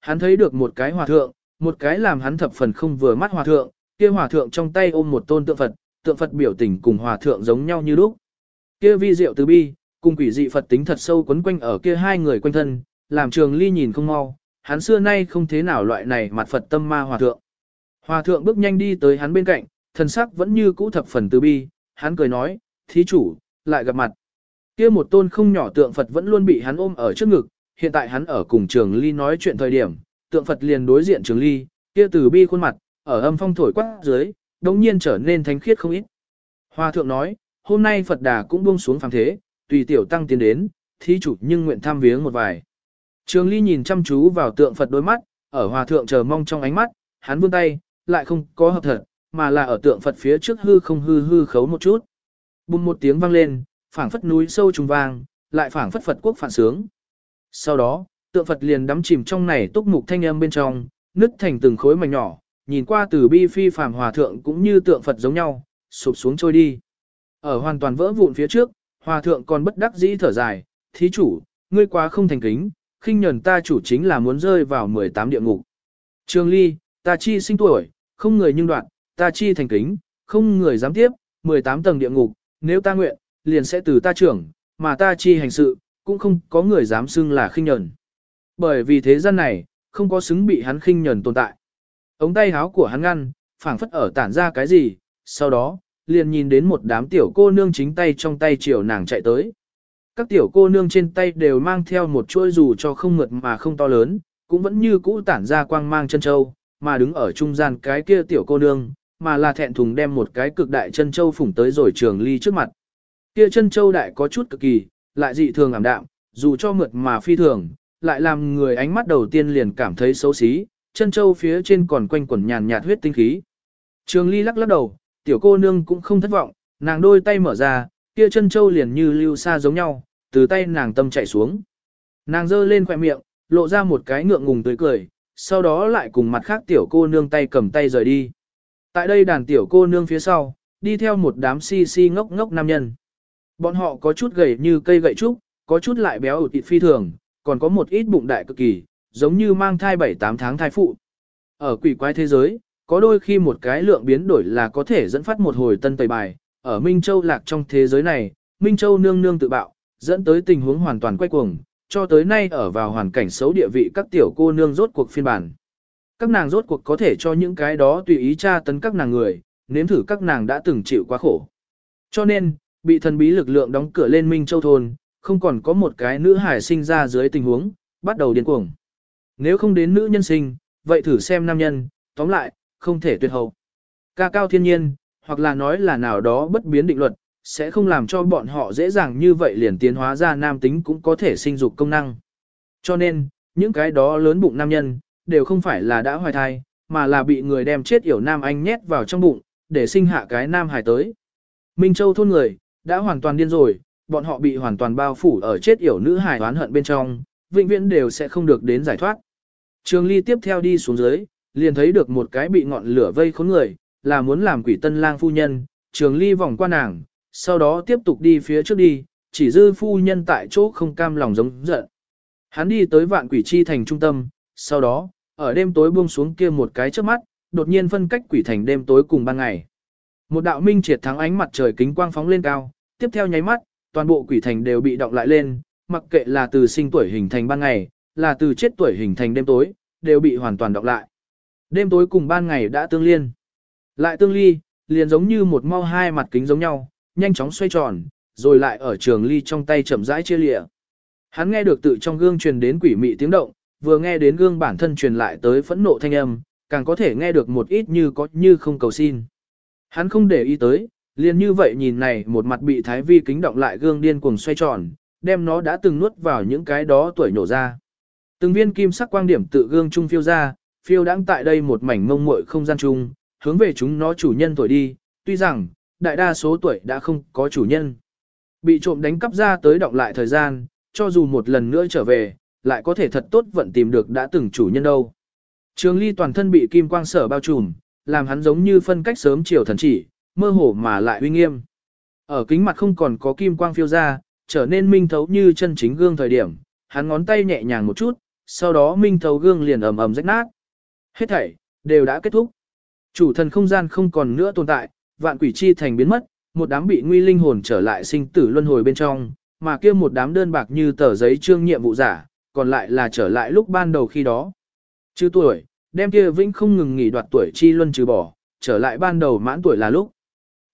Hắn thấy được một cái hòa thượng, một cái làm hắn thập phần không vừa mắt hòa thượng, kia hòa thượng trong tay ôm một tôn tượng Phật, tượng Phật biểu tình cùng hòa thượng giống nhau như lúc. Kia vi diệu từ bi, cùng quỷ dị Phật tính thật sâu quấn quanh ở kia hai người quanh thân, làm trường ly nhìn không mau, hắn xưa nay không thế nào loại này mặt Phật tâm ma hòa thượng. Hòa thượng bước nhanh đi tới hắn bên cạnh, thần sắc vẫn như cũ thập phần từ bi, hắn cười nói, thí chủ, lại gặp mặt. Kia một tôn không nhỏ tượng Phật vẫn luôn bị hắn ôm ở trước ngực, hiện tại hắn ở cùng trường ly nói chuyện thời điểm, tượng Phật liền đối diện trường ly, kia từ bi khuôn mặt, ở âm phong thổi quát dưới, đống nhiên trở nên thánh khiết không ít. Hòa thượng nói, hôm nay Phật đà cũng buông xuống phàm thế, tùy tiểu tăng tiến đến, thí chủ nhưng nguyện tham viếng một vài. Trường ly nhìn chăm chú vào tượng Phật đôi mắt, ở hòa thượng chờ mong trong ánh mắt, hắn vươn tay, lại không có hợp thật, mà là ở tượng Phật phía trước hư không hư hư khấu một chút. Bùm một tiếng vang lên, phảng phất núi sâu trùng vang, lại phảng phất Phật quốc phản sướng. Sau đó, tượng Phật liền đắm chìm trong này túc mục thanh âm bên trong, nứt thành từng khối mảnh nhỏ, nhìn qua từ bi phi phàm hòa thượng cũng như tượng Phật giống nhau, sụp xuống trôi đi. Ở hoàn toàn vỡ vụn phía trước, hòa thượng còn bất đắc dĩ thở dài, thí chủ, ngươi quá không thành kính, khinh nhẫn ta chủ chính là muốn rơi vào 18 địa ngục. Trường ly, ta chi sinh tuổi, không người nhưng đoạn, ta chi thành kính, không người dám tiếp, 18 tầng địa ngục, nếu ta nguyện, liền sẽ từ ta trưởng, mà ta chi hành sự, cũng không có người dám xưng là khinh nhẫn. Bởi vì thế gian này, không có xứng bị hắn khinh nhẫn tồn tại. Ống tay háo của hắn ngăn, phảng phất ở tản ra cái gì, sau đó, liền nhìn đến một đám tiểu cô nương chính tay trong tay chiều nàng chạy tới. Các tiểu cô nương trên tay đều mang theo một chuỗi dù cho không mượt mà không to lớn, cũng vẫn như cũ tản ra quang mang chân châu, mà đứng ở trung gian cái kia tiểu cô nương, mà là thẹn thùng đem một cái cực đại chân châu phủng tới rồi trường ly trước mặt. Kia chân châu đại có chút cực kỳ, lại dị thường ảm đạm, dù cho mượt mà phi thường, lại làm người ánh mắt đầu tiên liền cảm thấy xấu xí, chân châu phía trên còn quanh quẩn nhàn nhạt huyết tinh khí. Trường ly lắc lắc đầu, tiểu cô nương cũng không thất vọng, nàng đôi tay mở ra, kia chân châu liền như lưu sa giống nhau, từ tay nàng tâm chạy xuống. Nàng giơ lên khóe miệng, lộ ra một cái ngượng ngùng tươi cười, sau đó lại cùng mặt khác tiểu cô nương tay cầm tay rời đi. Tại đây đàn tiểu cô nương phía sau, đi theo một đám si si ngốc ngốc nam nhân. Bọn họ có chút gầy như cây gậy trúc, có chút lại béo ụt phi thường, còn có một ít bụng đại cực kỳ, giống như mang thai 7-8 tháng thai phụ. Ở quỷ quái thế giới, có đôi khi một cái lượng biến đổi là có thể dẫn phát một hồi tân tẩy bài. Ở Minh Châu lạc trong thế giới này, Minh Châu nương nương tự bạo, dẫn tới tình huống hoàn toàn quay cuồng, cho tới nay ở vào hoàn cảnh xấu địa vị các tiểu cô nương rốt cuộc phiên bản. Các nàng rốt cuộc có thể cho những cái đó tùy ý tra tấn các nàng người, nếm thử các nàng đã từng chịu quá khổ. Cho nên, bị thần bí lực lượng đóng cửa lên Minh Châu thôn, không còn có một cái nữ hải sinh ra dưới tình huống, bắt đầu điên cuồng. Nếu không đến nữ nhân sinh, vậy thử xem nam nhân, tóm lại, không thể tuyệt hậu. Ca cao thiên nhiên, hoặc là nói là nào đó bất biến định luật, sẽ không làm cho bọn họ dễ dàng như vậy liền tiến hóa ra nam tính cũng có thể sinh dục công năng. Cho nên, những cái đó lớn bụng nam nhân, đều không phải là đã hoài thai, mà là bị người đem chết yểu nam anh nhét vào trong bụng, để sinh hạ cái nam hài tới. Minh Châu thôn người, đã hoàn toàn điên rồi, bọn họ bị hoàn toàn bao phủ ở chết yểu nữ hài oán hận bên trong, vĩnh viễn đều sẽ không được đến giải thoát. Trường ly tiếp theo đi xuống dưới, liền thấy được một cái bị ngọn lửa vây khốn người, là muốn làm quỷ tân lang phu nhân, trường ly vòng qua nàng, sau đó tiếp tục đi phía trước đi, chỉ dư phu nhân tại chỗ không cam lòng giống giận. Hắn đi tới vạn quỷ chi thành trung tâm, sau đó, ở đêm tối buông xuống kia một cái trước mắt, đột nhiên phân cách quỷ thành đêm tối cùng ban ngày. Một đạo minh triệt thắng ánh mặt trời kính quang phóng lên cao, tiếp theo nháy mắt, toàn bộ quỷ thành đều bị động lại lên, mặc kệ là từ sinh tuổi hình thành ban ngày, là từ chết tuổi hình thành đêm tối, đều bị hoàn toàn động lại. Đêm tối cùng ban ngày đã tương liên. Lại tương ly, liền giống như một mau hai mặt kính giống nhau, nhanh chóng xoay tròn, rồi lại ở trường ly trong tay chậm rãi chia lịa. Hắn nghe được tự trong gương truyền đến quỷ mị tiếng động, vừa nghe đến gương bản thân truyền lại tới phẫn nộ thanh âm, càng có thể nghe được một ít như có như không cầu xin. Hắn không để ý tới, liền như vậy nhìn này một mặt bị thái vi kính động lại gương điên cuồng xoay tròn, đem nó đã từng nuốt vào những cái đó tuổi nổ ra. Từng viên kim sắc quang điểm tự gương trung phiêu ra, phiêu đang tại đây một mảnh mông muội không gian chung, hướng về chúng nó chủ nhân tuổi đi, tuy rằng, đại đa số tuổi đã không có chủ nhân. Bị trộm đánh cắp ra tới động lại thời gian, cho dù một lần nữa trở về, lại có thể thật tốt vận tìm được đã từng chủ nhân đâu. Trường ly toàn thân bị kim quang sở bao trùm, làm hắn giống như phân cách sớm chiều thần chỉ, mơ hồ mà lại uy nghiêm. Ở kính mặt không còn có kim quang phiêu ra, trở nên minh thấu như chân chính gương thời điểm, hắn ngón tay nhẹ nhàng một chút, sau đó minh thấu gương liền ầm ầm rách nát. Hết thảy, đều đã kết thúc. Chủ thần không gian không còn nữa tồn tại, vạn quỷ chi thành biến mất, một đám bị nguy linh hồn trở lại sinh tử luân hồi bên trong, mà kia một đám đơn bạc như tờ giấy trương nhiệm vụ giả, còn lại là trở lại lúc ban đầu khi đó. Chứ tuổi, đem kia vĩnh không ngừng nghỉ đoạt tuổi chi luân trừ bỏ, trở lại ban đầu mãn tuổi là lúc.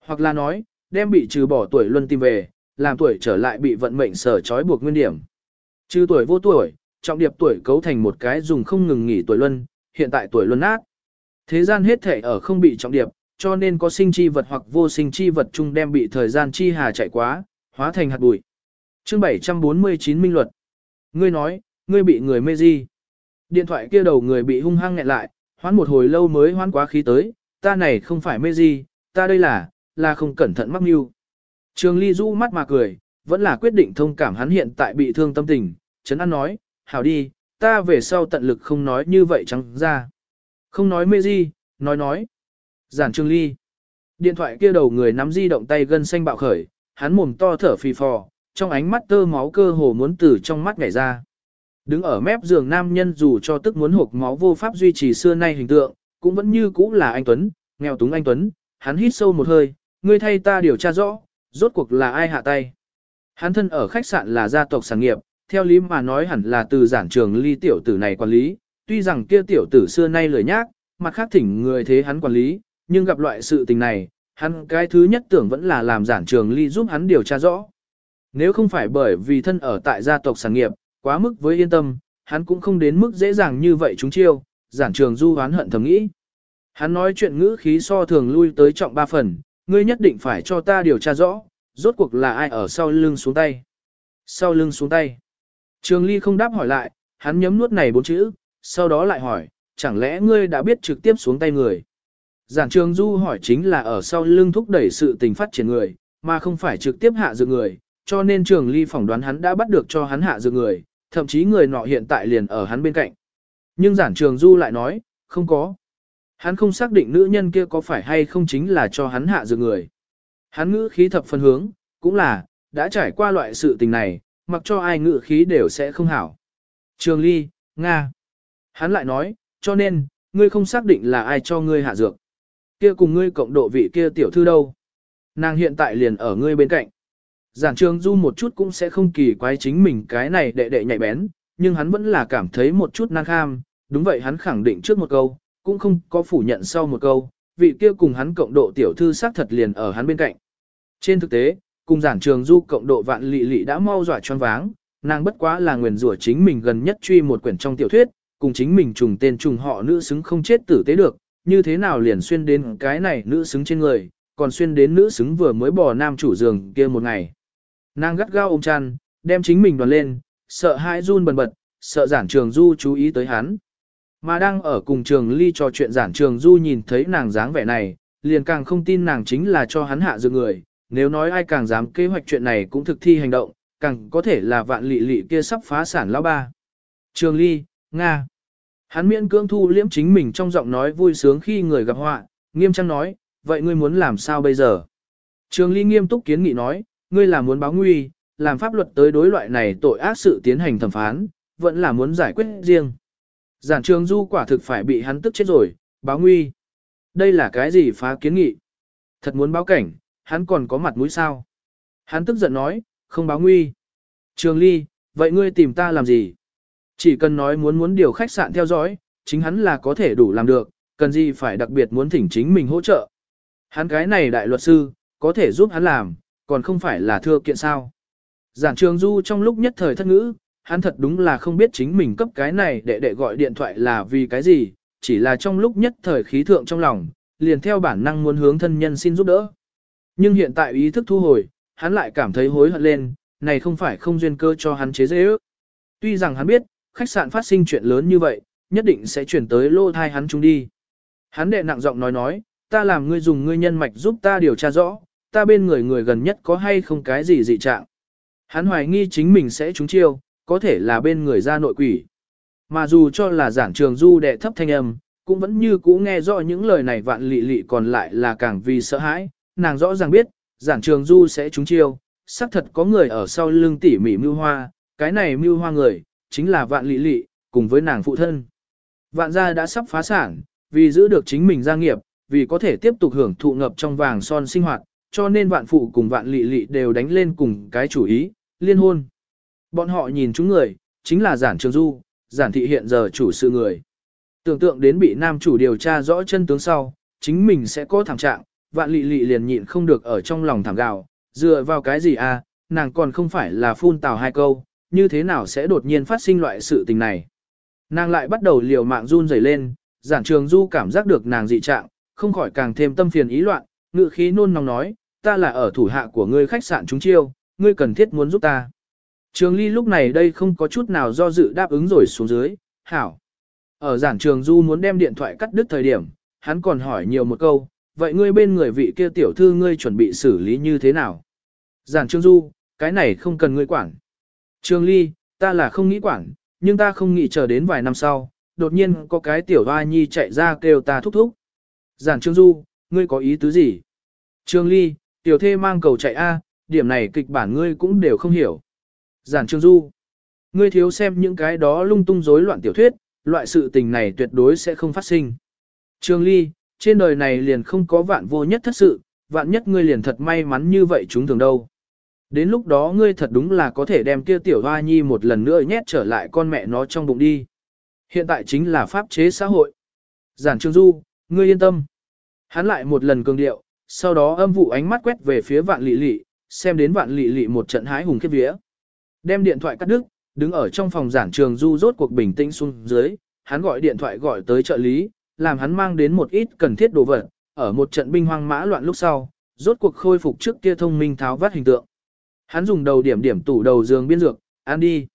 Hoặc là nói, đem bị trừ bỏ tuổi luân tìm về, làm tuổi trở lại bị vận mệnh sở trói buộc nguyên điểm. Trừ tuổi vô tuổi, trọng điệp tuổi cấu thành một cái dùng không ngừng nghỉ tuổi luân, hiện tại tuổi luân nát. Thế gian hết thể ở không bị trọng điệp, cho nên có sinh chi vật hoặc vô sinh chi vật chung đem bị thời gian chi hà chạy quá, hóa thành hạt bụi. Chương 749 Minh Luật Ngươi nói, ngươi bị người mê di. Điện thoại kia đầu người bị hung hăng nghẹn lại, hoán một hồi lâu mới hoán quá khí tới, ta này không phải mê gì, ta đây là, là không cẩn thận mắc mưu. Trường Ly du mắt mà cười, vẫn là quyết định thông cảm hắn hiện tại bị thương tâm tình, Trấn An nói, hảo đi, ta về sau tận lực không nói như vậy trắng ra. Không nói mê gì, nói nói. Giản Trường Ly. Điện thoại kia đầu người nắm di động tay gân xanh bạo khởi, hắn mồm to thở phì phò, trong ánh mắt tơ máu cơ hồ muốn từ trong mắt nhảy ra. Đứng ở mép giường nam nhân dù cho tức muốn hộp máu vô pháp duy trì xưa nay hình tượng, cũng vẫn như cũ là anh Tuấn, nghèo túng anh Tuấn, hắn hít sâu một hơi, ngươi thay ta điều tra rõ, rốt cuộc là ai hạ tay. Hắn thân ở khách sạn là gia tộc sản nghiệp, theo lý mà nói hẳn là từ giản trường ly tiểu tử này quản lý, tuy rằng kia tiểu tử xưa nay lười nhác, mặt khác thỉnh người thế hắn quản lý, nhưng gặp loại sự tình này, hắn cái thứ nhất tưởng vẫn là làm giản trường ly giúp hắn điều tra rõ. Nếu không phải bởi vì thân ở tại gia tộc sản nghiệp, quá mức với yên tâm, hắn cũng không đến mức dễ dàng như vậy chúng chiêu, giản trường du hoán hận thầm nghĩ. Hắn nói chuyện ngữ khí so thường lui tới trọng ba phần, ngươi nhất định phải cho ta điều tra rõ, rốt cuộc là ai ở sau lưng xuống tay. Sau lưng xuống tay. Trường Ly không đáp hỏi lại, hắn nhấm nuốt này bốn chữ, sau đó lại hỏi, chẳng lẽ ngươi đã biết trực tiếp xuống tay người. Giản Trường Du hỏi chính là ở sau lưng thúc đẩy sự tình phát triển người, mà không phải trực tiếp hạ dược người, cho nên Trường Ly phỏng đoán hắn đã bắt được cho hắn hạ dược người, thậm chí người nọ hiện tại liền ở hắn bên cạnh. Nhưng Giản Trường Du lại nói, không có. Hắn không xác định nữ nhân kia có phải hay không chính là cho hắn hạ dược người. Hắn ngữ khí thập phân hướng, cũng là, đã trải qua loại sự tình này, mặc cho ai ngữ khí đều sẽ không hảo. Trường Ly, Nga. Hắn lại nói, cho nên, ngươi không xác định là ai cho ngươi hạ dược. Kia cùng ngươi cộng độ vị kia tiểu thư đâu. Nàng hiện tại liền ở ngươi bên cạnh. Giản trường du một chút cũng sẽ không kỳ quái chính mình cái này đệ đệ nhạy bén, nhưng hắn vẫn là cảm thấy một chút năng kham, đúng vậy hắn khẳng định trước một câu, cũng không có phủ nhận sau một câu, vị kia cùng hắn cộng độ tiểu thư xác thật liền ở hắn bên cạnh. Trên thực tế, cùng giản trường du cộng độ vạn lị lị đã mau dọa choáng váng, nàng bất quá là nguyền rủa chính mình gần nhất truy một quyển trong tiểu thuyết, cùng chính mình trùng tên trùng họ nữ xứng không chết tử tế được, như thế nào liền xuyên đến cái này nữ xứng trên người, còn xuyên đến nữ xứng vừa mới bỏ nam chủ giường kia một ngày. Nàng gắt gao ôm chăn, đem chính mình đoàn lên, sợ hãi run bần bật, sợ giản trường du chú ý tới hắn. Mà đang ở cùng trường ly trò chuyện giản trường du nhìn thấy nàng dáng vẻ này, liền càng không tin nàng chính là cho hắn hạ dự người, nếu nói ai càng dám kế hoạch chuyện này cũng thực thi hành động, càng có thể là vạn lị lị kia sắp phá sản lão ba. Trường ly, Nga. Hắn miễn cưỡng thu liễm chính mình trong giọng nói vui sướng khi người gặp họa, nghiêm trang nói, vậy ngươi muốn làm sao bây giờ? Trường ly nghiêm túc kiến nghị nói, ngươi là muốn báo nguy, làm pháp luật tới đối loại này tội ác sự tiến hành thẩm phán, vẫn là muốn giải quyết riêng. Giản trường du quả thực phải bị hắn tức chết rồi, báo nguy. Đây là cái gì phá kiến nghị? Thật muốn báo cảnh, hắn còn có mặt mũi sao? Hắn tức giận nói, không báo nguy. Trường ly, vậy ngươi tìm ta làm gì? Chỉ cần nói muốn muốn điều khách sạn theo dõi, chính hắn là có thể đủ làm được, cần gì phải đặc biệt muốn thỉnh chính mình hỗ trợ. Hắn cái này đại luật sư, có thể giúp hắn làm, còn không phải là thưa kiện sao. Giản trường du trong lúc nhất thời thất ngữ, hắn thật đúng là không biết chính mình cấp cái này để để gọi điện thoại là vì cái gì, chỉ là trong lúc nhất thời khí thượng trong lòng, liền theo bản năng muốn hướng thân nhân xin giúp đỡ. Nhưng hiện tại ý thức thu hồi, hắn lại cảm thấy hối hận lên, này không phải không duyên cơ cho hắn chế dễ ước. Tuy rằng hắn biết, khách sạn phát sinh chuyện lớn như vậy, nhất định sẽ chuyển tới lô thai hắn chúng đi. Hắn đệ nặng giọng nói nói, ta làm ngươi dùng ngươi nhân mạch giúp ta điều tra rõ, ta bên người người gần nhất có hay không cái gì dị trạng. Hắn hoài nghi chính mình sẽ trúng chiêu, có thể là bên người ra nội quỷ. Mà dù cho là giản trường du đệ thấp thanh âm, cũng vẫn như cũ nghe rõ những lời này vạn lị lị còn lại là càng vì sợ hãi, nàng rõ ràng biết, giản trường du sẽ trúng chiêu, xác thật có người ở sau lưng tỉ mỉ mưu hoa, cái này mưu hoa người, chính là vạn lị lị, cùng với nàng phụ thân. Vạn gia đã sắp phá sản, vì giữ được chính mình gia nghiệp, vì có thể tiếp tục hưởng thụ ngập trong vàng son sinh hoạt, cho nên vạn phụ cùng vạn lị lị đều đánh lên cùng cái chủ ý, liên hôn. Bọn họ nhìn chúng người, chính là giản trường du, giản thị hiện giờ chủ sự người. Tưởng tượng đến bị nam chủ điều tra rõ chân tướng sau, chính mình sẽ có thảm trạng, vạn lị lị liền nhịn không được ở trong lòng thảm gạo, dựa vào cái gì à, nàng còn không phải là phun tào hai câu, như thế nào sẽ đột nhiên phát sinh loại sự tình này. Nàng lại bắt đầu liều mạng run rẩy lên, giản trường du cảm giác được nàng dị trạng, không khỏi càng thêm tâm phiền ý loạn, ngự khí nôn nóng nói, ta là ở thủ hạ của ngươi khách sạn chúng chiêu, ngươi cần thiết muốn giúp ta. Trường ly lúc này đây không có chút nào do dự đáp ứng rồi xuống dưới, hảo. Ở giản trường du muốn đem điện thoại cắt đứt thời điểm, hắn còn hỏi nhiều một câu, vậy ngươi bên người vị kia tiểu thư ngươi chuẩn bị xử lý như thế nào? Giản trường du, cái này không cần ngươi quản. Trường ly, ta là không nghĩ quản, nhưng ta không nghĩ chờ đến vài năm sau, đột nhiên có cái tiểu hoa nhi chạy ra kêu ta thúc thúc. Giản Trương Du, ngươi có ý tứ gì? Trương Ly, tiểu thê mang cầu chạy A, điểm này kịch bản ngươi cũng đều không hiểu. Giản Trương Du, ngươi thiếu xem những cái đó lung tung rối loạn tiểu thuyết, loại sự tình này tuyệt đối sẽ không phát sinh. Trương Ly, trên đời này liền không có vạn vô nhất thất sự, vạn nhất ngươi liền thật may mắn như vậy chúng thường đâu. Đến lúc đó ngươi thật đúng là có thể đem kia tiểu hoa nhi một lần nữa nhét trở lại con mẹ nó trong bụng đi. Hiện tại chính là pháp chế xã hội. Giản Trương Du, ngươi yên tâm. Hắn lại một lần cường điệu, sau đó âm vụ ánh mắt quét về phía vạn lị lị, xem đến vạn lị lị một trận hái hùng kết vía. Đem điện thoại cắt đứt, đứng ở trong phòng giảng trường du rốt cuộc bình tĩnh xuống dưới, hắn gọi điện thoại gọi tới trợ lý, làm hắn mang đến một ít cần thiết đồ vật, ở một trận binh hoang mã loạn lúc sau, rốt cuộc khôi phục trước kia thông minh tháo vát hình tượng. Hắn dùng đầu điểm điểm tủ đầu giường biên dược, ăn đi.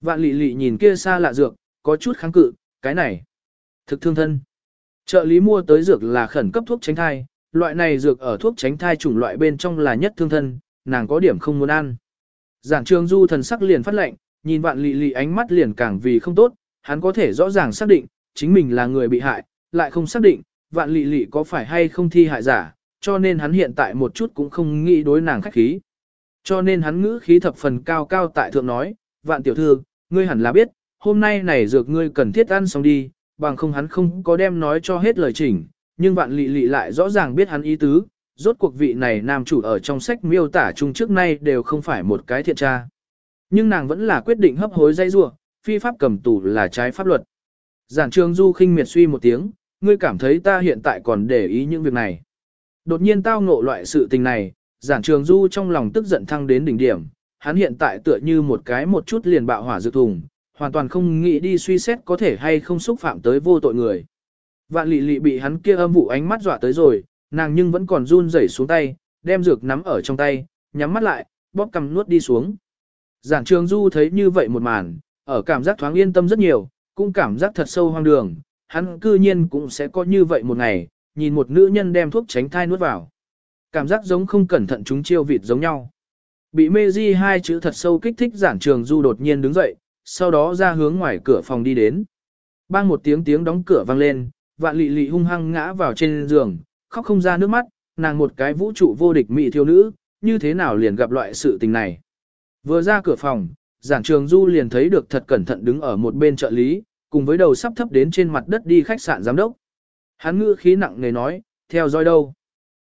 Vạn lị lị nhìn kia xa lạ dược, có chút kháng cự, cái này. Thực thương thân. Trợ lý mua tới dược là khẩn cấp thuốc tránh thai, loại này dược ở thuốc tránh thai chủng loại bên trong là nhất thương thân, nàng có điểm không muốn ăn. Giản trường du thần sắc liền phát lệnh, nhìn vạn lị lị ánh mắt liền càng vì không tốt, hắn có thể rõ ràng xác định, chính mình là người bị hại, lại không xác định, vạn lị lị có phải hay không thi hại giả, cho nên hắn hiện tại một chút cũng không nghĩ đối nàng khách khí. Cho nên hắn ngữ khí thập phần cao cao tại thượng nói, vạn tiểu thư, ngươi hẳn là biết, hôm nay này dược ngươi cần thiết ăn xong đi, bằng không hắn không có đem nói cho hết lời chỉnh, nhưng vạn lị lị lại rõ ràng biết hắn ý tứ, rốt cuộc vị này nam chủ ở trong sách miêu tả chung trước nay đều không phải một cái thiện tra. Nhưng nàng vẫn là quyết định hấp hối dây rua, phi pháp cầm tù là trái pháp luật. Giản trường du khinh miệt suy một tiếng, ngươi cảm thấy ta hiện tại còn để ý những việc này. Đột nhiên tao ngộ loại sự tình này, giản trường du trong lòng tức giận thăng đến đỉnh điểm, hắn hiện tại tựa như một cái một chút liền bạo hỏa dự thùng, hoàn toàn không nghĩ đi suy xét có thể hay không xúc phạm tới vô tội người. Vạn lị lị bị hắn kia âm vụ ánh mắt dọa tới rồi, nàng nhưng vẫn còn run rẩy xuống tay, đem dược nắm ở trong tay, nhắm mắt lại, bóp cầm nuốt đi xuống. Giản trường du thấy như vậy một màn, ở cảm giác thoáng yên tâm rất nhiều, cũng cảm giác thật sâu hoang đường, hắn cư nhiên cũng sẽ có như vậy một ngày, nhìn một nữ nhân đem thuốc tránh thai nuốt vào. Cảm giác giống không cẩn thận chúng chiêu vịt giống nhau. Bị mê di hai chữ thật sâu kích thích giản trường du đột nhiên đứng dậy, sau đó ra hướng ngoài cửa phòng đi đến. Bang một tiếng tiếng đóng cửa vang lên, vạn lị lị hung hăng ngã vào trên giường, khóc không ra nước mắt, nàng một cái vũ trụ vô địch mỹ thiếu nữ, như thế nào liền gặp loại sự tình này. Vừa ra cửa phòng, giản trường du liền thấy được thật cẩn thận đứng ở một bên trợ lý, cùng với đầu sắp thấp đến trên mặt đất đi khách sạn giám đốc. Hắn ngữ khí nặng nề nói, theo dõi đâu.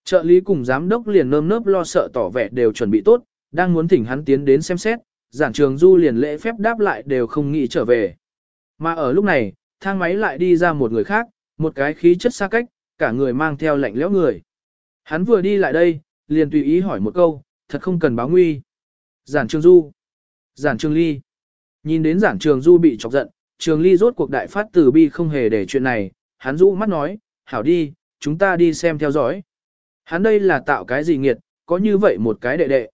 Trợ lý cùng giám đốc liền nơm nớp lo sợ tỏ vẻ đều chuẩn bị tốt, đang muốn thỉnh hắn tiến đến xem xét, giản trường du liền lễ phép đáp lại đều không nghĩ trở về. Mà ở lúc này, thang máy lại đi ra một người khác, một cái khí chất xa cách, cả người mang theo lạnh lẽo người. Hắn vừa đi lại đây, liền tùy ý hỏi một câu, thật không cần báo nguy. Giản trường du. Giản trường ly. Nhìn đến giản trường du bị chọc giận, trường ly rốt cuộc đại phát tử bi không hề để chuyện này, hắn rũ mắt nói, hảo đi, chúng ta đi xem theo dõi. Hắn đây là tạo cái gì nghiệt, có như vậy một cái đệ đệ.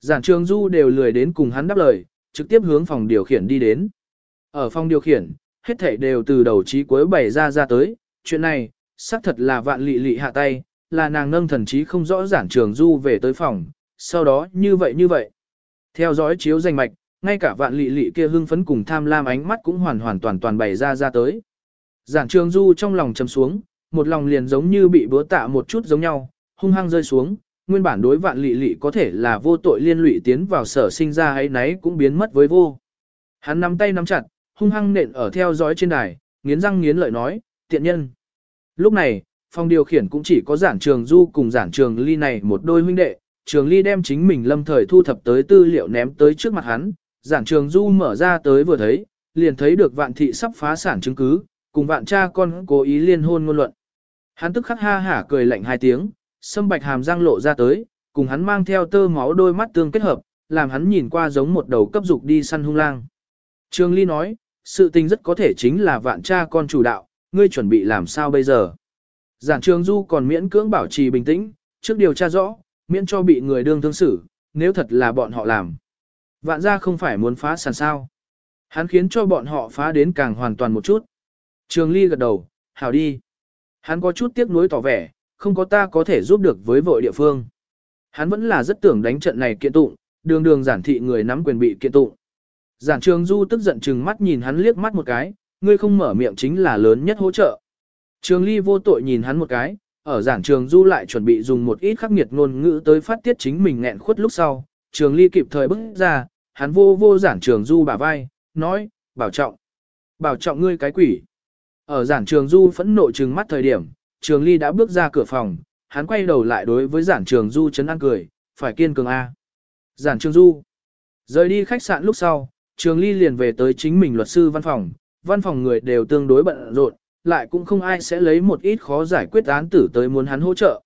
Giản trường du đều lười đến cùng hắn đáp lời, trực tiếp hướng phòng điều khiển đi đến. Ở phòng điều khiển, hết thảy đều từ đầu chí cuối bày ra ra tới, chuyện này, xác thật là vạn lị lị hạ tay, là nàng nâng thần trí không rõ giản trường du về tới phòng, sau đó như vậy như vậy. Theo dõi chiếu danh mạch, ngay cả vạn lị lị kia hưng phấn cùng tham lam ánh mắt cũng hoàn hoàn toàn toàn bày ra ra tới. Giản trường du trong lòng chầm xuống, một lòng liền giống như bị búa tạ một chút giống nhau, hung hăng rơi xuống, nguyên bản đối vạn lị lị có thể là vô tội liên lụy tiến vào sở sinh ra ấy nấy cũng biến mất với vô. Hắn nắm tay nắm chặt, hung hăng nện ở theo dõi trên đài, nghiến răng nghiến lợi nói, tiện nhân. Lúc này, phòng điều khiển cũng chỉ có giản trường du cùng giản trường ly này một đôi huynh đệ, trường ly đem chính mình lâm thời thu thập tới tư liệu ném tới trước mặt hắn, giản trường du mở ra tới vừa thấy, liền thấy được vạn thị sắp phá sản chứng cứ, cùng vạn cha con cố ý liên hôn ngôn luận. Hắn tức khắc ha hả cười lạnh hai tiếng, sâm bạch hàm răng lộ ra tới, cùng hắn mang theo tơ máu đôi mắt tương kết hợp, làm hắn nhìn qua giống một đầu cấp dục đi săn hung lang. Trường Ly nói, sự tình rất có thể chính là vạn cha con chủ đạo, ngươi chuẩn bị làm sao bây giờ? Giản Trường Du còn miễn cưỡng bảo trì bình tĩnh, trước điều tra rõ, miễn cho bị người đương thương xử, nếu thật là bọn họ làm. Vạn gia không phải muốn phá sản sao. Hắn khiến cho bọn họ phá đến càng hoàn toàn một chút. Trường Ly gật đầu, hảo đi. Hắn có chút tiếc nuối tỏ vẻ, không có ta có thể giúp được với vội địa phương. Hắn vẫn là rất tưởng đánh trận này kiện tụng, đường đường giản thị người nắm quyền bị kiện tụng. Giản trường du tức giận chừng mắt nhìn hắn liếc mắt một cái, ngươi không mở miệng chính là lớn nhất hỗ trợ. Trường ly vô tội nhìn hắn một cái, ở giản trường du lại chuẩn bị dùng một ít khắc nghiệt ngôn ngữ tới phát tiết chính mình nghẹn khuất lúc sau. Trường ly kịp thời bước ra, hắn vô vô giản trường du bả vai, nói, bảo trọng. Bảo trọng ngươi cái quỷ. Ở giản trường du phẫn nộ trừng mắt thời điểm, trường ly đã bước ra cửa phòng, hắn quay đầu lại đối với giản trường du chấn an cười, phải kiên cường A. Giản trường du. Rời đi khách sạn lúc sau, trường ly liền về tới chính mình luật sư văn phòng, văn phòng người đều tương đối bận rộn, lại cũng không ai sẽ lấy một ít khó giải quyết án tử tới muốn hắn hỗ trợ.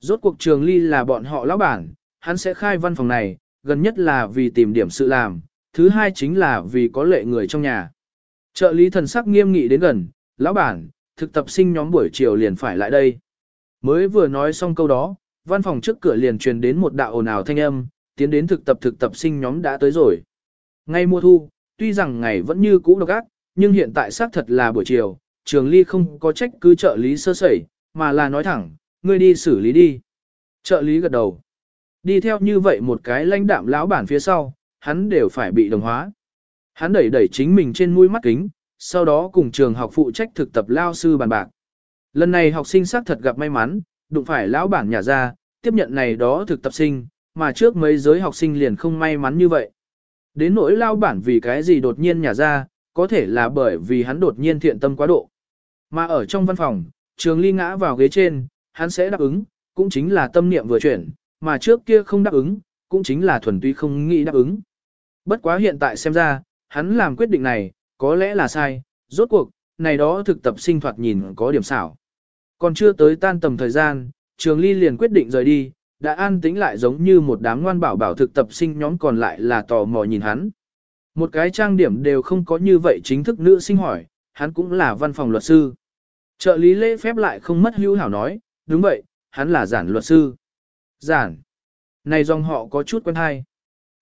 Rốt cuộc trường ly là bọn họ lão bản, hắn sẽ khai văn phòng này, gần nhất là vì tìm điểm sự làm, thứ hai chính là vì có lệ người trong nhà. Trợ lý thần sắc nghiêm nghị đến gần, lão bản, thực tập sinh nhóm buổi chiều liền phải lại đây. Mới vừa nói xong câu đó, văn phòng trước cửa liền truyền đến một đạo ồn ào thanh âm, tiến đến thực tập thực tập sinh nhóm đã tới rồi. Ngay mùa thu, tuy rằng ngày vẫn như cũ độc ác, nhưng hiện tại xác thật là buổi chiều, trường ly không có trách cứ trợ lý sơ sẩy, mà là nói thẳng, ngươi đi xử lý đi. Trợ lý gật đầu. Đi theo như vậy một cái lãnh đạm lão bản phía sau, hắn đều phải bị đồng hóa. Hắn đẩy đẩy chính mình trên mũi mắt kính, sau đó cùng trường học phụ trách thực tập lao sư bàn bạc. Lần này học sinh xác thật gặp may mắn, đụng phải lão bản nhà ra, tiếp nhận này đó thực tập sinh, mà trước mấy giới học sinh liền không may mắn như vậy. Đến nỗi lao bản vì cái gì đột nhiên nhà ra, có thể là bởi vì hắn đột nhiên thiện tâm quá độ. Mà ở trong văn phòng, trường ly ngã vào ghế trên, hắn sẽ đáp ứng, cũng chính là tâm niệm vừa chuyển, mà trước kia không đáp ứng, cũng chính là thuần túy không nghĩ đáp ứng. Bất quá hiện tại xem ra, hắn làm quyết định này, có lẽ là sai, rốt cuộc, này đó thực tập sinh thoạt nhìn có điểm xảo. Còn chưa tới tan tầm thời gian, trường ly liền quyết định rời đi, đã an tĩnh lại giống như một đám ngoan bảo bảo thực tập sinh nhóm còn lại là tò mò nhìn hắn. Một cái trang điểm đều không có như vậy chính thức nữ sinh hỏi, hắn cũng là văn phòng luật sư. Trợ lý lễ phép lại không mất hữu hảo nói, đúng vậy, hắn là giản luật sư. Giản. Này dòng họ có chút quen hay.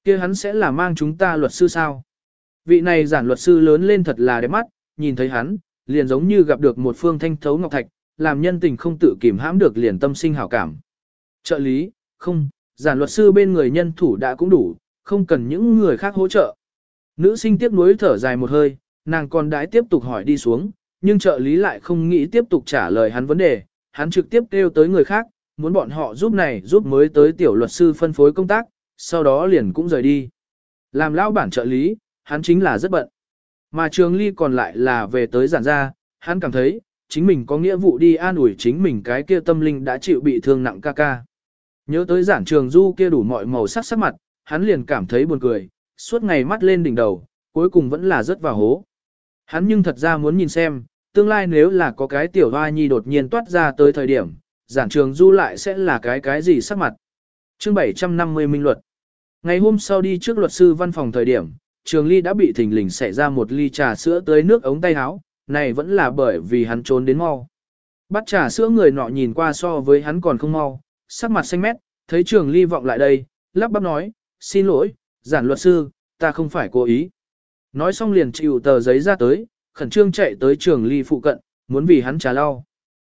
kia hắn sẽ là mang chúng ta luật sư sao? Vị này giản luật sư lớn lên thật là đẹp mắt, nhìn thấy hắn, liền giống như gặp được một phương thanh thấu ngọc thạch, làm nhân tình không tự kìm hãm được liền tâm sinh hảo cảm. Trợ lý, không, giản luật sư bên người nhân thủ đã cũng đủ, không cần những người khác hỗ trợ. Nữ sinh tiếp nối thở dài một hơi, nàng còn đãi tiếp tục hỏi đi xuống, nhưng trợ lý lại không nghĩ tiếp tục trả lời hắn vấn đề, hắn trực tiếp kêu tới người khác, muốn bọn họ giúp này giúp mới tới tiểu luật sư phân phối công tác, sau đó liền cũng rời đi. Làm lão bản trợ lý, hắn chính là rất bận. Mà trường ly còn lại là về tới giản ra, hắn cảm thấy, chính mình có nghĩa vụ đi an ủi chính mình cái kia tâm linh đã chịu bị thương nặng ca ca. Nhớ tới giản trường du kia đủ mọi màu sắc sắc mặt, hắn liền cảm thấy buồn cười, suốt ngày mắt lên đỉnh đầu, cuối cùng vẫn là rớt vào hố. Hắn nhưng thật ra muốn nhìn xem, tương lai nếu là có cái tiểu hoa nhi đột nhiên toát ra tới thời điểm, giản trường du lại sẽ là cái cái gì sắc mặt. Chương 750 Minh Luật Ngày hôm sau đi trước luật sư văn phòng thời điểm, trường ly đã bị thình lình xảy ra một ly trà sữa tới nước ống tay áo, này vẫn là bởi vì hắn trốn đến mau. Bắt trà sữa người nọ nhìn qua so với hắn còn không mau, sắc mặt xanh mét, thấy trường ly vọng lại đây, lắp bắp nói, xin lỗi, giản luật sư, ta không phải cố ý. Nói xong liền chịu tờ giấy ra tới, khẩn trương chạy tới trường ly phụ cận, muốn vì hắn trả lau.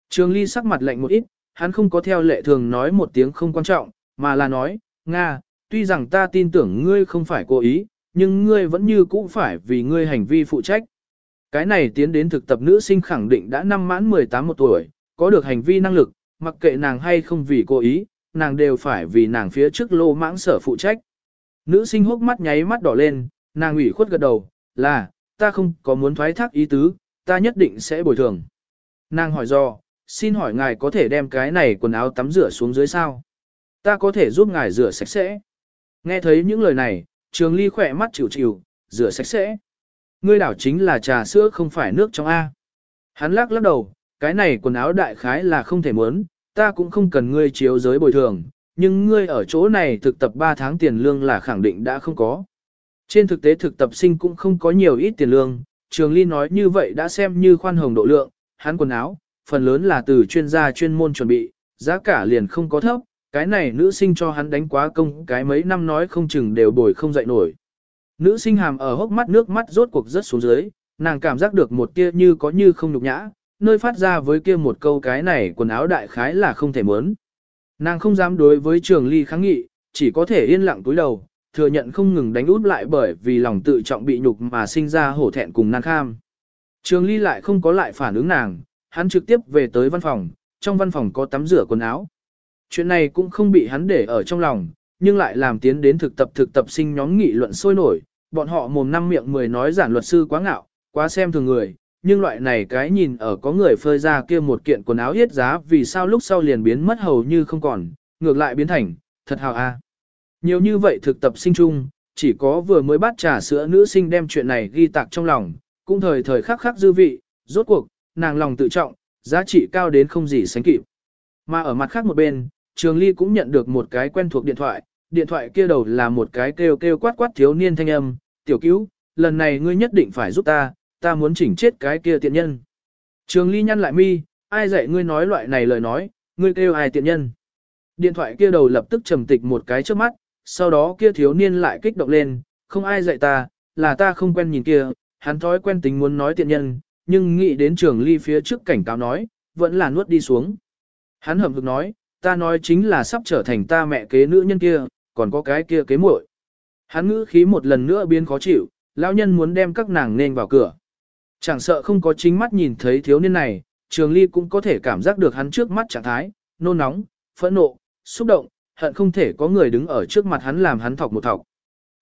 Trường ly sắc mặt lạnh một ít, hắn không có theo lệ thường nói một tiếng không quan trọng, mà là nói, Nga, tuy rằng ta tin tưởng ngươi không phải cố ý, nhưng ngươi vẫn như cũ phải vì ngươi hành vi phụ trách. Cái này tiến đến thực tập nữ sinh khẳng định đã năm mãn 18 một tuổi, có được hành vi năng lực, mặc kệ nàng hay không vì cố ý, nàng đều phải vì nàng phía trước lô mãng sở phụ trách. Nữ sinh hốc mắt nháy mắt đỏ lên, nàng ủy khuất gật đầu, là, ta không có muốn thoái thác ý tứ, ta nhất định sẽ bồi thường. Nàng hỏi do, xin hỏi ngài có thể đem cái này quần áo tắm rửa xuống dưới sao? Ta có thể giúp ngài rửa sạch sẽ. Nghe thấy những lời này, trường ly khỏe mắt chịu chịu, rửa sạch sẽ. Ngươi đảo chính là trà sữa không phải nước trong A. Hắn lắc lắc đầu, cái này quần áo đại khái là không thể muốn, ta cũng không cần ngươi chiếu giới bồi thường, nhưng ngươi ở chỗ này thực tập 3 tháng tiền lương là khẳng định đã không có. Trên thực tế thực tập sinh cũng không có nhiều ít tiền lương, Trường Ly nói như vậy đã xem như khoan hồng độ lượng, hắn quần áo, phần lớn là từ chuyên gia chuyên môn chuẩn bị, giá cả liền không có thấp, cái này nữ sinh cho hắn đánh quá công cái mấy năm nói không chừng đều bồi không dậy nổi. Nữ sinh hàm ở hốc mắt nước mắt rốt cuộc rất xuống dưới, nàng cảm giác được một tia như có như không nhục nhã, nơi phát ra với kia một câu cái này quần áo đại khái là không thể mớn. Nàng không dám đối với trường ly kháng nghị, chỉ có thể yên lặng túi đầu, thừa nhận không ngừng đánh út lại bởi vì lòng tự trọng bị nhục mà sinh ra hổ thẹn cùng nàng kham. Trường ly lại không có lại phản ứng nàng, hắn trực tiếp về tới văn phòng, trong văn phòng có tắm rửa quần áo. Chuyện này cũng không bị hắn để ở trong lòng, nhưng lại làm tiến đến thực tập thực tập sinh nhóm nghị luận sôi nổi, bọn họ mồm năm miệng mười nói giản luật sư quá ngạo, quá xem thường người, nhưng loại này cái nhìn ở có người phơi ra kia một kiện quần áo yết giá vì sao lúc sau liền biến mất hầu như không còn, ngược lại biến thành, thật hào a. Nhiều như vậy thực tập sinh chung, chỉ có vừa mới bắt trà sữa nữ sinh đem chuyện này ghi tạc trong lòng, cũng thời thời khắc khắc dư vị, rốt cuộc, nàng lòng tự trọng, giá trị cao đến không gì sánh kịp. Mà ở mặt khác một bên, Trường Ly cũng nhận được một cái quen thuộc điện thoại, điện thoại kia đầu là một cái kêu kêu quát quát thiếu niên thanh âm, "Tiểu cứu, lần này ngươi nhất định phải giúp ta, ta muốn chỉnh chết cái kia tiện nhân." Trường Ly nhăn lại mi, "Ai dạy ngươi nói loại này lời nói, ngươi kêu ai tiện nhân?" Điện thoại kia đầu lập tức trầm tịch một cái trước mắt, sau đó kia thiếu niên lại kích động lên, "Không ai dạy ta, là ta không quen nhìn kia." Hắn thói quen tính muốn nói tiện nhân, nhưng nghĩ đến Trường Ly phía trước cảnh cáo nói, vẫn là nuốt đi xuống. Hắn hậm hực nói, ta nói chính là sắp trở thành ta mẹ kế nữ nhân kia, còn có cái kia kế muội. Hắn ngữ khí một lần nữa biến khó chịu, lão nhân muốn đem các nàng nên vào cửa. Chẳng sợ không có chính mắt nhìn thấy thiếu niên này, Trường Ly cũng có thể cảm giác được hắn trước mắt trạng thái, nôn nóng, phẫn nộ, xúc động, hận không thể có người đứng ở trước mặt hắn làm hắn thọc một thọc.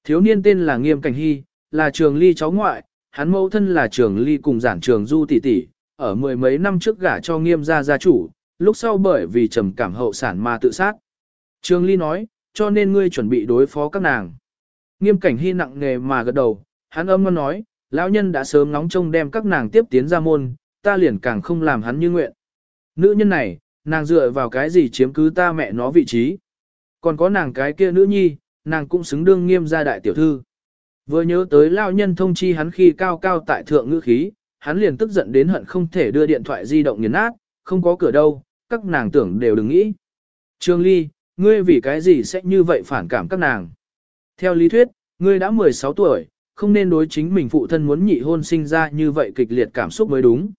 Thiếu niên tên là Nghiêm Cảnh Hy, là Trường Ly cháu ngoại, hắn mẫu thân là Trường Ly cùng giản Trường Du tỷ tỷ, ở mười mấy năm trước gả cho Nghiêm gia gia chủ, lúc sau bởi vì trầm cảm hậu sản mà tự sát. Trường Ly nói, cho nên ngươi chuẩn bị đối phó các nàng. Nghiêm cảnh hy nặng nề mà gật đầu, hắn âm ngon nói, lão nhân đã sớm nóng trông đem các nàng tiếp tiến ra môn, ta liền càng không làm hắn như nguyện. Nữ nhân này, nàng dựa vào cái gì chiếm cứ ta mẹ nó vị trí. Còn có nàng cái kia nữ nhi, nàng cũng xứng đương nghiêm gia đại tiểu thư. Vừa nhớ tới lão nhân thông chi hắn khi cao cao tại thượng ngữ khí, hắn liền tức giận đến hận không thể đưa điện thoại di động nghiền nát, không có cửa đâu, các nàng tưởng đều đừng nghĩ. Trương Ly, ngươi vì cái gì sẽ như vậy phản cảm các nàng? Theo lý thuyết, ngươi đã 16 tuổi, không nên đối chính mình phụ thân muốn nhị hôn sinh ra như vậy kịch liệt cảm xúc mới đúng.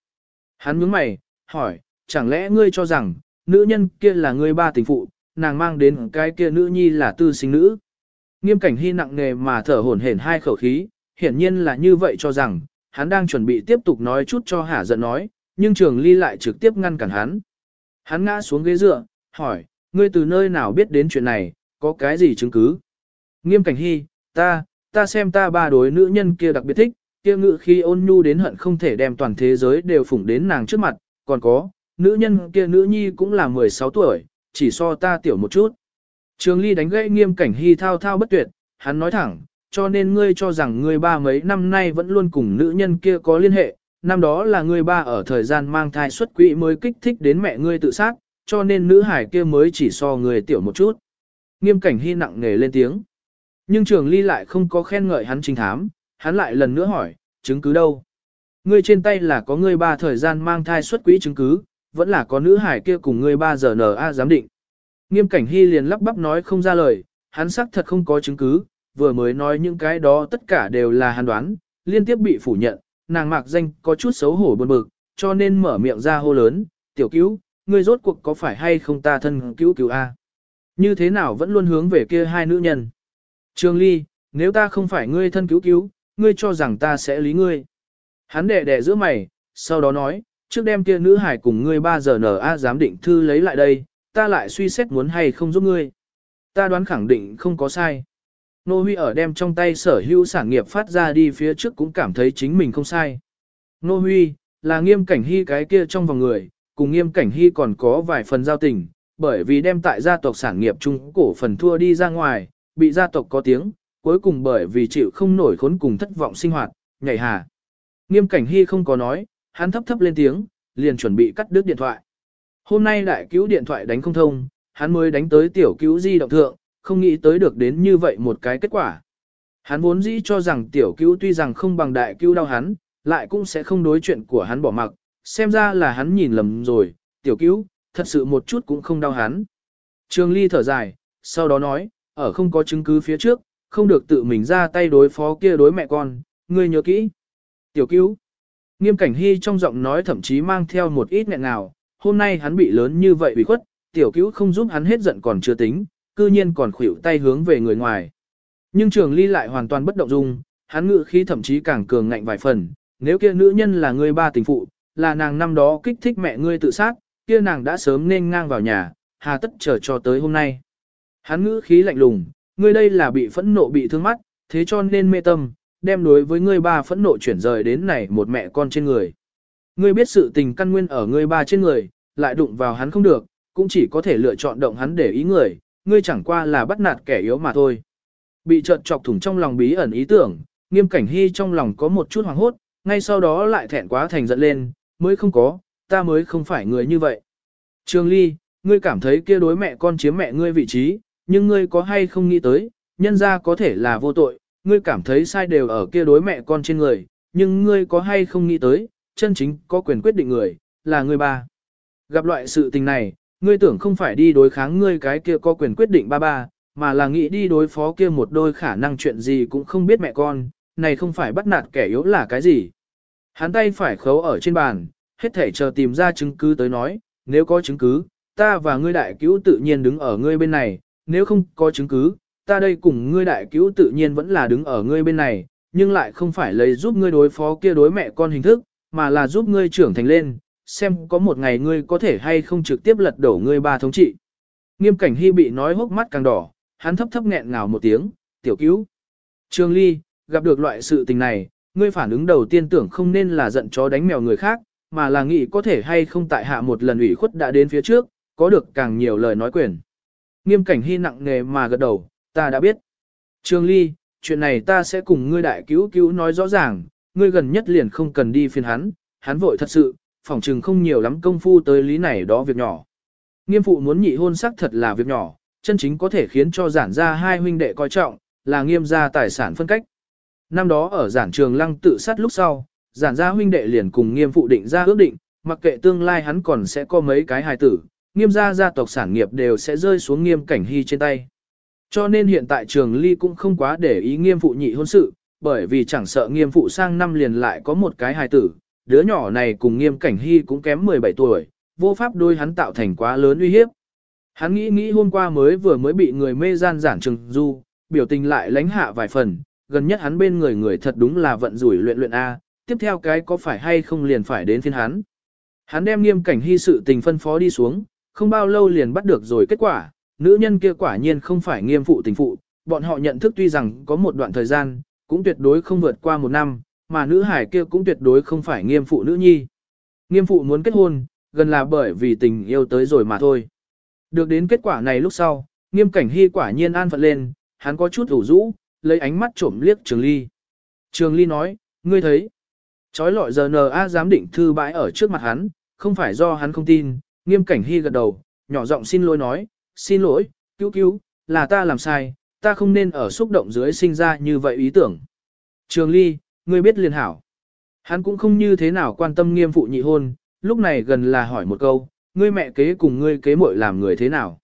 Hắn nhướng mày, hỏi, chẳng lẽ ngươi cho rằng, nữ nhân kia là ngươi ba tình phụ, nàng mang đến cái kia nữ nhi là tư sinh nữ. Nghiêm cảnh hy nặng nề mà thở hổn hển hai khẩu khí, hiển nhiên là như vậy cho rằng, hắn đang chuẩn bị tiếp tục nói chút cho hả giận nói, nhưng trường ly lại trực tiếp ngăn cản hắn. Hắn ngã xuống ghế dựa, hỏi, ngươi từ nơi nào biết đến chuyện này, có cái gì chứng cứ? Nghiêm cảnh hy, ta, ta xem ta ba đối nữ nhân kia đặc biệt thích, kia ngự khi ôn nhu đến hận không thể đem toàn thế giới đều phủng đến nàng trước mặt, còn có, nữ nhân kia nữ nhi cũng là 16 tuổi, chỉ so ta tiểu một chút. Trường Ly đánh gãy nghiêm cảnh hy thao thao bất tuyệt, hắn nói thẳng, cho nên ngươi cho rằng ngươi ba mấy năm nay vẫn luôn cùng nữ nhân kia có liên hệ, năm đó là ngươi ba ở thời gian mang thai xuất quỹ mới kích thích đến mẹ ngươi tự sát, cho nên nữ hải kia mới chỉ so người tiểu một chút. Nghiêm cảnh hy nặng nề lên tiếng. Nhưng trường ly lại không có khen ngợi hắn trình thám, hắn lại lần nữa hỏi, chứng cứ đâu? Ngươi trên tay là có ngươi ba thời gian mang thai xuất quỹ chứng cứ, vẫn là có nữ hải kia cùng ngươi ba giờ N.A. giám định. Nghiêm cảnh hy liền lắp bắp nói không ra lời, hắn xác thật không có chứng cứ, vừa mới nói những cái đó tất cả đều là hắn đoán, liên tiếp bị phủ nhận, nàng mạc danh có chút xấu hổ buồn bực, cho nên mở miệng ra hô lớn, tiểu cứu, ngươi rốt cuộc có phải hay không ta thân cứu cứu a? Như thế nào vẫn luôn hướng về kia hai nữ nhân? Trương Ly, nếu ta không phải ngươi thân cứu cứu, ngươi cho rằng ta sẽ lý ngươi. Hắn đẻ đẻ giữa mày, sau đó nói, trước đem kia nữ hải cùng ngươi 3 giờ N.A. giám định thư lấy lại đây, ta lại suy xét muốn hay không giúp ngươi. Ta đoán khẳng định không có sai. Nô Huy ở đem trong tay sở hữu sản nghiệp phát ra đi phía trước cũng cảm thấy chính mình không sai. Nô Huy, là nghiêm cảnh hy cái kia trong vòng người, cùng nghiêm cảnh hy còn có vài phần giao tình, bởi vì đem tại gia tộc sản nghiệp chung cổ phần thua đi ra ngoài, bị gia tộc có tiếng, cuối cùng bởi vì chịu không nổi khốn cùng thất vọng sinh hoạt, nhảy hà. Nghiêm cảnh hy không có nói, hắn thấp thấp lên tiếng, liền chuẩn bị cắt đứt điện thoại. Hôm nay đại cứu điện thoại đánh không thông, hắn mới đánh tới tiểu cứu di động thượng, không nghĩ tới được đến như vậy một cái kết quả. Hắn vốn dĩ cho rằng tiểu cứu tuy rằng không bằng đại cứu đau hắn, lại cũng sẽ không đối chuyện của hắn bỏ mặc, xem ra là hắn nhìn lầm rồi, tiểu cứu, thật sự một chút cũng không đau hắn. Trường Ly thở dài, sau đó nói, ở không có chứng cứ phía trước, không được tự mình ra tay đối phó kia đối mẹ con, ngươi nhớ kỹ. Tiểu cứu. Nghiêm cảnh hy trong giọng nói thậm chí mang theo một ít nghẹn nào, hôm nay hắn bị lớn như vậy bị khuất, tiểu cứu không giúp hắn hết giận còn chưa tính, cư nhiên còn khuỷu tay hướng về người ngoài. Nhưng trường ly lại hoàn toàn bất động dung, hắn ngự khí thậm chí càng cường ngạnh vài phần, nếu kia nữ nhân là người ba tình phụ, là nàng năm đó kích thích mẹ ngươi tự sát, kia nàng đã sớm nên ngang vào nhà, hà tất chờ cho tới hôm nay. Hắn ngữ khí lạnh lùng, ngươi đây là bị phẫn nộ bị thương mắt, thế cho nên mê tâm, đem đối với ngươi ba phẫn nộ chuyển rời đến này một mẹ con trên người. Ngươi biết sự tình căn nguyên ở ngươi ba trên người, lại đụng vào hắn không được, cũng chỉ có thể lựa chọn động hắn để ý người, ngươi chẳng qua là bắt nạt kẻ yếu mà thôi. Bị chợt chọc thủng trong lòng bí ẩn ý tưởng, nghiêm cảnh hy trong lòng có một chút hoảng hốt, ngay sau đó lại thẹn quá thành giận lên, mới không có, ta mới không phải người như vậy. Trường Ly, ngươi cảm thấy kia đối mẹ con chiếm mẹ ngươi vị trí, nhưng ngươi có hay không nghĩ tới, nhân ra có thể là vô tội, ngươi cảm thấy sai đều ở kia đối mẹ con trên người, nhưng ngươi có hay không nghĩ tới, chân chính có quyền quyết định người, là ngươi ba. Gặp loại sự tình này, ngươi tưởng không phải đi đối kháng ngươi cái kia có quyền quyết định ba ba, mà là nghĩ đi đối phó kia một đôi khả năng chuyện gì cũng không biết mẹ con, này không phải bắt nạt kẻ yếu là cái gì. Hắn tay phải khấu ở trên bàn, hết thể chờ tìm ra chứng cứ tới nói, nếu có chứng cứ, ta và ngươi đại cứu tự nhiên đứng ở ngươi bên này, nếu không có chứng cứ, ta đây cùng ngươi đại cứu tự nhiên vẫn là đứng ở ngươi bên này, nhưng lại không phải lấy giúp ngươi đối phó kia đối mẹ con hình thức, mà là giúp ngươi trưởng thành lên, xem có một ngày ngươi có thể hay không trực tiếp lật đổ ngươi ba thống trị. Nghiêm cảnh hy bị nói hốc mắt càng đỏ, hắn thấp thấp nghẹn ngào một tiếng, tiểu cứu. Trương Ly, gặp được loại sự tình này, ngươi phản ứng đầu tiên tưởng không nên là giận chó đánh mèo người khác, mà là nghĩ có thể hay không tại hạ một lần ủy khuất đã đến phía trước, có được càng nhiều lời nói quyền. Nghiêm cảnh hy nặng nghề mà gật đầu, ta đã biết. Trương Ly, chuyện này ta sẽ cùng ngươi đại cứu cứu nói rõ ràng, ngươi gần nhất liền không cần đi phiền hắn, hắn vội thật sự, phỏng chừng không nhiều lắm công phu tới lý này đó việc nhỏ. Nghiêm phụ muốn nhị hôn sắc thật là việc nhỏ, chân chính có thể khiến cho giản gia hai huynh đệ coi trọng, là nghiêm gia tài sản phân cách. Năm đó ở giản trường lăng tự sát lúc sau, giản gia huynh đệ liền cùng nghiêm phụ định ra ước định, mặc kệ tương lai hắn còn sẽ có mấy cái hài tử, nghiêm gia gia tộc sản nghiệp đều sẽ rơi xuống nghiêm cảnh hy trên tay. Cho nên hiện tại trường ly cũng không quá để ý nghiêm phụ nhị hôn sự, bởi vì chẳng sợ nghiêm phụ sang năm liền lại có một cái hài tử, đứa nhỏ này cùng nghiêm cảnh hy cũng kém 17 tuổi, vô pháp đôi hắn tạo thành quá lớn uy hiếp. Hắn nghĩ nghĩ hôm qua mới vừa mới bị người mê gian giản trừng du, biểu tình lại lánh hạ vài phần, gần nhất hắn bên người người thật đúng là vận rủi luyện luyện A, tiếp theo cái có phải hay không liền phải đến phiên hắn. Hắn đem nghiêm cảnh hy sự tình phân phó đi xuống, không bao lâu liền bắt được rồi kết quả, nữ nhân kia quả nhiên không phải nghiêm phụ tình phụ, bọn họ nhận thức tuy rằng có một đoạn thời gian, cũng tuyệt đối không vượt qua một năm, mà nữ hải kia cũng tuyệt đối không phải nghiêm phụ nữ nhi. Nghiêm phụ muốn kết hôn, gần là bởi vì tình yêu tới rồi mà thôi. Được đến kết quả này lúc sau, nghiêm cảnh hy quả nhiên an phận lên, hắn có chút ủ rũ, lấy ánh mắt trộm liếc Trường Ly. Trường Ly nói, ngươi thấy, trói lọi giờ N.A. giám định thư bãi ở trước mặt hắn, không phải do hắn không tin, nghiêm cảnh hy gật đầu, nhỏ giọng xin lỗi nói, xin lỗi, cứu cứu, là ta làm sai, ta không nên ở xúc động dưới sinh ra như vậy ý tưởng. Trường Ly, ngươi biết liền hảo. Hắn cũng không như thế nào quan tâm nghiêm phụ nhị hôn, lúc này gần là hỏi một câu, ngươi mẹ kế cùng ngươi kế muội làm người thế nào.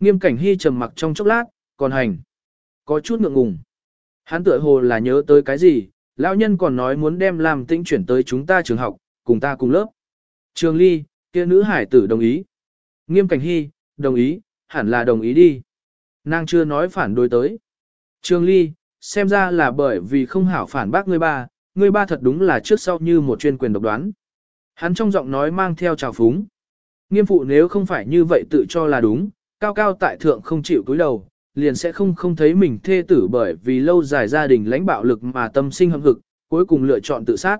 Nghiêm cảnh hy trầm mặc trong chốc lát, còn hành. Có chút ngượng ngùng. Hắn tựa hồ là nhớ tới cái gì, lão nhân còn nói muốn đem làm tĩnh chuyển tới chúng ta trường học, cùng ta cùng lớp. Trường ly, kia nữ hải tử đồng ý. Nghiêm cảnh hy, đồng ý, hẳn là đồng ý đi. Nàng chưa nói phản đối tới. trương ly, xem ra là bởi vì không hảo phản bác ngươi ba, ngươi ba thật đúng là trước sau như một chuyên quyền độc đoán. Hắn trong giọng nói mang theo trào phúng. Nghiêm phụ nếu không phải như vậy tự cho là đúng, cao cao tại thượng không chịu cúi đầu, liền sẽ không không thấy mình thê tử bởi vì lâu dài gia đình lãnh bạo lực mà tâm sinh hâm hực, cuối cùng lựa chọn tự sát.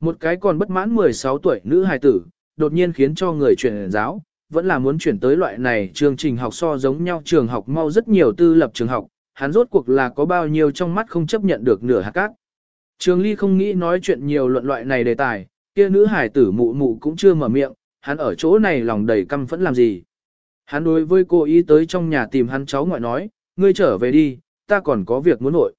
Một cái còn bất mãn 16 tuổi nữ hài tử, đột nhiên khiến cho người chuyển giáo, vẫn là muốn chuyển tới loại này chương trình học so giống nhau trường học mau rất nhiều tư lập trường học, hắn rốt cuộc là có bao nhiêu trong mắt không chấp nhận được nửa hạt cát. Trường Ly không nghĩ nói chuyện nhiều luận loại này đề tài, kia nữ hải tử mụ mụ cũng chưa mở miệng, hắn ở chỗ này lòng đầy căm phẫn làm gì. Hắn đối với cô ý tới trong nhà tìm hắn cháu ngoại nói, ngươi trở về đi, ta còn có việc muốn nội.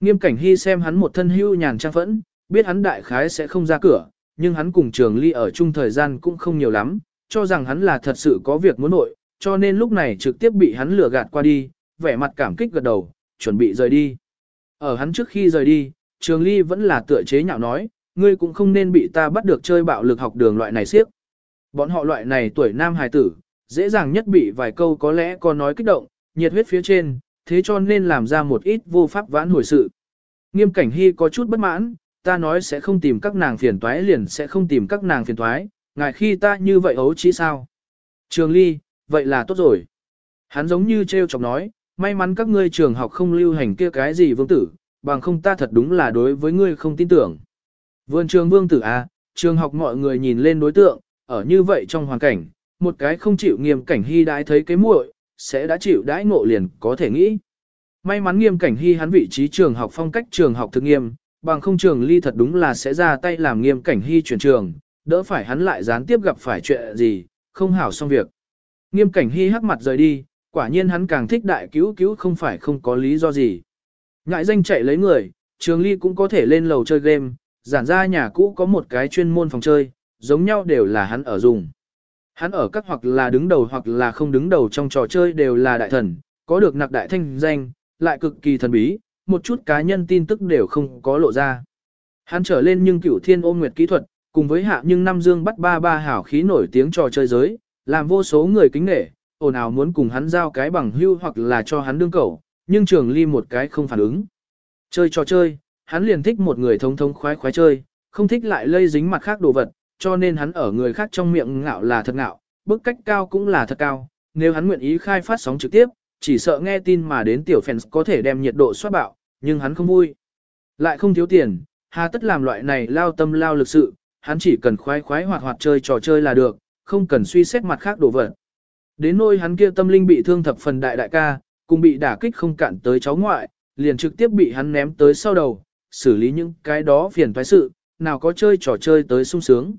Nghiêm cảnh hy xem hắn một thân hưu nhàn trang phẫn, biết hắn đại khái sẽ không ra cửa, nhưng hắn cùng trường ly ở chung thời gian cũng không nhiều lắm, cho rằng hắn là thật sự có việc muốn nội, cho nên lúc này trực tiếp bị hắn lừa gạt qua đi, vẻ mặt cảm kích gật đầu, chuẩn bị rời đi. Ở hắn trước khi rời đi, trường ly vẫn là tựa chế nhạo nói, ngươi cũng không nên bị ta bắt được chơi bạo lực học đường loại này siếc. Bọn họ loại này tuổi nam hài tử, dễ dàng nhất bị vài câu có lẽ có nói kích động, nhiệt huyết phía trên, thế cho nên làm ra một ít vô pháp vãn hồi sự. Nghiêm cảnh hy có chút bất mãn, ta nói sẽ không tìm các nàng phiền toái liền sẽ không tìm các nàng phiền toái, ngại khi ta như vậy ấu chỉ sao. Trường ly, vậy là tốt rồi. Hắn giống như treo chọc nói, may mắn các ngươi trường học không lưu hành kia cái gì vương tử, bằng không ta thật đúng là đối với ngươi không tin tưởng. Vườn trường vương tử A, trường học mọi người nhìn lên đối tượng, ở như vậy trong hoàn cảnh, một cái không chịu nghiêm cảnh hy đãi thấy cái muội, sẽ đã chịu đãi ngộ liền có thể nghĩ. May mắn nghiêm cảnh hy hắn vị trí trường học phong cách trường học thực nghiêm, bằng không trường ly thật đúng là sẽ ra tay làm nghiêm cảnh hy chuyển trường, đỡ phải hắn lại gián tiếp gặp phải chuyện gì, không hảo xong việc. Nghiêm cảnh hy hắc mặt rời đi, quả nhiên hắn càng thích đại cứu cứu không phải không có lý do gì. Ngại danh chạy lấy người, trường ly cũng có thể lên lầu chơi game, giản ra nhà cũ có một cái chuyên môn phòng chơi, giống nhau đều là hắn ở dùng. Hắn ở các hoặc là đứng đầu hoặc là không đứng đầu trong trò chơi đều là đại thần, có được nặc đại thanh danh, lại cực kỳ thần bí, một chút cá nhân tin tức đều không có lộ ra. Hắn trở lên nhưng cửu thiên ôm nguyệt kỹ thuật, cùng với hạ nhưng năm dương bắt ba ba hảo khí nổi tiếng trò chơi giới, làm vô số người kính nể, ồn ào muốn cùng hắn giao cái bằng hưu hoặc là cho hắn đương cầu, nhưng trường ly một cái không phản ứng. Chơi trò chơi, hắn liền thích một người thông thông khoái khoái chơi, không thích lại lây dính mặt khác đồ vật, cho nên hắn ở người khác trong miệng ngạo là thật ngạo, bức cách cao cũng là thật cao, nếu hắn nguyện ý khai phát sóng trực tiếp, chỉ sợ nghe tin mà đến tiểu fans có thể đem nhiệt độ xoát bạo, nhưng hắn không vui. Lại không thiếu tiền, hà tất làm loại này lao tâm lao lực sự, hắn chỉ cần khoái khoái hoạt hoạt chơi trò chơi là được, không cần suy xét mặt khác đồ vật. Đến nôi hắn kia tâm linh bị thương thập phần đại đại ca, cùng bị đả kích không cạn tới cháu ngoại, liền trực tiếp bị hắn ném tới sau đầu, xử lý những cái đó phiền toái sự, nào có chơi trò chơi tới sung sướng.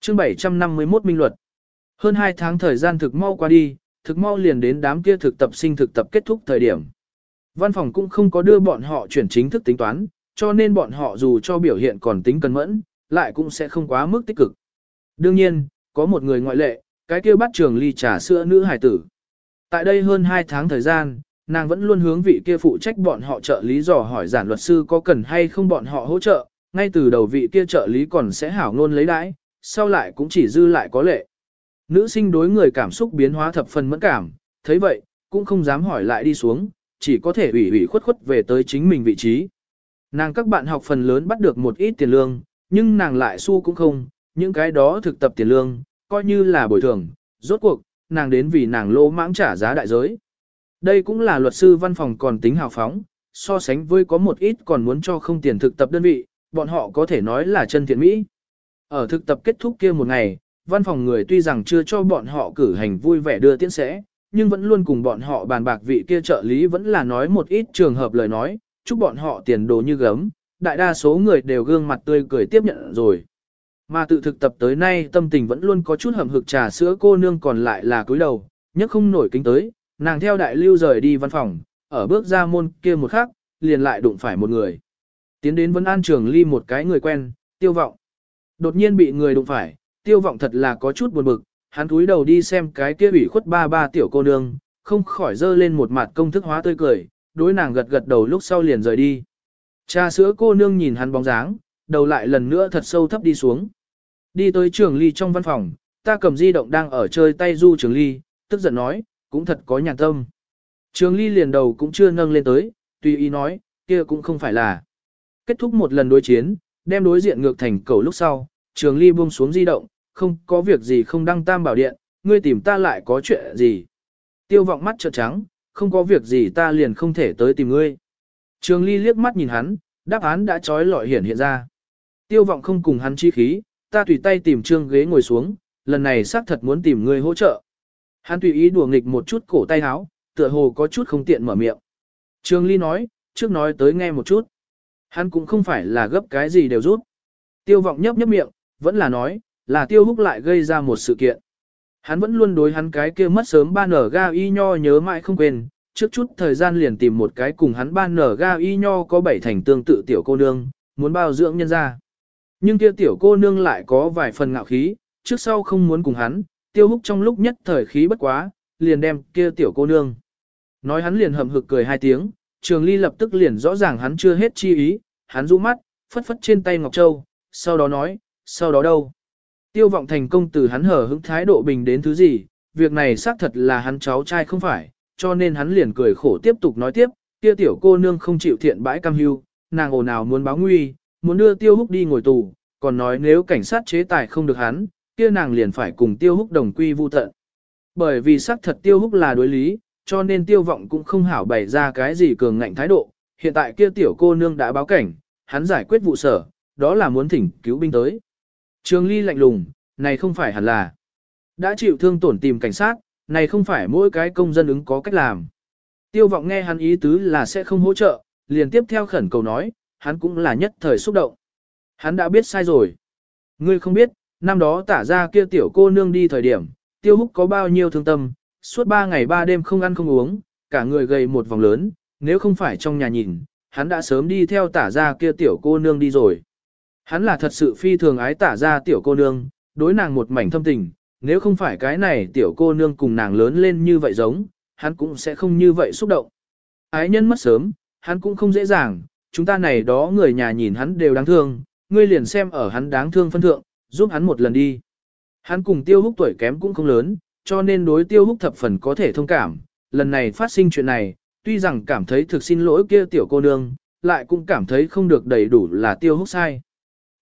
Chương 751 Minh Luật Hơn 2 tháng thời gian thực mau qua đi, thực mau liền đến đám kia thực tập sinh thực tập kết thúc thời điểm. Văn phòng cũng không có đưa bọn họ chuyển chính thức tính toán, cho nên bọn họ dù cho biểu hiện còn tính cân mẫn, lại cũng sẽ không quá mức tích cực. Đương nhiên, có một người ngoại lệ, cái kia bắt trường ly trà sữa nữ hải tử. Tại đây hơn 2 tháng thời gian, nàng vẫn luôn hướng vị kia phụ trách bọn họ trợ lý dò hỏi giản luật sư có cần hay không bọn họ hỗ trợ, ngay từ đầu vị kia trợ lý còn sẽ hảo ngôn lấy đãi, sau lại cũng chỉ dư lại có lệ. Nữ sinh đối người cảm xúc biến hóa thập phần mẫn cảm, thấy vậy, cũng không dám hỏi lại đi xuống, chỉ có thể ủy ủy khuất khuất về tới chính mình vị trí. Nàng các bạn học phần lớn bắt được một ít tiền lương, nhưng nàng lại xu cũng không, những cái đó thực tập tiền lương, coi như là bồi thường, rốt cuộc, nàng đến vì nàng lỗ mãng trả giá đại giới. Đây cũng là luật sư văn phòng còn tính hào phóng, so sánh với có một ít còn muốn cho không tiền thực tập đơn vị, bọn họ có thể nói là chân thiện mỹ. Ở thực tập kết thúc kia một ngày, văn phòng người tuy rằng chưa cho bọn họ cử hành vui vẻ đưa tiễn sẽ, nhưng vẫn luôn cùng bọn họ bàn bạc vị kia trợ lý vẫn là nói một ít trường hợp lời nói, chúc bọn họ tiền đồ như gấm, đại đa số người đều gương mặt tươi cười tiếp nhận rồi. Mà tự thực tập tới nay tâm tình vẫn luôn có chút hầm hực trà sữa cô nương còn lại là cúi đầu, nhất không nổi kính tới, nàng theo đại lưu rời đi văn phòng, ở bước ra môn kia một khắc, liền lại đụng phải một người. Tiến đến vấn an trường ly một cái người quen, tiêu vọng. Đột nhiên bị người đụng phải, tiêu vọng thật là có chút buồn bực, hắn cúi đầu đi xem cái kia ủy khuất ba ba tiểu cô nương, không khỏi dơ lên một mặt công thức hóa tươi cười, đối nàng gật gật đầu lúc sau liền rời đi. Cha sữa cô nương nhìn hắn bóng dáng, đầu lại lần nữa thật sâu thấp đi xuống. Đi tới trường ly trong văn phòng, ta cầm di động đang ở chơi tay du trường ly, tức giận nói, cũng thật có nhàn tâm. Trường ly liền đầu cũng chưa nâng lên tới, tùy ý nói, kia cũng không phải là. Kết thúc một lần đối chiến, đem đối diện ngược thành cầu lúc sau, trường ly buông xuống di động, không có việc gì không đăng tam bảo điện, ngươi tìm ta lại có chuyện gì. Tiêu vọng mắt trợn trắng, không có việc gì ta liền không thể tới tìm ngươi. Trường Ly liếc mắt nhìn hắn, đáp án đã trói lọi hiển hiện ra. Tiêu vọng không cùng hắn chi khí, ta tùy tay tìm trương ghế ngồi xuống, lần này xác thật muốn tìm ngươi hỗ trợ. Hắn tùy ý đùa nghịch một chút cổ tay áo, tựa hồ có chút không tiện mở miệng. trương Ly nói, trước nói tới nghe một chút. Hắn cũng không phải là gấp cái gì đều rút. Tiêu vọng nhấp nhấp miệng, vẫn là nói, là tiêu húc lại gây ra một sự kiện. Hắn vẫn luôn đối hắn cái kia mất sớm ban nở ga y nho nhớ mãi không quên, trước chút thời gian liền tìm một cái cùng hắn ban nở ga y nho có bảy thành tương tự tiểu cô nương, muốn bao dưỡng nhân ra. Nhưng kia tiểu cô nương lại có vài phần ngạo khí, trước sau không muốn cùng hắn, tiêu húc trong lúc nhất thời khí bất quá, liền đem kia tiểu cô nương. Nói hắn liền hầm hực cười hai tiếng, trường ly lập tức liền rõ ràng hắn chưa hết chi ý, hắn rũ mắt, phất phất trên tay Ngọc Châu, sau đó nói, sau đó đâu? Tiêu vọng thành công từ hắn hở hững thái độ bình đến thứ gì, việc này xác thật là hắn cháu trai không phải, cho nên hắn liền cười khổ tiếp tục nói tiếp, kia tiểu cô nương không chịu thiện bãi cam hưu, nàng ồn ào muốn báo nguy, muốn đưa tiêu húc đi ngồi tù, còn nói nếu cảnh sát chế tài không được hắn, kia nàng liền phải cùng tiêu húc đồng quy vu tận. Bởi vì xác thật tiêu húc là đối lý, cho nên tiêu vọng cũng không hảo bày ra cái gì cường ngạnh thái độ, hiện tại kia tiểu cô nương đã báo cảnh, hắn giải quyết vụ sở, đó là muốn thỉnh cứu binh tới. Trường Ly lạnh lùng, này không phải hẳn là. Đã chịu thương tổn tìm cảnh sát, này không phải mỗi cái công dân ứng có cách làm. Tiêu vọng nghe hắn ý tứ là sẽ không hỗ trợ, liền tiếp theo khẩn cầu nói, hắn cũng là nhất thời xúc động. Hắn đã biết sai rồi. Ngươi không biết, năm đó tả ra kia tiểu cô nương đi thời điểm, tiêu húc có bao nhiêu thương tâm, suốt ba ngày ba đêm không ăn không uống, cả người gầy một vòng lớn, nếu không phải trong nhà nhìn, hắn đã sớm đi theo tả ra kia tiểu cô nương đi rồi. Hắn là thật sự phi thường ái tả ra tiểu cô nương, đối nàng một mảnh thâm tình, nếu không phải cái này tiểu cô nương cùng nàng lớn lên như vậy giống, hắn cũng sẽ không như vậy xúc động. Ái nhân mất sớm, hắn cũng không dễ dàng, chúng ta này đó người nhà nhìn hắn đều đáng thương, ngươi liền xem ở hắn đáng thương phân thượng, giúp hắn một lần đi. Hắn cùng tiêu húc tuổi kém cũng không lớn, cho nên đối tiêu húc thập phần có thể thông cảm, lần này phát sinh chuyện này, tuy rằng cảm thấy thực xin lỗi kia tiểu cô nương, lại cũng cảm thấy không được đầy đủ là tiêu húc sai.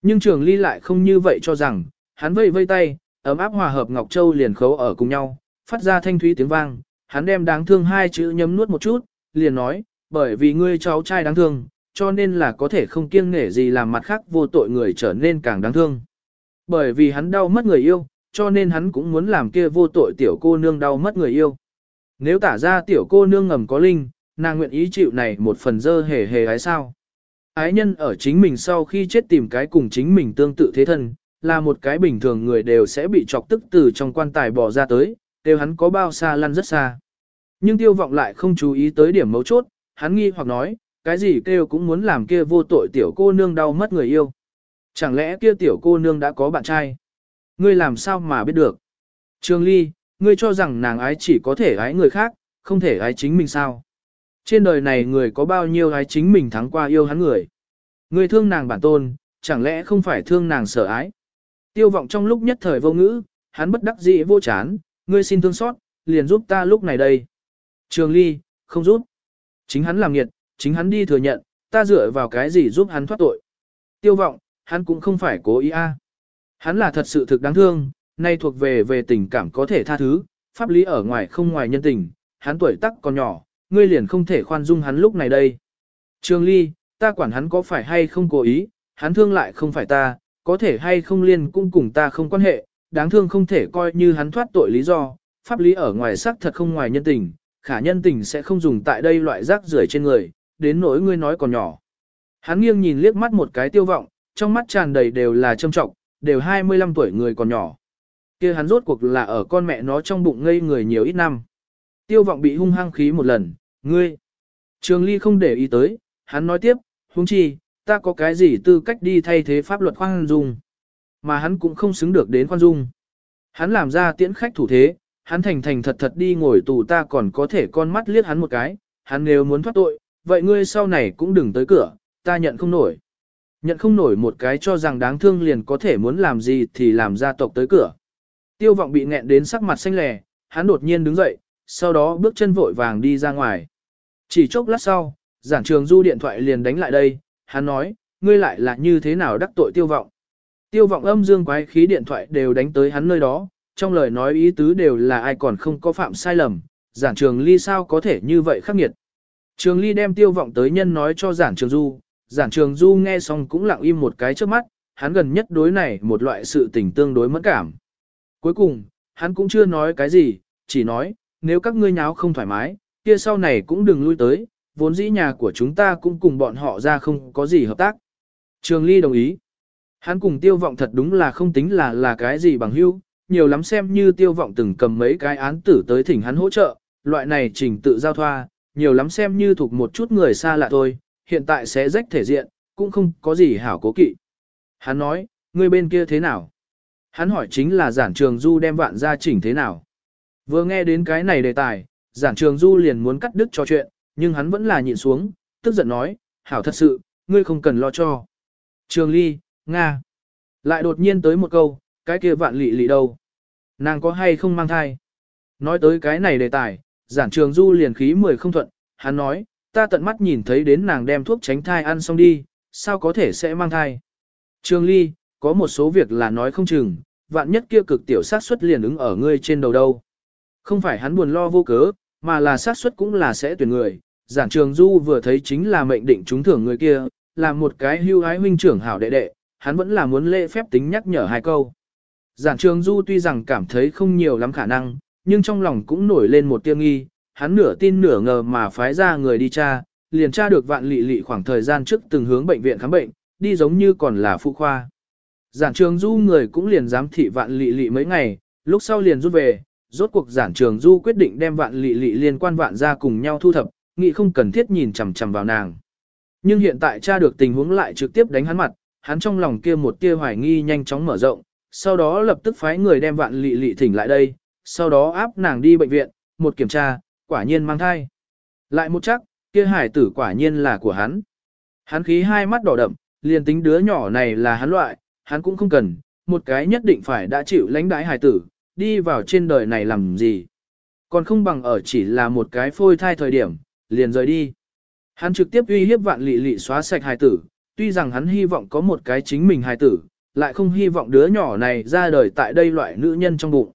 Nhưng trường ly lại không như vậy cho rằng, hắn vây vây tay, ấm áp hòa hợp Ngọc Châu liền khấu ở cùng nhau, phát ra thanh thúy tiếng vang, hắn đem đáng thương hai chữ nhấm nuốt một chút, liền nói, bởi vì ngươi cháu trai đáng thương, cho nên là có thể không kiêng nể gì làm mặt khác vô tội người trở nên càng đáng thương. Bởi vì hắn đau mất người yêu, cho nên hắn cũng muốn làm kia vô tội tiểu cô nương đau mất người yêu. Nếu tả ra tiểu cô nương ngầm có linh, nàng nguyện ý chịu này một phần dơ hề hề ái sao. Ái nhân ở chính mình sau khi chết tìm cái cùng chính mình tương tự thế thân, là một cái bình thường người đều sẽ bị chọc tức từ trong quan tài bỏ ra tới, đều hắn có bao xa lăn rất xa. Nhưng tiêu vọng lại không chú ý tới điểm mấu chốt, hắn nghi hoặc nói, cái gì kêu cũng muốn làm kia vô tội tiểu cô nương đau mất người yêu. Chẳng lẽ kia tiểu cô nương đã có bạn trai? Ngươi làm sao mà biết được? Trường Ly, ngươi cho rằng nàng ái chỉ có thể ái người khác, không thể ái chính mình sao? Trên đời này người có bao nhiêu gái chính mình thắng qua yêu hắn người? người thương nàng bản tôn, chẳng lẽ không phải thương nàng sợ ái? Tiêu vọng trong lúc nhất thời vô ngữ, hắn bất đắc dĩ vô chán, ngươi xin thương xót, liền giúp ta lúc này đây. Trường Ly, không giúp. Chính hắn làm nghiệt, chính hắn đi thừa nhận, ta dựa vào cái gì giúp hắn thoát tội. Tiêu vọng, hắn cũng không phải cố ý a. Hắn là thật sự thực đáng thương, nay thuộc về về tình cảm có thể tha thứ, pháp lý ở ngoài không ngoài nhân tình, hắn tuổi tác còn nhỏ, ngươi liền không thể khoan dung hắn lúc này đây. Trường Ly, ta quản hắn có phải hay không cố ý, hắn thương lại không phải ta, có thể hay không liên cũng cùng ta không quan hệ, đáng thương không thể coi như hắn thoát tội lý do, pháp lý ở ngoài xác thật không ngoài nhân tình, khả nhân tình sẽ không dùng tại đây loại rác rưởi trên người, đến nỗi ngươi nói còn nhỏ. Hắn nghiêng nhìn liếc mắt một cái tiêu vọng, trong mắt tràn đầy đều là trâm trọng, đều 25 tuổi người còn nhỏ. kia hắn rốt cuộc là ở con mẹ nó trong bụng ngây người nhiều ít năm. Tiêu vọng bị hung hăng khí một lần, ngươi. Trường Ly không để ý tới, hắn nói tiếp, huống chi, ta có cái gì tư cách đi thay thế pháp luật khoan dung. Mà hắn cũng không xứng được đến khoan dung. Hắn làm ra tiễn khách thủ thế, hắn thành thành thật thật đi ngồi tù ta còn có thể con mắt liếc hắn một cái, hắn nếu muốn thoát tội, vậy ngươi sau này cũng đừng tới cửa, ta nhận không nổi. Nhận không nổi một cái cho rằng đáng thương liền có thể muốn làm gì thì làm gia tộc tới cửa. Tiêu vọng bị nghẹn đến sắc mặt xanh lè, hắn đột nhiên đứng dậy, sau đó bước chân vội vàng đi ra ngoài. Chỉ chốc lát sau, giản trường du điện thoại liền đánh lại đây, hắn nói, ngươi lại là như thế nào đắc tội tiêu vọng. Tiêu vọng âm dương quái khí điện thoại đều đánh tới hắn nơi đó, trong lời nói ý tứ đều là ai còn không có phạm sai lầm, giản trường ly sao có thể như vậy khắc nghiệt. Trường ly đem tiêu vọng tới nhân nói cho giản trường du, giản trường du nghe xong cũng lặng im một cái trước mắt, hắn gần nhất đối này một loại sự tình tương đối mẫn cảm. Cuối cùng, hắn cũng chưa nói cái gì, chỉ nói, nếu các ngươi nháo không thoải mái, kia sau này cũng đừng lui tới, vốn dĩ nhà của chúng ta cũng cùng bọn họ ra không có gì hợp tác. Trường Ly đồng ý. Hắn cùng tiêu vọng thật đúng là không tính là là cái gì bằng hữu, nhiều lắm xem như tiêu vọng từng cầm mấy cái án tử tới thỉnh hắn hỗ trợ, loại này trình tự giao thoa, nhiều lắm xem như thuộc một chút người xa lạ thôi, hiện tại sẽ rách thể diện, cũng không có gì hảo cố kỵ. Hắn nói, ngươi bên kia thế nào? Hắn hỏi chính là giản trường du đem vạn gia chỉnh thế nào? Vừa nghe đến cái này đề tài, giản trường du liền muốn cắt đứt cho chuyện, nhưng hắn vẫn là nhịn xuống, tức giận nói, hảo thật sự, ngươi không cần lo cho. Trường ly, Nga. Lại đột nhiên tới một câu, cái kia vạn lị lị đâu? Nàng có hay không mang thai? Nói tới cái này đề tài, giản trường du liền khí mười không thuận, hắn nói, ta tận mắt nhìn thấy đến nàng đem thuốc tránh thai ăn xong đi, sao có thể sẽ mang thai? Trường ly, có một số việc là nói không chừng, vạn nhất kia cực tiểu sát xuất liền ứng ở ngươi trên đầu đâu. Không phải hắn buồn lo vô cớ, mà là sát suất cũng là sẽ tuyển người. Giản trường du vừa thấy chính là mệnh định trúng thưởng người kia, là một cái hưu ái huynh trưởng hảo đệ đệ, hắn vẫn là muốn lễ phép tính nhắc nhở hai câu. Giản trường du tuy rằng cảm thấy không nhiều lắm khả năng, nhưng trong lòng cũng nổi lên một tiêu nghi, hắn nửa tin nửa ngờ mà phái ra người đi tra, liền tra được vạn lị lị khoảng thời gian trước từng hướng bệnh viện khám bệnh, đi giống như còn là phụ khoa. Giản trường du người cũng liền giám thị vạn lị lị mấy ngày, lúc sau liền rút về, rốt cuộc giản trường du quyết định đem vạn lị lị liên quan vạn ra cùng nhau thu thập, nghĩ không cần thiết nhìn chằm chằm vào nàng. Nhưng hiện tại tra được tình huống lại trực tiếp đánh hắn mặt, hắn trong lòng kia một tia hoài nghi nhanh chóng mở rộng, sau đó lập tức phái người đem vạn lị lị thỉnh lại đây, sau đó áp nàng đi bệnh viện, một kiểm tra, quả nhiên mang thai. Lại một chắc, kia hải tử quả nhiên là của hắn. Hắn khí hai mắt đỏ đậm, liền tính đứa nhỏ này là hắn loại, hắn cũng không cần, một cái nhất định phải đã chịu lãnh đái hải tử, đi vào trên đời này làm gì. Còn không bằng ở chỉ là một cái phôi thai thời điểm, liền rời đi. Hắn trực tiếp uy hiếp vạn lị lị xóa sạch hài tử, tuy rằng hắn hy vọng có một cái chính mình hài tử, lại không hy vọng đứa nhỏ này ra đời tại đây loại nữ nhân trong bụng.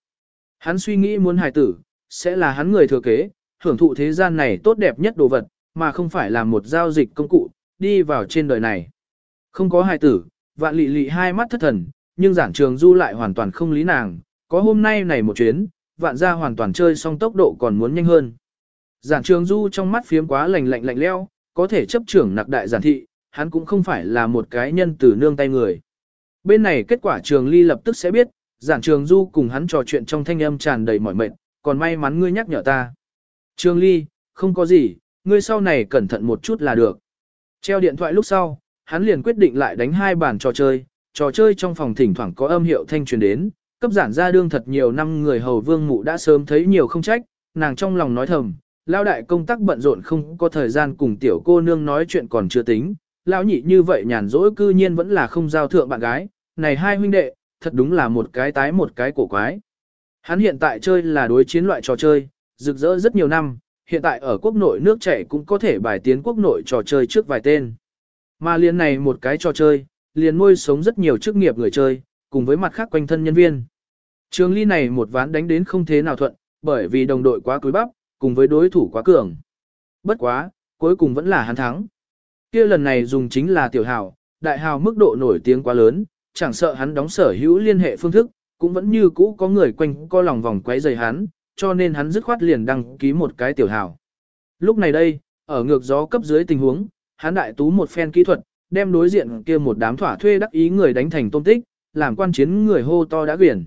Hắn suy nghĩ muốn hài tử, sẽ là hắn người thừa kế, hưởng thụ thế gian này tốt đẹp nhất đồ vật, mà không phải là một giao dịch công cụ, đi vào trên đời này. Không có hài tử, vạn lị lị hai mắt thất thần, nhưng giản trường du lại hoàn toàn không lý nàng, có hôm nay này một chuyến, vạn gia hoàn toàn chơi xong tốc độ còn muốn nhanh hơn. Giản trường du trong mắt phiếm quá lạnh lạnh lạnh leo, có thể chấp trưởng nặc đại giản thị, hắn cũng không phải là một cái nhân từ nương tay người. Bên này kết quả trường ly lập tức sẽ biết, giản trường du cùng hắn trò chuyện trong thanh âm tràn đầy mỏi mệt, còn may mắn ngươi nhắc nhở ta. Trường ly, không có gì, ngươi sau này cẩn thận một chút là được. Treo điện thoại lúc sau, hắn liền quyết định lại đánh hai bàn trò chơi, trò chơi trong phòng thỉnh thoảng có âm hiệu thanh truyền đến, cấp giản ra đương thật nhiều năm người hầu vương mụ đã sớm thấy nhiều không trách, nàng trong lòng nói thầm, lao đại công tác bận rộn không có thời gian cùng tiểu cô nương nói chuyện còn chưa tính, lão nhị như vậy nhàn rỗi cư nhiên vẫn là không giao thượng bạn gái, này hai huynh đệ, thật đúng là một cái tái một cái cổ quái. Hắn hiện tại chơi là đối chiến loại trò chơi, rực rỡ rất nhiều năm, hiện tại ở quốc nội nước chảy cũng có thể bài tiến quốc nội trò chơi trước vài tên. Mà liền này một cái trò chơi, liền nuôi sống rất nhiều chức nghiệp người chơi, cùng với mặt khác quanh thân nhân viên. Trường ly này một ván đánh đến không thế nào thuận, bởi vì đồng đội quá cúi bắp, cùng với đối thủ quá cường. Bất quá, cuối cùng vẫn là hắn thắng. kia lần này dùng chính là tiểu hào, đại hào mức độ nổi tiếng quá lớn, chẳng sợ hắn đóng sở hữu liên hệ phương thức, cũng vẫn như cũ có người quanh co lòng vòng quấy rầy hắn, cho nên hắn dứt khoát liền đăng ký một cái tiểu hào. Lúc này đây, ở ngược gió cấp dưới tình huống, hắn đại tú một phen kỹ thuật, đem đối diện kia một đám thỏa thuê đắc ý người đánh thành tôm tích, làm quan chiến người hô to đã quyển.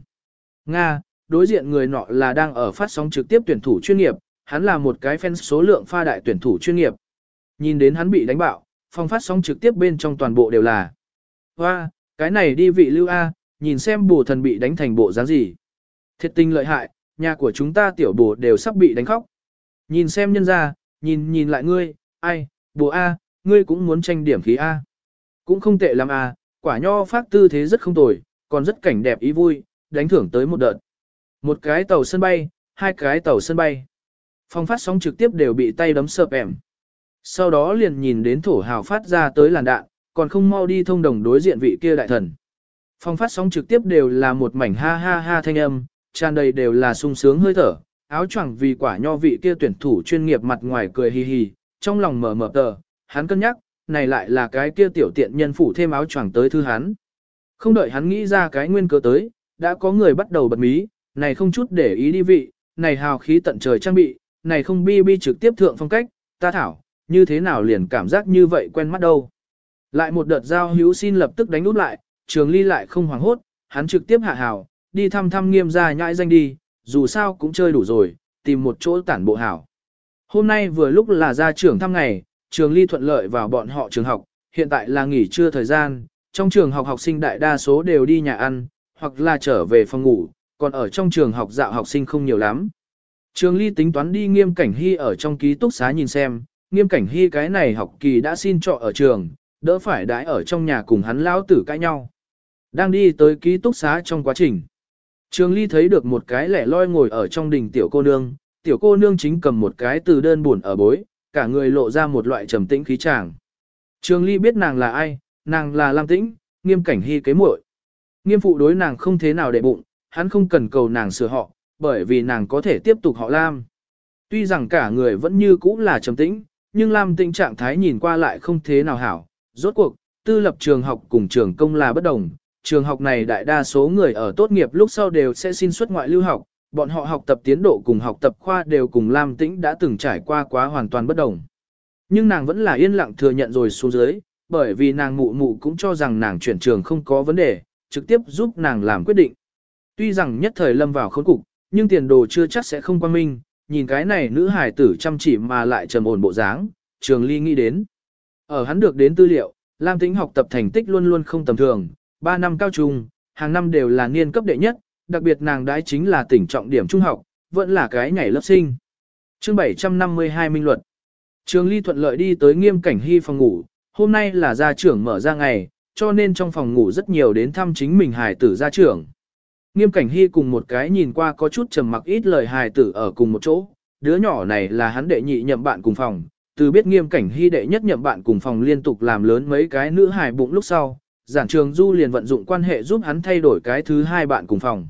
Nga, đối diện người nọ là đang ở phát sóng trực tiếp tuyển thủ chuyên nghiệp, hắn là một cái fan số lượng pha đại tuyển thủ chuyên nghiệp. Nhìn đến hắn bị đánh bạo, phòng phát sóng trực tiếp bên trong toàn bộ đều là. Hoa, cái này đi vị lưu A, nhìn xem bổ thần bị đánh thành bộ dáng gì. Thiệt tình lợi hại, nhà của chúng ta tiểu bổ đều sắp bị đánh khóc. Nhìn xem nhân ra, nhìn nhìn lại ngươi, ai, bổ A, ngươi cũng muốn tranh điểm khí A. Cũng không tệ lắm A, quả nho phát tư thế rất không tồi, còn rất cảnh đẹp ý vui, đánh thưởng tới một đợt. Một cái tàu sân bay, hai cái tàu sân bay. Phong phát sóng trực tiếp đều bị tay đấm sợp ẻm. Sau đó liền nhìn đến thổ hào phát ra tới làn đạn, còn không mau đi thông đồng đối diện vị kia đại thần. Phong phát sóng trực tiếp đều là một mảnh ha ha ha thanh âm, tràn đầy đều là sung sướng hơi thở, áo choàng vì quả nho vị kia tuyển thủ chuyên nghiệp mặt ngoài cười hì hì, trong lòng mở mở tờ, hắn cân nhắc, này lại là cái kia tiểu tiện nhân phủ thêm áo choàng tới thư hắn. Không đợi hắn nghĩ ra cái nguyên cớ tới, đã có người bắt đầu bật mí, này không chút để ý đi vị, này hào khí tận trời trang bị, này không bi bi trực tiếp thượng phong cách, ta thảo, như thế nào liền cảm giác như vậy quen mắt đâu. Lại một đợt giao hữu xin lập tức đánh út lại, trường ly lại không hoảng hốt, hắn trực tiếp hạ hào, đi thăm thăm nghiêm ra nhãi danh đi, dù sao cũng chơi đủ rồi, tìm một chỗ tản bộ hảo. Hôm nay vừa lúc là ra trưởng thăm ngày, trường ly thuận lợi vào bọn họ trường học, hiện tại là nghỉ trưa thời gian, trong trường học học sinh đại đa số đều đi nhà ăn, hoặc là trở về phòng ngủ, còn ở trong trường học dạo học sinh không nhiều lắm. Trường ly tính toán đi nghiêm cảnh hy ở trong ký túc xá nhìn xem, nghiêm cảnh hy cái này học kỳ đã xin trọ ở trường, đỡ phải đãi ở trong nhà cùng hắn lão tử cãi nhau. Đang đi tới ký túc xá trong quá trình. Trường ly thấy được một cái lẻ loi ngồi ở trong đình tiểu cô nương, tiểu cô nương chính cầm một cái từ đơn buồn ở bối, cả người lộ ra một loại trầm tĩnh khí tràng. Trường ly biết nàng là ai, nàng là Lam Tĩnh, nghiêm cảnh hy kế muội. Nghiêm phụ đối nàng không thế nào để bụng, hắn không cần cầu nàng sửa họ, bởi vì nàng có thể tiếp tục họ Lam. Tuy rằng cả người vẫn như cũ là trầm tĩnh, nhưng Lam Tĩnh trạng thái nhìn qua lại không thế nào hảo. Rốt cuộc, tư lập trường học cùng trường công là bất đồng. Trường học này đại đa số người ở tốt nghiệp lúc sau đều sẽ xin xuất ngoại lưu học, bọn họ học tập tiến độ cùng học tập khoa đều cùng Lam Tĩnh đã từng trải qua quá hoàn toàn bất đồng. Nhưng nàng vẫn là yên lặng thừa nhận rồi xuống dưới, bởi vì nàng mụ mụ cũng cho rằng nàng chuyển trường không có vấn đề, trực tiếp giúp nàng làm quyết định. Tuy rằng nhất thời lâm vào khốn cục, nhưng tiền đồ chưa chắc sẽ không quan minh, nhìn cái này nữ hài tử chăm chỉ mà lại trầm ổn bộ dáng, trường ly nghĩ đến. Ở hắn được đến tư liệu, Lam Tĩnh học tập thành tích luôn luôn không tầm thường, 3 năm cao trung, hàng năm đều là niên cấp đệ nhất, đặc biệt nàng đãi chính là tỉnh trọng điểm trung học, vẫn là cái nhảy lớp sinh. Chương 752 Minh Luật Trường Ly thuận lợi đi tới nghiêm cảnh hy phòng ngủ, hôm nay là gia trưởng mở ra ngày, cho nên trong phòng ngủ rất nhiều đến thăm chính mình hài tử gia trưởng. Nghiêm cảnh hy cùng một cái nhìn qua có chút trầm mặc ít lời hài tử ở cùng một chỗ, đứa nhỏ này là hắn đệ nhị nhậm bạn cùng phòng, từ biết nghiêm cảnh hy đệ nhất nhậm bạn cùng phòng liên tục làm lớn mấy cái nữ hài bụng lúc sau, giản trường du liền vận dụng quan hệ giúp hắn thay đổi cái thứ hai bạn cùng phòng.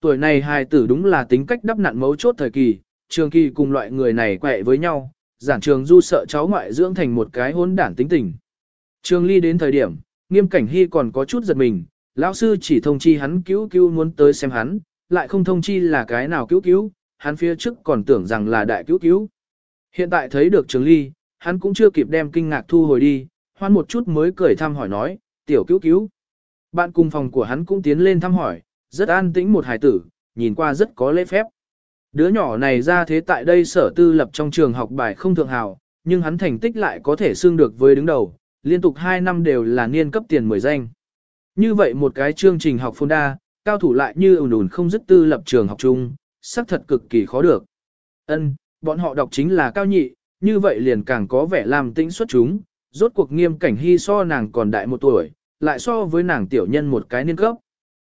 Tuổi này hài tử đúng là tính cách đắp nặn mấu chốt thời kỳ, trường kỳ cùng loại người này quẹ với nhau, giản trường du sợ cháu ngoại dưỡng thành một cái hôn đản tính tình. Trường ly đến thời điểm, nghiêm cảnh hy còn có chút giật mình, lão sư chỉ thông chi hắn cứu cứu muốn tới xem hắn, lại không thông chi là cái nào cứu cứu, hắn phía trước còn tưởng rằng là đại cứu cứu. Hiện tại thấy được trường ly, hắn cũng chưa kịp đem kinh ngạc thu hồi đi, hoan một chút mới cười thăm hỏi nói, tiểu cứu cứu. Bạn cùng phòng của hắn cũng tiến lên thăm hỏi, rất an tĩnh một hài tử, nhìn qua rất có lễ phép. Đứa nhỏ này ra thế tại đây sở tư lập trong trường học bài không thượng hào, nhưng hắn thành tích lại có thể xương được với đứng đầu, liên tục 2 năm đều là niên cấp tiền 10 danh. Như vậy một cái chương trình học phôn đa, cao thủ lại như ủn ủn không dứt tư lập trường học chung, xác thật cực kỳ khó được. Ân, bọn họ đọc chính là cao nhị, như vậy liền càng có vẻ làm tĩnh xuất chúng, rốt cuộc nghiêm cảnh hy so nàng còn đại một tuổi, lại so với nàng tiểu nhân một cái niên cấp.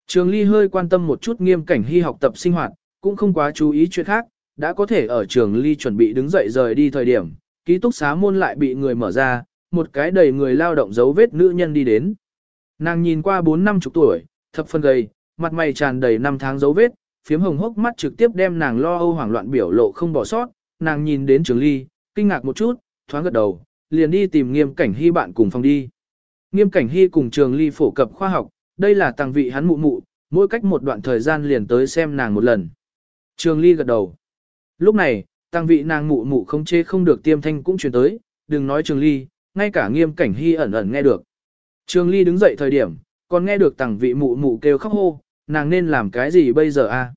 Trường ly hơi quan tâm một chút nghiêm cảnh hy học tập sinh hoạt, cũng không quá chú ý chuyện khác, đã có thể ở trường ly chuẩn bị đứng dậy rời đi thời điểm, ký túc xá môn lại bị người mở ra, một cái đầy người lao động dấu vết nữ nhân đi đến. Nàng nhìn qua bốn năm chục tuổi, thập phân gầy, mặt mày tràn đầy năm tháng dấu vết, phiếm hồng hốc mắt trực tiếp đem nàng lo âu hoảng loạn biểu lộ không bỏ sót, nàng nhìn đến trường ly, kinh ngạc một chút, thoáng gật đầu, liền đi tìm nghiêm cảnh hy bạn cùng phòng đi. Nghiêm cảnh hy cùng trường ly phổ cập khoa học, đây là tăng vị hắn mụ mụ, mỗi cách một đoạn thời gian liền tới xem nàng một lần. Trường ly gật đầu. Lúc này, tăng vị nàng mụ mụ không chê không được tiêm thanh cũng truyền tới, đừng nói trường ly, ngay cả nghiêm cảnh hy ẩn ẩn nghe được. Trường ly đứng dậy thời điểm, còn nghe được tăng vị mụ mụ kêu khóc hô, nàng nên làm cái gì bây giờ a?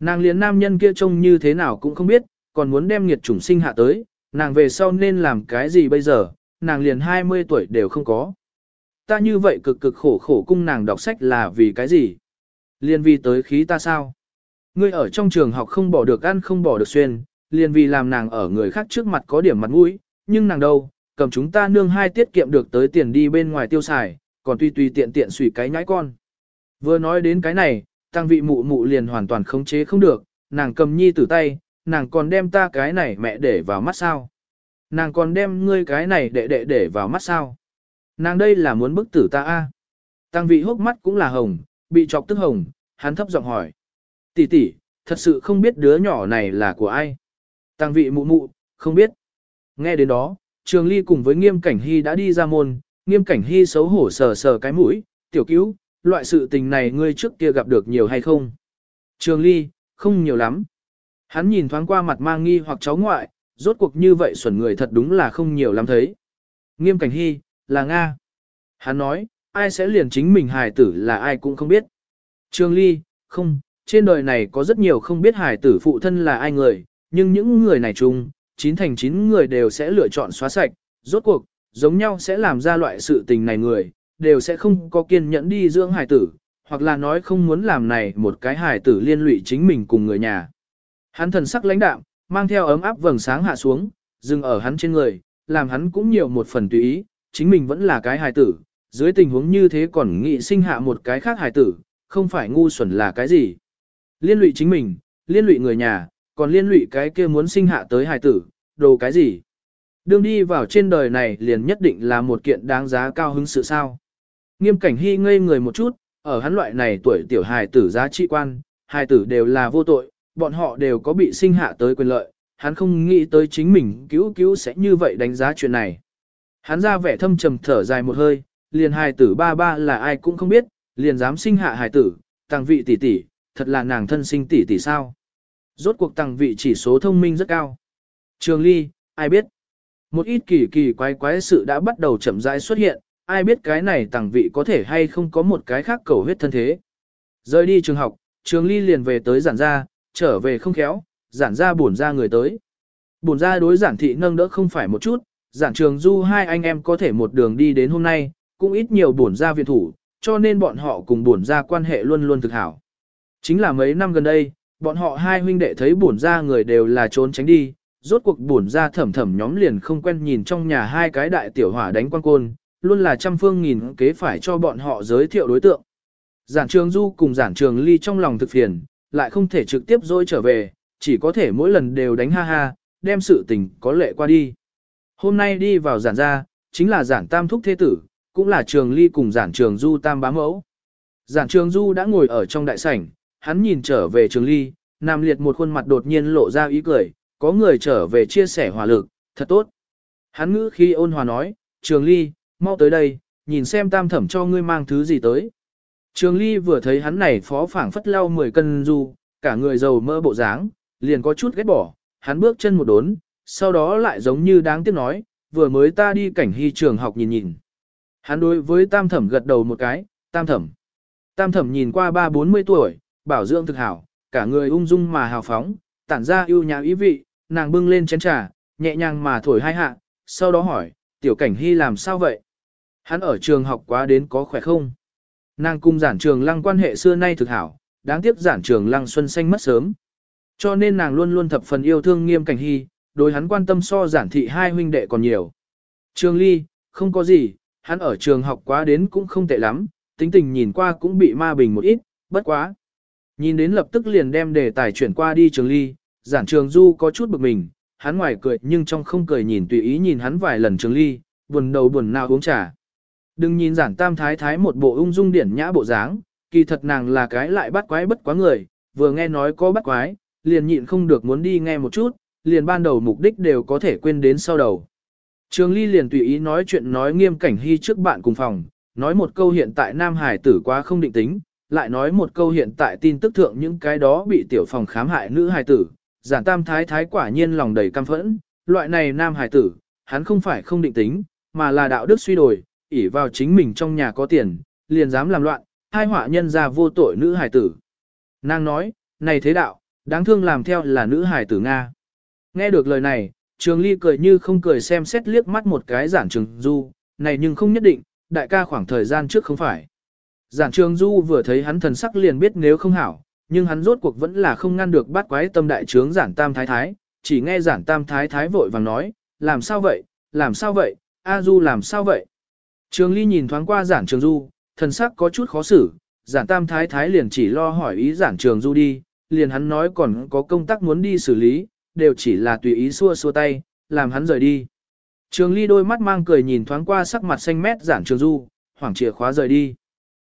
Nàng liền nam nhân kia trông như thế nào cũng không biết, còn muốn đem nghiệt chủng sinh hạ tới, nàng về sau nên làm cái gì bây giờ, nàng liền 20 tuổi đều không có. Ta như vậy cực cực khổ khổ cung nàng đọc sách là vì cái gì? Liên vì tới khí ta sao? Ngươi ở trong trường học không bỏ được ăn không bỏ được xuyên, liền vì làm nàng ở người khác trước mặt có điểm mặt mũi, nhưng nàng đâu, cầm chúng ta nương hai tiết kiệm được tới tiền đi bên ngoài tiêu xài, còn tùy tùy tiện tiện xùy cái nhãi con. Vừa nói đến cái này, tăng vị mụ mụ liền hoàn toàn khống chế không được, nàng cầm nhi tử tay, nàng còn đem ta cái này mẹ để vào mắt sao. Nàng còn đem ngươi cái này đệ đệ để vào mắt sao. Nàng đây là muốn bức tử ta a. Tăng vị hốc mắt cũng là hồng, bị chọc tức hồng, hắn thấp giọng hỏi. Tỷ tỷ, thật sự không biết đứa nhỏ này là của ai. Tăng vị mụ mụ, không biết. Nghe đến đó, Trường Ly cùng với Nghiêm Cảnh Hy đã đi ra môn, Nghiêm Cảnh Hy xấu hổ sờ sờ cái mũi, tiểu cứu, loại sự tình này ngươi trước kia gặp được nhiều hay không? Trường Ly, không nhiều lắm. Hắn nhìn thoáng qua mặt mang nghi hoặc cháu ngoại, rốt cuộc như vậy xuẩn người thật đúng là không nhiều lắm thấy. Nghiêm Cảnh Hy, là Nga. Hắn nói, ai sẽ liền chính mình hài tử là ai cũng không biết. Trương Ly, không, trên đời này có rất nhiều không biết hài tử phụ thân là ai người, nhưng những người này chung, chín thành chín người đều sẽ lựa chọn xóa sạch, rốt cuộc, giống nhau sẽ làm ra loại sự tình này người, đều sẽ không có kiên nhẫn đi dưỡng hài tử, hoặc là nói không muốn làm này một cái hài tử liên lụy chính mình cùng người nhà. Hắn thần sắc lãnh đạm, mang theo ấm áp vầng sáng hạ xuống, dừng ở hắn trên người, làm hắn cũng nhiều một phần tùy ý, chính mình vẫn là cái hài tử, dưới tình huống như thế còn nghĩ sinh hạ một cái khác hài tử, không phải ngu xuẩn là cái gì. Liên lụy chính mình, liên lụy người nhà, còn liên lụy cái kia muốn sinh hạ tới hài tử, đồ cái gì. Đương đi vào trên đời này liền nhất định là một kiện đáng giá cao hứng sự sao. Nghiêm cảnh hy ngây người một chút, ở hắn loại này tuổi tiểu hài tử giá trị quan, hài tử đều là vô tội, bọn họ đều có bị sinh hạ tới quyền lợi, hắn không nghĩ tới chính mình cứu cứu sẽ như vậy đánh giá chuyện này. Hắn ra vẻ thâm trầm thở dài một hơi, liền hài tử ba ba là ai cũng không biết, liền dám sinh hạ hài tử, tăng vị tỷ tỷ, thật là nàng thân sinh tỷ tỷ sao. Rốt cuộc tăng vị chỉ số thông minh rất cao. Trường ly, ai biết? Một ít kỳ kỳ quái quái sự đã bắt đầu chậm rãi xuất hiện, ai biết cái này tăng vị có thể hay không có một cái khác cầu huyết thân thế. Rời đi trường học, trường ly liền về tới giản gia, trở về không khéo, giản gia buồn ra người tới. Buồn ra đối giản thị nâng đỡ không phải một chút, giản trường du hai anh em có thể một đường đi đến hôm nay, cũng ít nhiều buồn ra viện thủ, cho nên bọn họ cùng buồn ra quan hệ luôn luôn thực hảo. Chính là mấy năm gần đây, bọn họ hai huynh đệ thấy buồn ra người đều là trốn tránh đi, rốt cuộc buồn ra thẩm thẩm nhóm liền không quen nhìn trong nhà hai cái đại tiểu hỏa đánh quan côn, luôn là trăm phương nghìn kế phải cho bọn họ giới thiệu đối tượng. Giản trường du cùng giản trường ly trong lòng thực phiền, lại không thể trực tiếp dối trở về, chỉ có thể mỗi lần đều đánh ha ha, đem sự tình có lệ qua đi. Hôm nay đi vào giản ra, chính là giản tam thúc thế tử, cũng là trường ly cùng giản trường du tam bá mẫu. Giản trường du đã ngồi ở trong đại sảnh, hắn nhìn trở về trường ly, nam liệt một khuôn mặt đột nhiên lộ ra ý cười, có người trở về chia sẻ hòa lực, thật tốt. Hắn ngữ khi ôn hòa nói, trường ly, mau tới đây, nhìn xem tam thẩm cho ngươi mang thứ gì tới. Trường ly vừa thấy hắn này phó phảng phất lau 10 cân du, cả người giàu mỡ bộ dáng, liền có chút ghét bỏ, hắn bước chân một đốn, sau đó lại giống như đáng tiếc nói, vừa mới ta đi cảnh hy trường học nhìn nhìn. Hắn đối với tam thẩm gật đầu một cái, tam thẩm. Tam thẩm nhìn qua ba bốn mươi tuổi, bảo dưỡng thực hảo, cả người ung dung mà hào phóng, tản ra yêu nhã ý vị, nàng bưng lên chén trà, nhẹ nhàng mà thổi hai hạ, sau đó hỏi, tiểu cảnh hy làm sao vậy? Hắn ở trường học quá đến có khỏe không? Nàng cung giản trường lăng quan hệ xưa nay thực hảo, đáng tiếc giản trường lăng xuân xanh mất sớm. Cho nên nàng luôn luôn thập phần yêu thương nghiêm cảnh hy, đối hắn quan tâm so giản thị hai huynh đệ còn nhiều. Trường ly, không có gì, hắn ở trường học quá đến cũng không tệ lắm, tính tình nhìn qua cũng bị ma bình một ít, bất quá. Nhìn đến lập tức liền đem đề tài chuyển qua đi trường ly, giản trường du có chút bực mình, hắn ngoài cười nhưng trong không cười nhìn tùy ý nhìn hắn vài lần trường ly, buồn đầu buồn nào uống trà. Đừng nhìn giản tam thái thái một bộ ung dung điển nhã bộ dáng, kỳ thật nàng là cái lại bắt quái bất quá người, vừa nghe nói có bắt quái, liền nhịn không được muốn đi nghe một chút, liền ban đầu mục đích đều có thể quên đến sau đầu. Trường Ly liền tùy ý nói chuyện nói nghiêm cảnh hy trước bạn cùng phòng, nói một câu hiện tại Nam Hải tử quá không định tính, lại nói một câu hiện tại tin tức thượng những cái đó bị tiểu phòng khám hại nữ hài tử, giản tam thái thái quả nhiên lòng đầy căm phẫn, loại này Nam Hải tử, hắn không phải không định tính, mà là đạo đức suy đồi, ỷ vào chính mình trong nhà có tiền, liền dám làm loạn, hai họa nhân ra vô tội nữ hài tử. Nàng nói, này thế đạo, đáng thương làm theo là nữ hài tử Nga. Nghe được lời này, Trường Ly cười như không cười xem xét liếc mắt một cái giản trường du, này nhưng không nhất định, đại ca khoảng thời gian trước không phải. Giản trường du vừa thấy hắn thần sắc liền biết nếu không hảo, nhưng hắn rốt cuộc vẫn là không ngăn được bắt quái tâm đại trướng giản tam thái thái, chỉ nghe giản tam thái thái vội vàng nói, làm sao vậy, làm sao vậy, A du làm sao vậy. Trường Ly nhìn thoáng qua giản trường du, thần sắc có chút khó xử, giản tam thái thái liền chỉ lo hỏi ý giản trường du đi, liền hắn nói còn có công tác muốn đi xử lý, đều chỉ là tùy ý xua xua tay, làm hắn rời đi. Trường Ly đôi mắt mang cười nhìn thoáng qua sắc mặt xanh mét giản trường du, hoảng chìa khóa rời đi.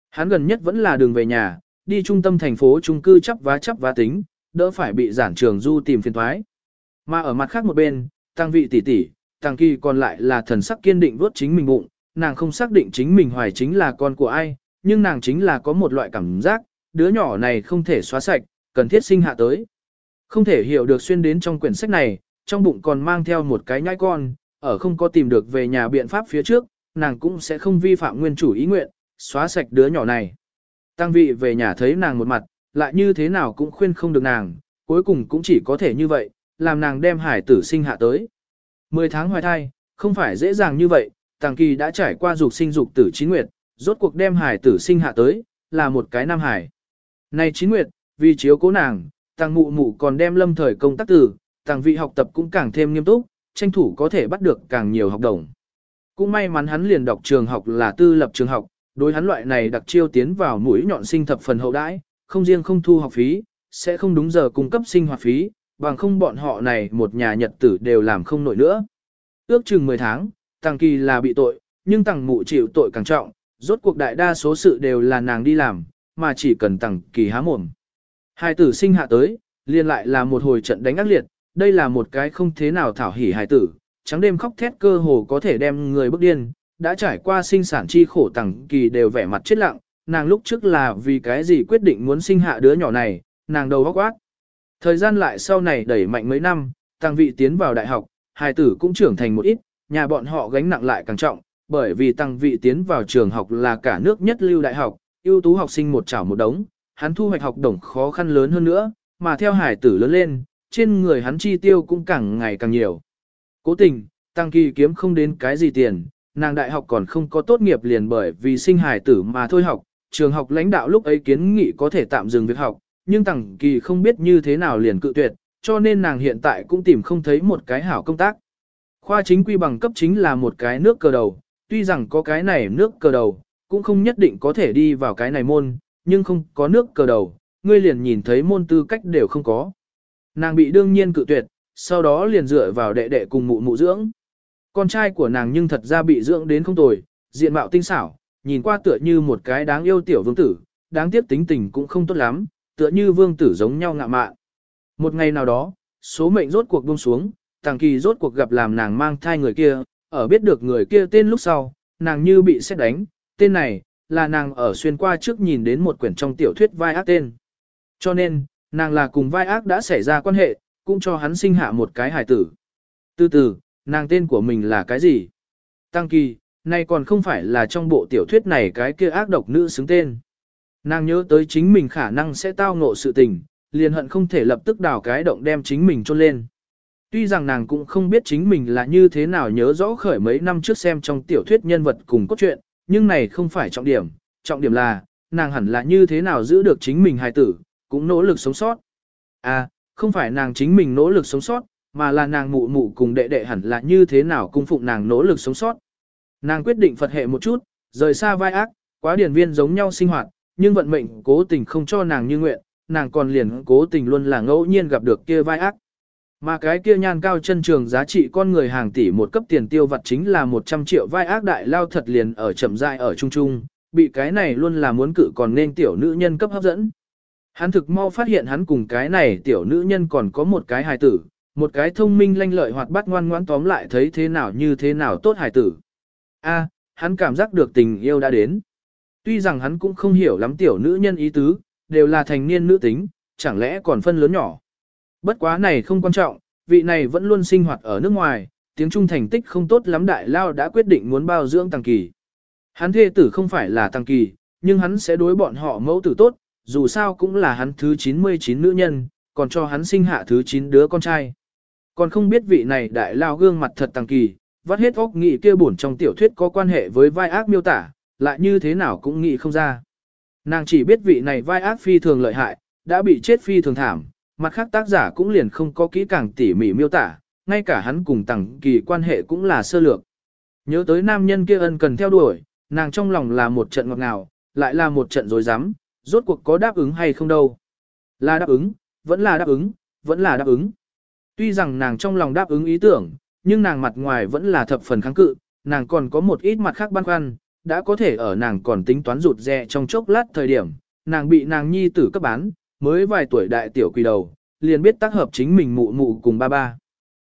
Hắn gần nhất vẫn là đường về nhà, đi trung tâm thành phố trung cư chấp vá chấp vá tính, đỡ phải bị giản trường du tìm phiền toái. Mà ở mặt khác một bên, tăng vị tỷ tỷ, tăng kỳ còn lại là thần sắc kiên định vuốt chính mình bụng, nàng không xác định chính mình hoài chính là con của ai, nhưng nàng chính là có một loại cảm giác, đứa nhỏ này không thể xóa sạch, cần thiết sinh hạ tới. Không thể hiểu được xuyên đến trong quyển sách này, trong bụng còn mang theo một cái nhai con, ở không có tìm được về nhà biện pháp phía trước, nàng cũng sẽ không vi phạm nguyên chủ ý nguyện, xóa sạch đứa nhỏ này. Tăng vị về nhà thấy nàng một mặt, lại như thế nào cũng khuyên không được nàng, cuối cùng cũng chỉ có thể như vậy, làm nàng đem hải tử sinh hạ tới. Mười tháng hoài thai, không phải dễ dàng như vậy, Tăng Kỳ đã trải qua dục sinh dục tử chín nguyệt, rốt cuộc đem hải tử sinh hạ tới, là một cái nam hải. Này chín nguyệt, vì chiếu cố nàng, Tàng Mụ Mụ còn đem lâm thời công tác từ, tàng vị học tập cũng càng thêm nghiêm túc, tranh thủ có thể bắt được càng nhiều học đồng. Cũng may mắn hắn liền đọc trường học là tư lập trường học, đối hắn loại này đặc chiêu tiến vào mũi nhọn sinh thập phần hậu đãi, không riêng không thu học phí, sẽ không đúng giờ cung cấp sinh hoạt phí, bằng không bọn họ này một nhà nhật tử đều làm không nổi nữa. Ước chừng 10 tháng, tàng Kỳ là bị tội, nhưng tàng Mụ chịu tội càng trọng, rốt cuộc đại đa số sự đều là nàng đi làm, mà chỉ cần tàng Kỳ há mồm. Hải tử sinh hạ tới, liền lại là một hồi trận đánh ác liệt, đây là một cái không thế nào thảo hỉ Hải tử, trắng đêm khóc thét cơ hồ có thể đem người bức điên, đã trải qua sinh sản chi khổ tẳng Kỳ đều vẻ mặt chết lặng, nàng lúc trước là vì cái gì quyết định muốn sinh hạ đứa nhỏ này, nàng đầu óc quát. Thời gian lại sau này đẩy mạnh mấy năm, tăng vị tiến vào đại học, hài tử cũng trưởng thành một ít, nhà bọn họ gánh nặng lại càng trọng, bởi vì tăng vị tiến vào trường học là cả nước nhất lưu đại học, ưu tú học sinh một chảo một đống, hắn thu hoạch học đồng khó khăn lớn hơn nữa, mà theo hải tử lớn lên, trên người hắn chi tiêu cũng càng ngày càng nhiều. Cố tình, tăng kỳ kiếm không đến cái gì tiền, nàng đại học còn không có tốt nghiệp liền bởi vì sinh hải tử mà thôi học, trường học lãnh đạo lúc ấy kiến nghị có thể tạm dừng việc học, nhưng tăng Kỳ không biết như thế nào liền cự tuyệt, cho nên nàng hiện tại cũng tìm không thấy một cái hảo công tác. Khoa chính quy bằng cấp chính là một cái nước cờ đầu, tuy rằng có cái này nước cờ đầu, cũng không nhất định có thể đi vào cái này môn, nhưng không có nước cờ đầu, ngươi liền nhìn thấy môn tư cách đều không có. Nàng bị đương nhiên cự tuyệt, sau đó liền dựa vào đệ đệ cùng mụ mụ dưỡng. Con trai của nàng nhưng thật ra bị dưỡng đến không tồi, diện mạo tinh xảo, nhìn qua tựa như một cái đáng yêu tiểu vương tử, đáng tiếc tính tình cũng không tốt lắm, tựa như vương tử giống nhau ngạ mạn. Một ngày nào đó, số mệnh rốt cuộc buông xuống, Tàng Kỳ rốt cuộc gặp làm nàng mang thai người kia, ở biết được người kia tên lúc sau, nàng như bị xét đánh, tên này, là nàng ở xuyên qua trước nhìn đến một quyển trong tiểu thuyết vai ác tên. Cho nên, nàng là cùng vai ác đã xảy ra quan hệ, cũng cho hắn sinh hạ một cái hải tử. Từ từ, nàng tên của mình là cái gì? Tăng Kỳ, này còn không phải là trong bộ tiểu thuyết này cái kia ác độc nữ xứng tên. Nàng nhớ tới chính mình khả năng sẽ tao ngộ sự tình, liền hận không thể lập tức đào cái động đem chính mình chôn lên. Tuy rằng nàng cũng không biết chính mình là như thế nào nhớ rõ khởi mấy năm trước xem trong tiểu thuyết nhân vật cùng cốt truyện, nhưng này không phải trọng điểm, trọng điểm là, nàng hẳn là như thế nào giữ được chính mình hài tử, cũng nỗ lực sống sót. À, không phải nàng chính mình nỗ lực sống sót, mà là nàng mụ mụ cùng đệ đệ hẳn là như thế nào cung phụng nàng nỗ lực sống sót. Nàng quyết định Phật hệ một chút, rời xa vai ác, quá điển viên giống nhau sinh hoạt, nhưng vận mệnh cố tình không cho nàng như nguyện, nàng còn liền cố tình luôn là ngẫu nhiên gặp được kia vai ác. Mà cái kia nhan cao chân trường giá trị con người hàng tỷ một cấp tiền tiêu vặt chính là 100 triệu vai ác đại lao thật liền ở chậm dại ở trung trung, bị cái này luôn là muốn cự còn nên tiểu nữ nhân cấp hấp dẫn. Hắn thực mau phát hiện hắn cùng cái này tiểu nữ nhân còn có một cái hài tử, một cái thông minh lanh lợi hoạt bát ngoan ngoãn tóm lại thấy thế nào như thế nào tốt hài tử. A, hắn cảm giác được tình yêu đã đến. Tuy rằng hắn cũng không hiểu lắm tiểu nữ nhân ý tứ, đều là thành niên nữ tính, chẳng lẽ còn phân lớn nhỏ. Bất quá này không quan trọng, vị này vẫn luôn sinh hoạt ở nước ngoài, tiếng Trung thành tích không tốt lắm đại lao đã quyết định muốn bao dưỡng Tăng Kỳ. Hắn thê tử không phải là Tăng Kỳ, nhưng hắn sẽ đối bọn họ mẫu tử tốt, dù sao cũng là hắn thứ 99 nữ nhân, còn cho hắn sinh hạ thứ 9 đứa con trai. Còn không biết vị này đại lao gương mặt thật Tăng Kỳ, vắt hết óc nghĩ kia bổn trong tiểu thuyết có quan hệ với vai ác miêu tả, lại như thế nào cũng nghĩ không ra. Nàng chỉ biết vị này vai ác phi thường lợi hại, đã bị chết phi thường thảm, mặt khác tác giả cũng liền không có kỹ càng tỉ mỉ miêu tả, ngay cả hắn cùng tặng kỳ quan hệ cũng là sơ lược. Nhớ tới nam nhân kia ân cần theo đuổi, nàng trong lòng là một trận ngọt ngào, lại là một trận dối rắm rốt cuộc có đáp ứng hay không đâu. Là đáp ứng, vẫn là đáp ứng, vẫn là đáp ứng. Tuy rằng nàng trong lòng đáp ứng ý tưởng, nhưng nàng mặt ngoài vẫn là thập phần kháng cự, nàng còn có một ít mặt khác băn khoăn, đã có thể ở nàng còn tính toán rụt rè trong chốc lát thời điểm, nàng bị nàng nhi tử cấp bán, mới vài tuổi đại tiểu quỷ đầu, liền biết tác hợp chính mình mụ mụ cùng ba ba.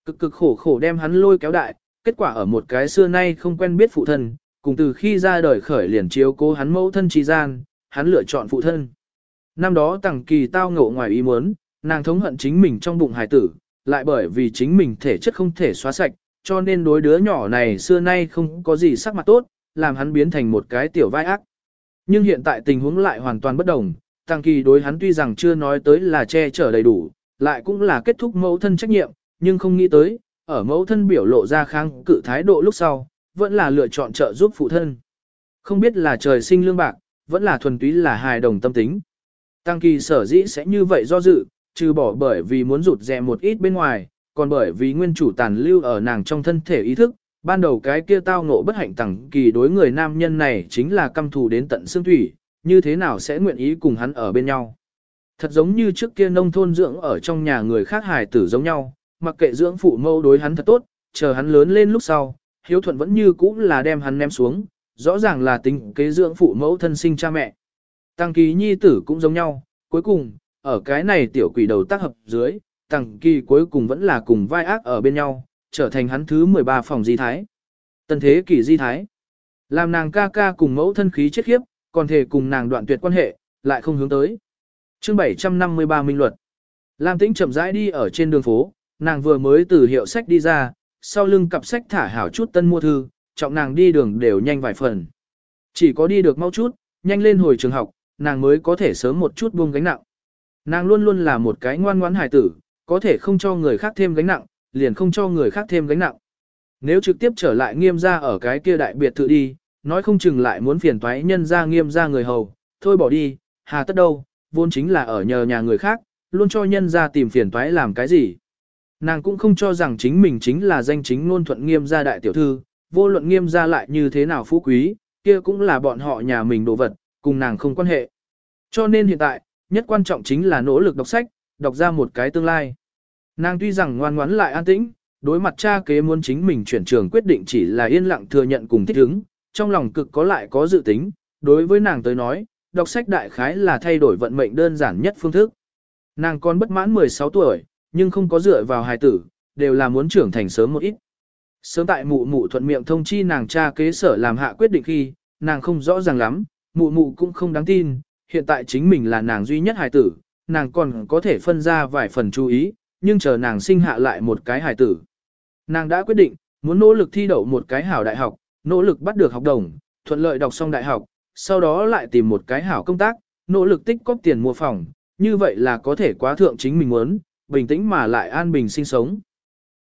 Cực cực khổ khổ đem hắn lôi kéo đại, kết quả ở một cái xưa nay không quen biết phụ thân, cùng từ khi ra đời khởi liền chiếu cố hắn mẫu thân trí gian, hắn lựa chọn phụ thân. Năm đó tàng kỳ tao ngộ ngoài ý muốn, nàng thống hận chính mình trong bụng hài tử, lại bởi vì chính mình thể chất không thể xóa sạch, cho nên đối đứa nhỏ này xưa nay không có gì sắc mặt tốt, làm hắn biến thành một cái tiểu vai ác. Nhưng hiện tại tình huống lại hoàn toàn bất đồng, Tăng Kỳ đối hắn tuy rằng chưa nói tới là che chở đầy đủ, lại cũng là kết thúc mẫu thân trách nhiệm, nhưng không nghĩ tới, ở mẫu thân biểu lộ ra kháng cự thái độ lúc sau, vẫn là lựa chọn trợ giúp phụ thân. Không biết là trời sinh lương bạc, vẫn là thuần túy là hài đồng tâm tính. Tăng Kỳ sở dĩ sẽ như vậy do dự, trừ bỏ bởi vì muốn rụt rè một ít bên ngoài, còn bởi vì nguyên chủ tàn lưu ở nàng trong thân thể ý thức, ban đầu cái kia tao ngộ bất hạnh Tăng Kỳ đối người nam nhân này chính là căm thù đến tận xương thủy, như thế nào sẽ nguyện ý cùng hắn ở bên nhau. Thật giống như trước kia nông thôn dưỡng ở trong nhà người khác hài tử giống nhau, mặc kệ dưỡng phụ mâu đối hắn thật tốt, chờ hắn lớn lên lúc sau, hiếu thuận vẫn như cũ là đem hắn ném xuống, rõ ràng là tính kế dưỡng phụ mẫu thân sinh cha mẹ. Tăng kỳ nhi tử cũng giống nhau, cuối cùng, ở cái này tiểu quỷ đầu tác hợp dưới, tăng kỳ cuối cùng vẫn là cùng vai ác ở bên nhau, trở thành hắn thứ 13 phòng di thái. tân thế kỷ di thái. Làm nàng ca ca cùng mẫu thân khí chết khiếp, còn thể cùng nàng đoạn tuyệt quan hệ, lại không hướng tới. chương 753 minh luật. Lam tĩnh chậm rãi đi ở trên đường phố, nàng vừa mới từ hiệu sách đi ra, sau lưng cặp sách thả hảo chút tân mua thư, trọng nàng đi đường đều nhanh vài phần. Chỉ có đi được mau chút, nhanh lên hồi trường học, nàng mới có thể sớm một chút buông gánh nặng. Nàng luôn luôn là một cái ngoan ngoãn hài tử, có thể không cho người khác thêm gánh nặng, liền không cho người khác thêm gánh nặng. Nếu trực tiếp trở lại nghiêm ra ở cái kia đại biệt thự đi, nói không chừng lại muốn phiền toái nhân ra nghiêm ra người hầu, thôi bỏ đi, hà tất đâu, vốn chính là ở nhờ nhà người khác, luôn cho nhân ra tìm phiền toái làm cái gì. Nàng cũng không cho rằng chính mình chính là danh chính ngôn thuận nghiêm gia đại tiểu thư, vô luận nghiêm gia lại như thế nào phú quý, kia cũng là bọn họ nhà mình đồ vật, cùng nàng không quan hệ. Cho nên hiện tại, nhất quan trọng chính là nỗ lực đọc sách, đọc ra một cái tương lai. Nàng tuy rằng ngoan ngoãn lại an tĩnh, đối mặt cha kế muốn chính mình chuyển trường quyết định chỉ là yên lặng thừa nhận cùng thích ứng, trong lòng cực có lại có dự tính, đối với nàng tới nói, đọc sách đại khái là thay đổi vận mệnh đơn giản nhất phương thức. Nàng còn bất mãn 16 tuổi, nhưng không có dựa vào hài tử, đều là muốn trưởng thành sớm một ít. Sớm tại mụ mụ thuận miệng thông chi nàng cha kế sở làm hạ quyết định khi, nàng không rõ ràng lắm, mụ mụ cũng không đáng tin, hiện tại chính mình là nàng duy nhất hài tử, nàng còn có thể phân ra vài phần chú ý, nhưng chờ nàng sinh hạ lại một cái hài tử. Nàng đã quyết định, muốn nỗ lực thi đậu một cái hảo đại học, nỗ lực bắt được học đồng, thuận lợi đọc xong đại học, sau đó lại tìm một cái hảo công tác, nỗ lực tích cóp tiền mua phòng, như vậy là có thể quá thượng chính mình muốn, bình tĩnh mà lại an bình sinh sống.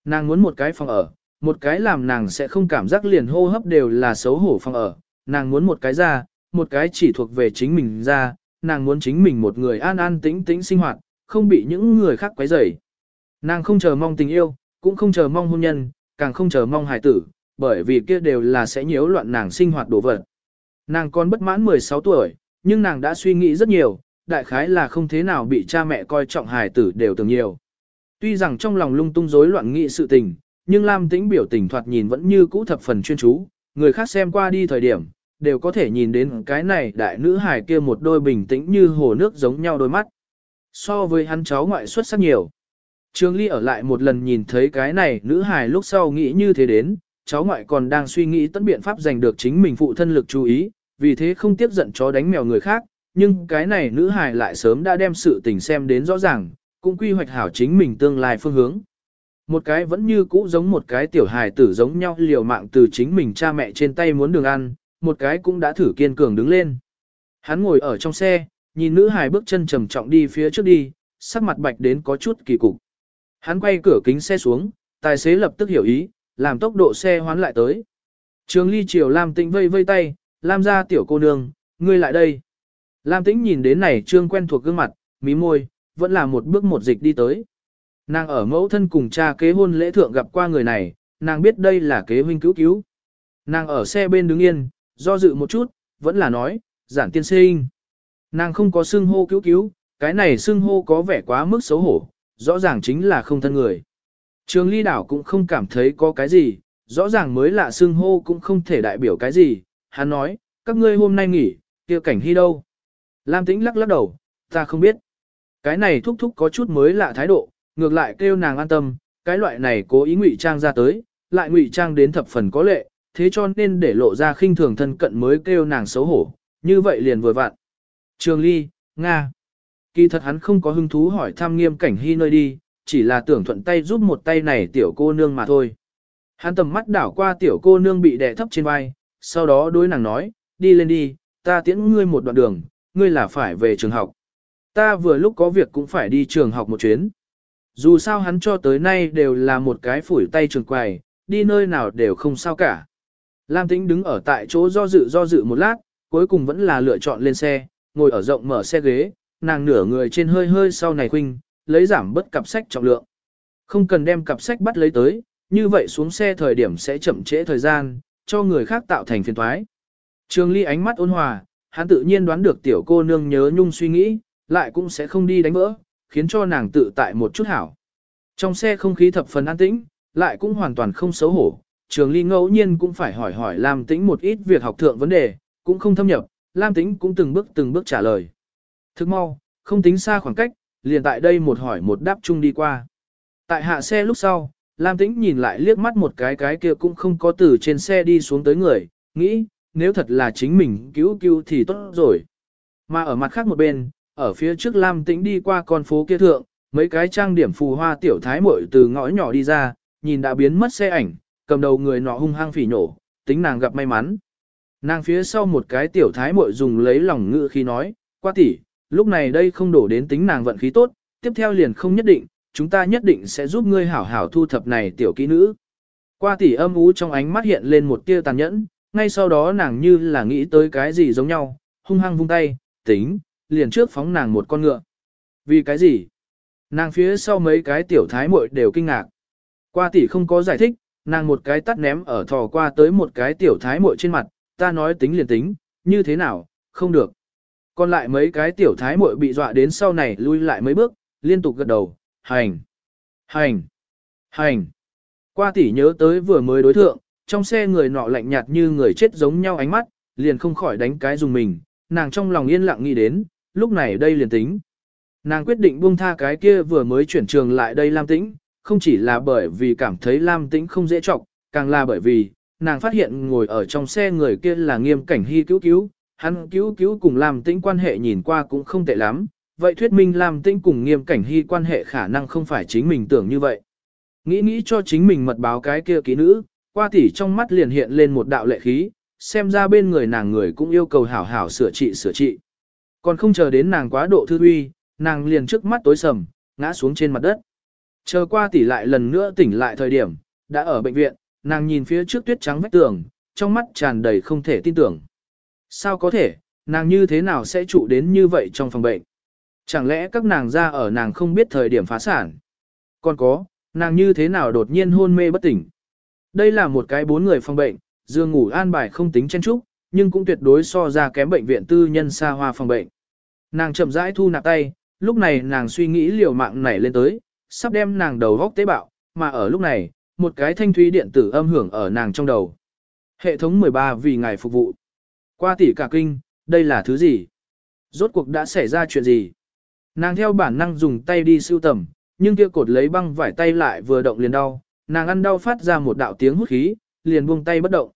Nàng muốn một cái phòng ở, một cái làm nàng sẽ không cảm giác liền hô hấp đều là xấu hổ phòng ở, nàng muốn một cái ra, một cái chỉ thuộc về chính mình ra, nàng muốn chính mình một người an an tĩnh tĩnh sinh hoạt, không bị những người khác quấy rầy. Nàng không chờ mong tình yêu, cũng không chờ mong hôn nhân, càng không chờ mong hài tử, bởi vì kia đều là sẽ nhiễu loạn nàng sinh hoạt đồ vật. Nàng còn bất mãn 16 tuổi, nhưng nàng đã suy nghĩ rất nhiều, đại khái là không thế nào bị cha mẹ coi trọng hài tử đều tưởng nhiều. Tuy rằng trong lòng lung tung rối loạn nghị sự tình, nhưng Lam Tĩnh biểu tình thoạt nhìn vẫn như cũ thập phần chuyên chú, người khác xem qua đi thời điểm, đều có thể nhìn đến cái này đại nữ hài kia một đôi bình tĩnh như hồ nước giống nhau đôi mắt. So với hắn cháu ngoại xuất sắc nhiều. Trương Ly ở lại một lần nhìn thấy cái này nữ hài lúc sau nghĩ như thế đến, cháu ngoại còn đang suy nghĩ tận biện pháp giành được chính mình phụ thân lực chú ý, vì thế không tiếp giận chó đánh mèo người khác, nhưng cái này nữ hài lại sớm đã đem sự tình xem đến rõ ràng, cũng quy hoạch hảo chính mình tương lai phương hướng. Một cái vẫn như cũ giống một cái tiểu hài tử giống nhau liều mạng từ chính mình cha mẹ trên tay muốn đường ăn, một cái cũng đã thử kiên cường đứng lên. Hắn ngồi ở trong xe, nhìn nữ hài bước chân trầm trọng đi phía trước đi, sắc mặt bạch đến có chút kỳ cục. Hắn quay cửa kính xe xuống, tài xế lập tức hiểu ý, làm tốc độ xe hoán lại tới. Trường ly chiều Lam Tĩnh vây vây tay, Lam ra tiểu cô nương, ngươi lại đây. Lam Tĩnh nhìn đến này trương quen thuộc gương mặt, mí môi, vẫn là một bước một dịch đi tới. Nàng ở mẫu thân cùng cha kế hôn lễ thượng gặp qua người này, nàng biết đây là kế huynh cứu cứu. Nàng ở xe bên đứng yên, do dự một chút, vẫn là nói, giản tiên sinh. Nàng không có xưng hô cứu cứu, cái này xưng hô có vẻ quá mức xấu hổ, rõ ràng chính là không thân người. Trường ly đảo cũng không cảm thấy có cái gì, rõ ràng mới lạ xưng hô cũng không thể đại biểu cái gì, hắn nói, các ngươi hôm nay nghỉ, kia cảnh hy đâu. Lam tĩnh lắc lắc đầu, ta không biết. Cái này thúc thúc có chút mới lạ thái độ, ngược lại kêu nàng an tâm, cái loại này cố ý ngụy trang ra tới, lại ngụy trang đến thập phần có lệ, thế cho nên để lộ ra khinh thường thân cận mới kêu nàng xấu hổ, như vậy liền vừa vặn. Trường Ly, Nga. Kỳ thật hắn không có hứng thú hỏi thăm nghiêm cảnh hy nơi đi, chỉ là tưởng thuận tay giúp một tay này tiểu cô nương mà thôi. Hắn tầm mắt đảo qua tiểu cô nương bị đè thấp trên vai, sau đó đối nàng nói, đi lên đi, ta tiễn ngươi một đoạn đường, ngươi là phải về trường học. Ta vừa lúc có việc cũng phải đi trường học một chuyến. Dù sao hắn cho tới nay đều là một cái phủi tay trường quài, đi nơi nào đều không sao cả. Lam Tĩnh đứng ở tại chỗ do dự do dự một lát, cuối cùng vẫn là lựa chọn lên xe, ngồi ở rộng mở xe ghế, nàng nửa người trên hơi hơi sau này khuynh, lấy giảm bớt cặp sách trọng lượng. Không cần đem cặp sách bắt lấy tới, như vậy xuống xe thời điểm sẽ chậm trễ thời gian, cho người khác tạo thành phiền thoái. Trường Ly ánh mắt ôn hòa, hắn tự nhiên đoán được tiểu cô nương nhớ nhung suy nghĩ, lại cũng sẽ không đi đánh vỡ, khiến cho nàng tự tại một chút hảo. Trong xe không khí thập phần an tĩnh, lại cũng hoàn toàn không xấu hổ, Trường Ly ngẫu nhiên cũng phải hỏi hỏi Lam Tĩnh một ít việc học thượng vấn đề, cũng không thâm nhập, Lam Tĩnh cũng từng bước từng bước trả lời. Thức mau, không tính xa khoảng cách, liền tại đây một hỏi một đáp chung đi qua. Tại hạ xe lúc sau, Lam Tĩnh nhìn lại liếc mắt một cái cái kia cũng không có từ trên xe đi xuống tới người, nghĩ, nếu thật là chính mình cứu cứu thì tốt rồi. Mà ở mặt khác một bên, ở phía trước Lam Tĩnh đi qua con phố kia thượng, mấy cái trang điểm phù hoa tiểu thái muội từ ngõ nhỏ đi ra, nhìn đã biến mất xe ảnh, cầm đầu người nọ hung hăng phỉ nổ, tính nàng gặp may mắn. Nàng phía sau một cái tiểu thái muội dùng lấy lòng ngự khi nói, qua tỷ, lúc này đây không đổ đến tính nàng vận khí tốt, tiếp theo liền không nhất định, chúng ta nhất định sẽ giúp ngươi hảo hảo thu thập này tiểu kỹ nữ. Qua tỷ âm ú trong ánh mắt hiện lên một tia tàn nhẫn, ngay sau đó nàng như là nghĩ tới cái gì giống nhau, hung hăng vung tay, tính, liền trước phóng nàng một con ngựa. Vì cái gì? Nàng phía sau mấy cái tiểu thái muội đều kinh ngạc. Qua tỷ không có giải thích, nàng một cái tắt ném ở thò qua tới một cái tiểu thái muội trên mặt, ta nói tính liền tính, như thế nào, không được. Còn lại mấy cái tiểu thái muội bị dọa đến sau này lui lại mấy bước, liên tục gật đầu, hành, hành, hành. Qua tỷ nhớ tới vừa mới đối thượng, trong xe người nọ lạnh nhạt như người chết giống nhau ánh mắt, liền không khỏi đánh cái dùng mình, nàng trong lòng yên lặng nghĩ đến, lúc này đây liền tính. Nàng quyết định buông tha cái kia vừa mới chuyển trường lại đây Lam Tĩnh, không chỉ là bởi vì cảm thấy Lam Tĩnh không dễ trọng, càng là bởi vì, nàng phát hiện ngồi ở trong xe người kia là nghiêm cảnh hy cứu cứu, hắn cứu cứu cùng làm Tĩnh quan hệ nhìn qua cũng không tệ lắm, vậy thuyết minh làm Tĩnh cùng nghiêm cảnh hy quan hệ khả năng không phải chính mình tưởng như vậy. Nghĩ nghĩ cho chính mình mật báo cái kia ký nữ, qua tỉ trong mắt liền hiện lên một đạo lệ khí, xem ra bên người nàng người cũng yêu cầu hảo hảo sửa trị sửa trị. Còn không chờ đến nàng quá độ thư uy, nàng liền trước mắt tối sầm, ngã xuống trên mặt đất. Chờ qua tỉ lại lần nữa tỉnh lại thời điểm, đã ở bệnh viện, nàng nhìn phía trước tuyết trắng vách tường, trong mắt tràn đầy không thể tin tưởng. Sao có thể, nàng như thế nào sẽ trụ đến như vậy trong phòng bệnh? Chẳng lẽ các nàng ra ở nàng không biết thời điểm phá sản? Còn có, nàng như thế nào đột nhiên hôn mê bất tỉnh? Đây là một cái bốn người phòng bệnh, giường ngủ an bài không tính chen trúc, nhưng cũng tuyệt đối so ra kém bệnh viện tư nhân xa hoa phòng bệnh. Nàng chậm rãi thu nạp tay, lúc này nàng suy nghĩ liều mạng nảy lên tới, sắp đem nàng đầu góc tế bạo, mà ở lúc này, một cái thanh thúy điện tử âm hưởng ở nàng trong đầu. Hệ thống 13 vì ngài phục vụ. Qua tỷ cả kinh, đây là thứ gì? Rốt cuộc đã xảy ra chuyện gì? Nàng theo bản năng dùng tay đi siêu tầm, nhưng kia cột lấy băng vải tay lại vừa động liền đau, nàng ăn đau phát ra một đạo tiếng hút khí, liền buông tay bất động.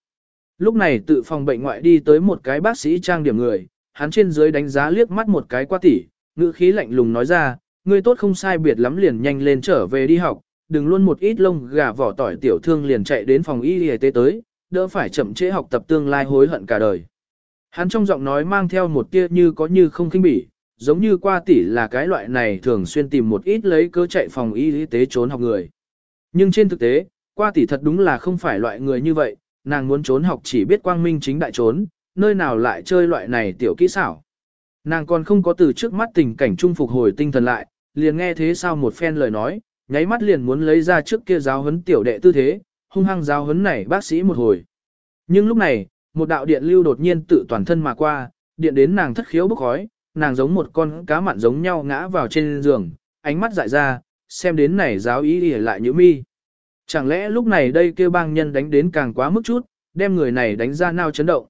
Lúc này tự phòng bệnh ngoại đi tới một cái bác sĩ trang điểm người, hắn trên dưới đánh giá liếc mắt một cái qua tỷ, ngữ khí lạnh lùng nói ra, ngươi tốt không sai biệt lắm liền nhanh lên trở về đi học, đừng luôn một ít lông gà vỏ tỏi tiểu thương liền chạy đến phòng y y tế tới, đỡ phải chậm trễ học tập tương lai hối hận cả đời. Hắn trong giọng nói mang theo một tia như có như không kinh bỉ, giống như qua tỷ là cái loại này thường xuyên tìm một ít lấy cơ chạy phòng y tế trốn học người. Nhưng trên thực tế, qua tỷ thật đúng là không phải loại người như vậy, nàng muốn trốn học chỉ biết quang minh chính đại trốn, nơi nào lại chơi loại này tiểu kỹ xảo. Nàng còn không có từ trước mắt tình cảnh trung phục hồi tinh thần lại, liền nghe thế sao một phen lời nói, nháy mắt liền muốn lấy ra trước kia giáo huấn tiểu đệ tư thế, hung hăng giáo huấn này bác sĩ một hồi. Nhưng lúc này, một đạo điện lưu đột nhiên tự toàn thân mà qua, điện đến nàng thất khiếu bốc khói, nàng giống một con cá mặn giống nhau ngã vào trên giường, ánh mắt dại ra, xem đến này giáo ý ỉa lại như mi. Chẳng lẽ lúc này đây kêu bang nhân đánh đến càng quá mức chút, đem người này đánh ra nào chấn động.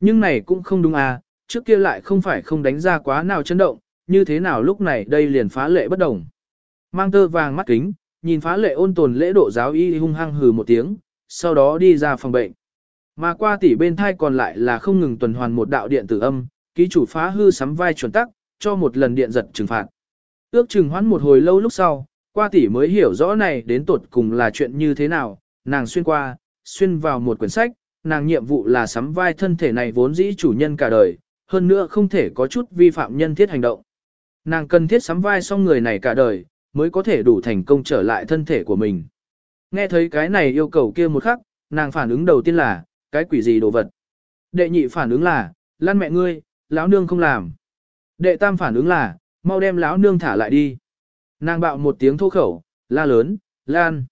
Nhưng này cũng không đúng à, trước kia lại không phải không đánh ra quá nào chấn động, như thế nào lúc này đây liền phá lệ bất đồng. Mang tơ vàng mắt kính, nhìn phá lệ ôn tồn lễ độ giáo y hung hăng hừ một tiếng, sau đó đi ra phòng bệnh. Mà qua tỉ bên thai còn lại là không ngừng tuần hoàn một đạo điện tử âm, ký chủ phá hư sắm vai chuẩn tắc, cho một lần điện giật trừng phạt. Ước chừng hoãn một hồi lâu lúc sau, qua tỷ mới hiểu rõ này đến tột cùng là chuyện như thế nào, nàng xuyên qua, xuyên vào một quyển sách, nàng nhiệm vụ là sắm vai thân thể này vốn dĩ chủ nhân cả đời, hơn nữa không thể có chút vi phạm nhân thiết hành động. Nàng cần thiết sắm vai xong người này cả đời, mới có thể đủ thành công trở lại thân thể của mình. Nghe thấy cái này yêu cầu kia một khắc, nàng phản ứng đầu tiên là, cái quỷ gì đồ vật. Đệ nhị phản ứng là, lan mẹ ngươi, lão nương không làm. Đệ tam phản ứng là, mau đem lão nương thả lại đi. Nàng bạo một tiếng thô khẩu, la lớn, lan.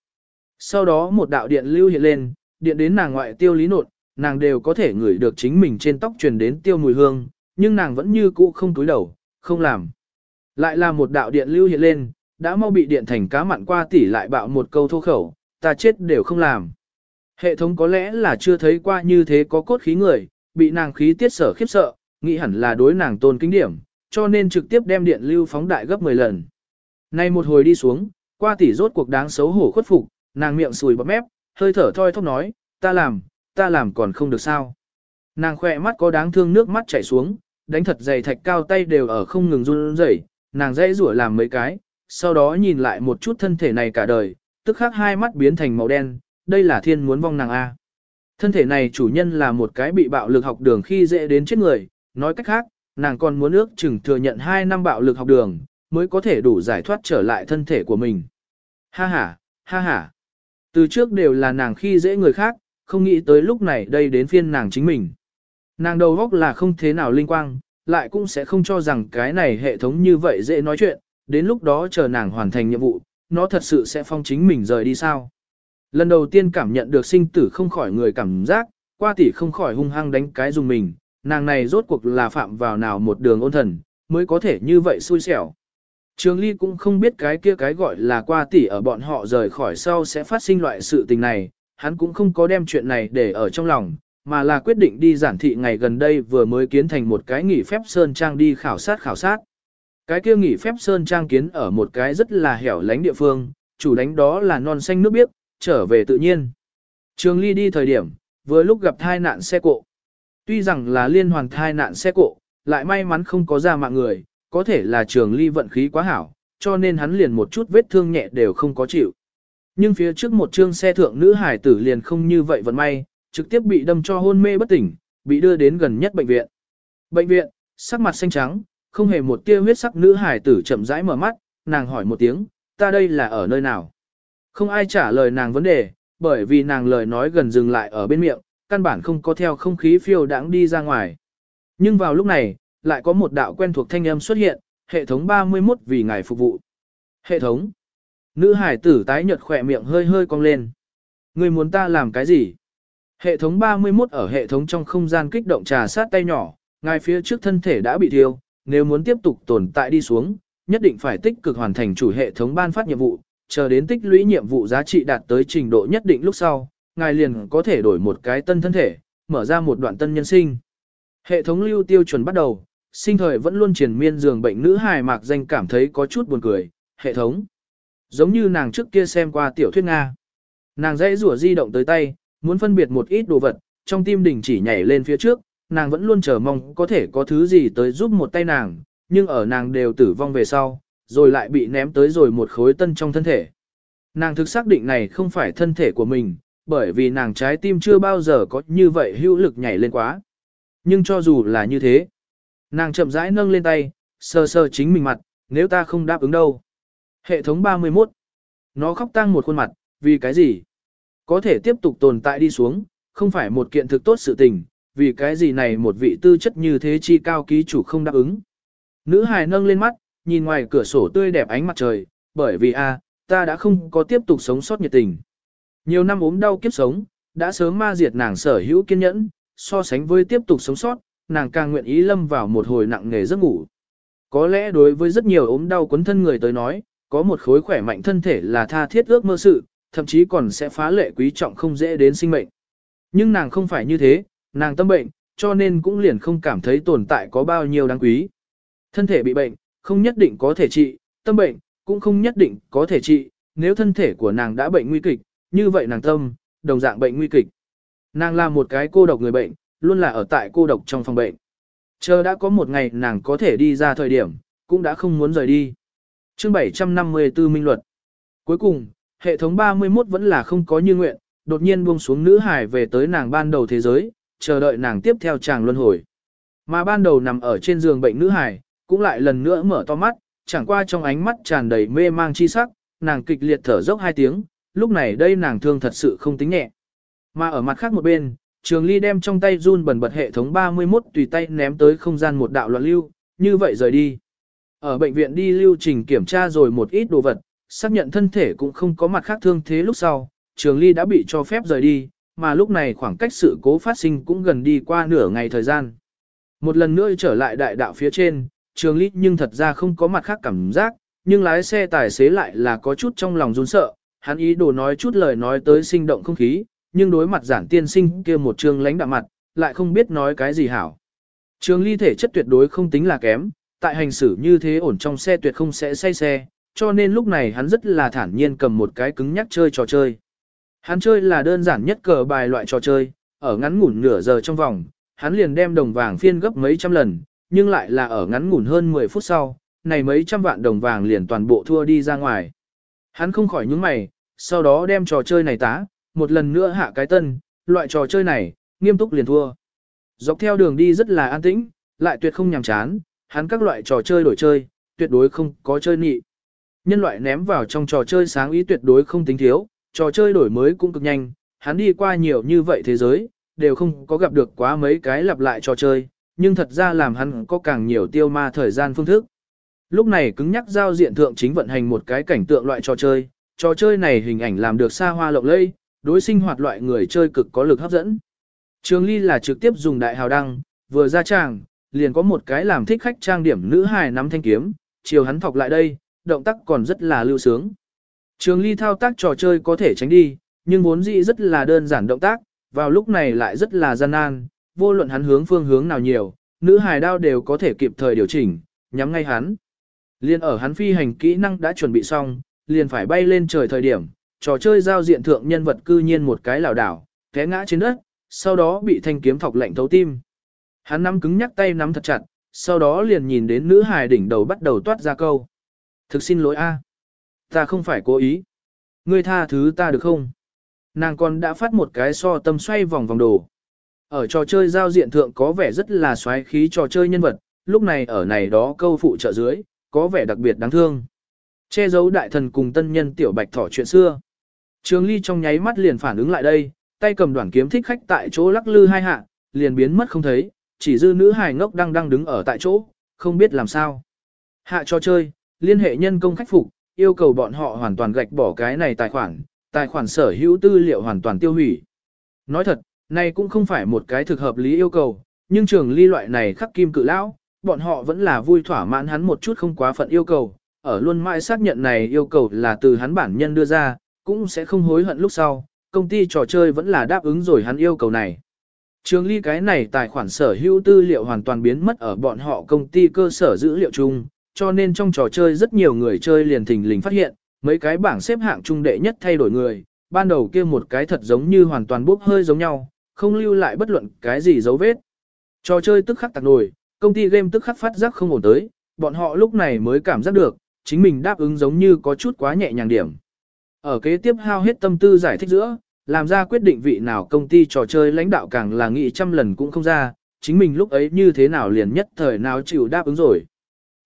Sau đó một đạo điện lưu hiện lên, điện đến nàng ngoại tiêu lý nột, nàng đều có thể ngửi được chính mình trên tóc truyền đến tiêu mùi hương, nhưng nàng vẫn như cũ không túi đầu, không làm. Lại là một đạo điện lưu hiện lên, đã mau bị điện thành cá mặn qua tỉ lại bạo một câu thô khẩu, ta chết đều không làm. Hệ thống có lẽ là chưa thấy qua như thế có cốt khí người, bị nàng khí tiết sở khiếp sợ, nghĩ hẳn là đối nàng tôn kính điểm, cho nên trực tiếp đem điện lưu phóng đại gấp 10 lần. Nay một hồi đi xuống, qua tỷ rốt cuộc đáng xấu hổ khuất phục, nàng miệng sùi bọt mép, hơi thở thoi thóp nói, ta làm, ta làm còn không được sao. Nàng khỏe mắt có đáng thương nước mắt chảy xuống, đánh thật dày thạch cao tay đều ở không ngừng run rẩy, nàng dãy rủa làm mấy cái, sau đó nhìn lại một chút thân thể này cả đời, tức khắc hai mắt biến thành màu đen, đây là thiên muốn vong nàng A. Thân thể này chủ nhân là một cái bị bạo lực học đường khi dễ đến chết người, nói cách khác, nàng còn muốn ước chừng thừa nhận 2 năm bạo lực học đường, mới có thể đủ giải thoát trở lại thân thể của mình. Ha ha, ha ha. Từ trước đều là nàng khi dễ người khác, không nghĩ tới lúc này đây đến phiên nàng chính mình. Nàng đầu góc là không thế nào linh quang, lại cũng sẽ không cho rằng cái này hệ thống như vậy dễ nói chuyện, đến lúc đó chờ nàng hoàn thành nhiệm vụ, nó thật sự sẽ phong chính mình rời đi sao. Lần đầu tiên cảm nhận được sinh tử không khỏi người cảm giác, qua tỷ không khỏi hung hăng đánh cái dùng mình, nàng này rốt cuộc là phạm vào nào một đường ôn thần, mới có thể như vậy xui xẻo. Trường Ly cũng không biết cái kia cái gọi là qua tỷ ở bọn họ rời khỏi sau sẽ phát sinh loại sự tình này, hắn cũng không có đem chuyện này để ở trong lòng, mà là quyết định đi giản thị ngày gần đây vừa mới kiến thành một cái nghỉ phép sơn trang đi khảo sát khảo sát. Cái kia nghỉ phép sơn trang kiến ở một cái rất là hẻo lánh địa phương, chủ đánh đó là non xanh nước biếc, trở về tự nhiên. Trường Ly đi thời điểm, vừa lúc gặp tai nạn xe cộ. Tuy rằng là liên hoàn tai nạn xe cộ, lại may mắn không có ra mạng người, có thể là trường ly vận khí quá hảo, cho nên hắn liền một chút vết thương nhẹ đều không có chịu. Nhưng phía trước một chương xe thượng nữ hải tử liền không như vậy vận may, trực tiếp bị đâm cho hôn mê bất tỉnh, bị đưa đến gần nhất bệnh viện. Bệnh viện, sắc mặt xanh trắng, không hề một tia huyết sắc nữ hải tử chậm rãi mở mắt, nàng hỏi một tiếng, ta đây là ở nơi nào? Không ai trả lời nàng vấn đề, bởi vì nàng lời nói gần dừng lại ở bên miệng, căn bản không có theo không khí phiêu đãng đi ra ngoài. Nhưng vào lúc này, lại có một đạo quen thuộc thanh âm xuất hiện, hệ thống 31 vì ngài phục vụ. Hệ thống. Nữ hải tử tái nhợt khỏe miệng hơi hơi cong lên. Người muốn ta làm cái gì? Hệ thống 31 ở hệ thống trong không gian kích động trà sát tay nhỏ, ngài phía trước thân thể đã bị thiêu, nếu muốn tiếp tục tồn tại đi xuống, nhất định phải tích cực hoàn thành chủ hệ thống ban phát nhiệm vụ, chờ đến tích lũy nhiệm vụ giá trị đạt tới trình độ nhất định lúc sau, ngài liền có thể đổi một cái tân thân thể, mở ra một đoạn tân nhân sinh. Hệ thống lưu tiêu chuẩn bắt đầu, sinh thời vẫn luôn triền miên giường bệnh nữ hài mạc danh cảm thấy có chút buồn cười, hệ thống. Giống như nàng trước kia xem qua tiểu thuyết Nga. Nàng dãy rủa di động tới tay, muốn phân biệt một ít đồ vật, trong tim đình chỉ nhảy lên phía trước, nàng vẫn luôn chờ mong có thể có thứ gì tới giúp một tay nàng, nhưng ở nàng đều tử vong về sau, rồi lại bị ném tới rồi một khối tân trong thân thể. Nàng thực xác định này không phải thân thể của mình, bởi vì nàng trái tim chưa bao giờ có như vậy hữu lực nhảy lên quá. Nhưng cho dù là như thế, nàng chậm rãi nâng lên tay, sờ sờ chính mình mặt, nếu ta không đáp ứng đâu. Hệ thống 31. Nó khóc tang một khuôn mặt, vì cái gì? Có thể tiếp tục tồn tại đi xuống, không phải một kiện thực tốt sự tình, vì cái gì này một vị tư chất như thế chi cao ký chủ không đáp ứng. Nữ hài nâng lên mắt, nhìn ngoài cửa sổ tươi đẹp ánh mặt trời, bởi vì a, ta đã không có tiếp tục sống sót nhiệt tình. Nhiều năm ốm đau kiếp sống, đã sớm ma diệt nàng sở hữu kiên nhẫn, so sánh với tiếp tục sống sót, nàng càng nguyện ý lâm vào một hồi nặng nghề giấc ngủ. Có lẽ đối với rất nhiều ốm đau quấn thân người tới nói, có một khối khỏe mạnh thân thể là tha thiết ước mơ sự, thậm chí còn sẽ phá lệ quý trọng không dễ đến sinh mệnh. Nhưng nàng không phải như thế, nàng tâm bệnh, cho nên cũng liền không cảm thấy tồn tại có bao nhiêu đáng quý. Thân thể bị bệnh, không nhất định có thể trị, tâm bệnh, cũng không nhất định có thể trị, nếu thân thể của nàng đã bệnh nguy kịch, như vậy nàng tâm, đồng dạng bệnh nguy kịch. Nàng là một cái cô độc người bệnh, luôn là ở tại cô độc trong phòng bệnh. Chờ đã có một ngày nàng có thể đi ra thời điểm, cũng đã không muốn rời đi. Chương 754 Minh Luật Cuối cùng, hệ thống 31 vẫn là không có như nguyện, đột nhiên buông xuống nữ hải về tới nàng ban đầu thế giới, chờ đợi nàng tiếp theo chàng luân hồi. Mà ban đầu nằm ở trên giường bệnh nữ hải, cũng lại lần nữa mở to mắt, chẳng qua trong ánh mắt tràn đầy mê mang chi sắc, nàng kịch liệt thở dốc hai tiếng, lúc này đây nàng thương thật sự không tính nhẹ. Mà ở mặt khác một bên, Trường Ly đem trong tay run bẩn bật hệ thống 31 tùy tay ném tới không gian một đạo loạn lưu, như vậy rời đi. Ở bệnh viện đi lưu trình kiểm tra rồi một ít đồ vật, xác nhận thân thể cũng không có mặt khác thương thế lúc sau, Trường Ly đã bị cho phép rời đi, mà lúc này khoảng cách sự cố phát sinh cũng gần đi qua nửa ngày thời gian. Một lần nữa trở lại đại đạo phía trên, Trường Ly nhưng thật ra không có mặt khác cảm giác, nhưng lái xe tài xế lại là có chút trong lòng run sợ, hắn ý đồ nói chút lời nói tới sinh động không khí, nhưng đối mặt giản tiên sinh kia một trường lãnh đạm mặt, lại không biết nói cái gì hảo. Trường ly thể chất tuyệt đối không tính là kém, tại hành xử như thế ổn trong xe tuyệt không sẽ say xe, cho nên lúc này hắn rất là thản nhiên cầm một cái cứng nhắc chơi trò chơi. Hắn chơi là đơn giản nhất cờ bài loại trò chơi, ở ngắn ngủn nửa giờ trong vòng, hắn liền đem đồng vàng phiên gấp mấy trăm lần, nhưng lại là ở ngắn ngủn hơn 10 phút sau, này mấy trăm vạn đồng vàng liền toàn bộ thua đi ra ngoài. Hắn không khỏi nhướng mày, sau đó đem trò chơi này tá, một lần nữa hạ cái tân, loại trò chơi này, nghiêm túc liền thua. Dọc theo đường đi rất là an tĩnh, lại tuyệt không nhàm chán, hắn các loại trò chơi đổi chơi, tuyệt đối không có chơi nị. Nhân loại ném vào trong trò chơi sáng ý tuyệt đối không tính thiếu, trò chơi đổi mới cũng cực nhanh, hắn đi qua nhiều như vậy thế giới, đều không có gặp được quá mấy cái lặp lại trò chơi, nhưng thật ra làm hắn có càng nhiều tiêu ma thời gian phương thức. Lúc này cứng nhắc giao diện thượng chính vận hành một cái cảnh tượng loại trò chơi, trò chơi này hình ảnh làm được xa hoa lộng lẫy, đối sinh hoạt loại người chơi cực có lực hấp dẫn. Trường Ly là trực tiếp dùng đại hào đăng, vừa ra tràng, liền có một cái làm thích khách trang điểm nữ hài nắm thanh kiếm, chiều hắn thọc lại đây, động tác còn rất là lưu sướng. Trường Ly thao tác trò chơi có thể tránh đi, nhưng vốn dĩ rất là đơn giản động tác, vào lúc này lại rất là gian nan, vô luận hắn hướng phương hướng nào nhiều, nữ hài đao đều có thể kịp thời điều chỉnh, nhắm ngay hắn. Liên ở hắn phi hành kỹ năng đã chuẩn bị xong, liền phải bay lên trời thời điểm, trò chơi giao diện thượng nhân vật cư nhiên một cái lảo đảo, té ngã trên đất, sau đó bị thanh kiếm thọc lạnh thấu tim. Hắn nắm cứng nhắc tay nắm thật chặt, sau đó liền nhìn đến nữ hài đỉnh đầu bắt đầu toát ra câu. Thực xin lỗi a, ta không phải cố ý. Ngươi tha thứ ta được không? Nàng còn đã phát một cái so tâm xoay vòng vòng đồ. Ở trò chơi giao diện thượng có vẻ rất là xoáy khí trò chơi nhân vật, lúc này ở này đó câu phụ trợ dưới, có vẻ đặc biệt đáng thương. Che giấu đại thần cùng tân nhân tiểu bạch thỏ chuyện xưa. Trường Ly trong nháy mắt liền phản ứng lại đây, tay cầm đoạn kiếm thích khách tại chỗ lắc lư hai hạ, liền biến mất không thấy, chỉ dư nữ hài ngốc đang đang đứng ở tại chỗ, không biết làm sao. Hạ cho chơi, liên hệ nhân công khách phục, yêu cầu bọn họ hoàn toàn gạch bỏ cái này tài khoản, tài khoản sở hữu tư liệu hoàn toàn tiêu hủy. Nói thật, này cũng không phải một cái thực hợp lý yêu cầu, nhưng trường ly loại này khắc kim cự lão, bọn họ vẫn là vui thỏa mãn hắn một chút không quá phận yêu cầu, ở luôn mãi xác nhận này yêu cầu là từ hắn bản nhân đưa ra, cũng sẽ không hối hận lúc sau, công ty trò chơi vẫn là đáp ứng rồi hắn yêu cầu này. Trường ly cái này tài khoản sở hữu tư liệu hoàn toàn biến mất ở bọn họ công ty cơ sở dữ liệu chung, cho nên trong trò chơi rất nhiều người chơi liền thình lình phát hiện, mấy cái bảng xếp hạng trung đệ nhất thay đổi người, ban đầu kia một cái thật giống như hoàn toàn bốc hơi giống nhau, không lưu lại bất luận cái gì dấu vết. Trò chơi tức khắc tạc nổi, công ty game tức khắc phát giác không ổn tới, bọn họ lúc này mới cảm giác được, chính mình đáp ứng giống như có chút quá nhẹ nhàng điểm. Ở kế tiếp hao hết tâm tư giải thích giữa, làm ra quyết định vị nào công ty trò chơi lãnh đạo càng là nghĩ trăm lần cũng không ra, chính mình lúc ấy như thế nào liền nhất thời nào chịu đáp ứng rồi.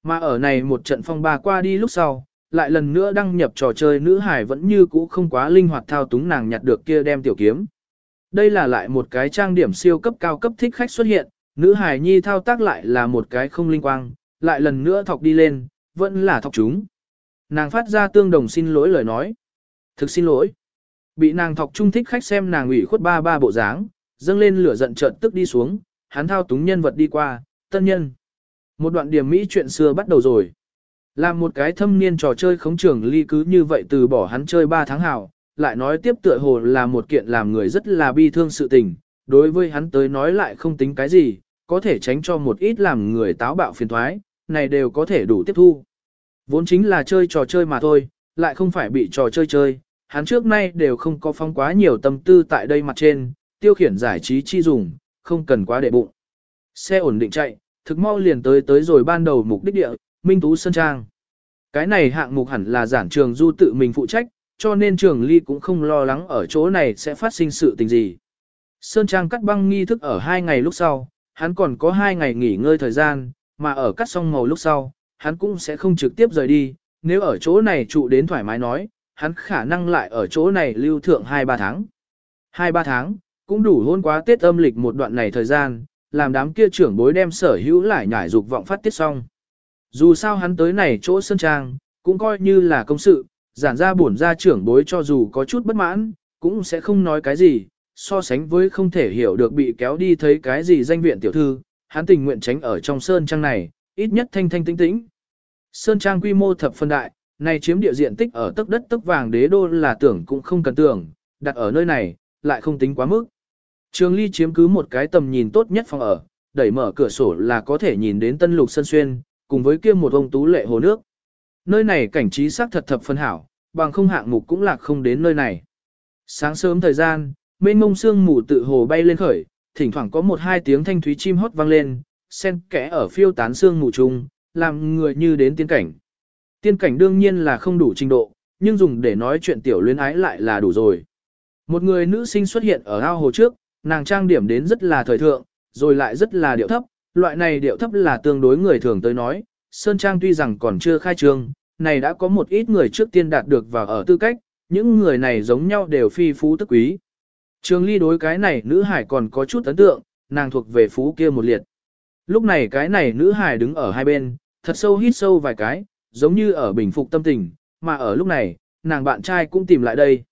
Mà ở này một trận phong ba qua đi lúc sau, lại lần nữa đăng nhập trò chơi nữ hải vẫn như cũ không quá linh hoạt thao túng nàng nhặt được kia đem tiểu kiếm. Đây là lại một cái trang điểm siêu cấp cao cấp thích khách xuất hiện, nữ hải nhi thao tác lại là một cái không linh quang, lại lần nữa thọc đi lên, vẫn là thọc chúng. Nàng phát ra tương đồng xin lỗi lời nói. Thực xin lỗi. Bị nàng thọc trung thích khách xem nàng ủy khuất ba ba bộ dáng, dâng lên lửa giận trợn tức đi xuống, hắn thao túng nhân vật đi qua, tân nhân. Một đoạn điểm mỹ chuyện xưa bắt đầu rồi. Làm một cái thâm niên trò chơi khống trưởng ly cứ như vậy từ bỏ hắn chơi 3 tháng hào, lại nói tiếp tựa hồ là một kiện làm người rất là bi thương sự tình, đối với hắn tới nói lại không tính cái gì, có thể tránh cho một ít làm người táo bạo phiền thoái, này đều có thể đủ tiếp thu. Vốn chính là chơi trò chơi mà thôi, lại không phải bị trò chơi chơi, hắn trước nay đều không có phong quá nhiều tâm tư tại đây mặt trên, tiêu khiển giải trí chi dùng, không cần quá để bụng. Xe ổn định chạy, thực mau liền tới tới rồi ban đầu mục đích địa, Minh Tú Sơn Trang. Cái này hạng mục hẳn là giản trường du tự mình phụ trách, cho nên trường ly cũng không lo lắng ở chỗ này sẽ phát sinh sự tình gì. Sơn Trang cắt băng nghi thức ở hai ngày lúc sau, hắn còn có hai ngày nghỉ ngơi thời gian, mà ở cắt xong màu lúc sau, hắn cũng sẽ không trực tiếp rời đi, nếu ở chỗ này trụ đến thoải mái nói, hắn khả năng lại ở chỗ này lưu thượng 2-3 tháng. 2-3 tháng, cũng đủ hôn quá Tết âm lịch một đoạn này thời gian, làm đám kia trưởng bối đem sở hữu lại nhảy dục vọng phát tiết xong. Dù sao hắn tới này chỗ sơn trang, cũng coi như là công sự, giản ra bổn ra trưởng bối cho dù có chút bất mãn, cũng sẽ không nói cái gì, so sánh với không thể hiểu được bị kéo đi thấy cái gì danh viện tiểu thư, hắn tình nguyện tránh ở trong sơn trang này, ít nhất thanh thanh tĩnh tĩnh. Sơn trang quy mô thập phân đại, này chiếm địa diện tích ở tức đất tức vàng đế đô là tưởng cũng không cần tưởng, đặt ở nơi này, lại không tính quá mức. Trường ly chiếm cứ một cái tầm nhìn tốt nhất phòng ở, đẩy mở cửa sổ là có thể nhìn đến tân lục sân xuyên, cùng với kia một ông tú lệ hồ nước. Nơi này cảnh trí sắc thật thập phân hảo, bằng không hạng mục cũng lạc không đến nơi này. Sáng sớm thời gian, mênh mông sương mù tự hồ bay lên khởi, thỉnh thoảng có một hai tiếng thanh thúy chim hót vang lên, sen kẽ ở phiêu tán sương mù trùng, làm người như đến tiên cảnh. Tiên cảnh đương nhiên là không đủ trình độ, nhưng dùng để nói chuyện tiểu luyến ái lại là đủ rồi. Một người nữ sinh xuất hiện ở ao hồ trước, nàng trang điểm đến rất là thời thượng, rồi lại rất là điệu thấp, loại này điệu thấp là tương đối người thường tới nói. Sơn Trang tuy rằng còn chưa khai trương, này đã có một ít người trước tiên đạt được vào ở tư cách, những người này giống nhau đều phi phú tức quý. Trường ly đối cái này nữ hải còn có chút ấn tượng, nàng thuộc về phú kia một liệt. Lúc này cái này nữ hải đứng ở hai bên, thật sâu hít sâu vài cái, giống như ở bình phục tâm tình, mà ở lúc này, nàng bạn trai cũng tìm lại đây.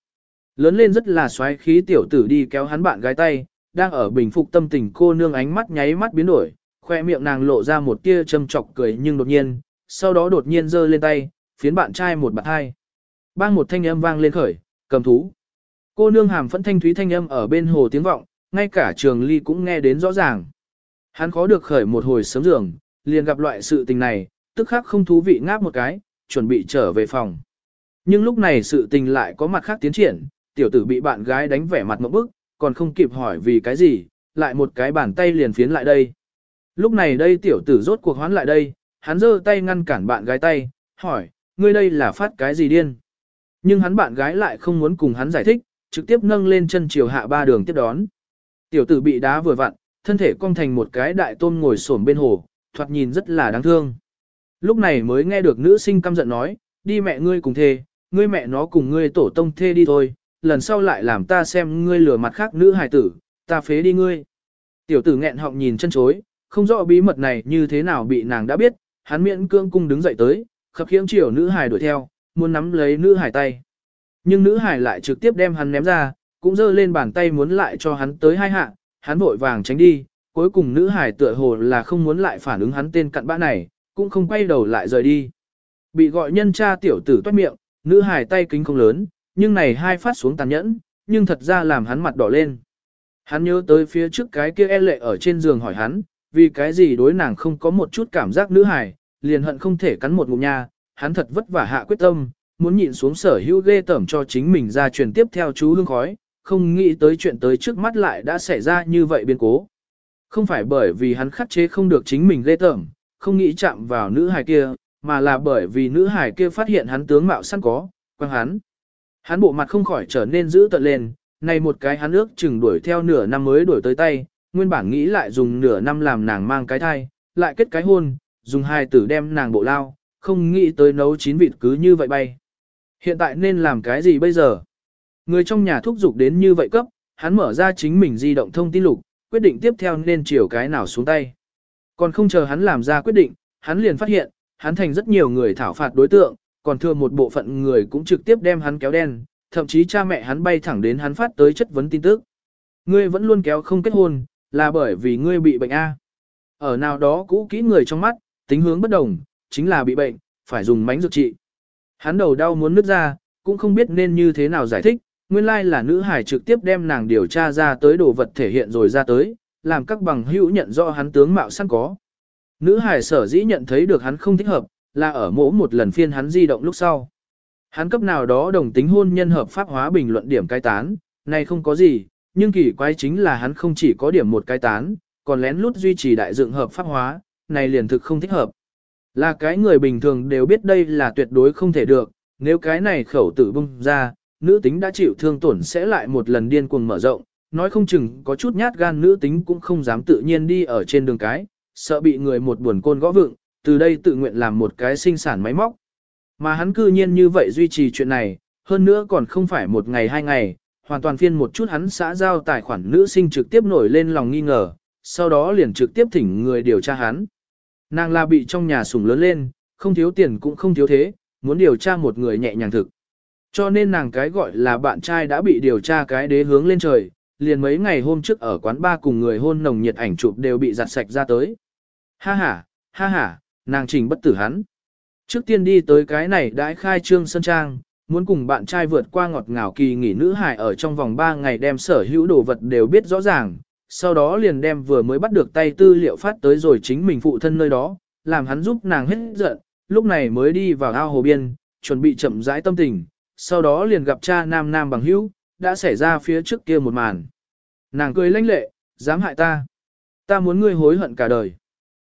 Lớn lên rất là xoáy khí tiểu tử đi kéo hắn bạn gái tay, đang ở bình phục tâm tình cô nương ánh mắt nháy mắt biến đổi, khoe miệng nàng lộ ra một tia châm chọc cười nhưng đột nhiên, sau đó đột nhiên giơ lên tay, phiến bạn trai một bạn hai. Bang một thanh âm vang lên khởi, cầm thú. Cô nương hàm phẫn thanh thúy thanh âm ở bên hồ tiếng vọng, ngay cả trường ly cũng nghe đến rõ ràng. Hắn khó được khởi một hồi sớm giường, liền gặp loại sự tình này, tức khắc không thú vị ngáp một cái, chuẩn bị trở về phòng. Nhưng lúc này sự tình lại có mặt khác tiến triển, tiểu tử bị bạn gái đánh vẻ mặt một bức, còn không kịp hỏi vì cái gì, lại một cái bàn tay liền phiến lại đây. Lúc này đây tiểu tử rốt cuộc hoán lại đây, hắn giơ tay ngăn cản bạn gái tay, hỏi, ngươi đây là phát cái gì điên? Nhưng hắn bạn gái lại không muốn cùng hắn giải thích, trực tiếp nâng lên chân chiều hạ ba đường tiếp đón. Tiểu tử bị đá vừa vặn, thân thể cong thành một cái đại tôm ngồi xổm bên hồ, thoạt nhìn rất là đáng thương. Lúc này mới nghe được nữ sinh căm giận nói, đi mẹ ngươi cùng thê, ngươi mẹ nó cùng ngươi tổ tông thê đi thôi, lần sau lại làm ta xem ngươi lừa mặt khác nữ hài tử, ta phế đi ngươi. Tiểu tử nghẹn họng nhìn chân chối, không rõ bí mật này như thế nào bị nàng đã biết, hắn miễn cương cung đứng dậy tới, khập khiễng chiều nữ hải đuổi theo, muốn nắm lấy nữ hải tay. Nhưng nữ hải lại trực tiếp đem hắn ném ra, cũng giơ lên bàn tay muốn lại cho hắn tới hai hạ, hắn vội vàng tránh đi, cuối cùng nữ hải tựa hồ là không muốn lại phản ứng hắn tên cặn bã này, cũng không quay đầu lại rời đi. Bị gọi nhân cha tiểu tử toát miệng, nữ hải tay kính không lớn, nhưng này hai phát xuống tàn nhẫn, nhưng thật ra làm hắn mặt đỏ lên. Hắn nhớ tới phía trước cái kia e lệ ở trên giường hỏi hắn, vì cái gì đối nàng không có một chút cảm giác nữ hài, liền hận không thể cắn một ngụm nha, hắn thật vất vả hạ quyết tâm, muốn nhịn xuống sở hữu ghê tởm cho chính mình ra truyền tiếp theo chú hương khói, không nghĩ tới chuyện tới trước mắt lại đã xảy ra như vậy biến cố. Không phải bởi vì hắn khắc chế không được chính mình ghê tởm, không nghĩ chạm vào nữ hài kia, mà là bởi vì nữ hài kia phát hiện hắn tướng mạo săn có, quăng hắn. Hắn bộ mặt không khỏi trở nên dữ tợn lên, này một cái hắn ước chừng đuổi theo nửa năm mới đuổi tới tay, nguyên bản nghĩ lại dùng nửa năm làm nàng mang cái thai, lại kết cái hôn, dùng hai tử đem nàng bộ lao, không nghĩ tới nấu chín vịt cứ như vậy bay. Hiện tại nên làm cái gì bây giờ? Người trong nhà thúc giục đến như vậy cấp, hắn mở ra chính mình di động thông tin lục, quyết định tiếp theo nên chiều cái nào xuống tay. Còn không chờ hắn làm ra quyết định, hắn liền phát hiện, hắn thành rất nhiều người thảo phạt đối tượng, còn thừa một bộ phận người cũng trực tiếp đem hắn kéo đen, thậm chí cha mẹ hắn bay thẳng đến hắn phát tới chất vấn tin tức. Ngươi vẫn luôn kéo không kết hôn, là bởi vì ngươi bị bệnh A. Ở nào đó cũ kỹ người trong mắt, tính hướng bất đồng, chính là bị bệnh, phải dùng mánh dược trị. Hắn đầu đau muốn nứt ra, cũng không biết nên như thế nào giải thích, nguyên lai là nữ hải trực tiếp đem nàng điều tra ra tới đồ vật thể hiện rồi ra tới, làm các bằng hữu nhận rõ hắn tướng mạo sẵn có. Nữ hải sở dĩ nhận thấy được hắn không thích hợp, là ở mỗ một lần phiên hắn di động lúc sau. Hắn cấp nào đó đồng tính hôn nhân hợp pháp hóa bình luận điểm cai tán, này không có gì, nhưng kỳ quái chính là hắn không chỉ có điểm một cái tán, còn lén lút duy trì đại dựng hợp pháp hóa, này liền thực không thích hợp. Là cái người bình thường đều biết đây là tuyệt đối không thể được, nếu cái này khẩu tử bung ra, nữ tính đã chịu thương tổn sẽ lại một lần điên cuồng mở rộng, nói không chừng có chút nhát gan nữ tính cũng không dám tự nhiên đi ở trên đường cái, sợ bị người một buồn côn gõ vựng, từ đây tự nguyện làm một cái sinh sản máy móc. Mà hắn cư nhiên như vậy duy trì chuyện này, hơn nữa còn không phải một ngày hai ngày, hoàn toàn phiên một chút hắn xã giao tài khoản nữ sinh trực tiếp nổi lên lòng nghi ngờ, sau đó liền trực tiếp thỉnh người điều tra hắn. Nàng là bị trong nhà sủng lớn lên, không thiếu tiền cũng không thiếu thế, muốn điều tra một người nhẹ nhàng thực. Cho nên nàng cái gọi là bạn trai đã bị điều tra cái đế hướng lên trời, liền mấy ngày hôm trước ở quán ba cùng người hôn nồng nhiệt ảnh chụp đều bị giặt sạch ra tới. Ha ha, ha ha, nàng trình bất tử hắn. Trước tiên đi tới cái này đãi khai trương sân trang, muốn cùng bạn trai vượt qua ngọt ngào kỳ nghỉ nữ hải ở trong vòng 3 ngày đem sở hữu đồ vật đều biết rõ ràng, sau đó liền đem vừa mới bắt được tay tư liệu phát tới rồi chính mình phụ thân nơi đó, làm hắn giúp nàng hết giận, lúc này mới đi vào ao hồ biên, chuẩn bị chậm rãi tâm tình, sau đó liền gặp cha nam nam bằng hữu, đã xảy ra phía trước kia một màn. Nàng cười lãnh lệ, dám hại ta. Ta muốn ngươi hối hận cả đời.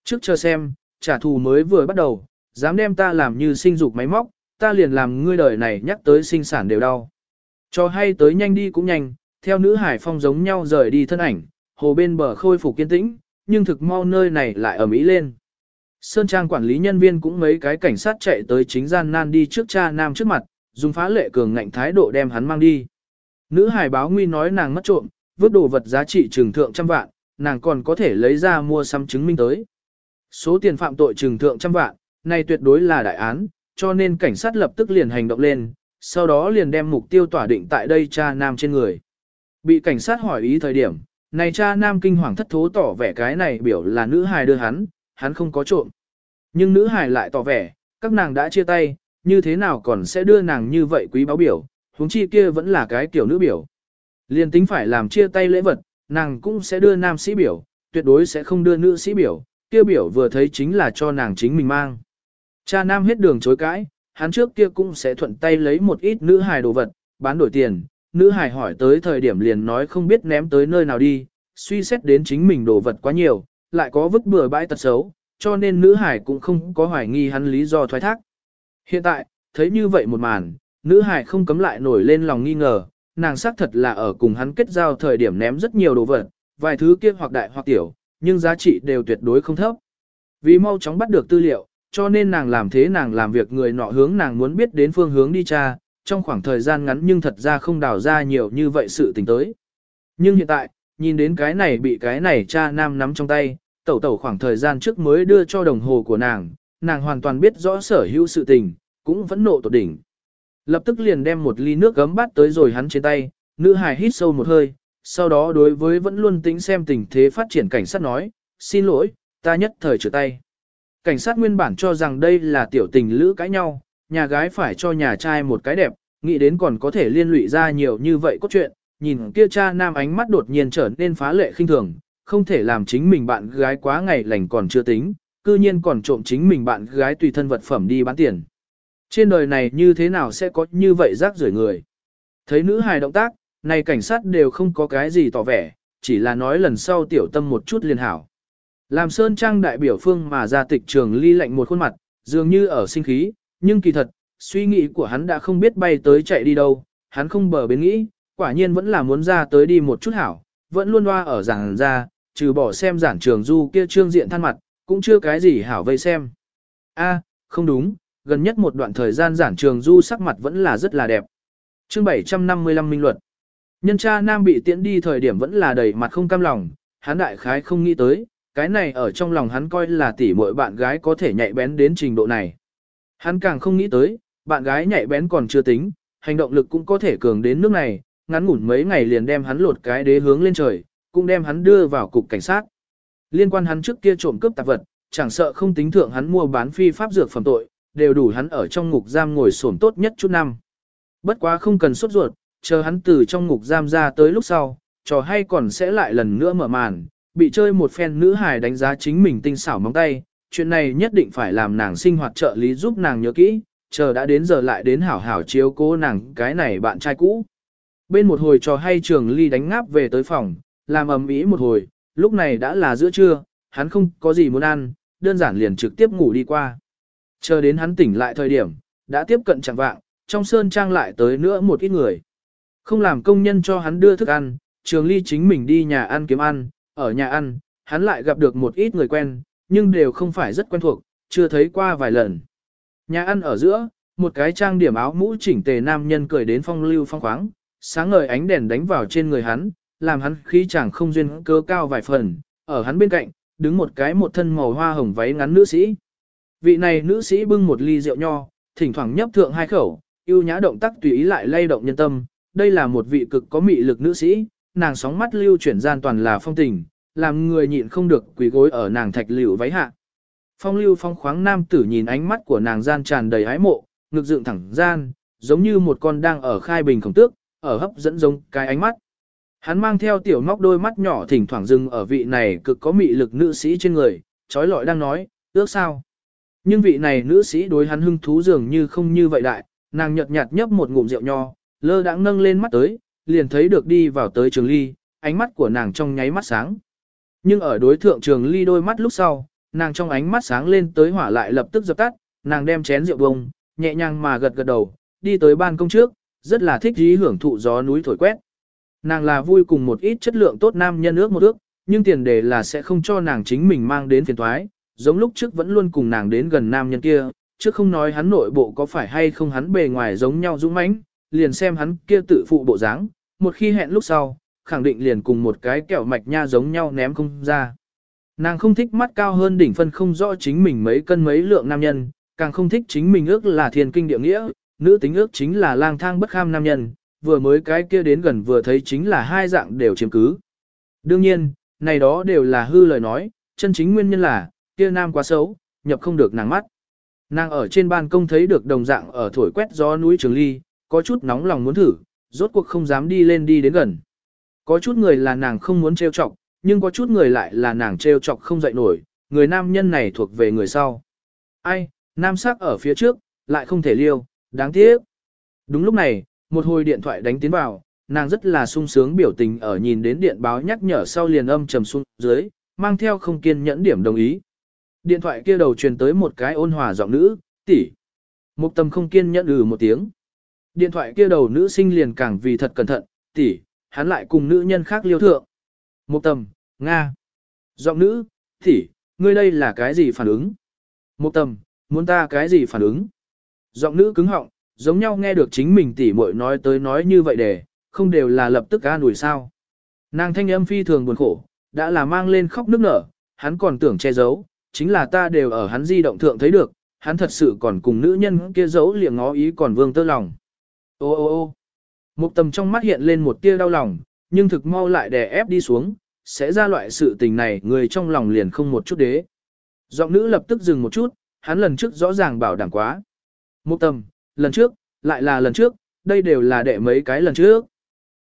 Trước chờ xem, trả thù mới vừa bắt đầu, dám đem ta làm như sinh dục máy móc, ta liền làm ngươi đời này nhắc tới sinh sản đều đau. Cho hay tới nhanh đi cũng nhanh, theo nữ hải phong giống nhau rời đi thân ảnh, hồ bên bờ khôi phục kiên tĩnh, nhưng thực mau nơi này lại ẩm ý lên. Sơn Trang quản lý nhân viên cũng mấy cái cảnh sát chạy tới chính gian nan đi trước cha nam trước mặt, dùng phá lệ cường ngạnh thái độ đem hắn mang đi. Nữ hải báo nguy nói nàng mất trộm, vứt đồ vật giá trị trừng thượng trăm vạn, nàng còn có thể lấy ra mua sắm chứng minh tới. Số tiền phạm tội trừng thượng trăm vạn, này tuyệt đối là đại án, cho nên cảnh sát lập tức liền hành động lên, sau đó liền đem mục tiêu tỏa định tại đây cha nam trên người. Bị cảnh sát hỏi ý thời điểm, này cha nam kinh hoàng thất thố tỏ vẻ cái này biểu là nữ hài đưa hắn, hắn không có trộm. Nhưng nữ hài lại tỏ vẻ, các nàng đã chia tay, như thế nào còn sẽ đưa nàng như vậy quý báo biểu, huống chi kia vẫn là cái tiểu nữ biểu. Liên tính phải làm chia tay lễ vật, nàng cũng sẽ đưa nam sĩ biểu, tuyệt đối sẽ không đưa nữ sĩ biểu, kia biểu vừa thấy chính là cho nàng chính mình mang. Cha nam hết đường chối cãi, hắn trước kia cũng sẽ thuận tay lấy một ít nữ hài đồ vật, bán đổi tiền, nữ hài hỏi tới thời điểm liền nói không biết ném tới nơi nào đi, suy xét đến chính mình đồ vật quá nhiều, lại có vứt bừa bãi tật xấu, cho nên nữ hải cũng không có hoài nghi hắn lý do thoái thác. Hiện tại, thấy như vậy một màn, nữ hải không cấm lại nổi lên lòng nghi ngờ, nàng xác thật là ở cùng hắn kết giao thời điểm ném rất nhiều đồ vật, vài thứ kia hoặc đại hoặc tiểu, nhưng giá trị đều tuyệt đối không thấp. Vì mau chóng bắt được tư liệu, cho nên nàng làm thế nàng làm việc người nọ hướng nàng muốn biết đến phương hướng đi cha, trong khoảng thời gian ngắn nhưng thật ra không đào ra nhiều như vậy sự tình tới. Nhưng hiện tại, nhìn đến cái này bị cái này cha nam nắm trong tay, tẩu tẩu khoảng thời gian trước mới đưa cho đồng hồ của nàng, nàng hoàn toàn biết rõ sở hữu sự tình, cũng vẫn nộ tột đỉnh. Lập tức liền đem một ly nước gấm bắt tới rồi hắn trên tay, nữ hài hít sâu một hơi, sau đó đối với vẫn luôn tính xem tình thế phát triển cảnh sát nói, xin lỗi, ta nhất thời trở tay. Cảnh sát nguyên bản cho rằng đây là tiểu tình lữ cãi nhau, nhà gái phải cho nhà trai một cái đẹp, nghĩ đến còn có thể liên lụy ra nhiều như vậy cốt truyện, nhìn kia cha nam ánh mắt đột nhiên trở nên phá lệ khinh thường, không thể làm chính mình bạn gái quá ngày lành còn chưa tính, cư nhiên còn trộm chính mình bạn gái tùy thân vật phẩm đi bán tiền. Trên đời này như thế nào sẽ có như vậy rác rưởi người? Thấy nữ hài động tác, này cảnh sát đều không có cái gì tỏ vẻ, chỉ là nói lần sau tiểu tâm một chút liền hảo. Làm Sơn Trang đại biểu phương mà ra tịch trường ly lạnh một khuôn mặt, dường như ở sinh khí, nhưng kỳ thật, suy nghĩ của hắn đã không biết bay tới chạy đi đâu, hắn không bờ bến nghĩ, quả nhiên vẫn là muốn ra tới đi một chút hảo, vẫn luôn loa ở giảng ra, trừ bỏ xem giảng trường du kia trương diện than mặt, cũng chưa cái gì hảo vây xem. A, không đúng, gần nhất một đoạn thời gian giảng trường du sắc mặt vẫn là rất là đẹp. Chương 755 minh luật. Nhân cha nam bị tiễn đi thời điểm vẫn là đầy mặt không cam lòng, hắn đại khái không nghĩ tới, cái này ở trong lòng hắn coi là tỷ muội bạn gái có thể nhạy bén đến trình độ này. Hắn càng không nghĩ tới, bạn gái nhạy bén còn chưa tính, hành động lực cũng có thể cường đến nước này, ngắn ngủn mấy ngày liền đem hắn lột cái đế hướng lên trời, cũng đem hắn đưa vào cục cảnh sát. Liên quan hắn trước kia trộm cướp tạp vật, chẳng sợ không tính thượng hắn mua bán phi pháp dược phẩm tội, đều đủ hắn ở trong ngục giam ngồi sổm tốt nhất chút năm. Bất quá không cần sốt ruột, chờ hắn từ trong ngục giam ra tới lúc sau, trò hay còn sẽ lại lần nữa mở màn, bị chơi một phen nữ hài đánh giá chính mình tinh xảo móng tay, chuyện này nhất định phải làm nàng sinh hoạt trợ lý giúp nàng nhớ kỹ, chờ đã đến giờ lại đến hảo hảo chiếu cố nàng cái này bạn trai cũ. Bên một hồi trò hay trường ly đánh ngáp về tới phòng, làm ầm ĩ một hồi, lúc này đã là giữa trưa, hắn không có gì muốn ăn, đơn giản liền trực tiếp ngủ đi qua. Chờ đến hắn tỉnh lại thời điểm, đã tiếp cận chẳng vạng, trong sơn trang lại tới nữa một ít người. Không làm công nhân cho hắn đưa thức ăn, trường ly chính mình đi nhà ăn kiếm ăn, ở nhà ăn, hắn lại gặp được một ít người quen, nhưng đều không phải rất quen thuộc, chưa thấy qua vài lần. Nhà ăn ở giữa, một cái trang điểm áo mũ chỉnh tề nam nhân cười đến phong lưu phong khoáng, sáng ngời ánh đèn đánh vào trên người hắn, làm hắn khí chẳng không duyên cơ cao vài phần, ở hắn bên cạnh, đứng một cái một thân màu hoa hồng váy ngắn nữ sĩ. Vị này nữ sĩ bưng một ly rượu nho, thỉnh thoảng nhấp thượng hai khẩu, yêu nhã động tác tùy ý lại lay động nhân tâm, đây là một vị cực có mị lực nữ sĩ, nàng sóng mắt lưu chuyển gian toàn là phong tình, làm người nhịn không được quỳ gối ở nàng thạch liễu váy hạ. Phong lưu phong khoáng nam tử nhìn ánh mắt của nàng gian tràn đầy ái mộ, ngực dựng thẳng gian, giống như một con đang ở khai bình khổng tước, ở hấp dẫn giống cái ánh mắt. Hắn mang theo tiểu móc đôi mắt nhỏ thỉnh thoảng dừng ở vị này cực có mị lực nữ sĩ trên người, trói lọi đang nói, ước sao. Nhưng vị này nữ sĩ đối hắn hưng thú dường như không như vậy đại, nàng nhợt nhạt nhấp một ngụm rượu nho, lơ đãng nâng lên mắt tới, liền thấy được đi vào tới trường ly, ánh mắt của nàng trong nháy mắt sáng. Nhưng ở đối thượng trường ly đôi mắt lúc sau, nàng trong ánh mắt sáng lên tới hỏa lại lập tức dập tắt, nàng đem chén rượu bông, nhẹ nhàng mà gật gật đầu, đi tới ban công trước, rất là thích dí hưởng thụ gió núi thổi quét. Nàng là vui cùng một ít chất lượng tốt nam nhân ước một ước, nhưng tiền đề là sẽ không cho nàng chính mình mang đến phiền thoái, giống lúc trước vẫn luôn cùng nàng đến gần nam nhân kia, chứ không nói hắn nội bộ có phải hay không hắn bề ngoài giống nhau dũng mãnh, liền xem hắn kia tự phụ bộ dáng, một khi hẹn lúc sau, khẳng định liền cùng một cái kẹo mạch nha giống nhau ném không ra. Nàng không thích mắt cao hơn đỉnh phân không rõ chính mình mấy cân mấy lượng nam nhân, càng không thích chính mình ước là thiên kinh địa nghĩa, nữ tính ước chính là lang thang bất kham nam nhân, vừa mới cái kia đến gần vừa thấy chính là hai dạng đều chiếm cứ. Đương nhiên, này đó đều là hư lời nói, chân chính nguyên nhân là, kia nam quá xấu, nhập không được nàng mắt. Nàng ở trên ban công thấy được đồng dạng ở thổi quét gió núi Trường Ly, có chút nóng lòng muốn thử, rốt cuộc không dám đi lên đi đến gần. Có chút người là nàng không muốn trêu chọc, nhưng có chút người lại là nàng trêu chọc không dậy nổi, người nam nhân này thuộc về người sau. Ai, nam sắc ở phía trước, lại không thể liêu, đáng tiếc. Đúng lúc này, một hồi điện thoại đánh tiến vào, nàng rất là sung sướng biểu tình ở nhìn đến điện báo nhắc nhở sau liền âm trầm xuống dưới, mang theo không kiên nhẫn điểm đồng ý. Điện thoại kia đầu truyền tới một cái ôn hòa giọng nữ, tỷ. Mục tâm không kiên nhẫn ừ một tiếng. Điện thoại kia đầu nữ sinh liền càng vì thật cẩn thận, tỷ, hắn lại cùng nữ nhân khác liêu thượng. Mục tâm, Nga. Giọng nữ, tỷ, ngươi đây là cái gì phản ứng? Mục tâm, muốn ta cái gì phản ứng? Giọng nữ cứng họng, giống nhau nghe được chính mình tỷ muội nói tới nói như vậy để, không đều là lập tức ca nủi sao. Nàng thanh âm phi thường buồn khổ, đã là mang lên khóc nức nở, hắn còn tưởng che giấu, chính là ta đều ở hắn di động thượng thấy được, hắn thật sự còn cùng nữ nhân kia giấu liệng ngó ý còn vương tơ lòng. Ô ô ô Mục tầm trong mắt hiện lên một tia đau lòng, nhưng thực mau lại đè ép đi xuống, sẽ ra loại sự tình này người trong lòng liền không một chút đế. Giọng nữ lập tức dừng một chút, hắn lần trước rõ ràng bảo đảm quá. Mục tầm, lần trước, lại là lần trước, đây đều là đệ mấy cái lần trước.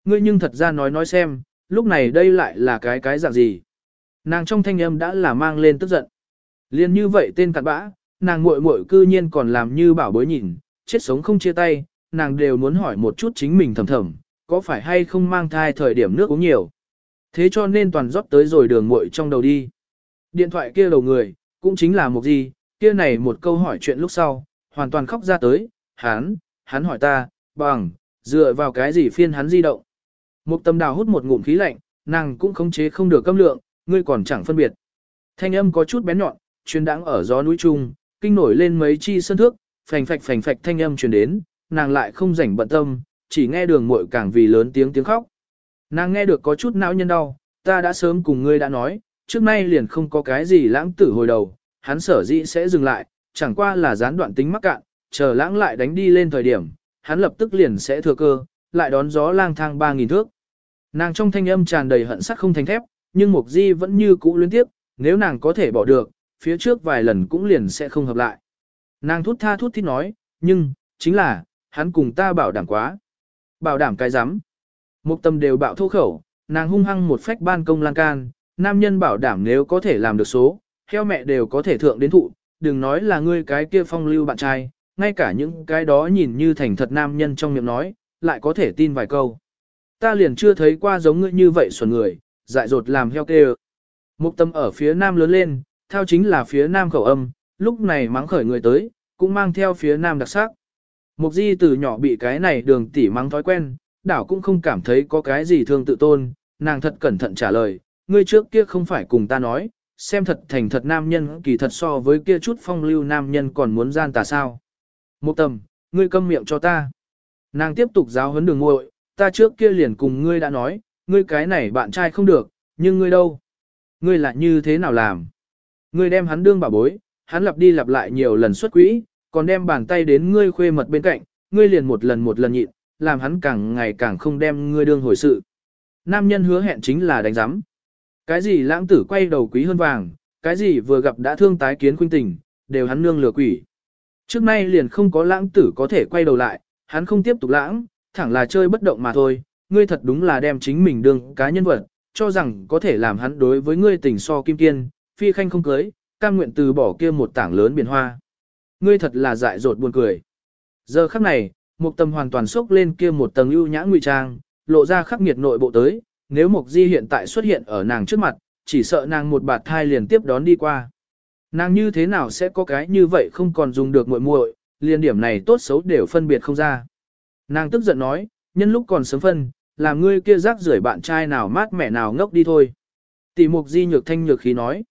Ngươi nhưng thật ra nói nói xem, lúc này đây lại là cái cái dạng gì. Nàng trong thanh âm đã là mang lên tức giận. Liên như vậy tên cặn bã, nàng muội muội cư nhiên còn làm như bảo bối nhìn, chết sống không chia tay, nàng đều muốn hỏi một chút chính mình thầm thầm, có phải hay không mang thai thời điểm nước uống nhiều. Thế cho nên toàn rót tới rồi đường muội trong đầu đi. Điện thoại kia đầu người, cũng chính là một gì, kia này một câu hỏi chuyện lúc sau, hoàn toàn khóc ra tới, hắn, hắn hỏi ta, bằng, dựa vào cái gì phiên hắn di động. Một tâm đào hút một ngụm khí lạnh, nàng cũng khống chế không được câm lượng, ngươi còn chẳng phân biệt. Thanh âm có chút bén nhọn, truyền đãng ở gió núi trung, kinh nổi lên mấy chi sân thước, phành phạch phành phạch thanh âm truyền đến, nàng lại không rảnh bận tâm, chỉ nghe đường muội càng vì lớn tiếng tiếng khóc. Nàng nghe được có chút não nhân đau, ta đã sớm cùng ngươi đã nói, trước nay liền không có cái gì lãng tử hồi đầu, hắn sở dĩ sẽ dừng lại, chẳng qua là gián đoạn tính mắc cạn, chờ lãng lại đánh đi lên thời điểm, hắn lập tức liền sẽ thừa cơ, lại đón gió lang thang 3.000 thước. Nàng trong thanh âm tràn đầy hận sắc không thành thép, nhưng Mục Di vẫn như cũ luyến tiếp, nếu nàng có thể bỏ được, phía trước vài lần cũng liền sẽ không hợp lại. Nàng thút tha thút thít nói, nhưng, chính là, hắn cùng ta bảo đảm quá. Bảo đảm cái rắm Mục tâm đều bạo thô khẩu, nàng hung hăng một phách ban công lan can, nam nhân bảo đảm nếu có thể làm được số, heo mẹ đều có thể thượng đến thụ, đừng nói là ngươi cái kia phong lưu bạn trai, ngay cả những cái đó nhìn như thành thật nam nhân trong miệng nói, lại có thể tin vài câu. Ta liền chưa thấy qua giống ngươi như vậy xuẩn người, dại dột làm heo kê Mục tâm ở phía nam lớn lên, theo chính là phía nam khẩu âm, lúc này mắng khởi người tới, cũng mang theo phía nam đặc sắc. Mục di từ nhỏ bị cái này đường tỉ mắng thói quen, đảo cũng không cảm thấy có cái gì thương tự tôn, nàng thật cẩn thận trả lời, ngươi trước kia không phải cùng ta nói, xem thật thành thật nam nhân kỳ thật so với kia chút phong lưu nam nhân còn muốn gian tà sao. Một tầm, ngươi câm miệng cho ta. Nàng tiếp tục giáo huấn đường ngội, ta trước kia liền cùng ngươi đã nói, ngươi cái này bạn trai không được, nhưng ngươi đâu? Ngươi lại như thế nào làm? Ngươi đem hắn đương bảo bối, hắn lặp đi lặp lại nhiều lần xuất quỹ, còn đem bàn tay đến ngươi khuê mật bên cạnh, ngươi liền một lần một lần nhịn, làm hắn càng ngày càng không đem ngươi đương hồi sự. Nam nhân hứa hẹn chính là đánh giám. Cái gì lãng tử quay đầu quý hơn vàng, cái gì vừa gặp đã thương tái kiến khuynh tình, đều hắn nương lừa quỷ. Trước nay liền không có lãng tử có thể quay đầu lại, hắn không tiếp tục lãng, thẳng là chơi bất động mà thôi, ngươi thật đúng là đem chính mình đương cá nhân vật, cho rằng có thể làm hắn đối với ngươi tình so kim kiên, phi khanh không cưới, cam nguyện từ bỏ kia một tảng lớn biển hoa. Ngươi thật là dại dột buồn cười. Giờ khắc này, Mục tâm hoàn toàn sốc lên kia một tầng ưu nhã ngụy trang, lộ ra khắc nghiệt nội bộ tới, nếu Mục Di hiện tại xuất hiện ở nàng trước mặt, chỉ sợ nàng một bạt thai liền tiếp đón đi qua. Nàng như thế nào sẽ có cái như vậy không còn dùng được muội muội, liền điểm này tốt xấu đều phân biệt không ra. Nàng tức giận nói, nhân lúc còn sớm phân, làm ngươi kia rác rưởi bạn trai nào mát mẻ nào ngốc đi thôi. Tỷ Mục Di nhược thanh nhược khí nói.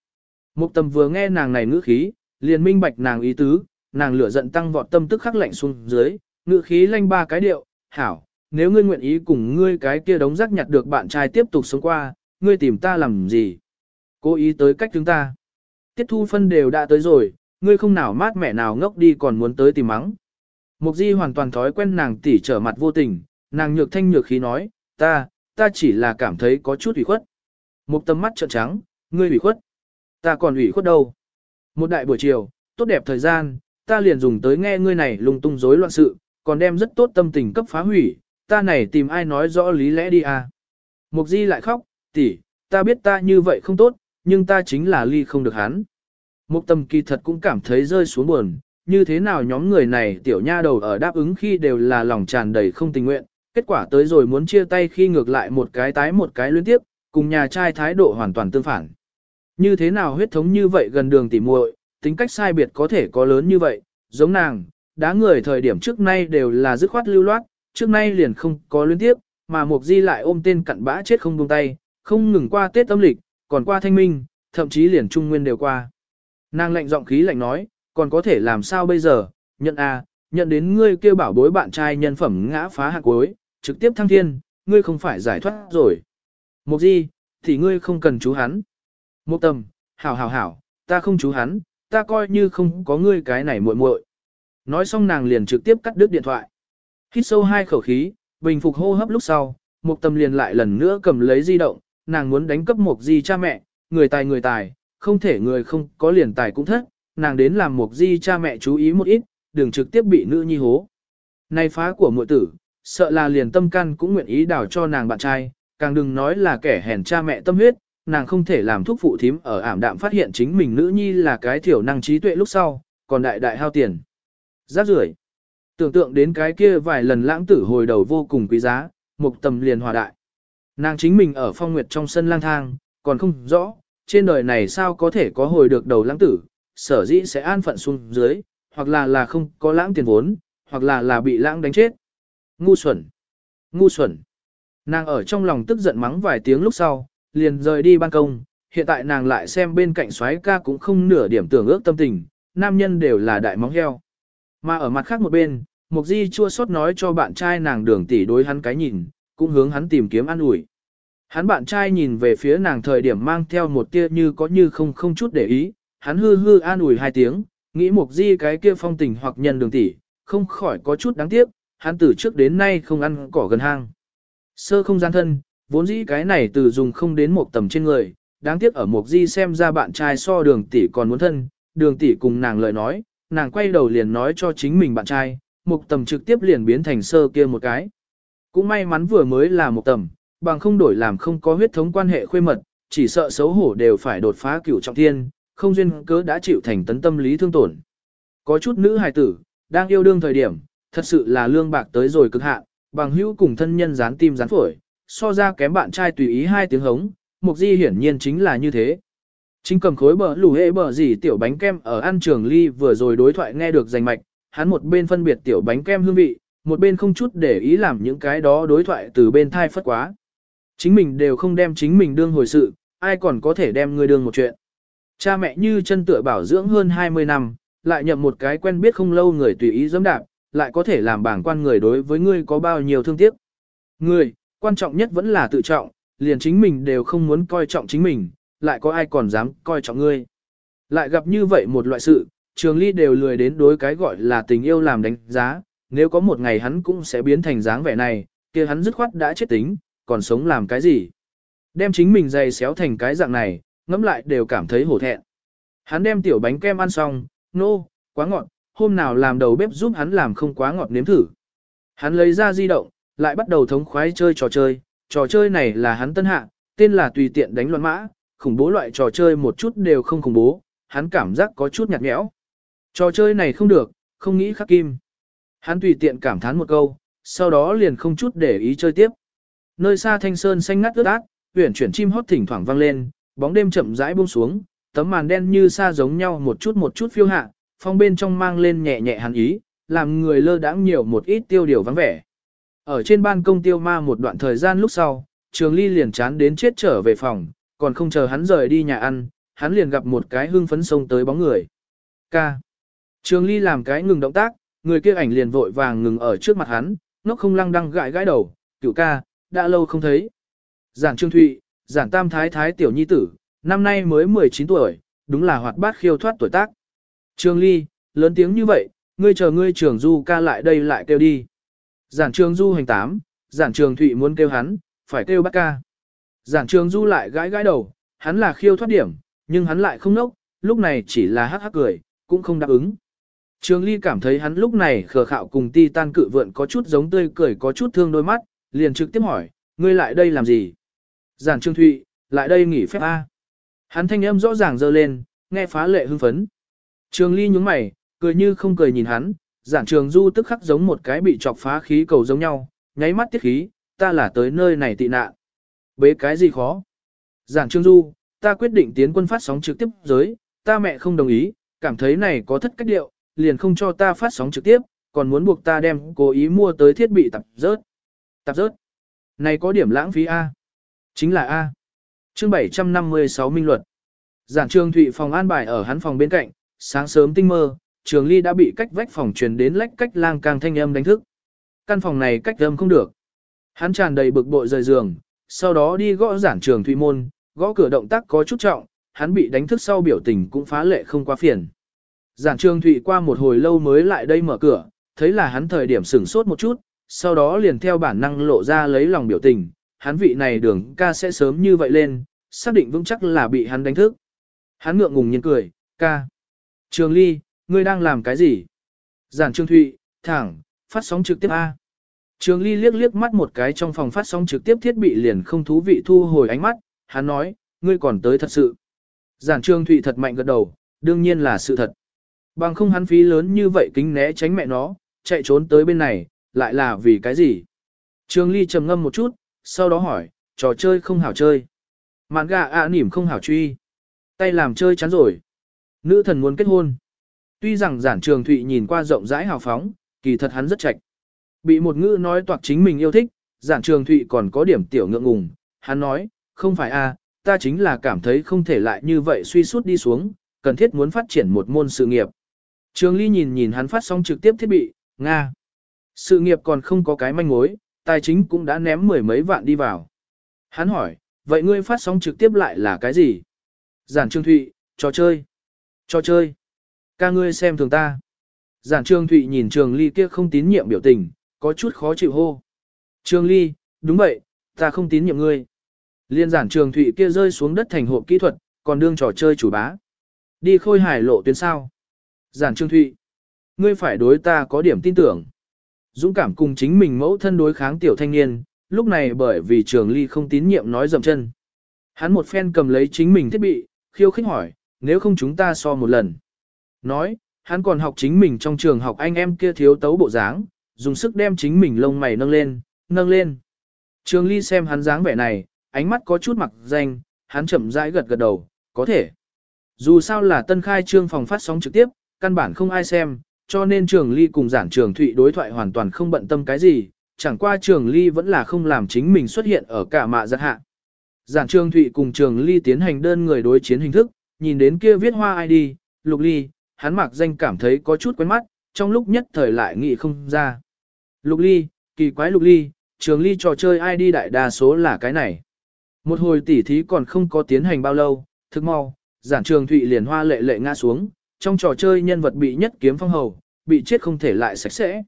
Mục Tâm vừa nghe nàng này ngữ khí, liền minh bạch nàng ý tứ, nàng lửa giận tăng vọt tâm tức khắc lạnh xuống dưới, ngự khí lanh ba cái điệu, hảo, nếu ngươi nguyện ý cùng ngươi cái kia đống rác nhặt được bạn trai tiếp tục sống qua, ngươi tìm ta làm gì? Cố ý tới cách chúng ta. Tiết thu phân đều đã tới rồi, ngươi không nào mát mẻ nào ngốc đi còn muốn tới tìm mắng. Mục di hoàn toàn thói quen nàng tỉ trở mặt vô tình, nàng nhược thanh nhược khí nói, ta, ta chỉ là cảm thấy có chút ủy khuất. một tâm mắt trợn trắng, ngươi ủy khuất. Ta còn ủy khuất đâu. Một đại buổi chiều, tốt đẹp thời gian, ta liền dùng tới nghe ngươi này lung tung rối loạn sự, còn đem rất tốt tâm tình cấp phá hủy, ta này tìm ai nói rõ lý lẽ đi à. Mục di lại khóc, tỷ, ta biết ta như vậy không tốt, nhưng ta chính là ly không được hắn. Mục tâm kỳ thật cũng cảm thấy rơi xuống buồn, như thế nào nhóm người này tiểu nha đầu ở đáp ứng khi đều là lòng tràn đầy không tình nguyện, kết quả tới rồi muốn chia tay khi ngược lại một cái tái một cái liên tiếp, cùng nhà trai thái độ hoàn toàn tương phản. Như thế nào huyết thống như vậy gần đường tỉ muội, tính cách sai biệt có thể có lớn như vậy, giống nàng, đá người thời điểm trước nay đều là dứt khoát lưu loát, trước nay liền không có liên tiếp, mà Mục Di lại ôm tên cặn bã chết không buông tay, không ngừng qua Tết âm lịch, còn qua thanh minh, thậm chí liền trung nguyên đều qua. Nàng lạnh giọng khí lạnh nói, còn có thể làm sao bây giờ, nhận a, à, nhận đến ngươi kêu bảo bối bạn trai nhân phẩm ngã phá hạng cuối, trực tiếp thăng thiên, ngươi không phải giải thoát rồi. Mục Di, thì ngươi không cần chú hắn. Mục Tâm, hảo hảo hảo, ta không chú hắn, ta coi như không có ngươi cái này muội muội. Nói xong nàng liền trực tiếp cắt đứt điện thoại. Hít sâu hai khẩu khí, bình phục hô hấp lúc sau, Mục Tâm liền lại lần nữa cầm lấy di động, nàng muốn đánh cấp Mục Di cha mẹ, người tài người tài, không thể người không có liền tài cũng thất, nàng đến làm Mục Di cha mẹ chú ý một ít, đừng trực tiếp bị nữ nhi hố. Này phá của muội tử, sợ là liền tâm can cũng nguyện ý đảo cho nàng bạn trai, càng đừng nói là kẻ hèn cha mẹ tâm huyết, nàng không thể làm thuốc phụ thím ở ảm đạm phát hiện chính mình nữ nhi là cái thiểu năng trí tuệ lúc sau, còn đại đại hao tiền. Giáp rưởi Tưởng tượng đến cái kia vài lần lãng tử hồi đầu vô cùng quý giá, mục tầm liền hòa đại. Nàng chính mình ở phong nguyệt trong sân lang thang, còn không rõ, trên đời này sao có thể có hồi được đầu lãng tử, sở dĩ sẽ an phận xuống dưới, hoặc là là không có lãng tiền vốn, hoặc là là bị lãng đánh chết. Ngu xuẩn! Ngu xuẩn! Nàng ở trong lòng tức giận mắng vài tiếng lúc sau, liền rời đi ban công, hiện tại nàng lại xem bên cạnh xoáy ca cũng không nửa điểm tưởng ước tâm tình, nam nhân đều là đại móng heo. Mà ở mặt khác một bên, Mục Di chua xót nói cho bạn trai nàng đường tỷ đối hắn cái nhìn, cũng hướng hắn tìm kiếm an ủi. Hắn bạn trai nhìn về phía nàng thời điểm mang theo một tia như có như không không chút để ý, hắn hư hư an ủi hai tiếng, nghĩ Mục Di cái kia phong tình hoặc nhân đường tỷ, không khỏi có chút đáng tiếc, hắn từ trước đến nay không ăn cỏ gần hang. Sơ không gian thân, vốn dĩ cái này từ dùng không đến một tầm trên người, đáng tiếc ở một Di xem ra bạn trai so đường tỷ còn muốn thân, đường tỷ cùng nàng lời nói, nàng quay đầu liền nói cho chính mình bạn trai, một tầm trực tiếp liền biến thành sơ kia một cái. Cũng may mắn vừa mới là một tầm, bằng không đổi làm không có huyết thống quan hệ khuê mật, chỉ sợ xấu hổ đều phải đột phá cửu trọng thiên, không duyên cớ đã chịu thành tấn tâm lý thương tổn. Có chút nữ hài tử, đang yêu đương thời điểm, thật sự là lương bạc tới rồi cực hạn, bằng hữu cùng thân nhân dán tim dán phổi, so ra kém bạn trai tùy ý hai tiếng hống, mục di hiển nhiên chính là như thế. Chính cầm khối bờ lù hệ bờ gì tiểu bánh kem ở ăn trường ly vừa rồi đối thoại nghe được rành mạch, hắn một bên phân biệt tiểu bánh kem hương vị, một bên không chút để ý làm những cái đó đối thoại từ bên thai phất quá. Chính mình đều không đem chính mình đương hồi sự, ai còn có thể đem người đương một chuyện. Cha mẹ như chân tựa bảo dưỡng hơn 20 năm, lại nhậm một cái quen biết không lâu người tùy ý dẫm đạp, lại có thể làm bảng quan người đối với ngươi có bao nhiêu thương tiếc. Người, quan trọng nhất vẫn là tự trọng, liền chính mình đều không muốn coi trọng chính mình, lại có ai còn dám coi trọng ngươi. Lại gặp như vậy một loại sự, trường ly đều lười đến đối cái gọi là tình yêu làm đánh giá, nếu có một ngày hắn cũng sẽ biến thành dáng vẻ này, kia hắn dứt khoát đã chết tính, còn sống làm cái gì. Đem chính mình dày xéo thành cái dạng này, ngẫm lại đều cảm thấy hổ thẹn. Hắn đem tiểu bánh kem ăn xong, nô, no, quá ngọt, hôm nào làm đầu bếp giúp hắn làm không quá ngọt nếm thử. Hắn lấy ra di động, lại bắt đầu thống khoái chơi trò chơi, trò chơi này là hắn tân hạ, tên là tùy tiện đánh loạn mã, khủng bố loại trò chơi một chút đều không khủng bố, hắn cảm giác có chút nhạt nhẽo. Trò chơi này không được, không nghĩ khắc kim. Hắn tùy tiện cảm thán một câu, sau đó liền không chút để ý chơi tiếp. Nơi xa thanh sơn xanh ngắt ướt át, huyển chuyển chim hót thỉnh thoảng vang lên, bóng đêm chậm rãi buông xuống, tấm màn đen như xa giống nhau một chút một chút phiêu hạ, phong bên trong mang lên nhẹ nhẹ hàn ý, làm người lơ đãng nhiều một ít tiêu điều vắng vẻ. Ở trên ban công tiêu ma một đoạn thời gian lúc sau, Trường Ly liền chán đến chết trở về phòng, còn không chờ hắn rời đi nhà ăn, hắn liền gặp một cái hưng phấn xông tới bóng người. Ca. Trường Ly làm cái ngừng động tác, người kia ảnh liền vội vàng ngừng ở trước mặt hắn, nó không lăng đăng gãi gãi đầu, cửu ca, đã lâu không thấy. Giản Trương Thụy, giản tam thái thái tiểu nhi tử, năm nay mới 19 tuổi, đúng là hoạt bát khiêu thoát tuổi tác. Trường Ly, lớn tiếng như vậy, ngươi chờ ngươi trưởng du ca lại đây lại kêu đi. Giản trường du hành tám, giản trường thụy muốn kêu hắn, phải kêu bác ca. Giản trường du lại gãi gãi đầu, hắn là khiêu thoát điểm, nhưng hắn lại không nốc, lúc này chỉ là hắc hắc cười, cũng không đáp ứng. Trường Ly cảm thấy hắn lúc này khờ khạo cùng ti tan cự vượn có chút giống tươi cười có chút thương đôi mắt, liền trực tiếp hỏi, ngươi lại đây làm gì? Giản Trường Thụy, lại đây nghỉ phép A. Hắn thanh âm rõ ràng dơ lên, nghe phá lệ hưng phấn. Trường Ly nhúng mày, cười như không cười nhìn hắn, giản trường du tức khắc giống một cái bị chọc phá khí cầu giống nhau, nháy mắt tiết khí, ta là tới nơi này tị nạn. Bế cái gì khó? Giản trường du, ta quyết định tiến quân phát sóng trực tiếp giới, ta mẹ không đồng ý, cảm thấy này có thất cách điệu, liền không cho ta phát sóng trực tiếp, còn muốn buộc ta đem cố ý mua tới thiết bị tập rớt. Tập rớt? Này có điểm lãng phí A. Chính là A. Chương 756 Minh Luật. Giản trường Thụy phòng an bài ở hắn phòng bên cạnh, sáng sớm tinh mơ, trường ly đã bị cách vách phòng truyền đến lách cách lang càng thanh âm đánh thức. Căn phòng này cách âm không được. Hắn tràn đầy bực bội rời giường, sau đó đi gõ giản trường thủy môn, gõ cửa động tác có chút trọng, hắn bị đánh thức sau biểu tình cũng phá lệ không quá phiền. Giản trường thụy qua một hồi lâu mới lại đây mở cửa, thấy là hắn thời điểm sửng sốt một chút, sau đó liền theo bản năng lộ ra lấy lòng biểu tình, hắn vị này đường ca sẽ sớm như vậy lên, xác định vững chắc là bị hắn đánh thức. Hắn ngượng ngùng nhiên cười, ca. Trường ly, ngươi đang làm cái gì? Giản Trương Thụy, thẳng, phát sóng trực tiếp A. Trường Ly liếc liếc mắt một cái trong phòng phát sóng trực tiếp thiết bị liền không thú vị thu hồi ánh mắt, hắn nói, ngươi còn tới thật sự. Giản Trương Thụy thật mạnh gật đầu, đương nhiên là sự thật. Bằng không hắn phí lớn như vậy kính né tránh mẹ nó, chạy trốn tới bên này, lại là vì cái gì? Trường Ly trầm ngâm một chút, sau đó hỏi, trò chơi không hảo chơi. Mạn gà ạ nỉm không hảo truy. Tay làm chơi chán rồi. Nữ thần muốn kết hôn. Tuy rằng giản trường thụy nhìn qua rộng rãi hào phóng, kỳ thật hắn rất chạch. Bị một ngữ nói toạc chính mình yêu thích, giản trường thụy còn có điểm tiểu ngượng ngùng. Hắn nói, không phải a, ta chính là cảm thấy không thể lại như vậy suy sút đi xuống, cần thiết muốn phát triển một môn sự nghiệp. Trường Ly nhìn nhìn hắn phát xong trực tiếp thiết bị, Nga. Sự nghiệp còn không có cái manh mối, tài chính cũng đã ném mười mấy vạn đi vào. Hắn hỏi, vậy ngươi phát sóng trực tiếp lại là cái gì? Giản Trương Thụy, trò chơi. Trò chơi. Ca ngươi xem thường ta. Giản Trương Thụy nhìn Trường Ly kia không tín nhiệm biểu tình, có chút khó chịu hô. Trường Ly, đúng vậy, ta không tín nhiệm ngươi. Liên giản Trường Thụy kia rơi xuống đất thành hộp kỹ thuật, còn đương trò chơi chủ bá. Đi khôi hải lộ tuyến sao. Giản Trương Thụy, ngươi phải đối ta có điểm tin tưởng. Dũng cảm cùng chính mình mẫu thân đối kháng tiểu thanh niên, lúc này bởi vì Trường Ly không tín nhiệm nói dậm chân. Hắn một phen cầm lấy chính mình thiết bị, khiêu khích hỏi, nếu không chúng ta so một lần. Nói, hắn còn học chính mình trong trường học anh em kia thiếu tấu bộ dáng, dùng sức đem chính mình lông mày nâng lên, nâng lên. Trường Ly xem hắn dáng vẻ này, ánh mắt có chút mặc danh, hắn chậm rãi gật gật đầu, có thể. Dù sao là tân khai trương phòng phát sóng trực tiếp, căn bản không ai xem, cho nên Trường Ly cùng giản Trường Thụy đối thoại hoàn toàn không bận tâm cái gì, chẳng qua Trường Ly vẫn là không làm chính mình xuất hiện ở cả mạ giật hạ. Giản Trường Thụy cùng Trường Ly tiến hành đơn người đối chiến hình thức, nhìn đến kia viết hoa ID, Lục Ly, hắn mặc danh cảm thấy có chút quen mắt, trong lúc nhất thời lại nghĩ không ra. Lục Ly, kỳ quái Lục Ly, Trường Ly trò chơi ID đại đa số là cái này. Một hồi tỉ thí còn không có tiến hành bao lâu, thức mau, giản trường thụy liền hoa lệ lệ ngã xuống, trong trò chơi nhân vật bị nhất kiếm phong hầu, bị chết không thể lại sạch sẽ.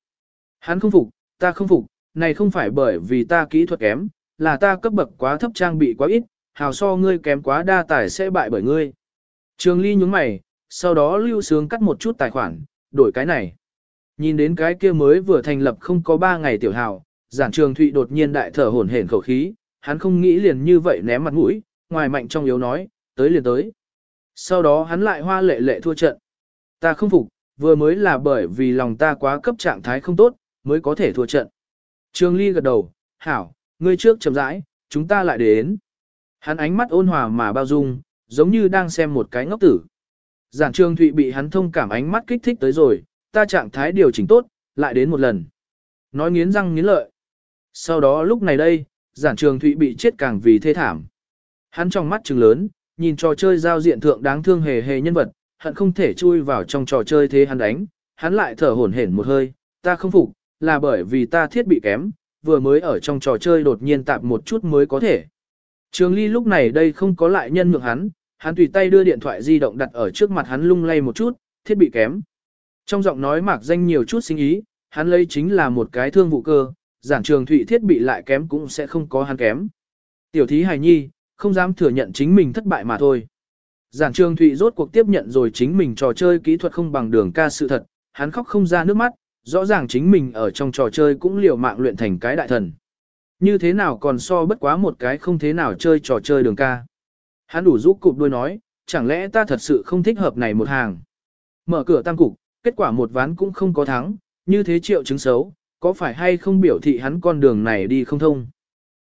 Hắn không phục, ta không phục, này không phải bởi vì ta kỹ thuật kém, là ta cấp bậc quá thấp trang bị quá ít, hào so ngươi kém quá đa tài sẽ bại bởi ngươi. Trường Ly nhúng mày, sau đó lưu sướng cắt một chút tài khoản, đổi cái này. Nhìn đến cái kia mới vừa thành lập không có 3 ngày tiểu hào, giản trường thụy đột nhiên đại thở hổn hển khẩu khí, hắn không nghĩ liền như vậy ném mặt mũi, ngoài mạnh trong yếu nói, tới liền tới. Sau đó hắn lại hoa lệ lệ thua trận. Ta không phục, vừa mới là bởi vì lòng ta quá cấp trạng thái không tốt, mới có thể thua trận. Trường Ly gật đầu, hảo, ngươi trước chậm rãi, chúng ta lại đến. Hắn ánh mắt ôn hòa mà bao dung, giống như đang xem một cái ngốc tử. Giản Trường Thụy bị hắn thông cảm ánh mắt kích thích tới rồi, ta trạng thái điều chỉnh tốt, lại đến một lần. Nói nghiến răng nghiến lợi. Sau đó lúc này đây, giản trường thụy bị chết càng vì thê thảm. Hắn trong mắt trừng lớn, nhìn trò chơi giao diện thượng đáng thương hề hề nhân vật, hận không thể chui vào trong trò chơi thế hắn đánh, hắn lại thở hổn hển một hơi, ta không phục, là bởi vì ta thiết bị kém, vừa mới ở trong trò chơi đột nhiên tạp một chút mới có thể. Trường Ly lúc này đây không có lại nhân nhượng hắn, hắn tùy tay đưa điện thoại di động đặt ở trước mặt hắn lung lay một chút, thiết bị kém. Trong giọng nói mạc danh nhiều chút sinh ý, hắn lấy chính là một cái thương vụ cơ, giản trường thụy thiết bị lại kém cũng sẽ không có hắn kém. Tiểu thí hài nhi, không dám thừa nhận chính mình thất bại mà thôi. Giản trường thụy rốt cuộc tiếp nhận rồi chính mình trò chơi kỹ thuật không bằng đường ca sự thật, hắn khóc không ra nước mắt, rõ ràng chính mình ở trong trò chơi cũng liều mạng luyện thành cái đại thần. Như thế nào còn so bất quá một cái không thế nào chơi trò chơi đường ca. Hắn đủ giúp cụp đôi nói, chẳng lẽ ta thật sự không thích hợp này một hàng. Mở cửa tăng cục, kết quả một ván cũng không có thắng, như thế triệu chứng xấu, có phải hay không biểu thị hắn con đường này đi không thông.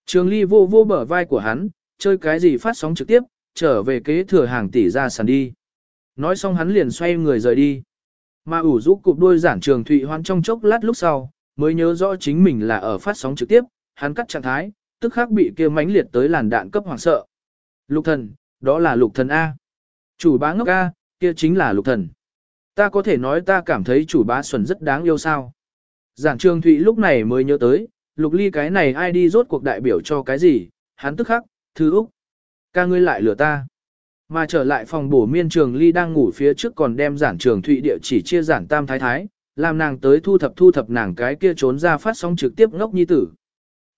Trường ly vô vô bờ vai của hắn, chơi cái gì phát sóng trực tiếp, trở về kế thừa hàng tỷ ra sàn đi. Nói xong hắn liền xoay người rời đi. Mà ủ rũ cụp đôi giản trường thụy hoan trong chốc lát lúc sau, mới nhớ rõ chính mình là ở phát sóng trực tiếp, hắn cắt trạng thái, tức khắc bị kia mãnh liệt tới làn đạn cấp hoàng sợ. Lục thần, đó là lục thần A. Chủ bá ngốc A, kia chính là lục thần. Ta có thể nói ta cảm thấy chủ bá xuẩn rất đáng yêu sao. Giản trường thụy lúc này mới nhớ tới, lục ly cái này ai đi rốt cuộc đại biểu cho cái gì, hắn tức khắc, thư úc. Ca ngươi lại lừa ta. Mà trở lại phòng bổ miên trường ly đang ngủ phía trước còn đem giản trường thụy địa chỉ chia giản tam thái thái, làm nàng tới thu thập thu thập nàng cái kia trốn ra phát sóng trực tiếp ngốc nhi tử.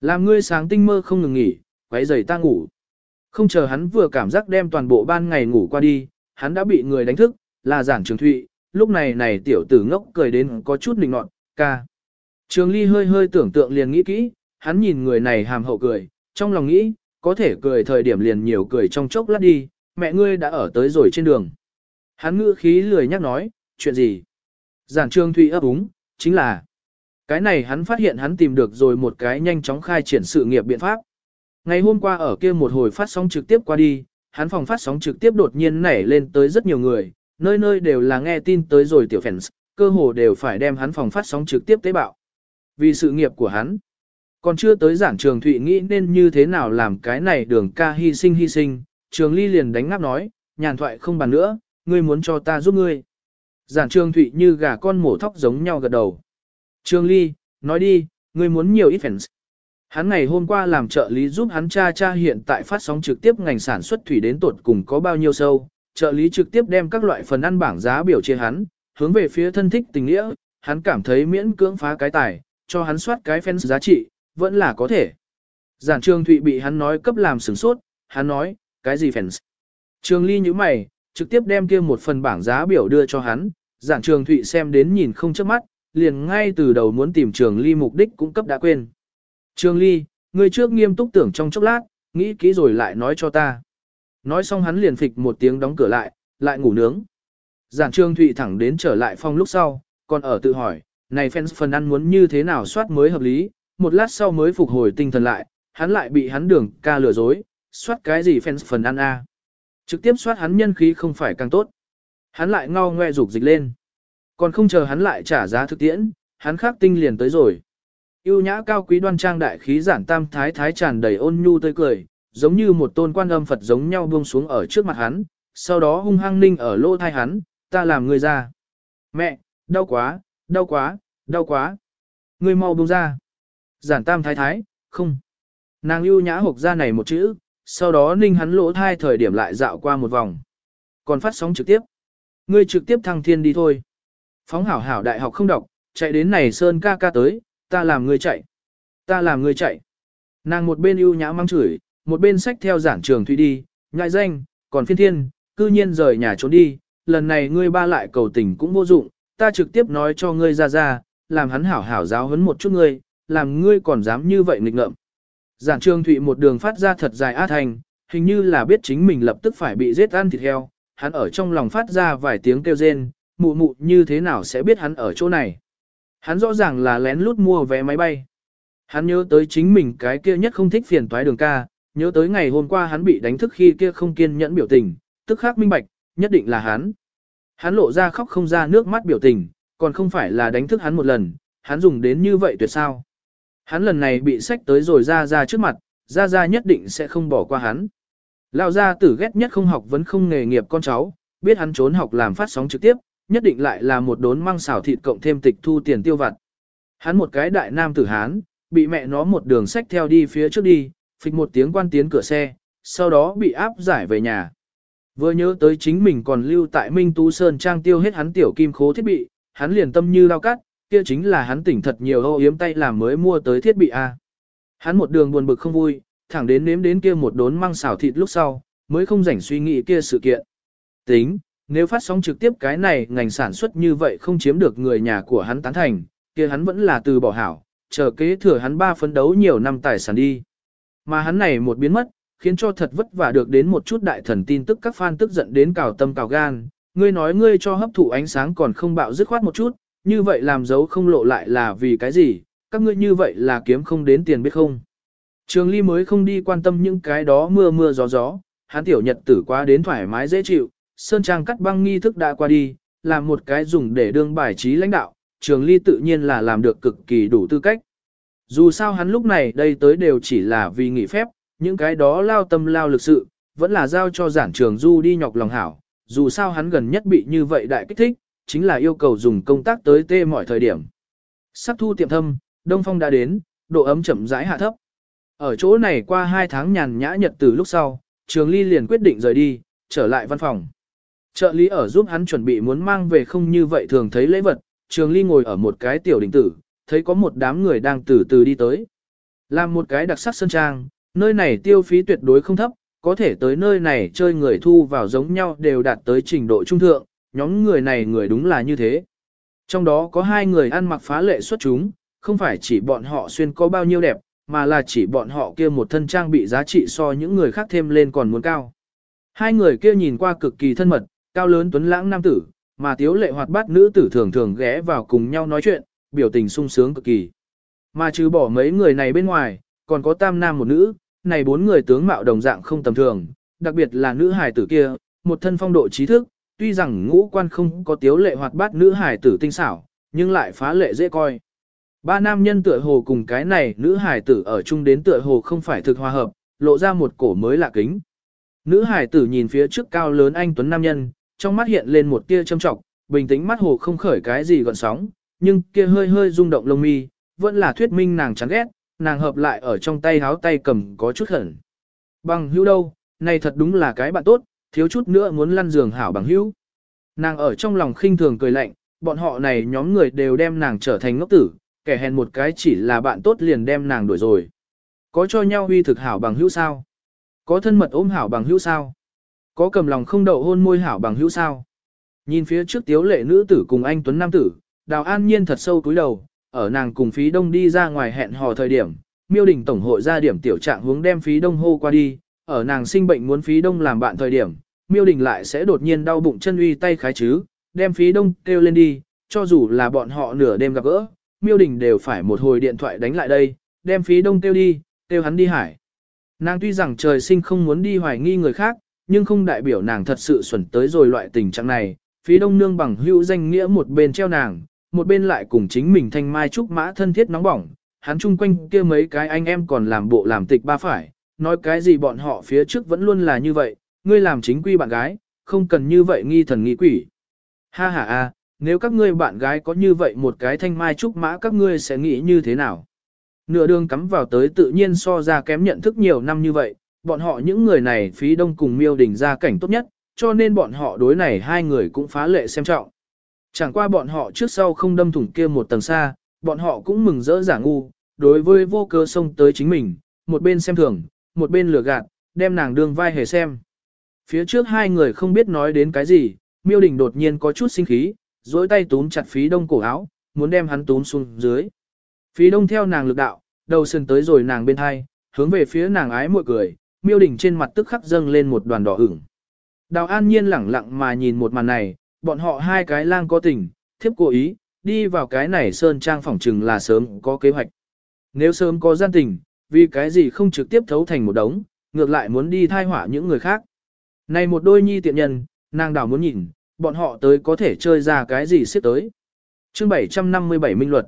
Làm ngươi sáng tinh mơ không ngừng nghỉ, quấy giày ta ngủ. Không chờ hắn vừa cảm giác đem toàn bộ ban ngày ngủ qua đi, hắn đã bị người đánh thức, là giản trường thụy, lúc này này tiểu tử ngốc cười đến có chút nịnh nọt, ca. Trường Ly hơi hơi tưởng tượng liền nghĩ kỹ, hắn nhìn người này hàm hậu cười, trong lòng nghĩ, có thể cười thời điểm liền nhiều cười trong chốc lát đi, mẹ ngươi đã ở tới rồi trên đường. Hắn ngữ khí lười nhắc nói, chuyện gì? Giản trường Thụy ấp úng, chính là cái này hắn phát hiện hắn tìm được rồi một cái nhanh chóng khai triển sự nghiệp biện pháp. Ngày hôm qua ở kia một hồi phát sóng trực tiếp qua đi, hắn phòng phát sóng trực tiếp đột nhiên nảy lên tới rất nhiều người, nơi nơi đều là nghe tin tới rồi tiểu fans, cơ hồ đều phải đem hắn phòng phát sóng trực tiếp tế bạo. Vì sự nghiệp của hắn, còn chưa tới giảng trường Thụy nghĩ nên như thế nào làm cái này đường ca hy sinh hy sinh, trường ly liền đánh ngáp nói, nhàn thoại không bàn nữa, ngươi muốn cho ta giúp ngươi. Giản trường Thụy như gà con mổ thóc giống nhau gật đầu. Trường ly, nói đi, ngươi muốn nhiều ít fans. Hắn ngày hôm qua làm trợ lý giúp hắn cha cha hiện tại phát sóng trực tiếp ngành sản xuất thủy đến tột cùng có bao nhiêu sâu, trợ lý trực tiếp đem các loại phần ăn bảng giá biểu chia hắn, hướng về phía thân thích tình nghĩa, hắn cảm thấy miễn cưỡng phá cái tài, cho hắn soát cái fans giá trị, vẫn là có thể. Giản Trường Thụy bị hắn nói cấp làm sửng sốt, hắn nói, cái gì fans? Trường Ly như mày, trực tiếp đem kia một phần bảng giá biểu đưa cho hắn, Giản Trường Thụy xem đến nhìn không chớp mắt, liền ngay từ đầu muốn tìm Trường Ly mục đích cũng cấp đã quên. Trương Ly, người trước nghiêm túc tưởng trong chốc lát, nghĩ kỹ rồi lại nói cho ta. Nói xong hắn liền phịch một tiếng đóng cửa lại, lại ngủ nướng. Giản Trương Thụy thẳng đến trở lại phòng lúc sau, còn ở tự hỏi, này fans phần ăn muốn như thế nào soát mới hợp lý, một lát sau mới phục hồi tinh thần lại, hắn lại bị hắn đường ca lừa dối, soát cái gì fans phần ăn a Trực tiếp soát hắn nhân khí không phải càng tốt. Hắn lại ngao ngoe rục dịch lên. Còn không chờ hắn lại trả giá thực tiễn, hắn khắc tinh liền tới rồi. Yêu nhã cao quý đoan trang đại khí giản tam thái thái tràn đầy ôn nhu tươi cười, giống như một tôn quan âm Phật giống nhau buông xuống ở trước mặt hắn, sau đó hung hăng ninh ở lỗ thai hắn, ta làm người ra. Mẹ, đau quá, đau quá, đau quá. Người mau buông ra. Giản tam thái thái, không. Nàng yêu nhã hộp ra này một chữ, sau đó ninh hắn lỗ thai thời điểm lại dạo qua một vòng. Còn phát sóng trực tiếp. Ngươi trực tiếp thăng thiên đi thôi. Phóng hảo hảo đại học không đọc, chạy đến này sơn ca ca tới, ta làm ngươi chạy. Ta làm ngươi chạy. Nàng một bên ưu nhã mang chửi, một bên sách theo giản trường thủy đi, ngại danh, còn phiên thiên, cư nhiên rời nhà trốn đi, lần này ngươi ba lại cầu tình cũng vô dụng, ta trực tiếp nói cho ngươi ra ra, làm hắn hảo hảo giáo huấn một chút ngươi, làm ngươi còn dám như vậy nghịch ngợm. Giản trường thụy một đường phát ra thật dài át thành, hình như là biết chính mình lập tức phải bị giết ăn thịt heo, hắn ở trong lòng phát ra vài tiếng kêu rên, mụ mụ như thế nào sẽ biết hắn ở chỗ này. Hắn rõ ràng là lén lút mua vé máy bay. Hắn nhớ tới chính mình cái kia nhất không thích phiền toái đường ca, nhớ tới ngày hôm qua hắn bị đánh thức khi kia không kiên nhẫn biểu tình, tức khắc minh bạch, nhất định là hắn. Hắn lộ ra khóc không ra nước mắt biểu tình, còn không phải là đánh thức hắn một lần, hắn dùng đến như vậy tuyệt sao. Hắn lần này bị sách tới rồi ra ra trước mặt, ra ra nhất định sẽ không bỏ qua hắn. Lão gia tử ghét nhất không học vẫn không nghề nghiệp con cháu, biết hắn trốn học làm phát sóng trực tiếp, nhất định lại là một đốn măng xào thịt cộng thêm tịch thu tiền tiêu vặt. Hắn một cái đại nam tử Hán, bị mẹ nó một đường sách theo đi phía trước đi, phịch một tiếng quan tiến cửa xe, sau đó bị áp giải về nhà. Vừa nhớ tới chính mình còn lưu tại Minh Tú Sơn trang tiêu hết hắn tiểu kim khố thiết bị, hắn liền tâm như lao cắt, kia chính là hắn tỉnh thật nhiều hô yếm tay làm mới mua tới thiết bị A. Hắn một đường buồn bực không vui, thẳng đến nếm đến kia một đốn măng xào thịt lúc sau, mới không rảnh suy nghĩ kia sự kiện. Tính, nếu phát sóng trực tiếp cái này ngành sản xuất như vậy không chiếm được người nhà của hắn tán thành, kia hắn vẫn là từ bỏ hảo, chờ kế thừa hắn ba phấn đấu nhiều năm tài sản đi. Mà hắn này một biến mất, khiến cho thật vất vả được đến một chút đại thần tin tức các fan tức giận đến cào tâm cào gan, ngươi nói ngươi cho hấp thụ ánh sáng còn không bạo dứt khoát một chút, như vậy làm dấu không lộ lại là vì cái gì, các ngươi như vậy là kiếm không đến tiền biết không. Trường Ly mới không đi quan tâm những cái đó mưa mưa gió gió, hắn tiểu nhật tử quá đến thoải mái dễ chịu, sơn trang cắt băng nghi thức đã qua đi, làm một cái dùng để đương bài trí lãnh đạo, Trường Ly tự nhiên là làm được cực kỳ đủ tư cách. Dù sao hắn lúc này đây tới đều chỉ là vì nghỉ phép, những cái đó lao tâm lao lực sự, vẫn là giao cho giản trường du đi nhọc lòng hảo, dù sao hắn gần nhất bị như vậy đại kích thích, chính là yêu cầu dùng công tác tới tê mọi thời điểm. Sắc thu tiệm thâm, đông phong đã đến, độ ấm chậm rãi hạ thấp. Ở chỗ này qua 2 tháng nhàn nhã nhật từ lúc sau, Trường Ly liền quyết định rời đi, trở lại văn phòng. Trợ lý ở giúp hắn chuẩn bị muốn mang về không như vậy thường thấy lễ vật, Trường Ly ngồi ở một cái tiểu đình tử, thấy có một đám người đang từ từ đi tới. Làm một cái đặc sắc sân trang, nơi này tiêu phí tuyệt đối không thấp, có thể tới nơi này chơi người thu vào giống nhau đều đạt tới trình độ trung thượng, nhóm người này người đúng là như thế. Trong đó có hai người ăn mặc phá lệ xuất chúng, không phải chỉ bọn họ xuyên có bao nhiêu đẹp, mà là chỉ bọn họ kia một thân trang bị giá trị so những người khác thêm lên còn muốn cao. Hai người kia nhìn qua cực kỳ thân mật, cao lớn tuấn lãng nam tử, mà tiếu lệ hoạt bát nữ tử thường thường ghé vào cùng nhau nói chuyện, biểu tình sung sướng cực kỳ. Mà trừ bỏ mấy người này bên ngoài, còn có tam nam một nữ, này bốn người tướng mạo đồng dạng không tầm thường, đặc biệt là nữ hài tử kia, một thân phong độ trí thức, tuy rằng ngũ quan không có tiếu lệ hoạt bát nữ hài tử tinh xảo, nhưng lại phá lệ dễ coi. Ba nam nhân tựa hồ cùng cái này nữ hài tử ở chung đến tựa hồ không phải thực hòa hợp, lộ ra một cổ mới lạ kính. Nữ hài tử nhìn phía trước cao lớn anh tuấn nam nhân, trong mắt hiện lên một tia châm trọng, bình tĩnh mắt hồ không khởi cái gì gọn sóng, nhưng kia hơi hơi rung động lông mi, vẫn là thuyết minh nàng chán ghét, nàng hợp lại ở trong tay háo tay cầm có chút hẩn. Bằng hữu đâu, này thật đúng là cái bạn tốt, thiếu chút nữa muốn lăn giường hảo bằng hữu. Nàng ở trong lòng khinh thường cười lạnh, bọn họ này nhóm người đều đem nàng trở thành ngốc tử, kẻ hèn một cái chỉ là bạn tốt liền đem nàng đuổi rồi. Có cho nhau huy thực hảo bằng hữu sao? Có thân mật ôm hảo bằng hữu sao? Có cầm lòng không đậu hôn môi hảo bằng hữu sao? Nhìn phía trước tiếu lệ nữ tử cùng anh Tuấn Nam tử, đào an nhiên thật sâu túi đầu, ở nàng cùng phí đông đi ra ngoài hẹn hò thời điểm, miêu đình tổng hội ra điểm tiểu trạng hướng đem phí đông hô qua đi, ở nàng sinh bệnh muốn phí đông làm bạn thời điểm, miêu đình lại sẽ đột nhiên đau bụng chân uy tay khái chứ, đem phí đông kêu lên đi, cho dù là bọn họ nửa đêm gặp gỡ, miêu đình đều phải một hồi điện thoại đánh lại đây, đem phí đông kêu đi, kêu hắn đi hải. Nàng tuy rằng trời sinh không muốn đi hoài nghi người khác, nhưng không đại biểu nàng thật sự xuẩn tới rồi loại tình trạng này, phí đông nương bằng hữu danh nghĩa một bên treo nàng, một bên lại cùng chính mình thanh mai trúc mã thân thiết nóng bỏng, hắn chung quanh kia mấy cái anh em còn làm bộ làm tịch ba phải, nói cái gì bọn họ phía trước vẫn luôn là như vậy, ngươi làm chính quy bạn gái, không cần như vậy nghi thần nghi quỷ. Ha ha a, nếu các ngươi bạn gái có như vậy một cái thanh mai trúc mã các ngươi sẽ nghĩ như thế nào? Nửa đường cắm vào tới tự nhiên so ra kém nhận thức nhiều năm như vậy, bọn họ những người này phí đông cùng miêu đỉnh ra cảnh tốt nhất, cho nên bọn họ đối này hai người cũng phá lệ xem trọng. Chẳng qua bọn họ trước sau không đâm thủng kia một tầng xa, bọn họ cũng mừng rỡ giả ngu, đối với vô cơ xông tới chính mình, một bên xem thường, một bên lừa gạt, đem nàng đương vai hề xem. Phía trước hai người không biết nói đến cái gì, miêu đình đột nhiên có chút sinh khí, dối tay túm chặt phí đông cổ áo, muốn đem hắn túm xuống dưới. Phí đông theo nàng lực đạo, đầu sân tới rồi nàng bên hai, hướng về phía nàng ái mội cười, miêu đỉnh trên mặt tức khắc dâng lên một đoàn đỏ ửng. Đào an nhiên lẳng lặng mà nhìn một màn này, bọn họ hai cái lang có tình, thiếp cố ý, đi vào cái này sơn trang phỏng trừng là sớm có kế hoạch. Nếu sớm có gian tình, vì cái gì không trực tiếp thấu thành một đống, ngược lại muốn đi thai hỏa những người khác. Này một đôi nhi tiện nhân, nàng đảo muốn nhìn, bọn họ tới có thể chơi ra cái gì xếp tới. chương 757 minh luật.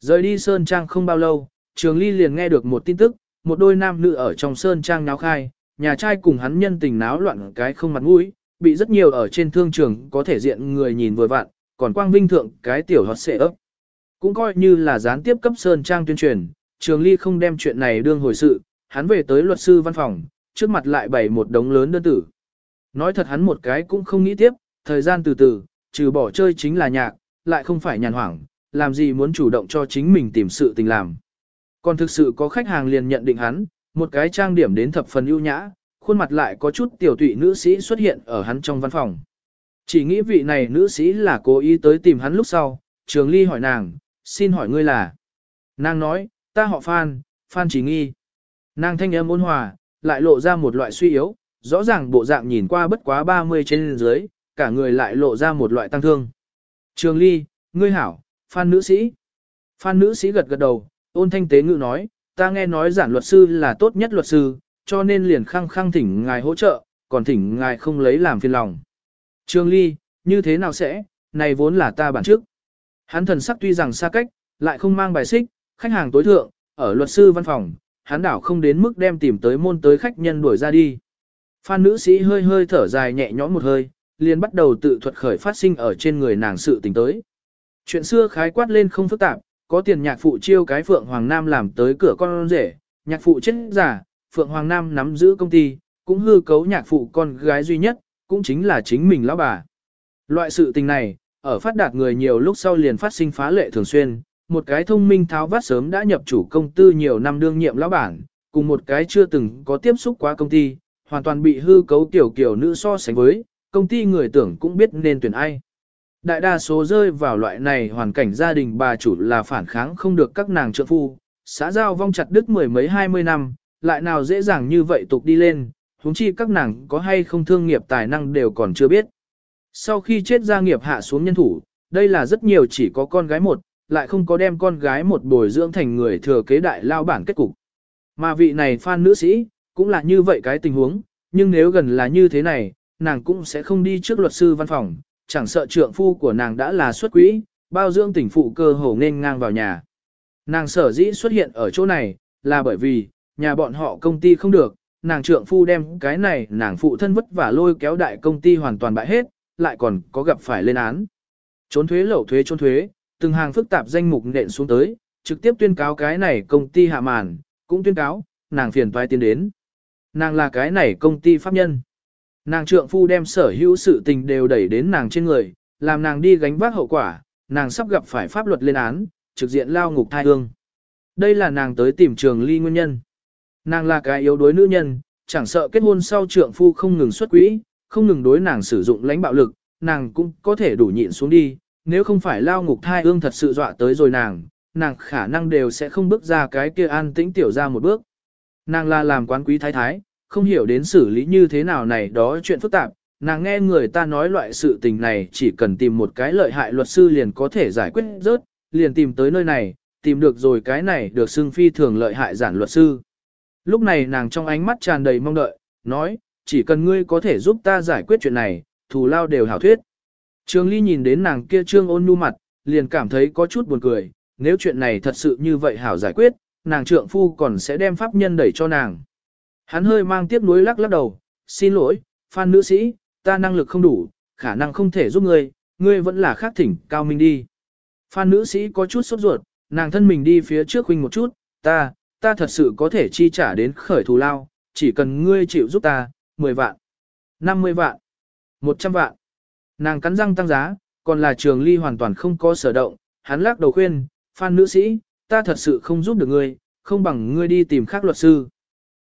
Rời đi Sơn Trang không bao lâu, Trường Ly liền nghe được một tin tức, một đôi nam nữ ở trong Sơn Trang náo khai, nhà trai cùng hắn nhân tình náo loạn cái không mặt mũi, bị rất nhiều ở trên thương trường có thể diện người nhìn vừa vặn, còn quang vinh thượng cái tiểu hót xệ ấp. Cũng coi như là gián tiếp cấp Sơn Trang tuyên truyền, Trường Ly không đem chuyện này đương hồi sự, hắn về tới luật sư văn phòng, trước mặt lại bày một đống lớn đơn tử. Nói thật hắn một cái cũng không nghĩ tiếp, thời gian từ từ, trừ bỏ chơi chính là nhạc, lại không phải nhàn hoảng, làm gì muốn chủ động cho chính mình tìm sự tình làm. Còn thực sự có khách hàng liền nhận định hắn, một cái trang điểm đến thập phần ưu nhã, khuôn mặt lại có chút tiểu tụy nữ sĩ xuất hiện ở hắn trong văn phòng. Chỉ nghĩ vị này nữ sĩ là cố ý tới tìm hắn lúc sau, Trường Ly hỏi nàng, xin hỏi ngươi là. Nàng nói, ta họ Phan, Phan chỉ nghi. Nàng thanh âm ôn hòa, lại lộ ra một loại suy yếu, rõ ràng bộ dạng nhìn qua bất quá 30 trên dưới, cả người lại lộ ra một loại tăng thương. Trường Ly, ngươi hảo, Phan nữ sĩ. Phan nữ sĩ gật gật đầu, ôn thanh tế ngữ nói, ta nghe nói giản luật sư là tốt nhất luật sư, cho nên liền khăng khăng thỉnh ngài hỗ trợ, còn thỉnh ngài không lấy làm phiền lòng. Trường Ly, như thế nào sẽ, này vốn là ta bản trước. Hắn thần sắc tuy rằng xa cách, lại không mang bài xích, khách hàng tối thượng, ở luật sư văn phòng, hắn đảo không đến mức đem tìm tới môn tới khách nhân đuổi ra đi. Phan nữ sĩ hơi hơi thở dài nhẹ nhõm một hơi, liền bắt đầu tự thuật khởi phát sinh ở trên người nàng sự tình tới. Chuyện xưa khái quát lên không phức tạp, có tiền nhạc phụ chiêu cái Phượng Hoàng Nam làm tới cửa con rể, nhạc phụ chết giả, Phượng Hoàng Nam nắm giữ công ty, cũng hư cấu nhạc phụ con gái duy nhất, cũng chính là chính mình lão bà. Loại sự tình này, ở phát đạt người nhiều lúc sau liền phát sinh phá lệ thường xuyên, một cái thông minh tháo vát sớm đã nhập chủ công tư nhiều năm đương nhiệm lão bản, cùng một cái chưa từng có tiếp xúc qua công ty, hoàn toàn bị hư cấu kiểu kiểu nữ so sánh với, công ty người tưởng cũng biết nên tuyển ai. Đại đa số rơi vào loại này hoàn cảnh gia đình bà chủ là phản kháng không được các nàng trợ phu, xã giao vong chặt đứt mười mấy hai mươi năm, lại nào dễ dàng như vậy tục đi lên, huống chi các nàng có hay không thương nghiệp tài năng đều còn chưa biết. Sau khi chết gia nghiệp hạ xuống nhân thủ, đây là rất nhiều chỉ có con gái một, lại không có đem con gái một bồi dưỡng thành người thừa kế đại lao bản kết cục. Mà vị này phan nữ sĩ, cũng là như vậy cái tình huống, nhưng nếu gần là như thế này, nàng cũng sẽ không đi trước luật sư văn phòng, chẳng sợ trượng phu của nàng đã là xuất quỹ, bao dưỡng tỉnh phụ cơ hồ nên ngang vào nhà. Nàng sở dĩ xuất hiện ở chỗ này, là bởi vì, nhà bọn họ công ty không được, nàng trượng phu đem cái này nàng phụ thân vất vả lôi kéo đại công ty hoàn toàn bại hết, lại còn có gặp phải lên án. Trốn thuế lậu thuế trốn thuế, từng hàng phức tạp danh mục nện xuống tới, trực tiếp tuyên cáo cái này công ty hạ màn, cũng tuyên cáo, nàng phiền toái tiến đến. Nàng là cái này công ty pháp nhân. Nàng trượng phu đem sở hữu sự tình đều đẩy đến nàng trên người, làm nàng đi gánh vác hậu quả, nàng sắp gặp phải pháp luật lên án, trực diện lao ngục thai hương. Đây là nàng tới tìm trường ly nguyên nhân. Nàng là cái yếu đuối nữ nhân, chẳng sợ kết hôn sau trượng phu không ngừng xuất quỹ, không ngừng đối nàng sử dụng lãnh bạo lực, nàng cũng có thể đủ nhịn xuống đi, nếu không phải lao ngục thai ương thật sự dọa tới rồi nàng, nàng khả năng đều sẽ không bước ra cái kia an tĩnh tiểu ra một bước. Nàng là làm quán quý thái thái, không hiểu đến xử lý như thế nào này đó chuyện phức tạp, nàng nghe người ta nói loại sự tình này chỉ cần tìm một cái lợi hại luật sư liền có thể giải quyết rớt, liền tìm tới nơi này, tìm được rồi cái này được xưng phi thường lợi hại giản luật sư. Lúc này nàng trong ánh mắt tràn đầy mong đợi, nói, chỉ cần ngươi có thể giúp ta giải quyết chuyện này, thù lao đều hảo thuyết. trương Ly nhìn đến nàng kia trương ôn nhu mặt, liền cảm thấy có chút buồn cười, nếu chuyện này thật sự như vậy hảo giải quyết, nàng trượng phu còn sẽ đem pháp nhân đẩy cho nàng. Hắn hơi mang tiếc nuối lắc lắc đầu, xin lỗi, Phan nữ sĩ, ta năng lực không đủ, khả năng không thể giúp ngươi, ngươi vẫn là khác thỉnh cao minh đi. Phan nữ sĩ có chút sốt ruột, nàng thân mình đi phía trước huynh một chút, ta, ta thật sự có thể chi trả đến khởi thù lao, chỉ cần ngươi chịu giúp ta, 10 vạn, 50 vạn, 100 vạn. Nàng cắn răng tăng giá, còn là trường ly hoàn toàn không có sở động, hắn lắc đầu khuyên, Phan nữ sĩ, ta thật sự không giúp được ngươi, không bằng ngươi đi tìm khác luật sư.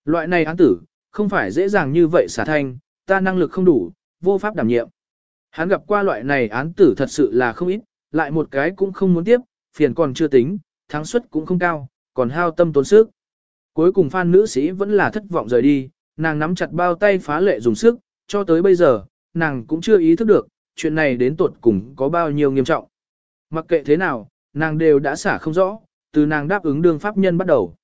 Loại này án tử, không phải dễ dàng như vậy xả thanh, ta năng lực không đủ, vô pháp đảm nhiệm. Hắn gặp qua loại này án tử thật sự là không ít, lại một cái cũng không muốn tiếp, phiền còn chưa tính, thắng suất cũng không cao, còn hao tâm tốn sức. Cuối cùng Phan nữ sĩ vẫn là thất vọng rời đi, nàng nắm chặt bao tay phá lệ dùng sức, cho tới bây giờ, nàng cũng chưa ý thức được, chuyện này đến tuột cùng có bao nhiêu nghiêm trọng. Mặc kệ thế nào, nàng đều đã xả không rõ, từ nàng đáp ứng đương pháp nhân bắt đầu.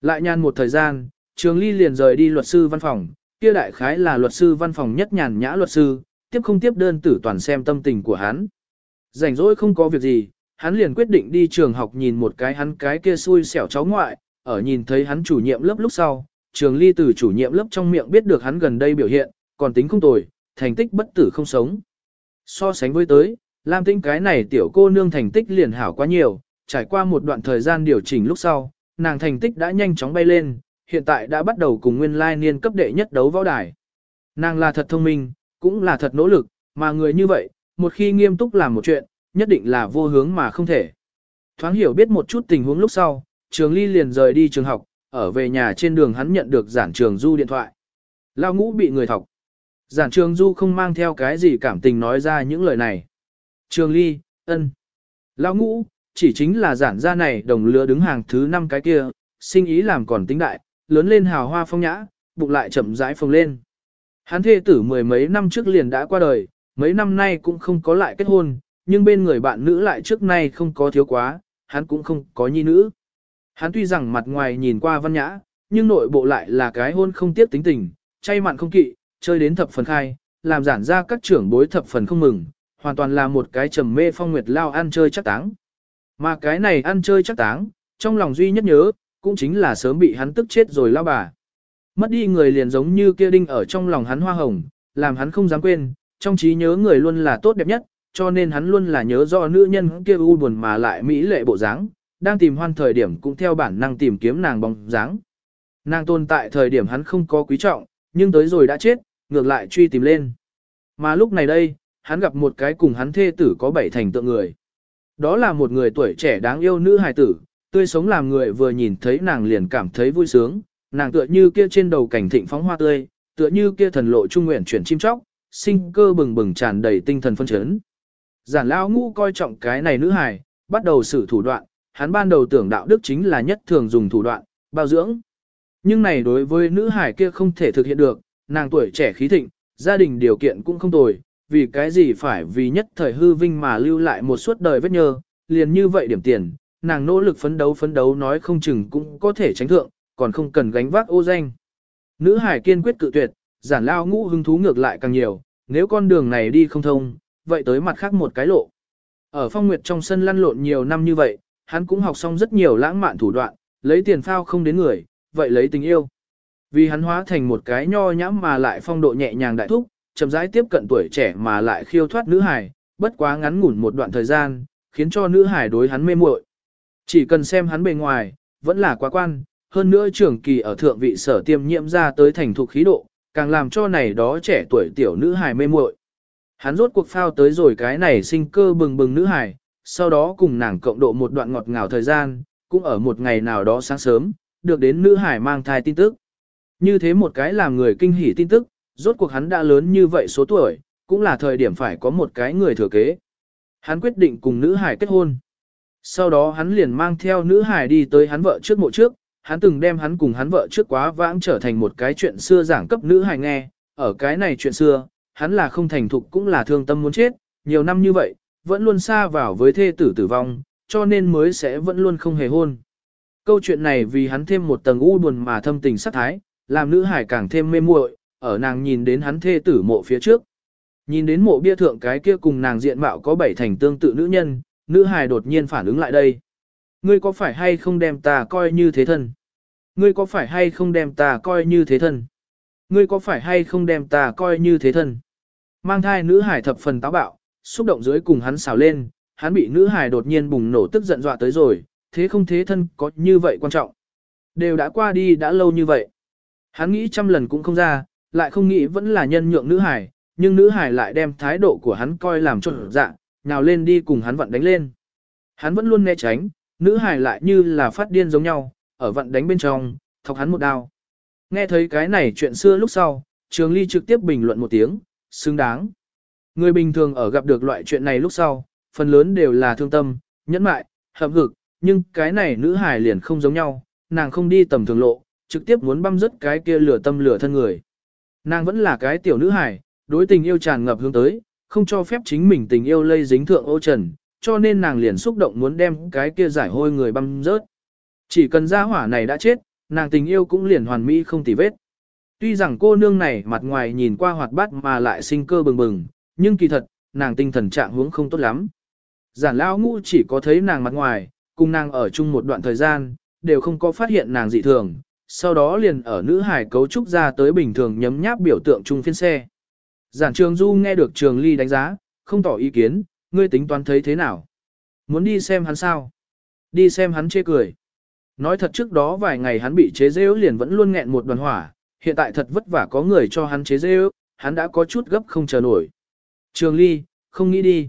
Lại nhàn một thời gian, Trường Ly liền rời đi luật sư văn phòng, kia đại khái là luật sư văn phòng nhất nhàn nhã luật sư, tiếp không tiếp đơn tử toàn xem tâm tình của hắn. Rảnh rỗi không có việc gì, hắn liền quyết định đi trường học nhìn một cái hắn cái kia xui xẻo cháu ngoại, ở nhìn thấy hắn chủ nhiệm lớp lúc sau, trường ly từ chủ nhiệm lớp trong miệng biết được hắn gần đây biểu hiện, còn tính không tồi, thành tích bất tử không sống. So sánh với tới, Lam Tĩnh cái này tiểu cô nương thành tích liền hảo quá nhiều, trải qua một đoạn thời gian điều chỉnh lúc sau, nàng thành tích đã nhanh chóng bay lên, hiện tại đã bắt đầu cùng nguyên lai niên cấp đệ nhất đấu võ đài. Nàng là thật thông minh, cũng là thật nỗ lực, mà người như vậy, một khi nghiêm túc làm một chuyện, nhất định là vô hướng mà không thể. Thoáng hiểu biết một chút tình huống lúc sau, Trường Ly liền rời đi trường học, ở về nhà trên đường hắn nhận được giản trường du điện thoại. Lao ngũ bị người thọc. Giản trường du không mang theo cái gì cảm tình nói ra những lời này. Trường Ly, ân. Lao ngũ, chỉ chính là giản gia này đồng lứa đứng hàng thứ năm cái kia, sinh ý làm còn tính đại, lớn lên hào hoa phong nhã, bụng lại chậm rãi phồng lên. Hắn thê tử mười mấy năm trước liền đã qua đời, mấy năm nay cũng không có lại kết hôn, nhưng bên người bạn nữ lại trước nay không có thiếu quá, hắn cũng không có nhi nữ. Hắn tuy rằng mặt ngoài nhìn qua văn nhã, nhưng nội bộ lại là cái hôn không tiếc tính tình, chay mặn không kỵ, chơi đến thập phần khai, làm giản ra các trưởng bối thập phần không mừng, hoàn toàn là một cái trầm mê phong nguyệt lao ăn chơi chắc táng. Mà cái này ăn chơi chắc táng, trong lòng duy nhất nhớ, cũng chính là sớm bị hắn tức chết rồi lao bà. Mất đi người liền giống như kia đinh ở trong lòng hắn hoa hồng, làm hắn không dám quên, trong trí nhớ người luôn là tốt đẹp nhất, cho nên hắn luôn là nhớ do nữ nhân kia u buồn mà lại mỹ lệ bộ dáng, đang tìm hoan thời điểm cũng theo bản năng tìm kiếm nàng bóng dáng. Nàng tồn tại thời điểm hắn không có quý trọng, nhưng tới rồi đã chết, ngược lại truy tìm lên. Mà lúc này đây, hắn gặp một cái cùng hắn thê tử có bảy thành tượng người. Đó là một người tuổi trẻ đáng yêu nữ hài tử, tươi sống làm người vừa nhìn thấy nàng liền cảm thấy vui sướng, nàng tựa như kia trên đầu cảnh thịnh phóng hoa tươi, tựa như kia thần lộ trung nguyện chuyển chim chóc, sinh cơ bừng bừng tràn đầy tinh thần phân chấn. Giản lão ngũ coi trọng cái này nữ hài, bắt đầu sử thủ đoạn, hắn ban đầu tưởng đạo đức chính là nhất thường dùng thủ đoạn, bao dưỡng. Nhưng này đối với nữ hài kia không thể thực hiện được, nàng tuổi trẻ khí thịnh, gia đình điều kiện cũng không tồi, vì cái gì phải vì nhất thời hư vinh mà lưu lại một suốt đời vết nhơ, liền như vậy điểm tiền, nàng nỗ lực phấn đấu phấn đấu nói không chừng cũng có thể tránh thượng, còn không cần gánh vác ô danh. Nữ hải kiên quyết cự tuyệt, giản lao ngũ hứng thú ngược lại càng nhiều, nếu con đường này đi không thông, vậy tới mặt khác một cái lộ. Ở phong nguyệt trong sân lăn lộn nhiều năm như vậy, hắn cũng học xong rất nhiều lãng mạn thủ đoạn, lấy tiền phao không đến người, vậy lấy tình yêu. Vì hắn hóa thành một cái nho nhãm mà lại phong độ nhẹ nhàng đại thúc, chậm rãi tiếp cận tuổi trẻ mà lại khiêu thoát nữ hải, bất quá ngắn ngủn một đoạn thời gian, khiến cho nữ hải đối hắn mê muội. Chỉ cần xem hắn bề ngoài, vẫn là quá quan, hơn nữa trưởng kỳ ở thượng vị sở tiêm nhiễm ra tới thành thục khí độ, càng làm cho này đó trẻ tuổi tiểu nữ hài mê muội. Hắn rốt cuộc phao tới rồi cái này sinh cơ bừng bừng nữ hài, sau đó cùng nàng cộng độ một đoạn ngọt ngào thời gian, cũng ở một ngày nào đó sáng sớm, được đến nữ hải mang thai tin tức. Như thế một cái làm người kinh hỉ tin tức, rốt cuộc hắn đã lớn như vậy số tuổi, cũng là thời điểm phải có một cái người thừa kế. Hắn quyết định cùng nữ hải kết hôn. Sau đó hắn liền mang theo nữ hải đi tới hắn vợ trước mộ trước, hắn từng đem hắn cùng hắn vợ trước quá vãng trở thành một cái chuyện xưa giảng cấp nữ hải nghe, ở cái này chuyện xưa, hắn là không thành thục cũng là thương tâm muốn chết, nhiều năm như vậy, vẫn luôn xa vào với thê tử tử vong, cho nên mới sẽ vẫn luôn không hề hôn. Câu chuyện này vì hắn thêm một tầng u buồn mà thâm tình sắc thái, làm nữ hải càng thêm mê muội, ở nàng nhìn đến hắn thê tử mộ phía trước. Nhìn đến mộ bia thượng cái kia cùng nàng diện mạo có bảy thành tương tự nữ nhân, nữ hải đột nhiên phản ứng lại đây. Ngươi có phải hay không đem ta coi như thế thân? Ngươi có phải hay không đem ta coi như thế thân? Ngươi có phải hay không đem ta coi như thế thân? Mang thai nữ hải thập phần táo bạo, xúc động dưới cùng hắn xào lên, hắn bị nữ hải đột nhiên bùng nổ tức giận dọa tới rồi, thế không thế thân có như vậy quan trọng. Đều đã qua đi đã lâu như vậy. Hắn nghĩ trăm lần cũng không ra, lại không nghĩ vẫn là nhân nhượng nữ hải, nhưng nữ hải lại đem thái độ của hắn coi làm cho dạ, nhào lên đi cùng hắn vận đánh lên. Hắn vẫn luôn né tránh, nữ hải lại như là phát điên giống nhau, ở vận đánh bên trong, thọc hắn một đao. Nghe thấy cái này chuyện xưa lúc sau, Trường Ly trực tiếp bình luận một tiếng, xứng đáng. Người bình thường ở gặp được loại chuyện này lúc sau, phần lớn đều là thương tâm, nhẫn mại, hậm hực, nhưng cái này nữ hài liền không giống nhau, nàng không đi tầm thường lộ, trực tiếp muốn băm rứt cái kia lửa tâm lửa thân người. Nàng vẫn là cái tiểu nữ hài, đối tình yêu tràn ngập hướng tới, không cho phép chính mình tình yêu lây dính thượng ô trần, cho nên nàng liền xúc động muốn đem cái kia giải hôi người băm rớt. Chỉ cần gia hỏa này đã chết, nàng tình yêu cũng liền hoàn mỹ không tì vết. Tuy rằng cô nương này mặt ngoài nhìn qua hoạt bát mà lại sinh cơ bừng bừng, nhưng kỳ thật, nàng tinh thần trạng huống không tốt lắm. Giản lão ngũ chỉ có thấy nàng mặt ngoài, cùng nàng ở chung một đoạn thời gian, đều không có phát hiện nàng dị thường, sau đó liền ở nữ hải cấu trúc ra tới bình thường nhấm nháp biểu tượng chung phiên xe. Giản trường du nghe được trường ly đánh giá, không tỏ ý kiến, ngươi tính toán thấy thế nào? Muốn đi xem hắn sao? Đi xem hắn chê cười. Nói thật trước đó vài ngày hắn bị chế giễu liền vẫn luôn nghẹn một đoàn hỏa, hiện tại thật vất vả có người cho hắn chế giễu, hắn đã có chút gấp không chờ nổi. Trường ly, không nghĩ đi.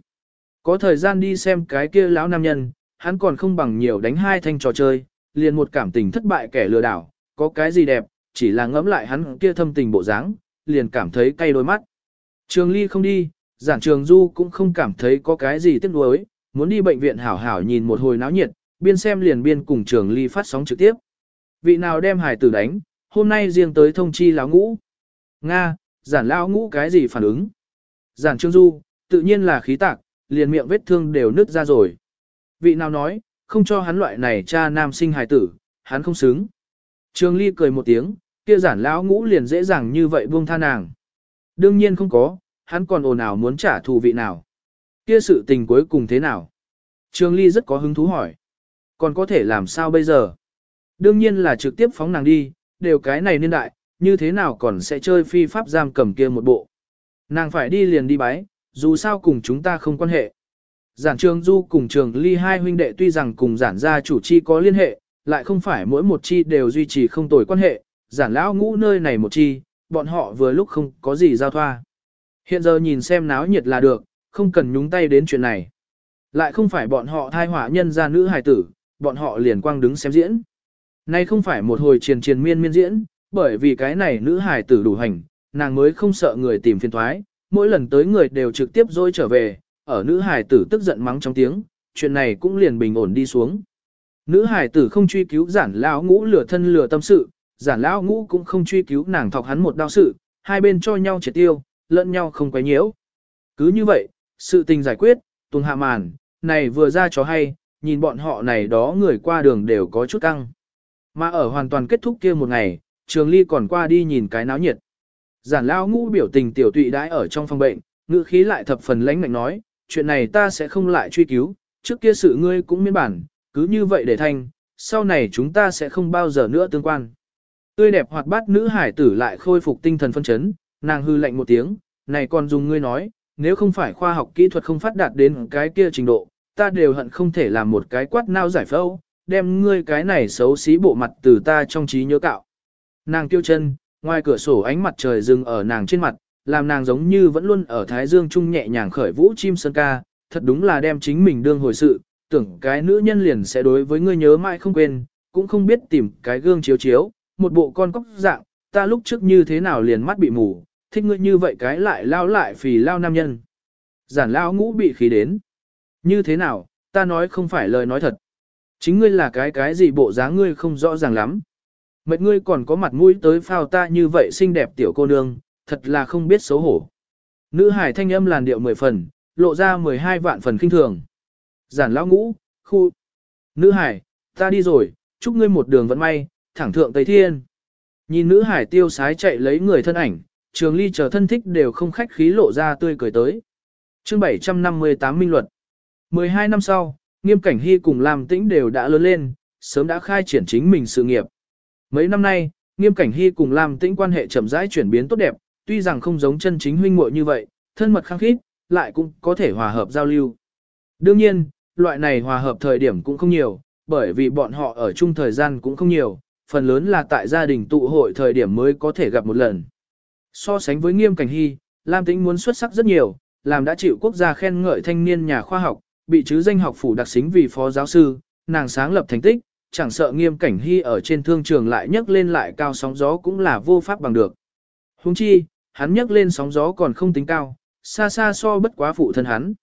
Có thời gian đi xem cái kia lão nam nhân, hắn còn không bằng nhiều đánh hai thanh trò chơi, liền một cảm tình thất bại kẻ lừa đảo, có cái gì đẹp, chỉ là ngẫm lại hắn kia thâm tình bộ dáng, liền cảm thấy cay đôi mắt. Trường ly không đi, giản trường du cũng không cảm thấy có cái gì tiếc nuối, muốn đi bệnh viện hảo hảo nhìn một hồi náo nhiệt, biên xem liền biên cùng trường ly phát sóng trực tiếp. Vị nào đem hải tử đánh, hôm nay riêng tới thông chi lão ngũ. Nga, giản lão ngũ cái gì phản ứng? Giản Trường du, tự nhiên là khí tạc, liền miệng vết thương đều nứt ra rồi. Vị nào nói, không cho hắn loại này cha nam sinh hài tử, hắn không xứng. Trường ly cười một tiếng, kia giản lão ngũ liền dễ dàng như vậy buông tha nàng. Đương nhiên không có, hắn còn ồn ào muốn trả thù vị nào. Kia sự tình cuối cùng thế nào? Trường ly rất có hứng thú hỏi. Còn có thể làm sao bây giờ? Đương nhiên là trực tiếp phóng nàng đi, đều cái này niên đại, như thế nào còn sẽ chơi phi pháp giam cầm kia một bộ. Nàng phải đi liền đi bái, dù sao cùng chúng ta không quan hệ. Giản trường du cùng trường ly hai huynh đệ tuy rằng cùng giản gia chủ chi có liên hệ, lại không phải mỗi một chi đều duy trì không tồi quan hệ, giản lão ngũ nơi này một chi, bọn họ vừa lúc không có gì giao thoa. Hiện giờ nhìn xem náo nhiệt là được, không cần nhúng tay đến chuyện này. Lại không phải bọn họ thai hỏa nhân gia nữ hài tử, bọn họ liền quang đứng xem diễn. Nay không phải một hồi triền triền miên miên diễn, bởi vì cái này nữ hài tử đủ hành, nàng mới không sợ người tìm phiền thoái, mỗi lần tới người đều trực tiếp dối trở về, ở nữ hài tử tức giận mắng trong tiếng, chuyện này cũng liền bình ổn đi xuống. Nữ hài tử không truy cứu giản lão ngũ lửa thân lửa tâm sự, giản lão ngũ cũng không truy cứu nàng thọc hắn một đau sự, hai bên cho nhau triệt tiêu, lẫn nhau không quấy nhiễu. Cứ như vậy, sự tình giải quyết, tuần hạ màn, này vừa ra cho hay, nhìn bọn họ này đó người qua đường đều có chút căng. Mà ở hoàn toàn kết thúc kia một ngày, Trường Ly còn qua đi nhìn cái náo nhiệt. Giản lão ngũ biểu tình tiểu tụy đãi ở trong phòng bệnh, ngữ khí lại thập phần lãnh mạnh nói, chuyện này ta sẽ không lại truy cứu, trước kia sự ngươi cũng miễn bản, cứ như vậy để thanh, sau này chúng ta sẽ không bao giờ nữa tương quan. Tươi đẹp hoạt bát nữ hải tử lại khôi phục tinh thần phân chấn, nàng hư lạnh một tiếng, này còn dùng ngươi nói, nếu không phải khoa học kỹ thuật không phát đạt đến cái kia trình độ, ta đều hận không thể làm một cái quát nao giải phẫu, đem ngươi cái này xấu xí bộ mặt từ ta trong trí nhớ cạo. Nàng tiêu chân, ngoài cửa sổ ánh mặt trời dừng ở nàng trên mặt, làm nàng giống như vẫn luôn ở thái dương trung nhẹ nhàng khởi vũ chim sơn ca, thật đúng là đem chính mình đương hồi sự, tưởng cái nữ nhân liền sẽ đối với ngươi nhớ mãi không quên, cũng không biết tìm cái gương chiếu chiếu, một bộ con cóc dạng, ta lúc trước như thế nào liền mắt bị mù, thích ngươi như vậy cái lại lao lại phì lao nam nhân. Giản lao ngũ bị khí đến. Như thế nào, ta nói không phải lời nói thật. Chính ngươi là cái cái gì bộ dáng ngươi không rõ ràng lắm. Mệt ngươi còn có mặt mũi tới phao ta như vậy xinh đẹp tiểu cô nương, thật là không biết xấu hổ. Nữ hải thanh âm làn điệu 10 phần, lộ ra 12 vạn phần kinh thường. Giản lão ngũ, khu. Nữ hải, ta đi rồi, chúc ngươi một đường vận may, thẳng thượng Tây Thiên. Nhìn nữ hải tiêu sái chạy lấy người thân ảnh, trường ly chờ thân thích đều không khách khí lộ ra tươi cười tới. chương 758 minh luật. 12 năm sau, nghiêm cảnh hy cùng làm tĩnh đều đã lớn lên, sớm đã khai triển chính mình sự nghiệp. Mấy năm nay, nghiêm cảnh hy cùng làm tĩnh quan hệ chậm rãi chuyển biến tốt đẹp, tuy rằng không giống chân chính huynh muội như vậy, thân mật khăng khít, lại cũng có thể hòa hợp giao lưu. Đương nhiên, loại này hòa hợp thời điểm cũng không nhiều, bởi vì bọn họ ở chung thời gian cũng không nhiều, phần lớn là tại gia đình tụ hội thời điểm mới có thể gặp một lần. So sánh với nghiêm cảnh hy, Lam Tĩnh muốn xuất sắc rất nhiều, làm đã chịu quốc gia khen ngợi thanh niên nhà khoa học, bị chứ danh học phủ đặc xính vì phó giáo sư, nàng sáng lập thành tích, chẳng sợ nghiêm cảnh hy ở trên thương trường lại nhấc lên lại cao sóng gió cũng là vô pháp bằng được. Huống chi, hắn nhấc lên sóng gió còn không tính cao, xa xa so bất quá phụ thân hắn.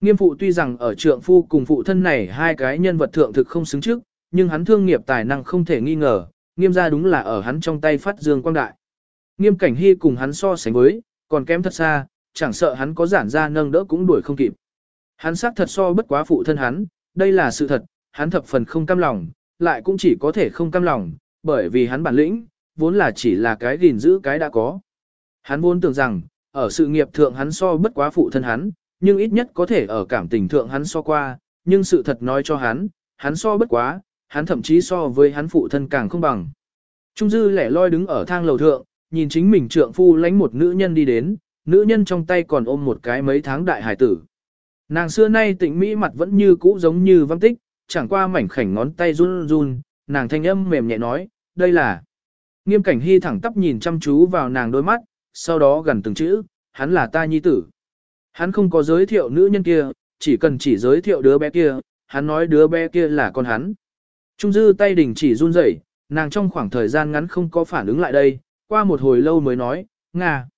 Nghiêm phụ tuy rằng ở trượng phu cùng phụ thân này hai cái nhân vật thượng thực không xứng trước, nhưng hắn thương nghiệp tài năng không thể nghi ngờ, nghiêm gia đúng là ở hắn trong tay phát dương quang đại. Nghiêm cảnh hy cùng hắn so sánh với, còn kém thật xa, chẳng sợ hắn có giản ra nâng đỡ cũng đuổi không kịp. Hắn xác thật so bất quá phụ thân hắn, đây là sự thật, hắn thập phần không cam lòng, lại cũng chỉ có thể không cam lòng, bởi vì hắn bản lĩnh, vốn là chỉ là cái gìn giữ cái đã có. Hắn vốn tưởng rằng, ở sự nghiệp thượng hắn so bất quá phụ thân hắn, nhưng ít nhất có thể ở cảm tình thượng hắn so qua, nhưng sự thật nói cho hắn, hắn so bất quá, hắn thậm chí so với hắn phụ thân càng không bằng. Trung dư lẻ loi đứng ở thang lầu thượng, nhìn chính mình trượng phu lánh một nữ nhân đi đến, nữ nhân trong tay còn ôm một cái mấy tháng đại hải tử. Nàng xưa nay tịnh mỹ mặt vẫn như cũ giống như văn tích, chẳng qua mảnh khảnh ngón tay run run, nàng thanh âm mềm nhẹ nói, đây là. Nghiêm cảnh hy thẳng tắp nhìn chăm chú vào nàng đôi mắt, sau đó gần từng chữ, hắn là ta nhi tử. Hắn không có giới thiệu nữ nhân kia, chỉ cần chỉ giới thiệu đứa bé kia, hắn nói đứa bé kia là con hắn. Trung dư tay đình chỉ run rẩy, nàng trong khoảng thời gian ngắn không có phản ứng lại đây, qua một hồi lâu mới nói, Nga.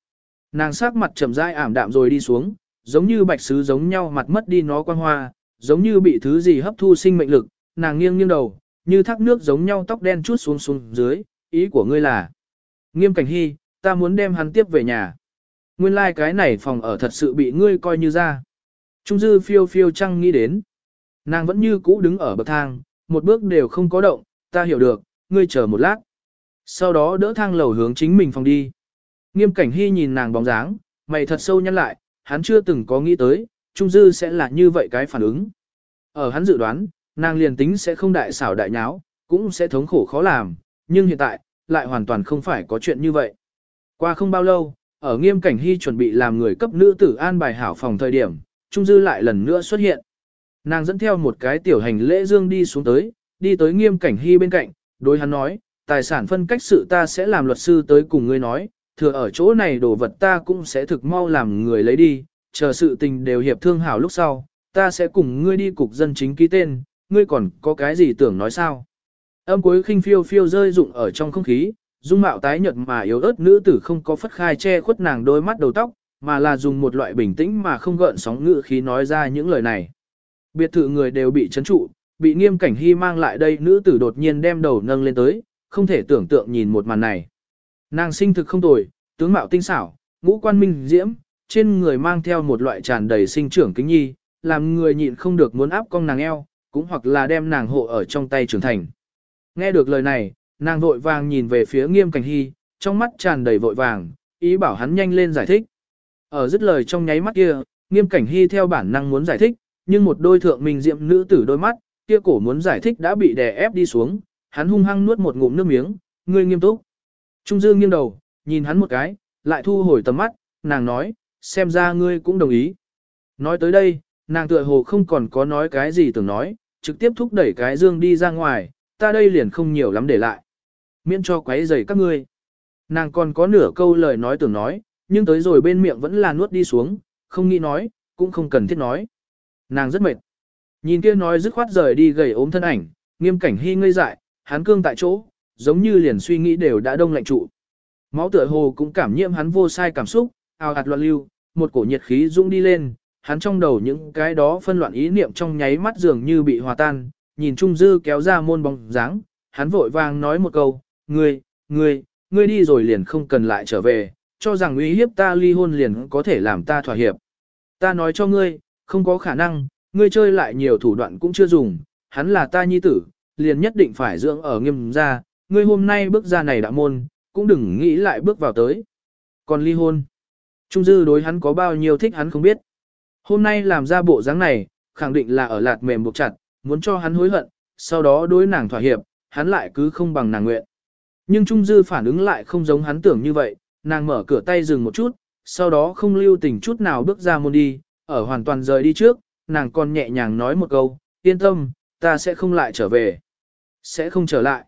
Nàng sắc mặt trầm rãi ảm đạm rồi đi xuống, giống như bạch sứ giống nhau mặt mất đi nó quan hoa, giống như bị thứ gì hấp thu sinh mệnh lực, nàng nghiêng nghiêng đầu, như thác nước giống nhau tóc đen chút xuống xuống dưới, ý của ngươi là. Nghiêm cảnh hy, ta muốn đem hắn tiếp về nhà. Nguyên lai like cái này phòng ở thật sự bị ngươi coi như ra. Trung dư phiêu phiêu chăng nghĩ đến. Nàng vẫn như cũ đứng ở bậc thang, một bước đều không có động, ta hiểu được, ngươi chờ một lát. Sau đó đỡ thang lầu hướng chính mình phòng đi. Nghiêm cảnh hy nhìn nàng bóng dáng, mày thật sâu nhăn lại, hắn chưa từng có nghĩ tới, Trung Dư sẽ là như vậy cái phản ứng. Ở hắn dự đoán, nàng liền tính sẽ không đại xảo đại nháo, cũng sẽ thống khổ khó làm, nhưng hiện tại, lại hoàn toàn không phải có chuyện như vậy. Qua không bao lâu, ở nghiêm cảnh hy chuẩn bị làm người cấp nữ tử an bài hảo phòng thời điểm, Trung Dư lại lần nữa xuất hiện. Nàng dẫn theo một cái tiểu hành lễ dương đi xuống tới, đi tới nghiêm cảnh hy bên cạnh, đối hắn nói, tài sản phân cách sự ta sẽ làm luật sư tới cùng ngươi nói, thừa ở chỗ này đồ vật ta cũng sẽ thực mau làm người lấy đi, chờ sự tình đều hiệp thương hảo lúc sau, ta sẽ cùng ngươi đi cục dân chính ký tên, ngươi còn có cái gì tưởng nói sao. Âm cuối khinh phiêu phiêu rơi rụng ở trong không khí, dung mạo tái nhợt mà yếu ớt nữ tử không có phất khai che khuất nàng đôi mắt đầu tóc, mà là dùng một loại bình tĩnh mà không gợn sóng ngữ khí nói ra những lời này. Biệt thự người đều bị chấn trụ, bị nghiêm cảnh hy mang lại đây nữ tử đột nhiên đem đầu nâng lên tới, không thể tưởng tượng nhìn một màn này. Nàng sinh thực không tồi, tướng mạo tinh xảo, ngũ quan minh diễm, trên người mang theo một loại tràn đầy sinh trưởng kính nhi, làm người nhịn không được muốn áp con nàng eo, cũng hoặc là đem nàng hộ ở trong tay trưởng thành. Nghe được lời này, nàng vội vàng nhìn về phía nghiêm cảnh hy, trong mắt tràn đầy vội vàng, ý bảo hắn nhanh lên giải thích. Ở dứt lời trong nháy mắt kia, nghiêm cảnh hy theo bản năng muốn giải thích, nhưng một đôi thượng minh diệm nữ tử đôi mắt, kia cổ muốn giải thích đã bị đè ép đi xuống, hắn hung hăng nuốt một ngụm nước miếng, ngươi nghiêm túc. Trung Dương nghiêng đầu, nhìn hắn một cái, lại thu hồi tầm mắt, nàng nói, xem ra ngươi cũng đồng ý. Nói tới đây, nàng tựa hồ không còn có nói cái gì tưởng nói, trực tiếp thúc đẩy cái dương đi ra ngoài, ta đây liền không nhiều lắm để lại. Miễn cho quấy rầy các ngươi. Nàng còn có nửa câu lời nói tưởng nói, nhưng tới rồi bên miệng vẫn là nuốt đi xuống, không nghĩ nói, cũng không cần thiết nói. Nàng rất mệt. Nhìn kia nói dứt khoát rời đi gầy ốm thân ảnh, nghiêm cảnh hy ngây dại, hắn cương tại chỗ, giống như liền suy nghĩ đều đã đông lạnh trụ. Máu tựa hồ cũng cảm nhiễm hắn vô sai cảm xúc, ào ạt loạn lưu, một cổ nhiệt khí dũng đi lên, hắn trong đầu những cái đó phân loạn ý niệm trong nháy mắt dường như bị hòa tan, nhìn Trung Dư kéo ra môn bóng dáng, hắn vội vàng nói một câu, ngươi, ngươi, ngươi đi rồi liền không cần lại trở về, cho rằng uy hiếp ta ly hôn liền có thể làm ta thỏa hiệp. Ta nói cho ngươi, không có khả năng, ngươi chơi lại nhiều thủ đoạn cũng chưa dùng, hắn là ta nhi tử, liền nhất định phải dưỡng ở nghiêm gia. ngươi hôm nay bước ra này đã môn, cũng đừng nghĩ lại bước vào tới. Còn ly hôn, Trung Dư đối hắn có bao nhiêu thích hắn không biết. Hôm nay làm ra bộ dáng này, khẳng định là ở lạt mềm buộc chặt, muốn cho hắn hối hận, sau đó đối nàng thỏa hiệp, hắn lại cứ không bằng nàng nguyện. Nhưng Trung Dư phản ứng lại không giống hắn tưởng như vậy, nàng mở cửa tay dừng một chút, sau đó không lưu tình chút nào bước ra môn đi, ở hoàn toàn rời đi trước, nàng còn nhẹ nhàng nói một câu, yên tâm, ta sẽ không lại trở về. Sẽ không trở lại.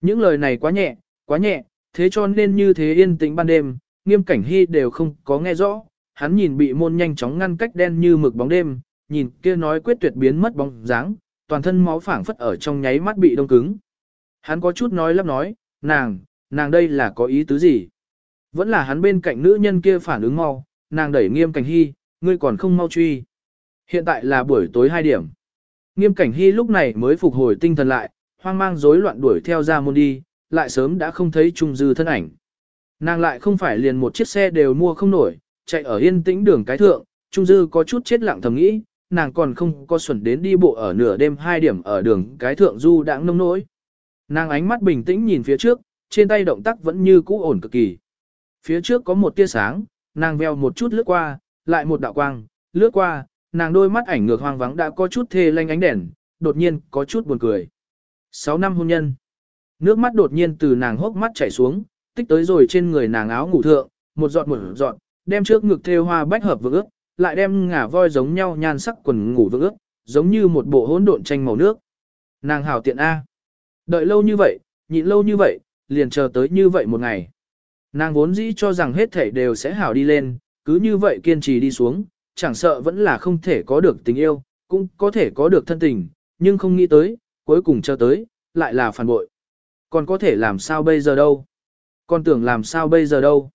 Những lời này quá nhẹ, quá nhẹ, thế cho nên như thế yên tĩnh ban đêm, nghiêm cảnh hy đều không có nghe rõ, hắn nhìn bị môn nhanh chóng ngăn cách đen như mực bóng đêm, nhìn kia nói quyết tuyệt biến mất bóng dáng, toàn thân máu phảng phất ở trong nháy mắt bị đông cứng. Hắn có chút nói lắp nói, nàng, nàng đây là có ý tứ gì? Vẫn là hắn bên cạnh nữ nhân kia phản ứng mau, nàng đẩy nghiêm cảnh hy, ngươi còn không mau truy. Hiện tại là buổi tối 2 điểm. Nghiêm cảnh hy lúc này mới phục hồi tinh thần lại, hoang mang rối loạn đuổi theo ra môn đi, lại sớm đã không thấy Trung Dư thân ảnh. Nàng lại không phải liền một chiếc xe đều mua không nổi, chạy ở yên tĩnh đường cái thượng, Trung Dư có chút chết lặng thầm nghĩ, nàng còn không có xuẩn đến đi bộ ở nửa đêm hai điểm ở đường cái thượng du đãng nông nỗi. Nàng ánh mắt bình tĩnh nhìn phía trước, trên tay động tác vẫn như cũ ổn cực kỳ. Phía trước có một tia sáng, nàng veo một chút lướt qua, lại một đạo quang, lướt qua, nàng đôi mắt ảnh ngược hoang vắng đã có chút thê lanh ánh đèn, đột nhiên có chút buồn cười. Sáu năm hôn nhân. Nước mắt đột nhiên từ nàng hốc mắt chảy xuống, tích tới rồi trên người nàng áo ngủ thượng, một giọt một giọt, đem trước ngực thêu hoa bách hợp vượng ước, lại đem ngả voi giống nhau nhan sắc quần ngủ vượng ước, giống như một bộ hỗn độn tranh màu nước. Nàng hào tiện A. Đợi lâu như vậy, nhịn lâu như vậy, liền chờ tới như vậy một ngày. Nàng vốn dĩ cho rằng hết thảy đều sẽ hảo đi lên, cứ như vậy kiên trì đi xuống, chẳng sợ vẫn là không thể có được tình yêu, cũng có thể có được thân tình, nhưng không nghĩ tới, cuối cùng chờ tới, lại là phản bội. Còn có thể làm sao bây giờ đâu? Còn tưởng làm sao bây giờ đâu?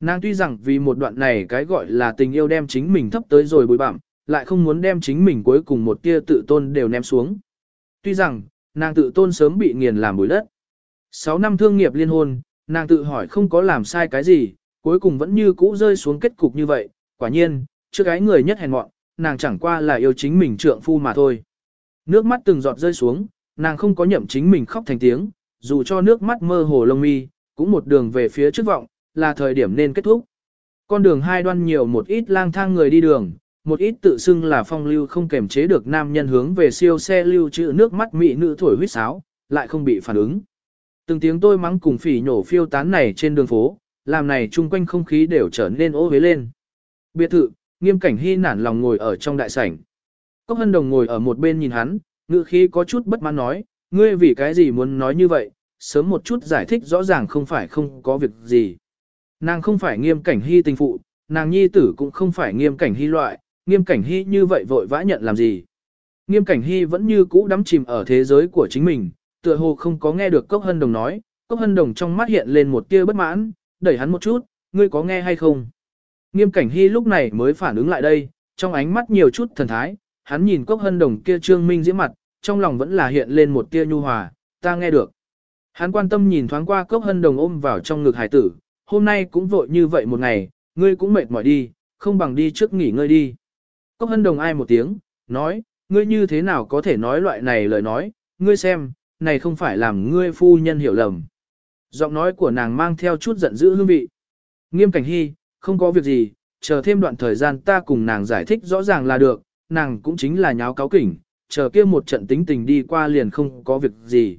Nàng tuy rằng vì một đoạn này cái gọi là tình yêu đem chính mình thấp tới rồi bối bặm, lại không muốn đem chính mình cuối cùng một tia tự tôn đều ném xuống. Tuy rằng, nàng tự tôn sớm bị nghiền làm bụi đất. 6 năm thương nghiệp liên hôn, nàng tự hỏi không có làm sai cái gì, cuối cùng vẫn như cũ rơi xuống kết cục như vậy, quả nhiên, trước gái người nhất hèn mọn, nàng chẳng qua là yêu chính mình trượng phu mà thôi. Nước mắt từng giọt rơi xuống, nàng không có nhậm chính mình khóc thành tiếng, dù cho nước mắt mơ hồ lông mi, cũng một đường về phía trước vọng, là thời điểm nên kết thúc. Con đường hai đoan nhiều một ít lang thang người đi đường, một ít tự xưng là phong lưu không kềm chế được nam nhân hướng về siêu xe lưu trữ nước mắt mị nữ thổi huyết sáo, lại không bị phản ứng. Từng tiếng tôi mắng cùng phỉ nhổ phiêu tán này trên đường phố, làm này chung quanh không khí đều trở nên ô huế lên. Biệt thự, nghiêm cảnh hy nản lòng ngồi ở trong đại sảnh. Cốc hân đồng ngồi ở một bên nhìn hắn, ngữ khí có chút bất mãn nói, ngươi vì cái gì muốn nói như vậy, sớm một chút giải thích rõ ràng không phải không có việc gì. Nàng không phải nghiêm cảnh hy tình phụ, nàng nhi tử cũng không phải nghiêm cảnh hy loại, nghiêm cảnh hy như vậy vội vã nhận làm gì. Nghiêm cảnh hy vẫn như cũ đắm chìm ở thế giới của chính mình, tựa hồ không có nghe được cốc hân đồng nói, cốc hân đồng trong mắt hiện lên một tia bất mãn, đẩy hắn một chút, ngươi có nghe hay không? Nghiêm cảnh hy lúc này mới phản ứng lại đây, trong ánh mắt nhiều chút thần thái, hắn nhìn cốc hân đồng kia trương minh diễm mặt, trong lòng vẫn là hiện lên một tia nhu hòa, ta nghe được. Hắn quan tâm nhìn thoáng qua cốc hân đồng ôm vào trong ngực hải tử, hôm nay cũng vội như vậy một ngày, ngươi cũng mệt mỏi đi, không bằng đi trước nghỉ ngơi đi. Cốc hân đồng ai một tiếng, nói, ngươi như thế nào có thể nói loại này lời nói, ngươi xem, này không phải làm ngươi phu nhân hiểu lầm. Giọng nói của nàng mang theo chút giận dữ hương vị. Nghiêm cảnh hy, không có việc gì, chờ thêm đoạn thời gian ta cùng nàng giải thích rõ ràng là được, nàng cũng chính là nháo cáo kỉnh, chờ kia một trận tính tình đi qua liền không có việc gì.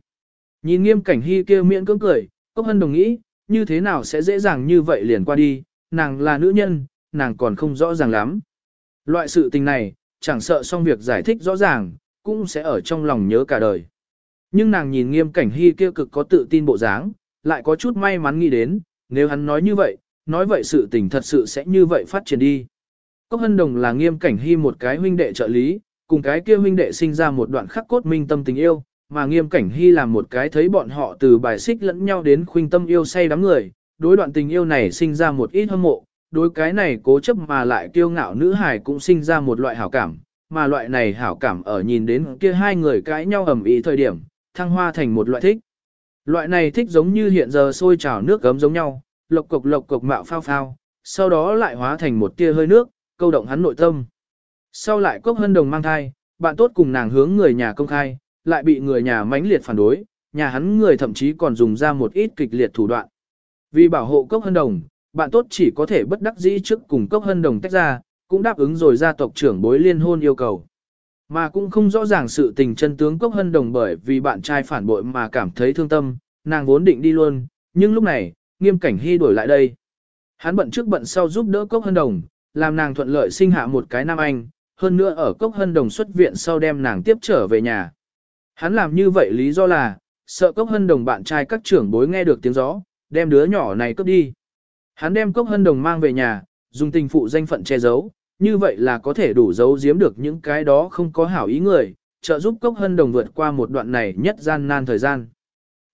Nhìn nghiêm cảnh hy kia miễn cưỡng cười, Cốc Hân đồng nghĩ, như thế nào sẽ dễ dàng như vậy liền qua đi, nàng là nữ nhân, nàng còn không rõ ràng lắm. Loại sự tình này, chẳng sợ xong việc giải thích rõ ràng, cũng sẽ ở trong lòng nhớ cả đời. Nhưng nàng nhìn nghiêm cảnh hy kia cực có tự tin bộ dáng, lại có chút may mắn nghĩ đến, nếu hắn nói như vậy, nói vậy sự tình thật sự sẽ như vậy phát triển đi. Cốc Hân Đồng là nghiêm cảnh hy một cái huynh đệ trợ lý, cùng cái kia huynh đệ sinh ra một đoạn khắc cốt minh tâm tình yêu, mà nghiêm cảnh hy làm một cái thấy bọn họ từ bài xích lẫn nhau đến khuynh tâm yêu say đắm người, đối đoạn tình yêu này sinh ra một ít hâm mộ, đối cái này cố chấp mà lại kiêu ngạo nữ hài cũng sinh ra một loại hảo cảm, mà loại này hảo cảm ở nhìn đến kia hai người cãi nhau ầm ĩ thời điểm, thăng hoa thành một loại thích. Loại này thích giống như hiện giờ sôi trào nước gấm giống nhau, lộc cục lộc cục mạo phao phao, sau đó lại hóa thành một tia hơi nước, câu động hắn nội tâm. Sau lại cốc hân đồng mang thai, bạn tốt cùng nàng hướng người nhà công khai, lại bị người nhà mãnh liệt phản đối, nhà hắn người thậm chí còn dùng ra một ít kịch liệt thủ đoạn. Vì bảo hộ cốc hân đồng, bạn tốt chỉ có thể bất đắc dĩ trước cùng cốc hân đồng tách ra, cũng đáp ứng rồi gia tộc trưởng bối liên hôn yêu cầu. Mà cũng không rõ ràng sự tình chân tướng cốc hân đồng bởi vì bạn trai phản bội mà cảm thấy thương tâm, nàng vốn định đi luôn, nhưng lúc này, nghiêm cảnh hy đổi lại đây. Hắn bận trước bận sau giúp đỡ cốc hân đồng, làm nàng thuận lợi sinh hạ một cái nam anh, hơn nữa ở cốc hân đồng xuất viện sau đem nàng tiếp trở về nhà. Hắn làm như vậy lý do là, sợ cốc hân đồng bạn trai các trưởng bối nghe được tiếng gió, đem đứa nhỏ này cướp đi. Hắn đem cốc hân đồng mang về nhà, dùng tình phụ danh phận che giấu, như vậy là có thể đủ giấu giếm được những cái đó không có hảo ý người, trợ giúp cốc hân đồng vượt qua một đoạn này nhất gian nan thời gian.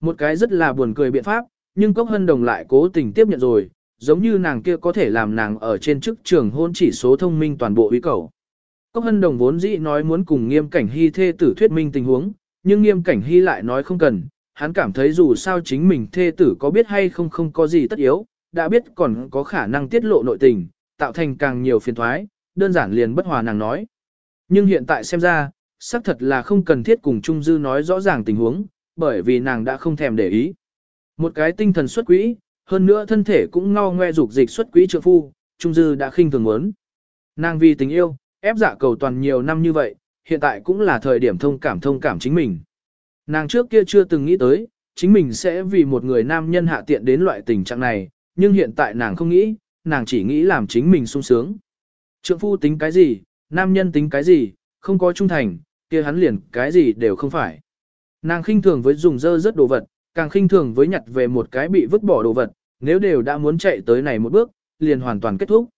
Một cái rất là buồn cười biện pháp, nhưng cốc hân đồng lại cố tình tiếp nhận rồi, giống như nàng kia có thể làm nàng ở trên chức trường hôn chỉ số thông minh toàn bộ ý cầu. Cốc hân đồng vốn dĩ nói muốn cùng nghiêm cảnh hy thê tử thuyết minh tình huống, nhưng nghiêm cảnh hy lại nói không cần, hắn cảm thấy dù sao chính mình thê tử có biết hay không không có gì tất yếu, đã biết còn có khả năng tiết lộ nội tình, tạo thành càng nhiều phiền thoái, đơn giản liền bất hòa nàng nói. Nhưng hiện tại xem ra, xác thật là không cần thiết cùng Trung Dư nói rõ ràng tình huống, bởi vì nàng đã không thèm để ý. Một cái tinh thần xuất quỹ, hơn nữa thân thể cũng ngao ngoe dục dịch xuất quỹ trượng phu, Trung Dư đã khinh thường muốn. Nàng vì tình yêu, ép dạ cầu toàn nhiều năm như vậy, hiện tại cũng là thời điểm thông cảm thông cảm chính mình. Nàng trước kia chưa từng nghĩ tới, chính mình sẽ vì một người nam nhân hạ tiện đến loại tình trạng này, nhưng hiện tại nàng không nghĩ, nàng chỉ nghĩ làm chính mình sung sướng. Trượng phu tính cái gì, nam nhân tính cái gì, không có trung thành, kia hắn liền cái gì đều không phải. Nàng khinh thường với dùng dơ rất đồ vật, càng khinh thường với nhặt về một cái bị vứt bỏ đồ vật, nếu đều đã muốn chạy tới này một bước, liền hoàn toàn kết thúc.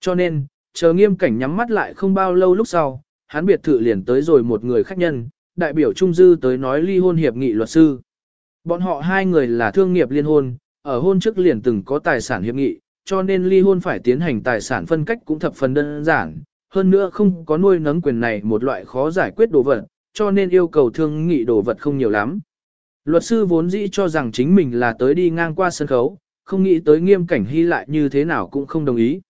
Cho nên, chờ nghiêm cảnh nhắm mắt lại không bao lâu lúc sau, hắn biệt thự liền tới rồi một người khách nhân, đại biểu Trung Dư tới nói ly hôn hiệp nghị luật sư. Bọn họ hai người là thương nghiệp liên hôn, ở hôn trước liền từng có tài sản hiệp nghị, cho nên ly hôn phải tiến hành tài sản phân cách cũng thập phần đơn giản, hơn nữa không có nuôi nấng quyền này một loại khó giải quyết đồ vật, cho nên yêu cầu thương nghị đồ vật không nhiều lắm. Luật sư vốn dĩ cho rằng chính mình là tới đi ngang qua sân khấu, không nghĩ tới nghiêm cảnh hy lại như thế nào cũng không đồng ý.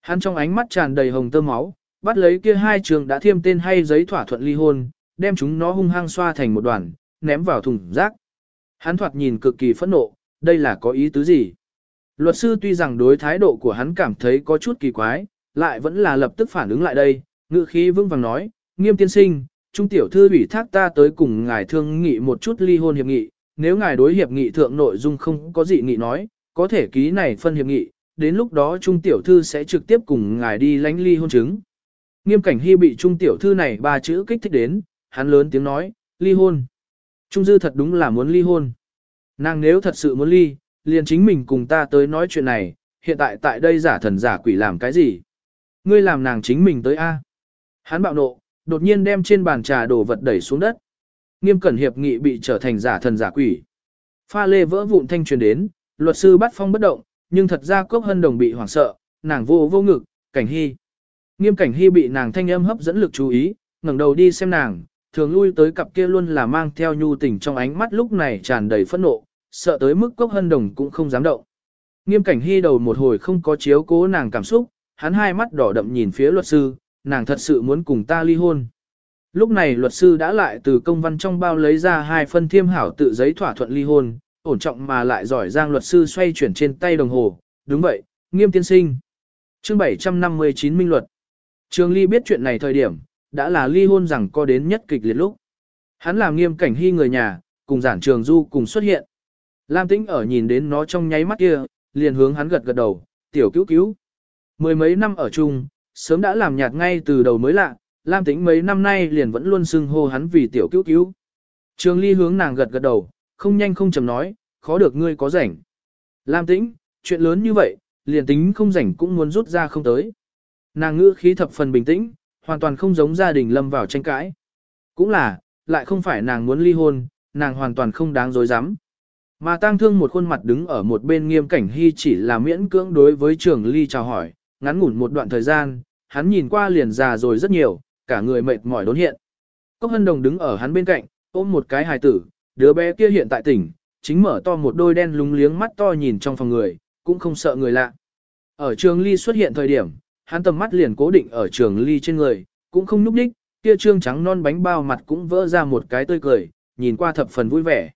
Hắn trong ánh mắt tràn đầy hồng tơ máu, bắt lấy kia hai trường đã thiêm tên hay giấy thỏa thuận ly hôn, đem chúng nó hung hăng xoa thành một đoàn, ném vào thùng rác. Hắn thoạt nhìn cực kỳ phẫn nộ, đây là có ý tứ gì? Luật sư tuy rằng đối thái độ của hắn cảm thấy có chút kỳ quái, lại vẫn là lập tức phản ứng lại đây, ngự khí vững vàng nói, nghiêm tiên sinh, trung tiểu thư ủy thác ta tới cùng ngài thương nghị một chút ly hôn hiệp nghị, nếu ngài đối hiệp nghị thượng nội dung không có gì nghị nói, có thể ký này phân hiệp nghị, đến lúc đó trung tiểu thư sẽ trực tiếp cùng ngài đi lánh ly hôn chứng. Nghiêm cảnh hy bị trung tiểu thư này ba chữ kích thích đến, hắn lớn tiếng nói, ly hôn. Trung dư thật đúng là muốn ly hôn. Nàng nếu thật sự muốn ly, liền chính mình cùng ta tới nói chuyện này, hiện tại tại đây giả thần giả quỷ làm cái gì? Ngươi làm nàng chính mình tới A. Hắn bạo nộ, đột nhiên đem trên bàn trà đồ vật đẩy xuống đất. Nghiêm cẩn hiệp nghị bị trở thành giả thần giả quỷ. Pha lê vỡ vụn thanh truyền đến, luật sư bắt phong bất động, nhưng thật ra cốc hân đồng bị hoảng sợ, nàng vô vô ngực, cảnh hy. Nghiêm cảnh hy bị nàng thanh âm hấp dẫn lực chú ý, ngẩng đầu đi xem nàng, thường lui tới cặp kia luôn là mang theo nhu tình trong ánh mắt lúc này tràn đầy phẫn nộ, sợ tới mức cốc hân đồng cũng không dám động. Nghiêm cảnh hy đầu một hồi không có chiếu cố nàng cảm xúc, hắn hai mắt đỏ đậm nhìn phía luật sư, nàng thật sự muốn cùng ta ly hôn. Lúc này luật sư đã lại từ công văn trong bao lấy ra hai phân thiêm hảo tự giấy thỏa thuận ly hôn, ổn trọng mà lại giỏi giang luật sư xoay chuyển trên tay đồng hồ, đúng vậy, nghiêm tiên sinh. Chương 759 Minh Luật Trường Ly biết chuyện này thời điểm, đã là ly hôn rằng có đến nhất kịch liệt lúc. Hắn làm nghiêm cảnh hy người nhà, cùng giản trường du cùng xuất hiện. Lam tĩnh ở nhìn đến nó trong nháy mắt kia, liền hướng hắn gật gật đầu, tiểu cứu cứu. Mười mấy năm ở chung, sớm đã làm nhạt ngay từ đầu mới lạ, Lam tĩnh mấy năm nay liền vẫn luôn xưng hô hắn vì tiểu cứu cứu. Trường ly hướng nàng gật gật đầu, không nhanh không chậm nói, khó được ngươi có rảnh. Lam tĩnh, chuyện lớn như vậy, liền tính không rảnh cũng muốn rút ra không tới. Nàng ngữ khí thập phần bình tĩnh, hoàn toàn không giống gia đình lâm vào tranh cãi. Cũng là, lại không phải nàng muốn ly hôn, nàng hoàn toàn không đáng dối dám. Mà tang thương một khuôn mặt đứng ở một bên nghiêm cảnh hy chỉ là miễn cưỡng đối với trường ly chào hỏi, ngắn ngủn một đoạn thời gian, hắn nhìn qua liền già rồi rất nhiều, cả người mệt mỏi đốn hiện. Cốc hân đồng đứng ở hắn bên cạnh, ôm một cái hài tử, đứa bé kia hiện tại tỉnh, chính mở to một đôi đen lúng liếng mắt to nhìn trong phòng người, cũng không sợ người lạ. Ở trường ly xuất hiện thời điểm, hắn tầm mắt liền cố định ở trường ly trên người, cũng không núp đích, kia trương trắng non bánh bao mặt cũng vỡ ra một cái tươi cười, nhìn qua thập phần vui vẻ.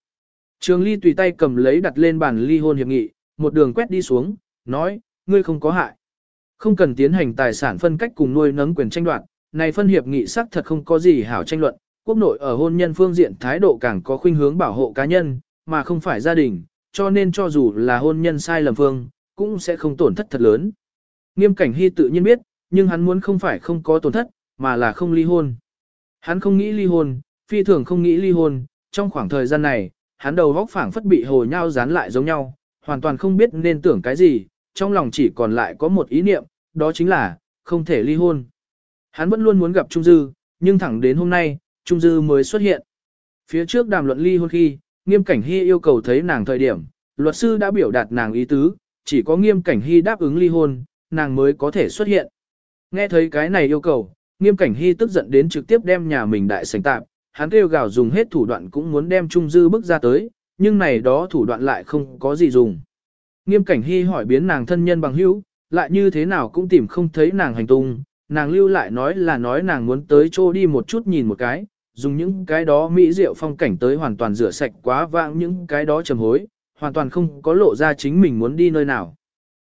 Trường ly tùy tay cầm lấy đặt lên bàn ly hôn hiệp nghị, một đường quét đi xuống, nói, ngươi không có hại. Không cần tiến hành tài sản phân cách cùng nuôi nấng quyền tranh đoạt, này phân hiệp nghị xác thật không có gì hảo tranh luận, quốc nội ở hôn nhân phương diện thái độ càng có khuynh hướng bảo hộ cá nhân, mà không phải gia đình, cho nên cho dù là hôn nhân sai lầm phương, cũng sẽ không tổn thất thật lớn. Nghiêm cảnh hy tự nhiên biết, nhưng hắn muốn không phải không có tổn thất, mà là không ly hôn. Hắn không nghĩ ly hôn, phi thường không nghĩ ly hôn, trong khoảng thời gian này, hắn đầu góc phảng phất bị hồ nhau dán lại giống nhau, hoàn toàn không biết nên tưởng cái gì, trong lòng chỉ còn lại có một ý niệm, đó chính là, không thể ly hôn. Hắn vẫn luôn muốn gặp Trung Dư, nhưng thẳng đến hôm nay, Trung Dư mới xuất hiện. Phía trước đàm luận ly hôn khi, nghiêm cảnh hy yêu cầu thấy nàng thời điểm, luật sư đã biểu đạt nàng ý tứ, chỉ có nghiêm cảnh hy đáp ứng ly hôn, nàng mới có thể xuất hiện. Nghe thấy cái này yêu cầu, nghiêm cảnh hy tức giận đến trực tiếp đem nhà mình đại sảnh tạp, hắn kêu gào dùng hết thủ đoạn cũng muốn đem Trung Dư bức ra tới, nhưng này đó thủ đoạn lại không có gì dùng. Nghiêm cảnh hy hỏi biến nàng thân nhân bằng hữu, lại như thế nào cũng tìm không thấy nàng hành tung, nàng lưu lại nói là nói nàng muốn tới chỗ đi một chút nhìn một cái, dùng những cái đó mỹ diệu phong cảnh tới hoàn toàn rửa sạch quá vãng những cái đó trầm hối, hoàn toàn không có lộ ra chính mình muốn đi nơi nào.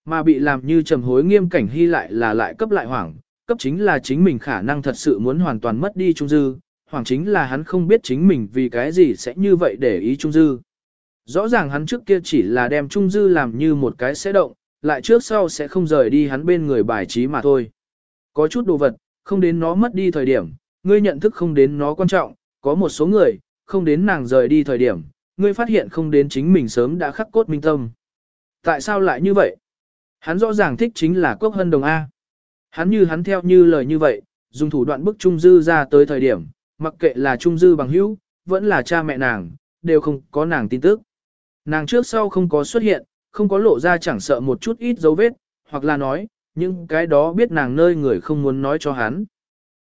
Mà bị làm như trầm hối nghiêm cảnh hy lại là lại cấp lại hoảng, cấp chính là chính mình khả năng thật sự muốn hoàn toàn mất đi trung dư, Hoàng chính là hắn không biết chính mình vì cái gì sẽ như vậy để ý trung dư. Rõ ràng hắn trước kia chỉ là đem trung dư làm như một cái sẽ động, lại trước sau sẽ không rời đi hắn bên người bài trí mà thôi. Có chút đồ vật, không đến nó mất đi thời điểm, ngươi nhận thức không đến nó quan trọng, có một số người, không đến nàng rời đi thời điểm, ngươi phát hiện không đến chính mình sớm đã khắc cốt minh tâm. Tại sao lại như vậy? Hắn rõ ràng thích chính là quốc hân đồng A. Hắn như hắn theo như lời như vậy, dùng thủ đoạn bức Trung Dư ra tới thời điểm, mặc kệ là Trung Dư bằng hữu, vẫn là cha mẹ nàng, đều không có nàng tin tức. Nàng trước sau không có xuất hiện, không có lộ ra chẳng sợ một chút ít dấu vết, hoặc là nói, những cái đó biết nàng nơi người không muốn nói cho hắn.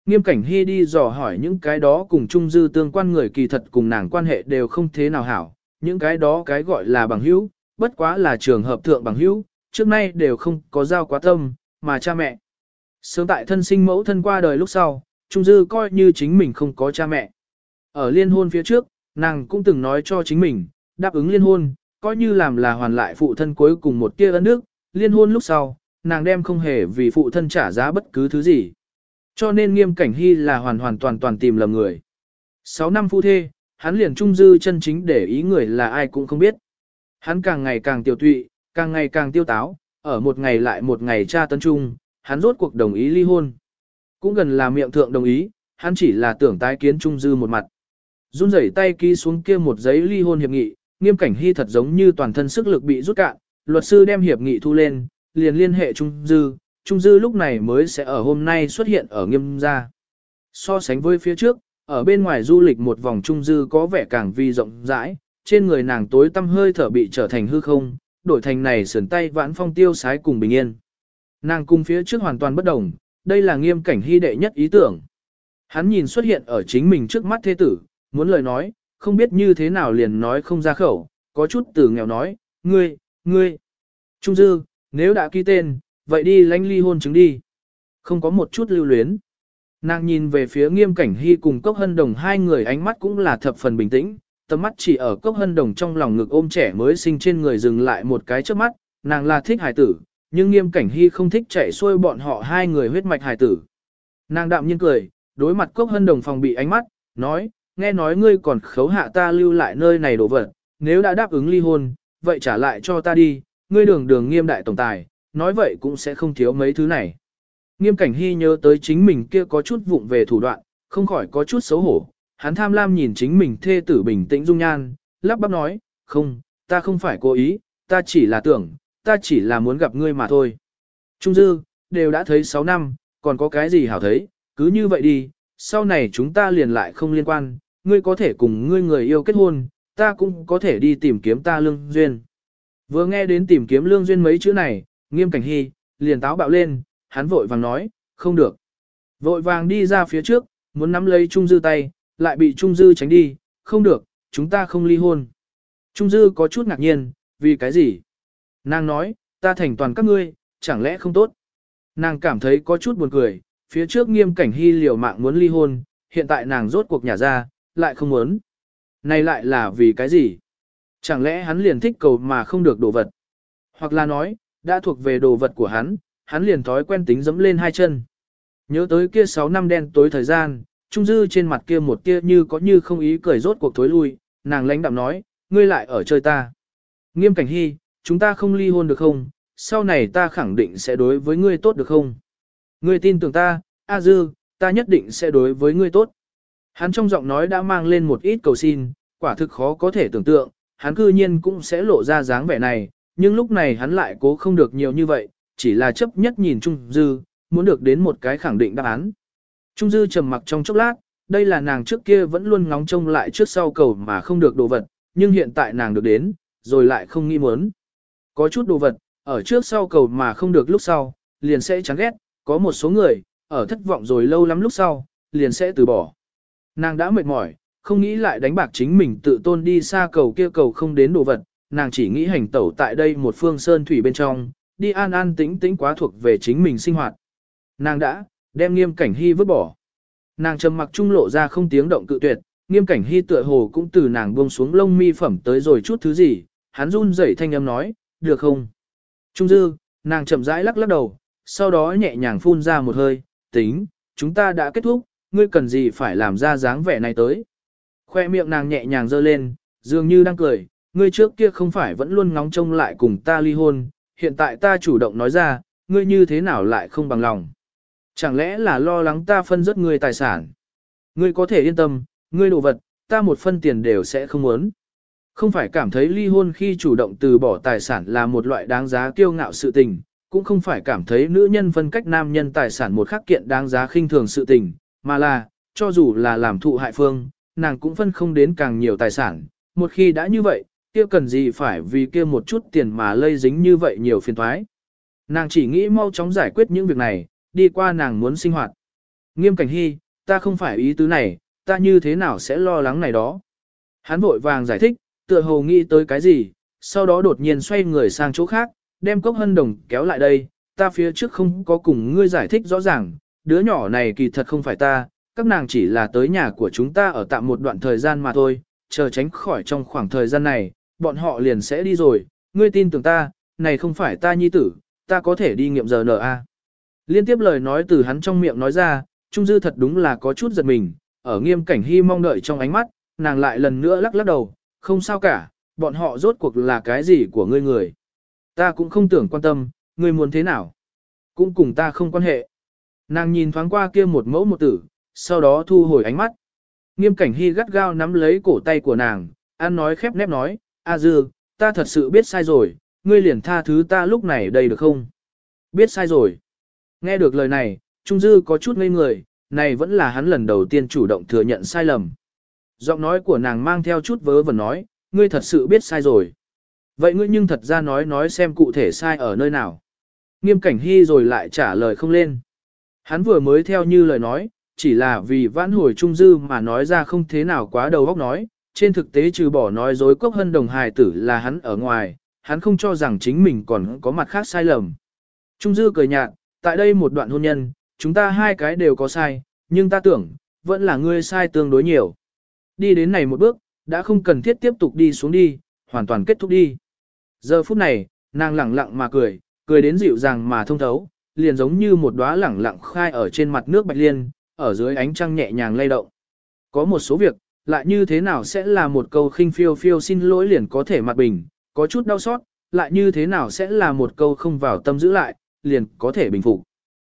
Nghiêm cảnh hy đi dò hỏi những cái đó cùng Trung Dư tương quan người kỳ thật cùng nàng quan hệ đều không thế nào hảo, những cái đó cái gọi là bằng hữu, bất quá là trường hợp thượng bằng hữu, trước nay đều không có giao quá tâm, mà cha mẹ. Sớm tại thân sinh mẫu thân qua đời lúc sau, Trung Dư coi như chính mình không có cha mẹ. Ở liên hôn phía trước, nàng cũng từng nói cho chính mình, đáp ứng liên hôn, coi như làm là hoàn lại phụ thân cuối cùng một tia ân nước, liên hôn lúc sau, nàng đem không hề vì phụ thân trả giá bất cứ thứ gì. Cho nên nghiêm cảnh hy là hoàn hoàn toàn toàn tìm lầm người. Sáu năm phu thê, hắn liền trung dư chân chính để ý người là ai cũng không biết. Hắn càng ngày càng tiểu tụy, càng ngày càng tiêu táo, ở một ngày lại một ngày tra tấn trung, hắn rốt cuộc đồng ý ly hôn. Cũng gần là miệng thượng đồng ý, hắn chỉ là tưởng tái kiến trung dư một mặt. Run rẩy tay ký xuống kia một giấy ly hôn hiệp nghị, nghiêm cảnh hy thật giống như toàn thân sức lực bị rút cạn, luật sư đem hiệp nghị thu lên, liền liên hệ Trung Dư, Trung Dư lúc này mới sẽ ở hôm nay xuất hiện ở nghiêm gia. So sánh với phía trước, ở bên ngoài du lịch một vòng Trung Dư có vẻ càng vi rộng rãi, trên người nàng tối tăm hơi thở bị trở thành hư không, đổi thành này sườn tay vãn phong tiêu sái cùng bình yên. Nàng cùng phía trước hoàn toàn bất đồng, đây là nghiêm cảnh hy đệ nhất ý tưởng. Hắn nhìn xuất hiện ở chính mình trước mắt thế tử, muốn lời nói, không biết như thế nào liền nói không ra khẩu, có chút từ nghèo nói, ngươi, ngươi. Trung dư, nếu đã ký tên, vậy đi lãnh ly hôn chứng đi. Không có một chút lưu luyến. Nàng nhìn về phía nghiêm cảnh hy cùng cốc hân đồng hai người ánh mắt cũng là thập phần bình tĩnh, tầm mắt chỉ ở cốc hân đồng trong lòng ngực ôm trẻ mới sinh trên người dừng lại một cái trước mắt, nàng là thích hải tử, nhưng nghiêm cảnh hy không thích chạy xuôi bọn họ hai người huyết mạch hài tử. Nàng đạm nhiên cười, đối mặt cốc hân đồng phòng bị ánh mắt, nói, nghe nói ngươi còn khấu hạ ta lưu lại nơi này đổ vật, nếu đã đáp ứng ly hôn, vậy trả lại cho ta đi, ngươi đường đường nghiêm đại tổng tài, nói vậy cũng sẽ không thiếu mấy thứ này. Nghiêm cảnh hy nhớ tới chính mình kia có chút vụng về thủ đoạn, không khỏi có chút xấu hổ, hắn tham lam nhìn chính mình thê tử bình tĩnh dung nhan, lắp bắp nói, không, ta không phải cố ý, ta chỉ là tưởng, ta chỉ là muốn gặp ngươi mà thôi. Trung dư, đều đã thấy 6 năm, còn có cái gì hảo thấy, cứ như vậy đi, sau này chúng ta liền lại không liên quan, ngươi có thể cùng ngươi người yêu kết hôn, ta cũng có thể đi tìm kiếm ta lương duyên. Vừa nghe đến tìm kiếm lương duyên mấy chữ này, nghiêm cảnh hy, liền táo bạo lên, hắn vội vàng nói, không được. Vội vàng đi ra phía trước, muốn nắm lấy Trung Dư tay, lại bị Trung Dư tránh đi, không được, chúng ta không ly hôn. Trung Dư có chút ngạc nhiên, vì cái gì? Nàng nói, ta thành toàn các ngươi, chẳng lẽ không tốt. Nàng cảm thấy có chút buồn cười, phía trước nghiêm cảnh hy liều mạng muốn ly hôn, hiện tại nàng rốt cuộc nhà ra, lại không muốn. Này lại là vì cái gì? Chẳng lẽ hắn liền thích cầu mà không được đồ vật? Hoặc là nói, đã thuộc về đồ vật của hắn, hắn liền thói quen tính dẫm lên hai chân. Nhớ tới kia 6 năm đen tối thời gian, Trung Dư trên mặt kia một tia như có như không ý cười rốt cuộc thối lui, nàng lãnh đạm nói, ngươi lại ở chơi ta. Nghiêm cảnh hy, chúng ta không ly hôn được không? Sau này ta khẳng định sẽ đối với ngươi tốt được không? Ngươi tin tưởng ta, A Dư, ta nhất định sẽ đối với ngươi tốt. Hắn trong giọng nói đã mang lên một ít cầu xin, quả thực khó có thể tưởng tượng, hắn cư nhiên cũng sẽ lộ ra dáng vẻ này, nhưng lúc này hắn lại cố không được nhiều như vậy, chỉ là chấp nhất nhìn Trung Dư, muốn được đến một cái khẳng định đáp án. Trung Dư trầm mặc trong chốc lát, đây là nàng trước kia vẫn luôn ngóng trông lại trước sau cầu mà không được đồ vật, nhưng hiện tại nàng được đến, rồi lại không nghĩ muốn. Có chút đồ vật, ở trước sau cầu mà không được lúc sau, liền sẽ chán ghét, có một số người, ở thất vọng rồi lâu lắm lúc sau, liền sẽ từ bỏ. Nàng đã mệt mỏi, không nghĩ lại đánh bạc chính mình tự tôn đi xa cầu kia cầu không đến đồ vật, nàng chỉ nghĩ hành tẩu tại đây một phương sơn thủy bên trong, đi an an tĩnh tĩnh quá thuộc về chính mình sinh hoạt. Nàng đã, đem nghiêm cảnh hy vứt bỏ. Nàng trầm mặc trung lộ ra không tiếng động cự tuyệt, nghiêm cảnh hy tựa hồ cũng từ nàng buông xuống lông mi phẩm tới rồi chút thứ gì, hắn run rẩy thanh âm nói, được không? Trung dư, nàng chậm rãi lắc lắc đầu, sau đó nhẹ nhàng phun ra một hơi, tính, chúng ta đã kết thúc, ngươi cần gì phải làm ra dáng vẻ này tới. Khoe miệng nàng nhẹ nhàng giơ lên, dường như đang cười, ngươi trước kia không phải vẫn luôn ngóng trông lại cùng ta ly hôn, hiện tại ta chủ động nói ra, ngươi như thế nào lại không bằng lòng. Chẳng lẽ là lo lắng ta phân rớt ngươi tài sản? Ngươi có thể yên tâm, ngươi đồ vật, ta một phân tiền đều sẽ không muốn. Không phải cảm thấy ly hôn khi chủ động từ bỏ tài sản là một loại đáng giá kiêu ngạo sự tình, cũng không phải cảm thấy nữ nhân phân cách nam nhân tài sản một khắc kiện đáng giá khinh thường sự tình, mà là, cho dù là làm thụ hại phương, nàng cũng phân không đến càng nhiều tài sản. Một khi đã như vậy, kia cần gì phải vì kia một chút tiền mà lây dính như vậy nhiều phiền thoái. Nàng chỉ nghĩ mau chóng giải quyết những việc này, đi qua nàng muốn sinh hoạt. Nghiêm cảnh hy, ta không phải ý tứ này, ta như thế nào sẽ lo lắng này đó. Hắn vội vàng giải thích, tựa hồ nghĩ tới cái gì, sau đó đột nhiên xoay người sang chỗ khác, đem cốc hân đồng kéo lại đây, ta phía trước không có cùng ngươi giải thích rõ ràng, đứa nhỏ này kỳ thật không phải ta, các nàng chỉ là tới nhà của chúng ta ở tạm một đoạn thời gian mà thôi, chờ tránh khỏi trong khoảng thời gian này, bọn họ liền sẽ đi rồi, ngươi tin tưởng ta, này không phải ta nhi tử, ta có thể đi nghiệm giờ nở a. Liên tiếp lời nói từ hắn trong miệng nói ra, Trung Dư thật đúng là có chút giật mình, ở nghiêm cảnh hy mong đợi trong ánh mắt, nàng lại lần nữa lắc lắc đầu, không sao cả, bọn họ rốt cuộc là cái gì của ngươi người. Ta cũng không tưởng quan tâm, ngươi muốn thế nào. Cũng cùng ta không quan hệ. Nàng nhìn thoáng qua kia một mẫu một tử, sau đó thu hồi ánh mắt. Nghiêm cảnh hy gắt gao nắm lấy cổ tay của nàng, an nói khép nép nói, A dư, ta thật sự biết sai rồi, ngươi liền tha thứ ta lúc này đây được không? Biết sai rồi. Nghe được lời này, Trung Dư có chút ngây người, này vẫn là hắn lần đầu tiên chủ động thừa nhận sai lầm. Giọng nói của nàng mang theo chút vớ vẩn nói, ngươi thật sự biết sai rồi. Vậy ngươi nhưng thật ra nói nói xem cụ thể sai ở nơi nào. Nghiêm cảnh hy rồi lại trả lời không lên. Hắn vừa mới theo như lời nói, chỉ là vì vãn hồi trung dư mà nói ra không thế nào quá đầu óc nói, trên thực tế trừ bỏ nói dối cốc hân đồng hài tử là hắn ở ngoài, hắn không cho rằng chính mình còn có mặt khác sai lầm. Trung dư cười nhạt, tại đây một đoạn hôn nhân, chúng ta hai cái đều có sai, nhưng ta tưởng, vẫn là ngươi sai tương đối nhiều. Đi đến này một bước, đã không cần thiết tiếp tục đi xuống đi, hoàn toàn kết thúc đi. Giờ phút này, nàng lẳng lặng mà cười, cười đến dịu dàng mà thông thấu, liền giống như một đóa lẳng lặng khai ở trên mặt nước bạch liên, ở dưới ánh trăng nhẹ nhàng lay động. Có một số việc, lại như thế nào sẽ là một câu khinh phiêu phiêu xin lỗi liền có thể mặt bình, có chút đau xót, lại như thế nào sẽ là một câu không vào tâm giữ lại, liền có thể bình phục.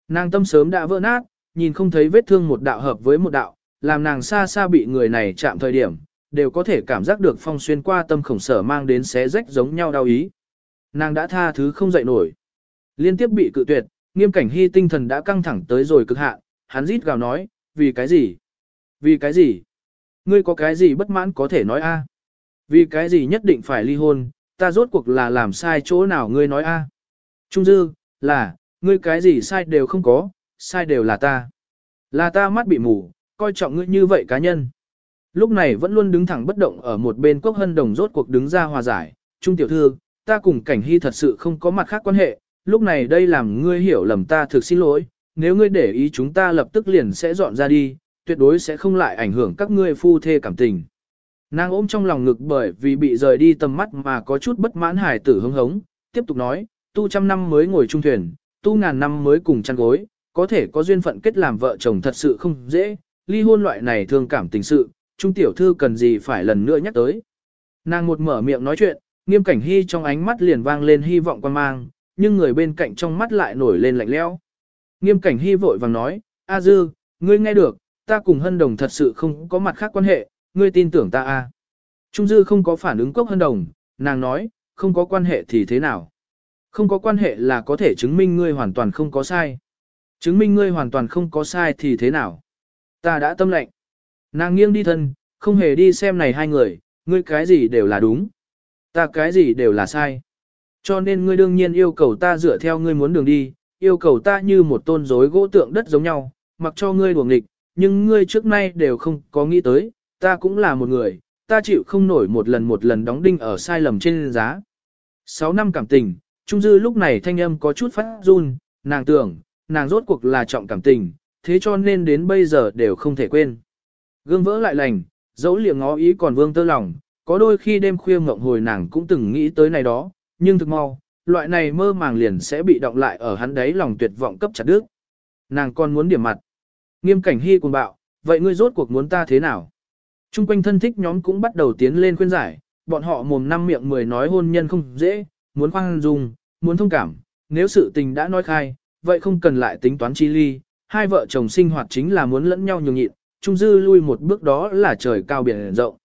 Nàng tâm sớm đã vỡ nát, nhìn không thấy vết thương một đạo hợp với một đạo, làm nàng xa xa bị người này chạm thời điểm, đều có thể cảm giác được phong xuyên qua tâm khổng sở mang đến xé rách giống nhau đau ý. Nàng đã tha thứ không dậy nổi. Liên tiếp bị cự tuyệt, nghiêm cảnh hy tinh thần đã căng thẳng tới rồi cực hạn, hắn rít gào nói, vì cái gì? Vì cái gì? Ngươi có cái gì bất mãn có thể nói a? Vì cái gì nhất định phải ly hôn, ta rốt cuộc là làm sai chỗ nào ngươi nói a? Trung dư, là, ngươi cái gì sai đều không có, sai đều là ta. Là ta mắt bị mù, coi trọng ngươi như vậy cá nhân. Lúc này vẫn luôn đứng thẳng bất động ở một bên quốc hân đồng rốt cuộc đứng ra hòa giải, Trung tiểu thư, ta cùng cảnh hy thật sự không có mặt khác quan hệ, lúc này đây làm ngươi hiểu lầm ta thực xin lỗi, nếu ngươi để ý chúng ta lập tức liền sẽ dọn ra đi, tuyệt đối sẽ không lại ảnh hưởng các ngươi phu thê cảm tình. Nàng ôm trong lòng ngực bởi vì bị rời đi tầm mắt mà có chút bất mãn hài tử hứng hống, tiếp tục nói, tu trăm năm mới ngồi chung thuyền, tu ngàn năm mới cùng chăn gối, có thể có duyên phận kết làm vợ chồng thật sự không dễ, ly hôn loại này thương cảm tình sự, trung tiểu thư cần gì phải lần nữa nhắc tới. Nàng một mở miệng nói chuyện, nghiêm cảnh hy trong ánh mắt liền vang lên hy vọng quan mang, nhưng người bên cạnh trong mắt lại nổi lên lạnh lẽo. Nghiêm cảnh hy vội vàng nói, A dư, ngươi nghe được, ta cùng hân đồng thật sự không có mặt khác quan hệ, ngươi tin tưởng ta a? Trung dư không có phản ứng cốc hân đồng, nàng nói, không có quan hệ thì thế nào? Không có quan hệ là có thể chứng minh ngươi hoàn toàn không có sai. Chứng minh ngươi hoàn toàn không có sai thì thế nào? Ta đã tâm lệnh. Nàng nghiêng đi thân, không hề đi xem này hai người, ngươi cái gì đều là đúng. Ta cái gì đều là sai. Cho nên ngươi đương nhiên yêu cầu ta dựa theo ngươi muốn đường đi, yêu cầu ta như một tôn rối gỗ tượng đất giống nhau, mặc cho ngươi đuồng nghịch, nhưng ngươi trước nay đều không có nghĩ tới, ta cũng là một người, ta chịu không nổi một lần một lần đóng đinh ở sai lầm trên giá. Sáu năm cảm tình, Trung Dư lúc này thanh âm có chút phát run, nàng tưởng, nàng rốt cuộc là trọng cảm tình, thế cho nên đến bây giờ đều không thể quên. Gương vỡ lại lành, dẫu liệng ngó ý còn vương tơ lòng, có đôi khi đêm khuya mộng hồi nàng cũng từng nghĩ tới này đó, nhưng thực mau, loại này mơ màng liền sẽ bị động lại ở hắn đấy lòng tuyệt vọng cấp chặt đứt. Nàng còn muốn điểm mặt. Nghiêm cảnh hy cùng bạo, vậy ngươi rốt cuộc muốn ta thế nào? Trung quanh thân thích nhóm cũng bắt đầu tiến lên khuyên giải, bọn họ mồm năm miệng mười nói hôn nhân không dễ, muốn khoan dung, muốn thông cảm, nếu sự tình đã nói khai, vậy không cần lại tính toán chi ly, hai vợ chồng sinh hoạt chính là muốn lẫn nhau nhường nhịn, Trung Dư lui một bước đó là trời cao biển rộng.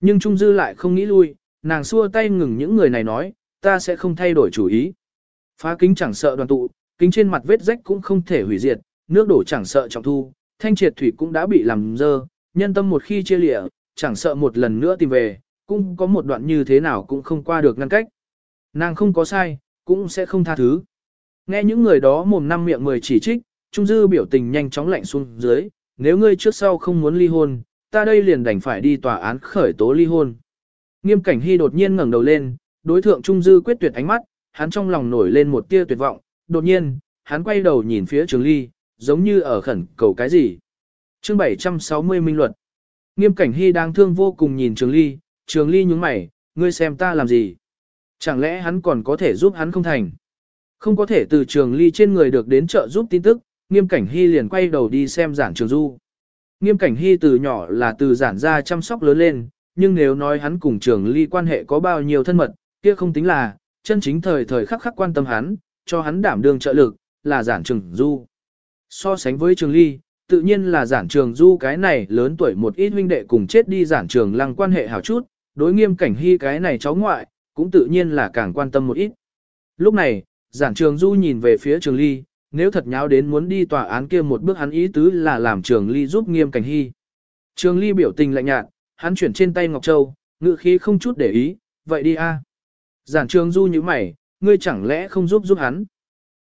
Nhưng Trung Dư lại không nghĩ lui, nàng xua tay ngừng những người này nói, ta sẽ không thay đổi chủ ý. Phá kính chẳng sợ đoàn tụ, kính trên mặt vết rách cũng không thể hủy diệt, nước đổ chẳng sợ trọng thu, thanh triệt thủy cũng đã bị làm dơ, nhân tâm một khi chia lịa, chẳng sợ một lần nữa tìm về, cũng có một đoạn như thế nào cũng không qua được ngăn cách. Nàng không có sai, cũng sẽ không tha thứ. Nghe những người đó mồm năm miệng mười chỉ trích, Trung Dư biểu tình nhanh chóng lạnh xuống dưới, nếu ngươi trước sau không muốn ly hôn, ta đây liền đành phải đi tòa án khởi tố ly hôn. Nghiêm cảnh hy đột nhiên ngẩng đầu lên, đối thượng Trung Dư quyết tuyệt ánh mắt, hắn trong lòng nổi lên một tia tuyệt vọng, đột nhiên, hắn quay đầu nhìn phía Trường Ly, giống như ở khẩn cầu cái gì. Chương 760 Minh Luật Nghiêm cảnh hy đang thương vô cùng nhìn Trường Ly, Trường Ly nhướng mày, ngươi xem ta làm gì? Chẳng lẽ hắn còn có thể giúp hắn không thành? Không có thể từ Trường Ly trên người được đến trợ giúp tin tức, Nghiêm cảnh hy liền quay đầu đi xem giản Trường Du. Nghiêm cảnh hy từ nhỏ là từ giản ra chăm sóc lớn lên, nhưng nếu nói hắn cùng Trường Ly quan hệ có bao nhiêu thân mật, kia không tính là, chân chính thời thời khắc khắc quan tâm hắn, cho hắn đảm đương trợ lực, là giản Trường Du. So sánh với Trường Ly, tự nhiên là giản trường du cái này lớn tuổi một ít huynh đệ cùng chết đi giản trường lăng quan hệ hảo chút, đối nghiêm cảnh hy cái này cháu ngoại, cũng tự nhiên là càng quan tâm một ít. Lúc này, giản trường du nhìn về phía trường ly, nếu thật nháo đến muốn đi tòa án kia một bước hắn ý tứ là làm trường ly giúp nghiêm cảnh hy. Trường ly biểu tình lạnh nhạt, hắn chuyển trên tay Ngọc Châu, ngự khí không chút để ý, vậy đi a. Giản trường du như mày, ngươi chẳng lẽ không giúp giúp hắn.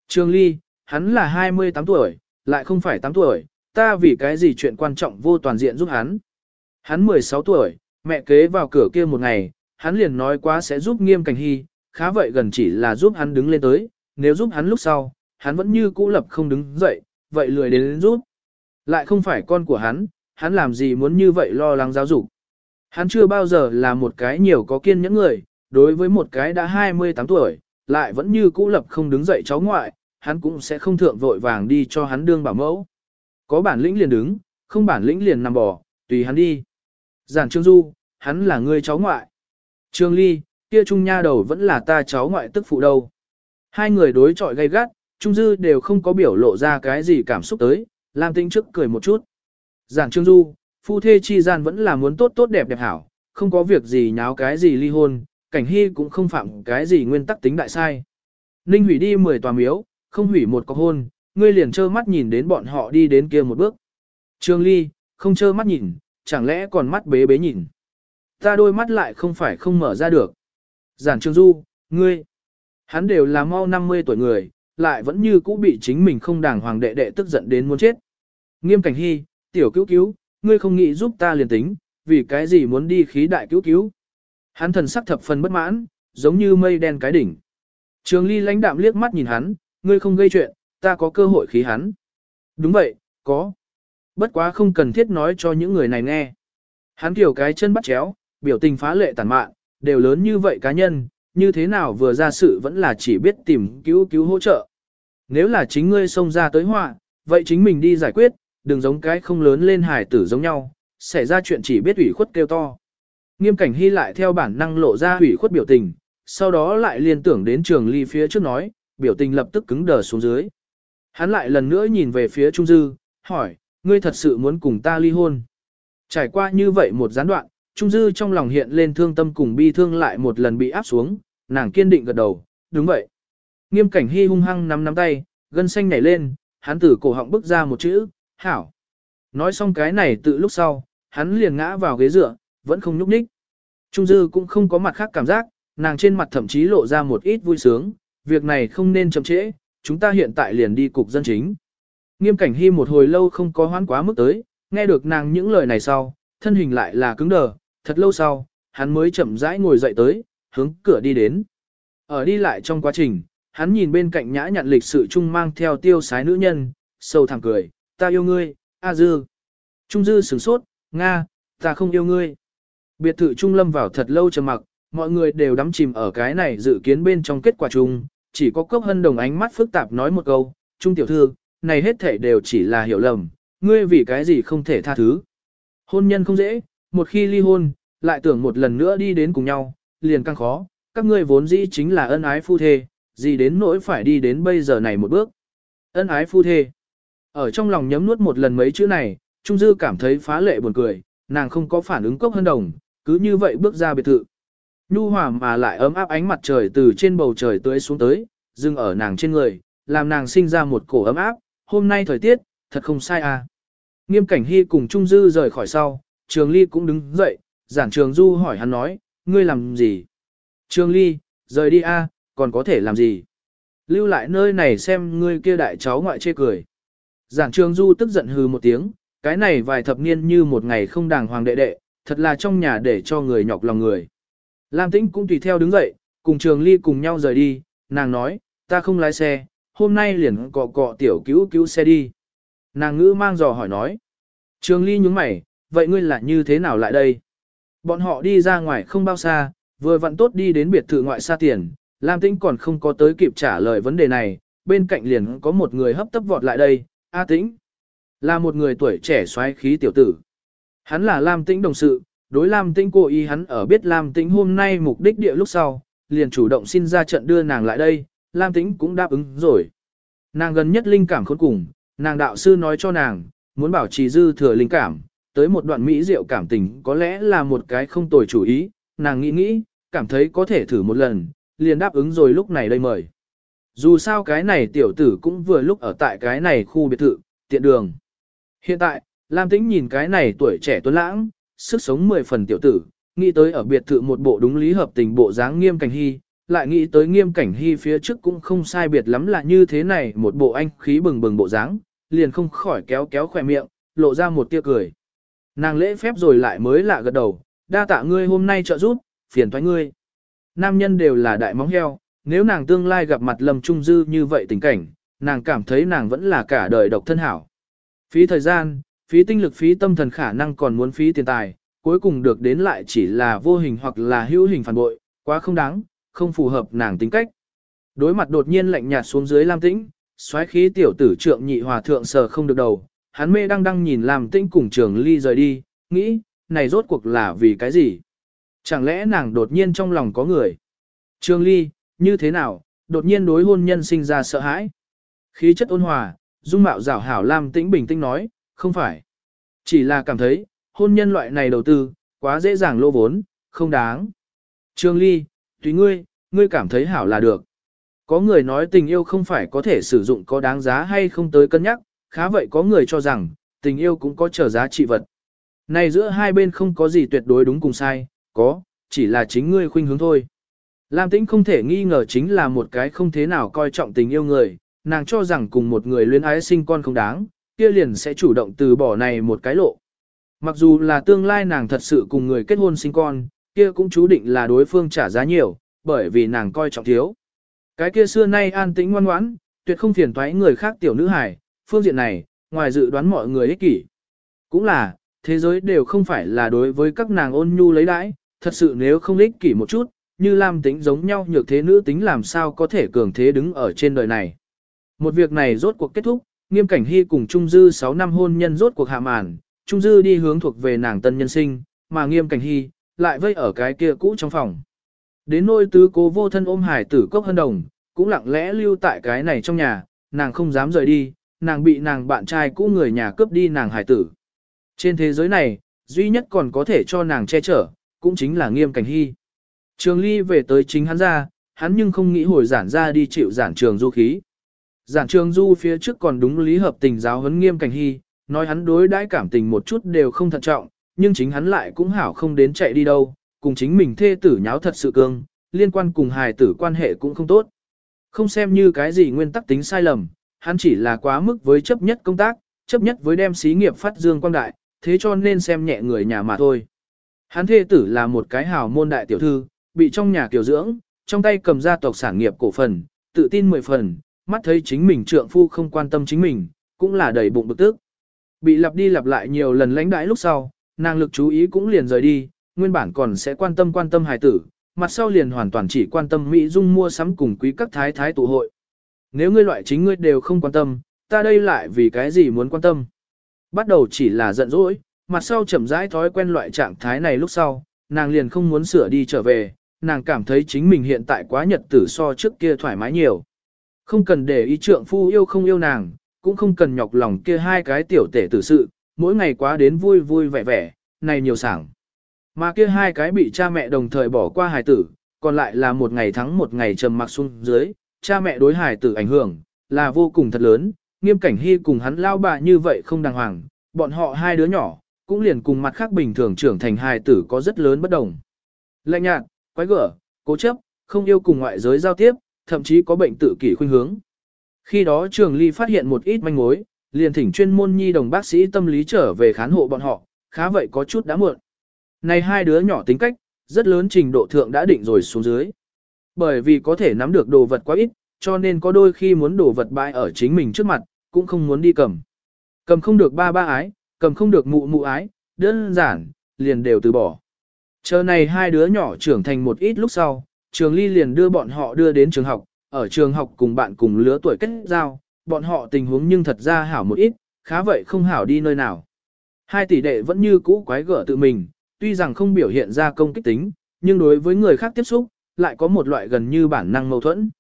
Trường ly, hắn là 28 tuổi, lại không phải 8 tuổi, ta vì cái gì chuyện quan trọng vô toàn diện giúp hắn. Hắn 16 tuổi, mẹ kế vào cửa kia một ngày, hắn liền nói quá sẽ giúp nghiêm cảnh hy, khá vậy gần chỉ là giúp hắn đứng lên tới, nếu giúp hắn lúc sau, hắn vẫn như cũ lập không đứng dậy, vậy lười đến đến giúp. Lại không phải con của hắn, hắn làm gì muốn như vậy lo lắng giáo dục. Hắn chưa bao giờ là một cái nhiều có kiên nhẫn người, đối với một cái đã 28 tuổi, lại vẫn như cũ lập không đứng dậy cháu ngoại, hắn cũng sẽ không thượng vội vàng đi cho hắn đương bảo mẫu. Có bản lĩnh liền đứng, không bản lĩnh liền nằm bò, tùy hắn đi. Giản Trương Du, hắn là người cháu ngoại. Trương Ly, kia Trung Nha đầu vẫn là ta cháu ngoại tức phụ đâu. Hai người đối chọi gay gắt, Trung Dư đều không có biểu lộ ra cái gì cảm xúc tới, Lam Tĩnh trước cười một chút. Giản Trương Du, phu thê chi gian vẫn là muốn tốt tốt đẹp đẹp hảo, không có việc gì nháo cái gì ly hôn, cảnh hy cũng không phạm cái gì nguyên tắc tính đại sai. Ninh hủy đi 10 tòa miếu, không hủy một cọc hôn, ngươi liền trơ mắt nhìn đến bọn họ đi đến kia một bước. Trương Ly, không trơ mắt nhìn, chẳng lẽ còn mắt bế bế nhìn. Ta đôi mắt lại không phải không mở ra được. Giản Trương Du, ngươi, hắn đều là mau 50 tuổi người, lại vẫn như cũ bị chính mình không đàng hoàng đệ đệ tức giận đến muốn chết. Nghiêm cảnh hy, tiểu cứu cứu, ngươi không nghĩ giúp ta liền tính, vì cái gì muốn đi khí đại cứu cứu. Hắn thần sắc thập phần bất mãn, giống như mây đen cái đỉnh. Trường ly lãnh đạm liếc mắt nhìn hắn, ngươi không gây chuyện, ta có cơ hội khí hắn. Đúng vậy, có. Bất quá không cần thiết nói cho những người này nghe. Hắn kiểu cái chân bắt chéo, biểu tình phá lệ tàn mạn, đều lớn như vậy cá nhân, như thế nào vừa ra sự vẫn là chỉ biết tìm cứu cứu hỗ trợ. Nếu là chính ngươi xông ra tới họa, vậy chính mình đi giải quyết, đừng giống cái không lớn lên hải tử giống nhau, xảy ra chuyện chỉ biết ủy khuất kêu to. Nghiêm cảnh hy lại theo bản năng lộ ra ủy khuất biểu tình, sau đó lại liên tưởng đến trường ly phía trước nói, biểu tình lập tức cứng đờ xuống dưới. Hắn lại lần nữa nhìn về phía Trung Dư, hỏi, ngươi thật sự muốn cùng ta ly hôn. Trải qua như vậy một gián đoạn, Trung Dư trong lòng hiện lên thương tâm cùng bi thương lại một lần bị áp xuống, nàng kiên định gật đầu, đúng vậy. Nghiêm cảnh hy hung hăng nắm nắm tay, gân xanh nhảy lên, hắn từ cổ họng bức ra một chữ, hảo. Nói xong cái này tự lúc sau, hắn liền ngã vào ghế dựa, vẫn không nhúc nhích. Trung Dư cũng không có mặt khác cảm giác, nàng trên mặt thậm chí lộ ra một ít vui sướng, việc này không nên chậm trễ, chúng ta hiện tại liền đi cục dân chính. Nghiêm cảnh hy một hồi lâu không có hoán quá mức tới, nghe được nàng những lời này sau, thân hình lại là cứng đờ, thật lâu sau, hắn mới chậm rãi ngồi dậy tới, hướng cửa đi đến. Ở đi lại trong quá trình, hắn nhìn bên cạnh nhã nhặn lịch sự trung mang theo tiêu sái nữ nhân, sâu thẳng cười, ta yêu ngươi, A Dư. Trung Dư sửng sốt, Nga, ta không yêu ngươi. Biệt thự Trung lâm vào thật lâu trầm mặc, mọi người đều đắm chìm ở cái này dự kiến bên trong kết quả chung, chỉ có cốc hân đồng ánh mắt phức tạp nói một câu, Trung tiểu thư, này hết thể đều chỉ là hiểu lầm, ngươi vì cái gì không thể tha thứ. Hôn nhân không dễ, một khi ly hôn, lại tưởng một lần nữa đi đến cùng nhau, liền càng khó, các ngươi vốn dĩ chính là ân ái phu thê, gì đến nỗi phải đi đến bây giờ này một bước. Ân ái phu thê. Ở trong lòng nhấm nuốt một lần mấy chữ này, Trung Dư cảm thấy phá lệ buồn cười, nàng không có phản ứng cốc hân đồng, cứ như vậy bước ra biệt thự. Nhu hòa mà lại ấm áp ánh mặt trời từ trên bầu trời tưới xuống tới, dừng ở nàng trên người, làm nàng sinh ra một cổ ấm áp, hôm nay thời tiết, thật không sai à. Nghiêm cảnh hy cùng Trung Dư rời khỏi sau, Trường Ly cũng đứng dậy, giản Trường Du hỏi hắn nói, ngươi làm gì? Trường Ly, rời đi a, còn có thể làm gì? Lưu lại nơi này xem ngươi kia đại cháu ngoại chê cười. Giảng Trường Du tức giận hừ một tiếng, cái này vài thập niên như một ngày không đàng hoàng đệ đệ, thật là trong nhà để cho người nhọc lòng người. Lam Tĩnh cũng tùy theo đứng dậy, cùng Trường Ly cùng nhau rời đi, nàng nói, ta không lái xe, hôm nay liền cọ cọ tiểu cứu cứu xe đi. Nàng ngữ mang dò hỏi nói. Trường Ly nhướng mày, vậy ngươi là như thế nào lại đây? Bọn họ đi ra ngoài không bao xa, vừa vặn tốt đi đến biệt thự ngoại xa tiền, Lam Tĩnh còn không có tới kịp trả lời vấn đề này, bên cạnh liền có một người hấp tấp vọt lại đây, A Tĩnh. Là một người tuổi trẻ xoáy khí tiểu tử. Hắn là Lam Tĩnh đồng sự, đối Lam Tĩnh cố ý hắn ở biết Lam Tĩnh hôm nay mục đích địa lúc sau, liền chủ động xin ra trận đưa nàng lại đây, Lam Tĩnh cũng đáp ứng rồi. Nàng gần nhất linh cảm khốn cùng, nàng đạo sư nói cho nàng, muốn bảo trì dư thừa linh cảm, tới một đoạn mỹ diệu cảm tình có lẽ là một cái không tồi chủ ý, nàng nghĩ nghĩ, cảm thấy có thể thử một lần, liền đáp ứng rồi lúc này đây mời. Dù sao cái này tiểu tử cũng vừa lúc ở tại cái này khu biệt thự, tiện đường. Hiện tại, Lam Tĩnh nhìn cái này tuổi trẻ tuấn lãng, sức sống mười phần tiểu tử, nghĩ tới ở biệt thự một bộ đúng lý hợp tình bộ dáng nghiêm cảnh hy, lại nghĩ tới nghiêm cảnh hy phía trước cũng không sai biệt lắm là như thế này một bộ anh khí bừng bừng bộ dáng, liền không khỏi kéo kéo khỏe miệng, lộ ra một tia cười. Nàng lễ phép rồi lại mới lạ gật đầu, đa tạ ngươi hôm nay trợ giúp, phiền thoái ngươi. Nam nhân đều là đại móng heo, nếu nàng tương lai gặp mặt Lâm Trung Dư như vậy tình cảnh, nàng cảm thấy nàng vẫn là cả đời độc thân hảo. Phí thời gian, phí tinh lực phí tâm thần khả năng còn muốn phí tiền tài, cuối cùng được đến lại chỉ là vô hình hoặc là hữu hình phản bội, quá không đáng, không phù hợp nàng tính cách. Đối mặt đột nhiên lạnh nhạt xuống dưới Lam Tĩnh, xoáy khí tiểu tử trượng nhị hòa thượng sờ không được đầu, hắn mê đang đang nhìn Lam Tĩnh cùng trường ly rời đi, nghĩ, này rốt cuộc là vì cái gì? Chẳng lẽ nàng đột nhiên trong lòng có người? Trường ly, như thế nào, đột nhiên đối hôn nhân sinh ra sợ hãi? Khí chất ôn hòa, dung mạo rảo hảo Lam Tĩnh bình tĩnh nói, không phải. Chỉ là cảm thấy, hôn nhân loại này đầu tư, quá dễ dàng lô vốn, không đáng. Trường ly, tùy ngươi, ngươi cảm thấy hảo là được. Có người nói tình yêu không phải có thể sử dụng có đáng giá hay không tới cân nhắc, khá vậy có người cho rằng, tình yêu cũng có trở giá trị vật. Này giữa hai bên không có gì tuyệt đối đúng cùng sai, có, chỉ là chính ngươi khuynh hướng thôi. Lam Tĩnh không thể nghi ngờ chính là một cái không thế nào coi trọng tình yêu người, nàng cho rằng cùng một người luyến ái sinh con không đáng, kia liền sẽ chủ động từ bỏ này một cái lộ. Mặc dù là tương lai nàng thật sự cùng người kết hôn sinh con, kia cũng chú định là đối phương trả giá nhiều, bởi vì nàng coi trọng thiếu. Cái kia xưa nay an tĩnh ngoan ngoãn, tuyệt không phiền toái người khác tiểu nữ hài, phương diện này, ngoài dự đoán mọi người ích kỷ. Cũng là, thế giới đều không phải là đối với các nàng ôn nhu lấy đãi, thật sự nếu không ích kỷ một chút, như Lam tính giống nhau nhược thế nữ tính làm sao có thể cường thế đứng ở trên đời này. Một việc này rốt cuộc kết thúc, nghiêm cảnh hy cùng Trung Dư 6 năm hôn nhân rốt cuộc hạ màn, Trung Dư đi hướng thuộc về nàng tân nhân sinh, mà nghiêm cảnh hy, lại vây ở cái kia cũ trong phòng. Đến nôi tứ cố vô thân ôm hải tử cốc hân đồng, cũng lặng lẽ lưu tại cái này trong nhà, nàng không dám rời đi, nàng bị nàng bạn trai cũ người nhà cướp đi nàng hải tử. Trên thế giới này, duy nhất còn có thể cho nàng che chở, cũng chính là nghiêm cảnh hy. Trường ly về tới chính hắn ra, hắn nhưng không nghĩ hồi giản ra đi chịu giản trường du khí. Giản trường du phía trước còn đúng lý hợp tình giáo huấn nghiêm cảnh hy, nói hắn đối đãi cảm tình một chút đều không thận trọng, nhưng chính hắn lại cũng hảo không đến chạy đi đâu, cùng chính mình thê tử nháo thật sự cương, liên quan cùng hài tử quan hệ cũng không tốt. Không xem như cái gì nguyên tắc tính sai lầm, hắn chỉ là quá mức với chấp nhất công tác, chấp nhất với đem xí nghiệp phát dương quang đại, thế cho nên xem nhẹ người nhà mà thôi. Hắn thê tử là một cái hào môn đại tiểu thư, bị trong nhà kiều dưỡng, trong tay cầm gia tộc sản nghiệp cổ phần, tự tin mười phần, mắt thấy chính mình trượng phu không quan tâm chính mình, cũng là đầy bụng bực tức. Bị lặp đi lặp lại nhiều lần lãnh đãi lúc sau, nàng lực chú ý cũng liền rời đi, nguyên bản còn sẽ quan tâm quan tâm hài tử, mặt sau liền hoàn toàn chỉ quan tâm Mỹ Dung mua sắm cùng quý các thái thái tụ hội. Nếu ngươi loại chính ngươi đều không quan tâm, ta đây lại vì cái gì muốn quan tâm? Bắt đầu chỉ là giận dỗi, mặt sau chậm rãi thói quen loại trạng thái này lúc sau, nàng liền không muốn sửa đi trở về, nàng cảm thấy chính mình hiện tại quá nhật tử so trước kia thoải mái nhiều. Không cần để ý trượng phu yêu không yêu nàng, cũng không cần nhọc lòng kia hai cái tiểu tể tử sự, mỗi ngày quá đến vui vui vẻ vẻ, này nhiều sảng. Mà kia hai cái bị cha mẹ đồng thời bỏ qua hài tử, còn lại là một ngày thắng một ngày trầm mặc xuống dưới, cha mẹ đối hài tử ảnh hưởng, là vô cùng thật lớn, nghiêm cảnh hy cùng hắn lao bà như vậy không đàng hoàng, bọn họ hai đứa nhỏ, cũng liền cùng mặt khác bình thường trưởng thành hài tử có rất lớn bất đồng. Lạnh nhạt, quái gở, cố chấp, không yêu cùng ngoại giới giao tiếp, thậm chí có bệnh tự kỷ khuynh hướng. Khi đó trường ly phát hiện một ít manh mối, liền thỉnh chuyên môn nhi đồng bác sĩ tâm lý trở về khán hộ bọn họ, khá vậy có chút đã muộn. Này hai đứa nhỏ tính cách, rất lớn trình độ thượng đã định rồi xuống dưới. Bởi vì có thể nắm được đồ vật quá ít, cho nên có đôi khi muốn đồ vật bãi ở chính mình trước mặt, cũng không muốn đi cầm. Cầm không được ba ba ái, cầm không được mụ mụ ái, đơn giản, liền đều từ bỏ. Chờ này hai đứa nhỏ trưởng thành một ít lúc sau, trường ly liền đưa bọn họ đưa đến trường học, ở trường học cùng bạn cùng lứa tuổi kết giao, bọn họ tình huống nhưng thật ra hảo một ít, khá vậy không hảo đi nơi nào. Hai tỷ đệ vẫn như cũ quái gở tự mình, tuy rằng không biểu hiện ra công kích tính, nhưng đối với người khác tiếp xúc, lại có một loại gần như bản năng mâu thuẫn.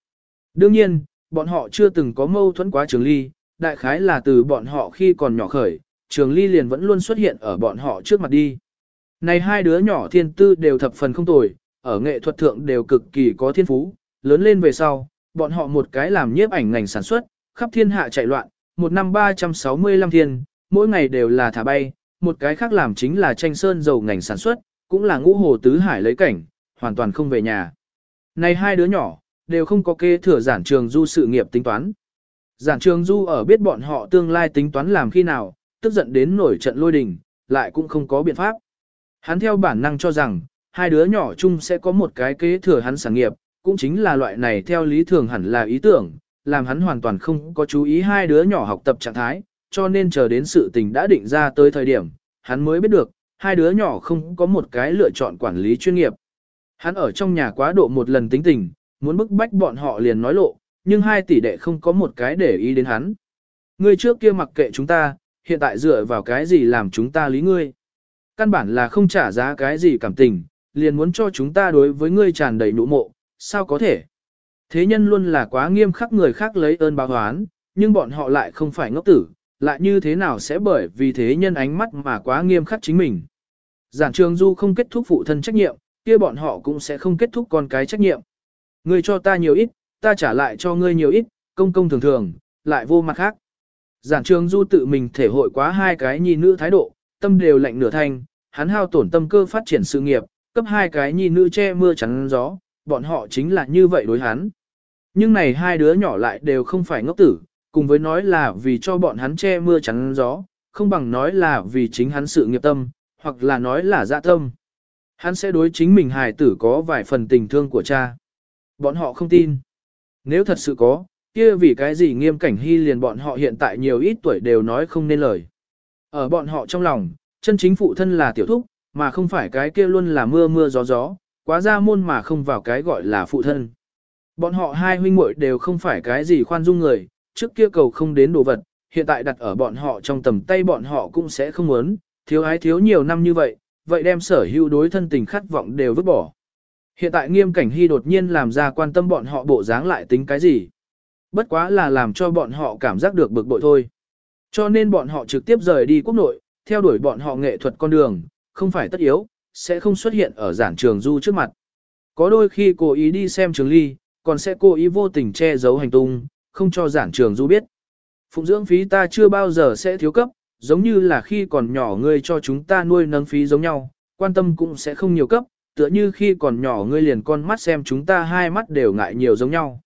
Đương nhiên, bọn họ chưa từng có mâu thuẫn quá trường ly, đại khái là từ bọn họ khi còn nhỏ khởi, trường ly liền vẫn luôn xuất hiện ở bọn họ trước mặt đi. Này hai đứa nhỏ thiên tư đều thập phần không tồi, ở nghệ thuật thượng đều cực kỳ có thiên phú, lớn lên về sau, bọn họ một cái làm nhiếp ảnh ngành sản xuất, khắp thiên hạ chạy loạn, một năm 365 thiên, mỗi ngày đều là thả bay, một cái khác làm chính là tranh sơn dầu ngành sản xuất, cũng là ngũ hồ tứ hải lấy cảnh, hoàn toàn không về nhà. Này hai đứa nhỏ, đều không có kế thừa giản trường du sự nghiệp tính toán. Giản trường du ở biết bọn họ tương lai tính toán làm khi nào, tức giận đến nổi trận lôi đình, lại cũng không có biện pháp. Hắn theo bản năng cho rằng, hai đứa nhỏ chung sẽ có một cái kế thừa hắn sản nghiệp, cũng chính là loại này theo lý thường hẳn là ý tưởng, làm hắn hoàn toàn không có chú ý hai đứa nhỏ học tập trạng thái, cho nên chờ đến sự tình đã định ra tới thời điểm, hắn mới biết được, hai đứa nhỏ không có một cái lựa chọn quản lý chuyên nghiệp. Hắn ở trong nhà quá độ một lần tính tình, muốn bức bách bọn họ liền nói lộ, nhưng hai tỷ đệ không có một cái để ý đến hắn. người trước kia mặc kệ chúng ta, hiện tại dựa vào cái gì làm chúng ta lý ngươi. Căn bản là không trả giá cái gì cảm tình, liền muốn cho chúng ta đối với ngươi tràn đầy nụ mộ, sao có thể? Thế nhân luôn là quá nghiêm khắc người khác lấy ơn báo oán, nhưng bọn họ lại không phải ngốc tử, lại như thế nào sẽ bởi vì thế nhân ánh mắt mà quá nghiêm khắc chính mình. Giản trường du không kết thúc phụ thân trách nhiệm, kia bọn họ cũng sẽ không kết thúc con cái trách nhiệm. Ngươi cho ta nhiều ít, ta trả lại cho ngươi nhiều ít, công công thường thường, lại vô mặt khác. Giản trường du tự mình thể hội quá hai cái nhi nữ thái độ, tâm đều lạnh nửa thanh, hắn hao tổn tâm cơ phát triển sự nghiệp, cấp hai cái nhi nữ che mưa chắn gió, bọn họ chính là như vậy đối hắn. Nhưng này hai đứa nhỏ lại đều không phải ngốc tử, cùng với nói là vì cho bọn hắn che mưa chắn gió, không bằng nói là vì chính hắn sự nghiệp tâm, hoặc là nói là dạ tâm. Hắn sẽ đối chính mình hài tử có vài phần tình thương của cha. Bọn họ không tin. Nếu thật sự có, kia vì cái gì nghiêm cảnh hy liền bọn họ hiện tại nhiều ít tuổi đều nói không nên lời. Ở bọn họ trong lòng, chân chính phụ thân là tiểu thúc, mà không phải cái kia luôn là mưa mưa gió gió, quá ra môn mà không vào cái gọi là phụ thân. Bọn họ hai huynh muội đều không phải cái gì khoan dung người, trước kia cầu không đến đồ vật, hiện tại đặt ở bọn họ trong tầm tay bọn họ cũng sẽ không muốn, thiếu ái thiếu nhiều năm như vậy, vậy đem sở hữu đối thân tình khát vọng đều vứt bỏ. Hiện tại nghiêm cảnh hy đột nhiên làm ra quan tâm bọn họ bộ dáng lại tính cái gì. Bất quá là làm cho bọn họ cảm giác được bực bội thôi. Cho nên bọn họ trực tiếp rời đi quốc nội, theo đuổi bọn họ nghệ thuật con đường, không phải tất yếu, sẽ không xuất hiện ở giảng trường du trước mặt. Có đôi khi cố ý đi xem trường ly, còn sẽ cố ý vô tình che giấu hành tung, không cho giảng trường du biết. Phụng dưỡng phí ta chưa bao giờ sẽ thiếu cấp, giống như là khi còn nhỏ ngươi cho chúng ta nuôi nâng phí giống nhau, quan tâm cũng sẽ không nhiều cấp, tựa như khi còn nhỏ ngươi liền con mắt xem chúng ta hai mắt đều ngại nhiều giống nhau.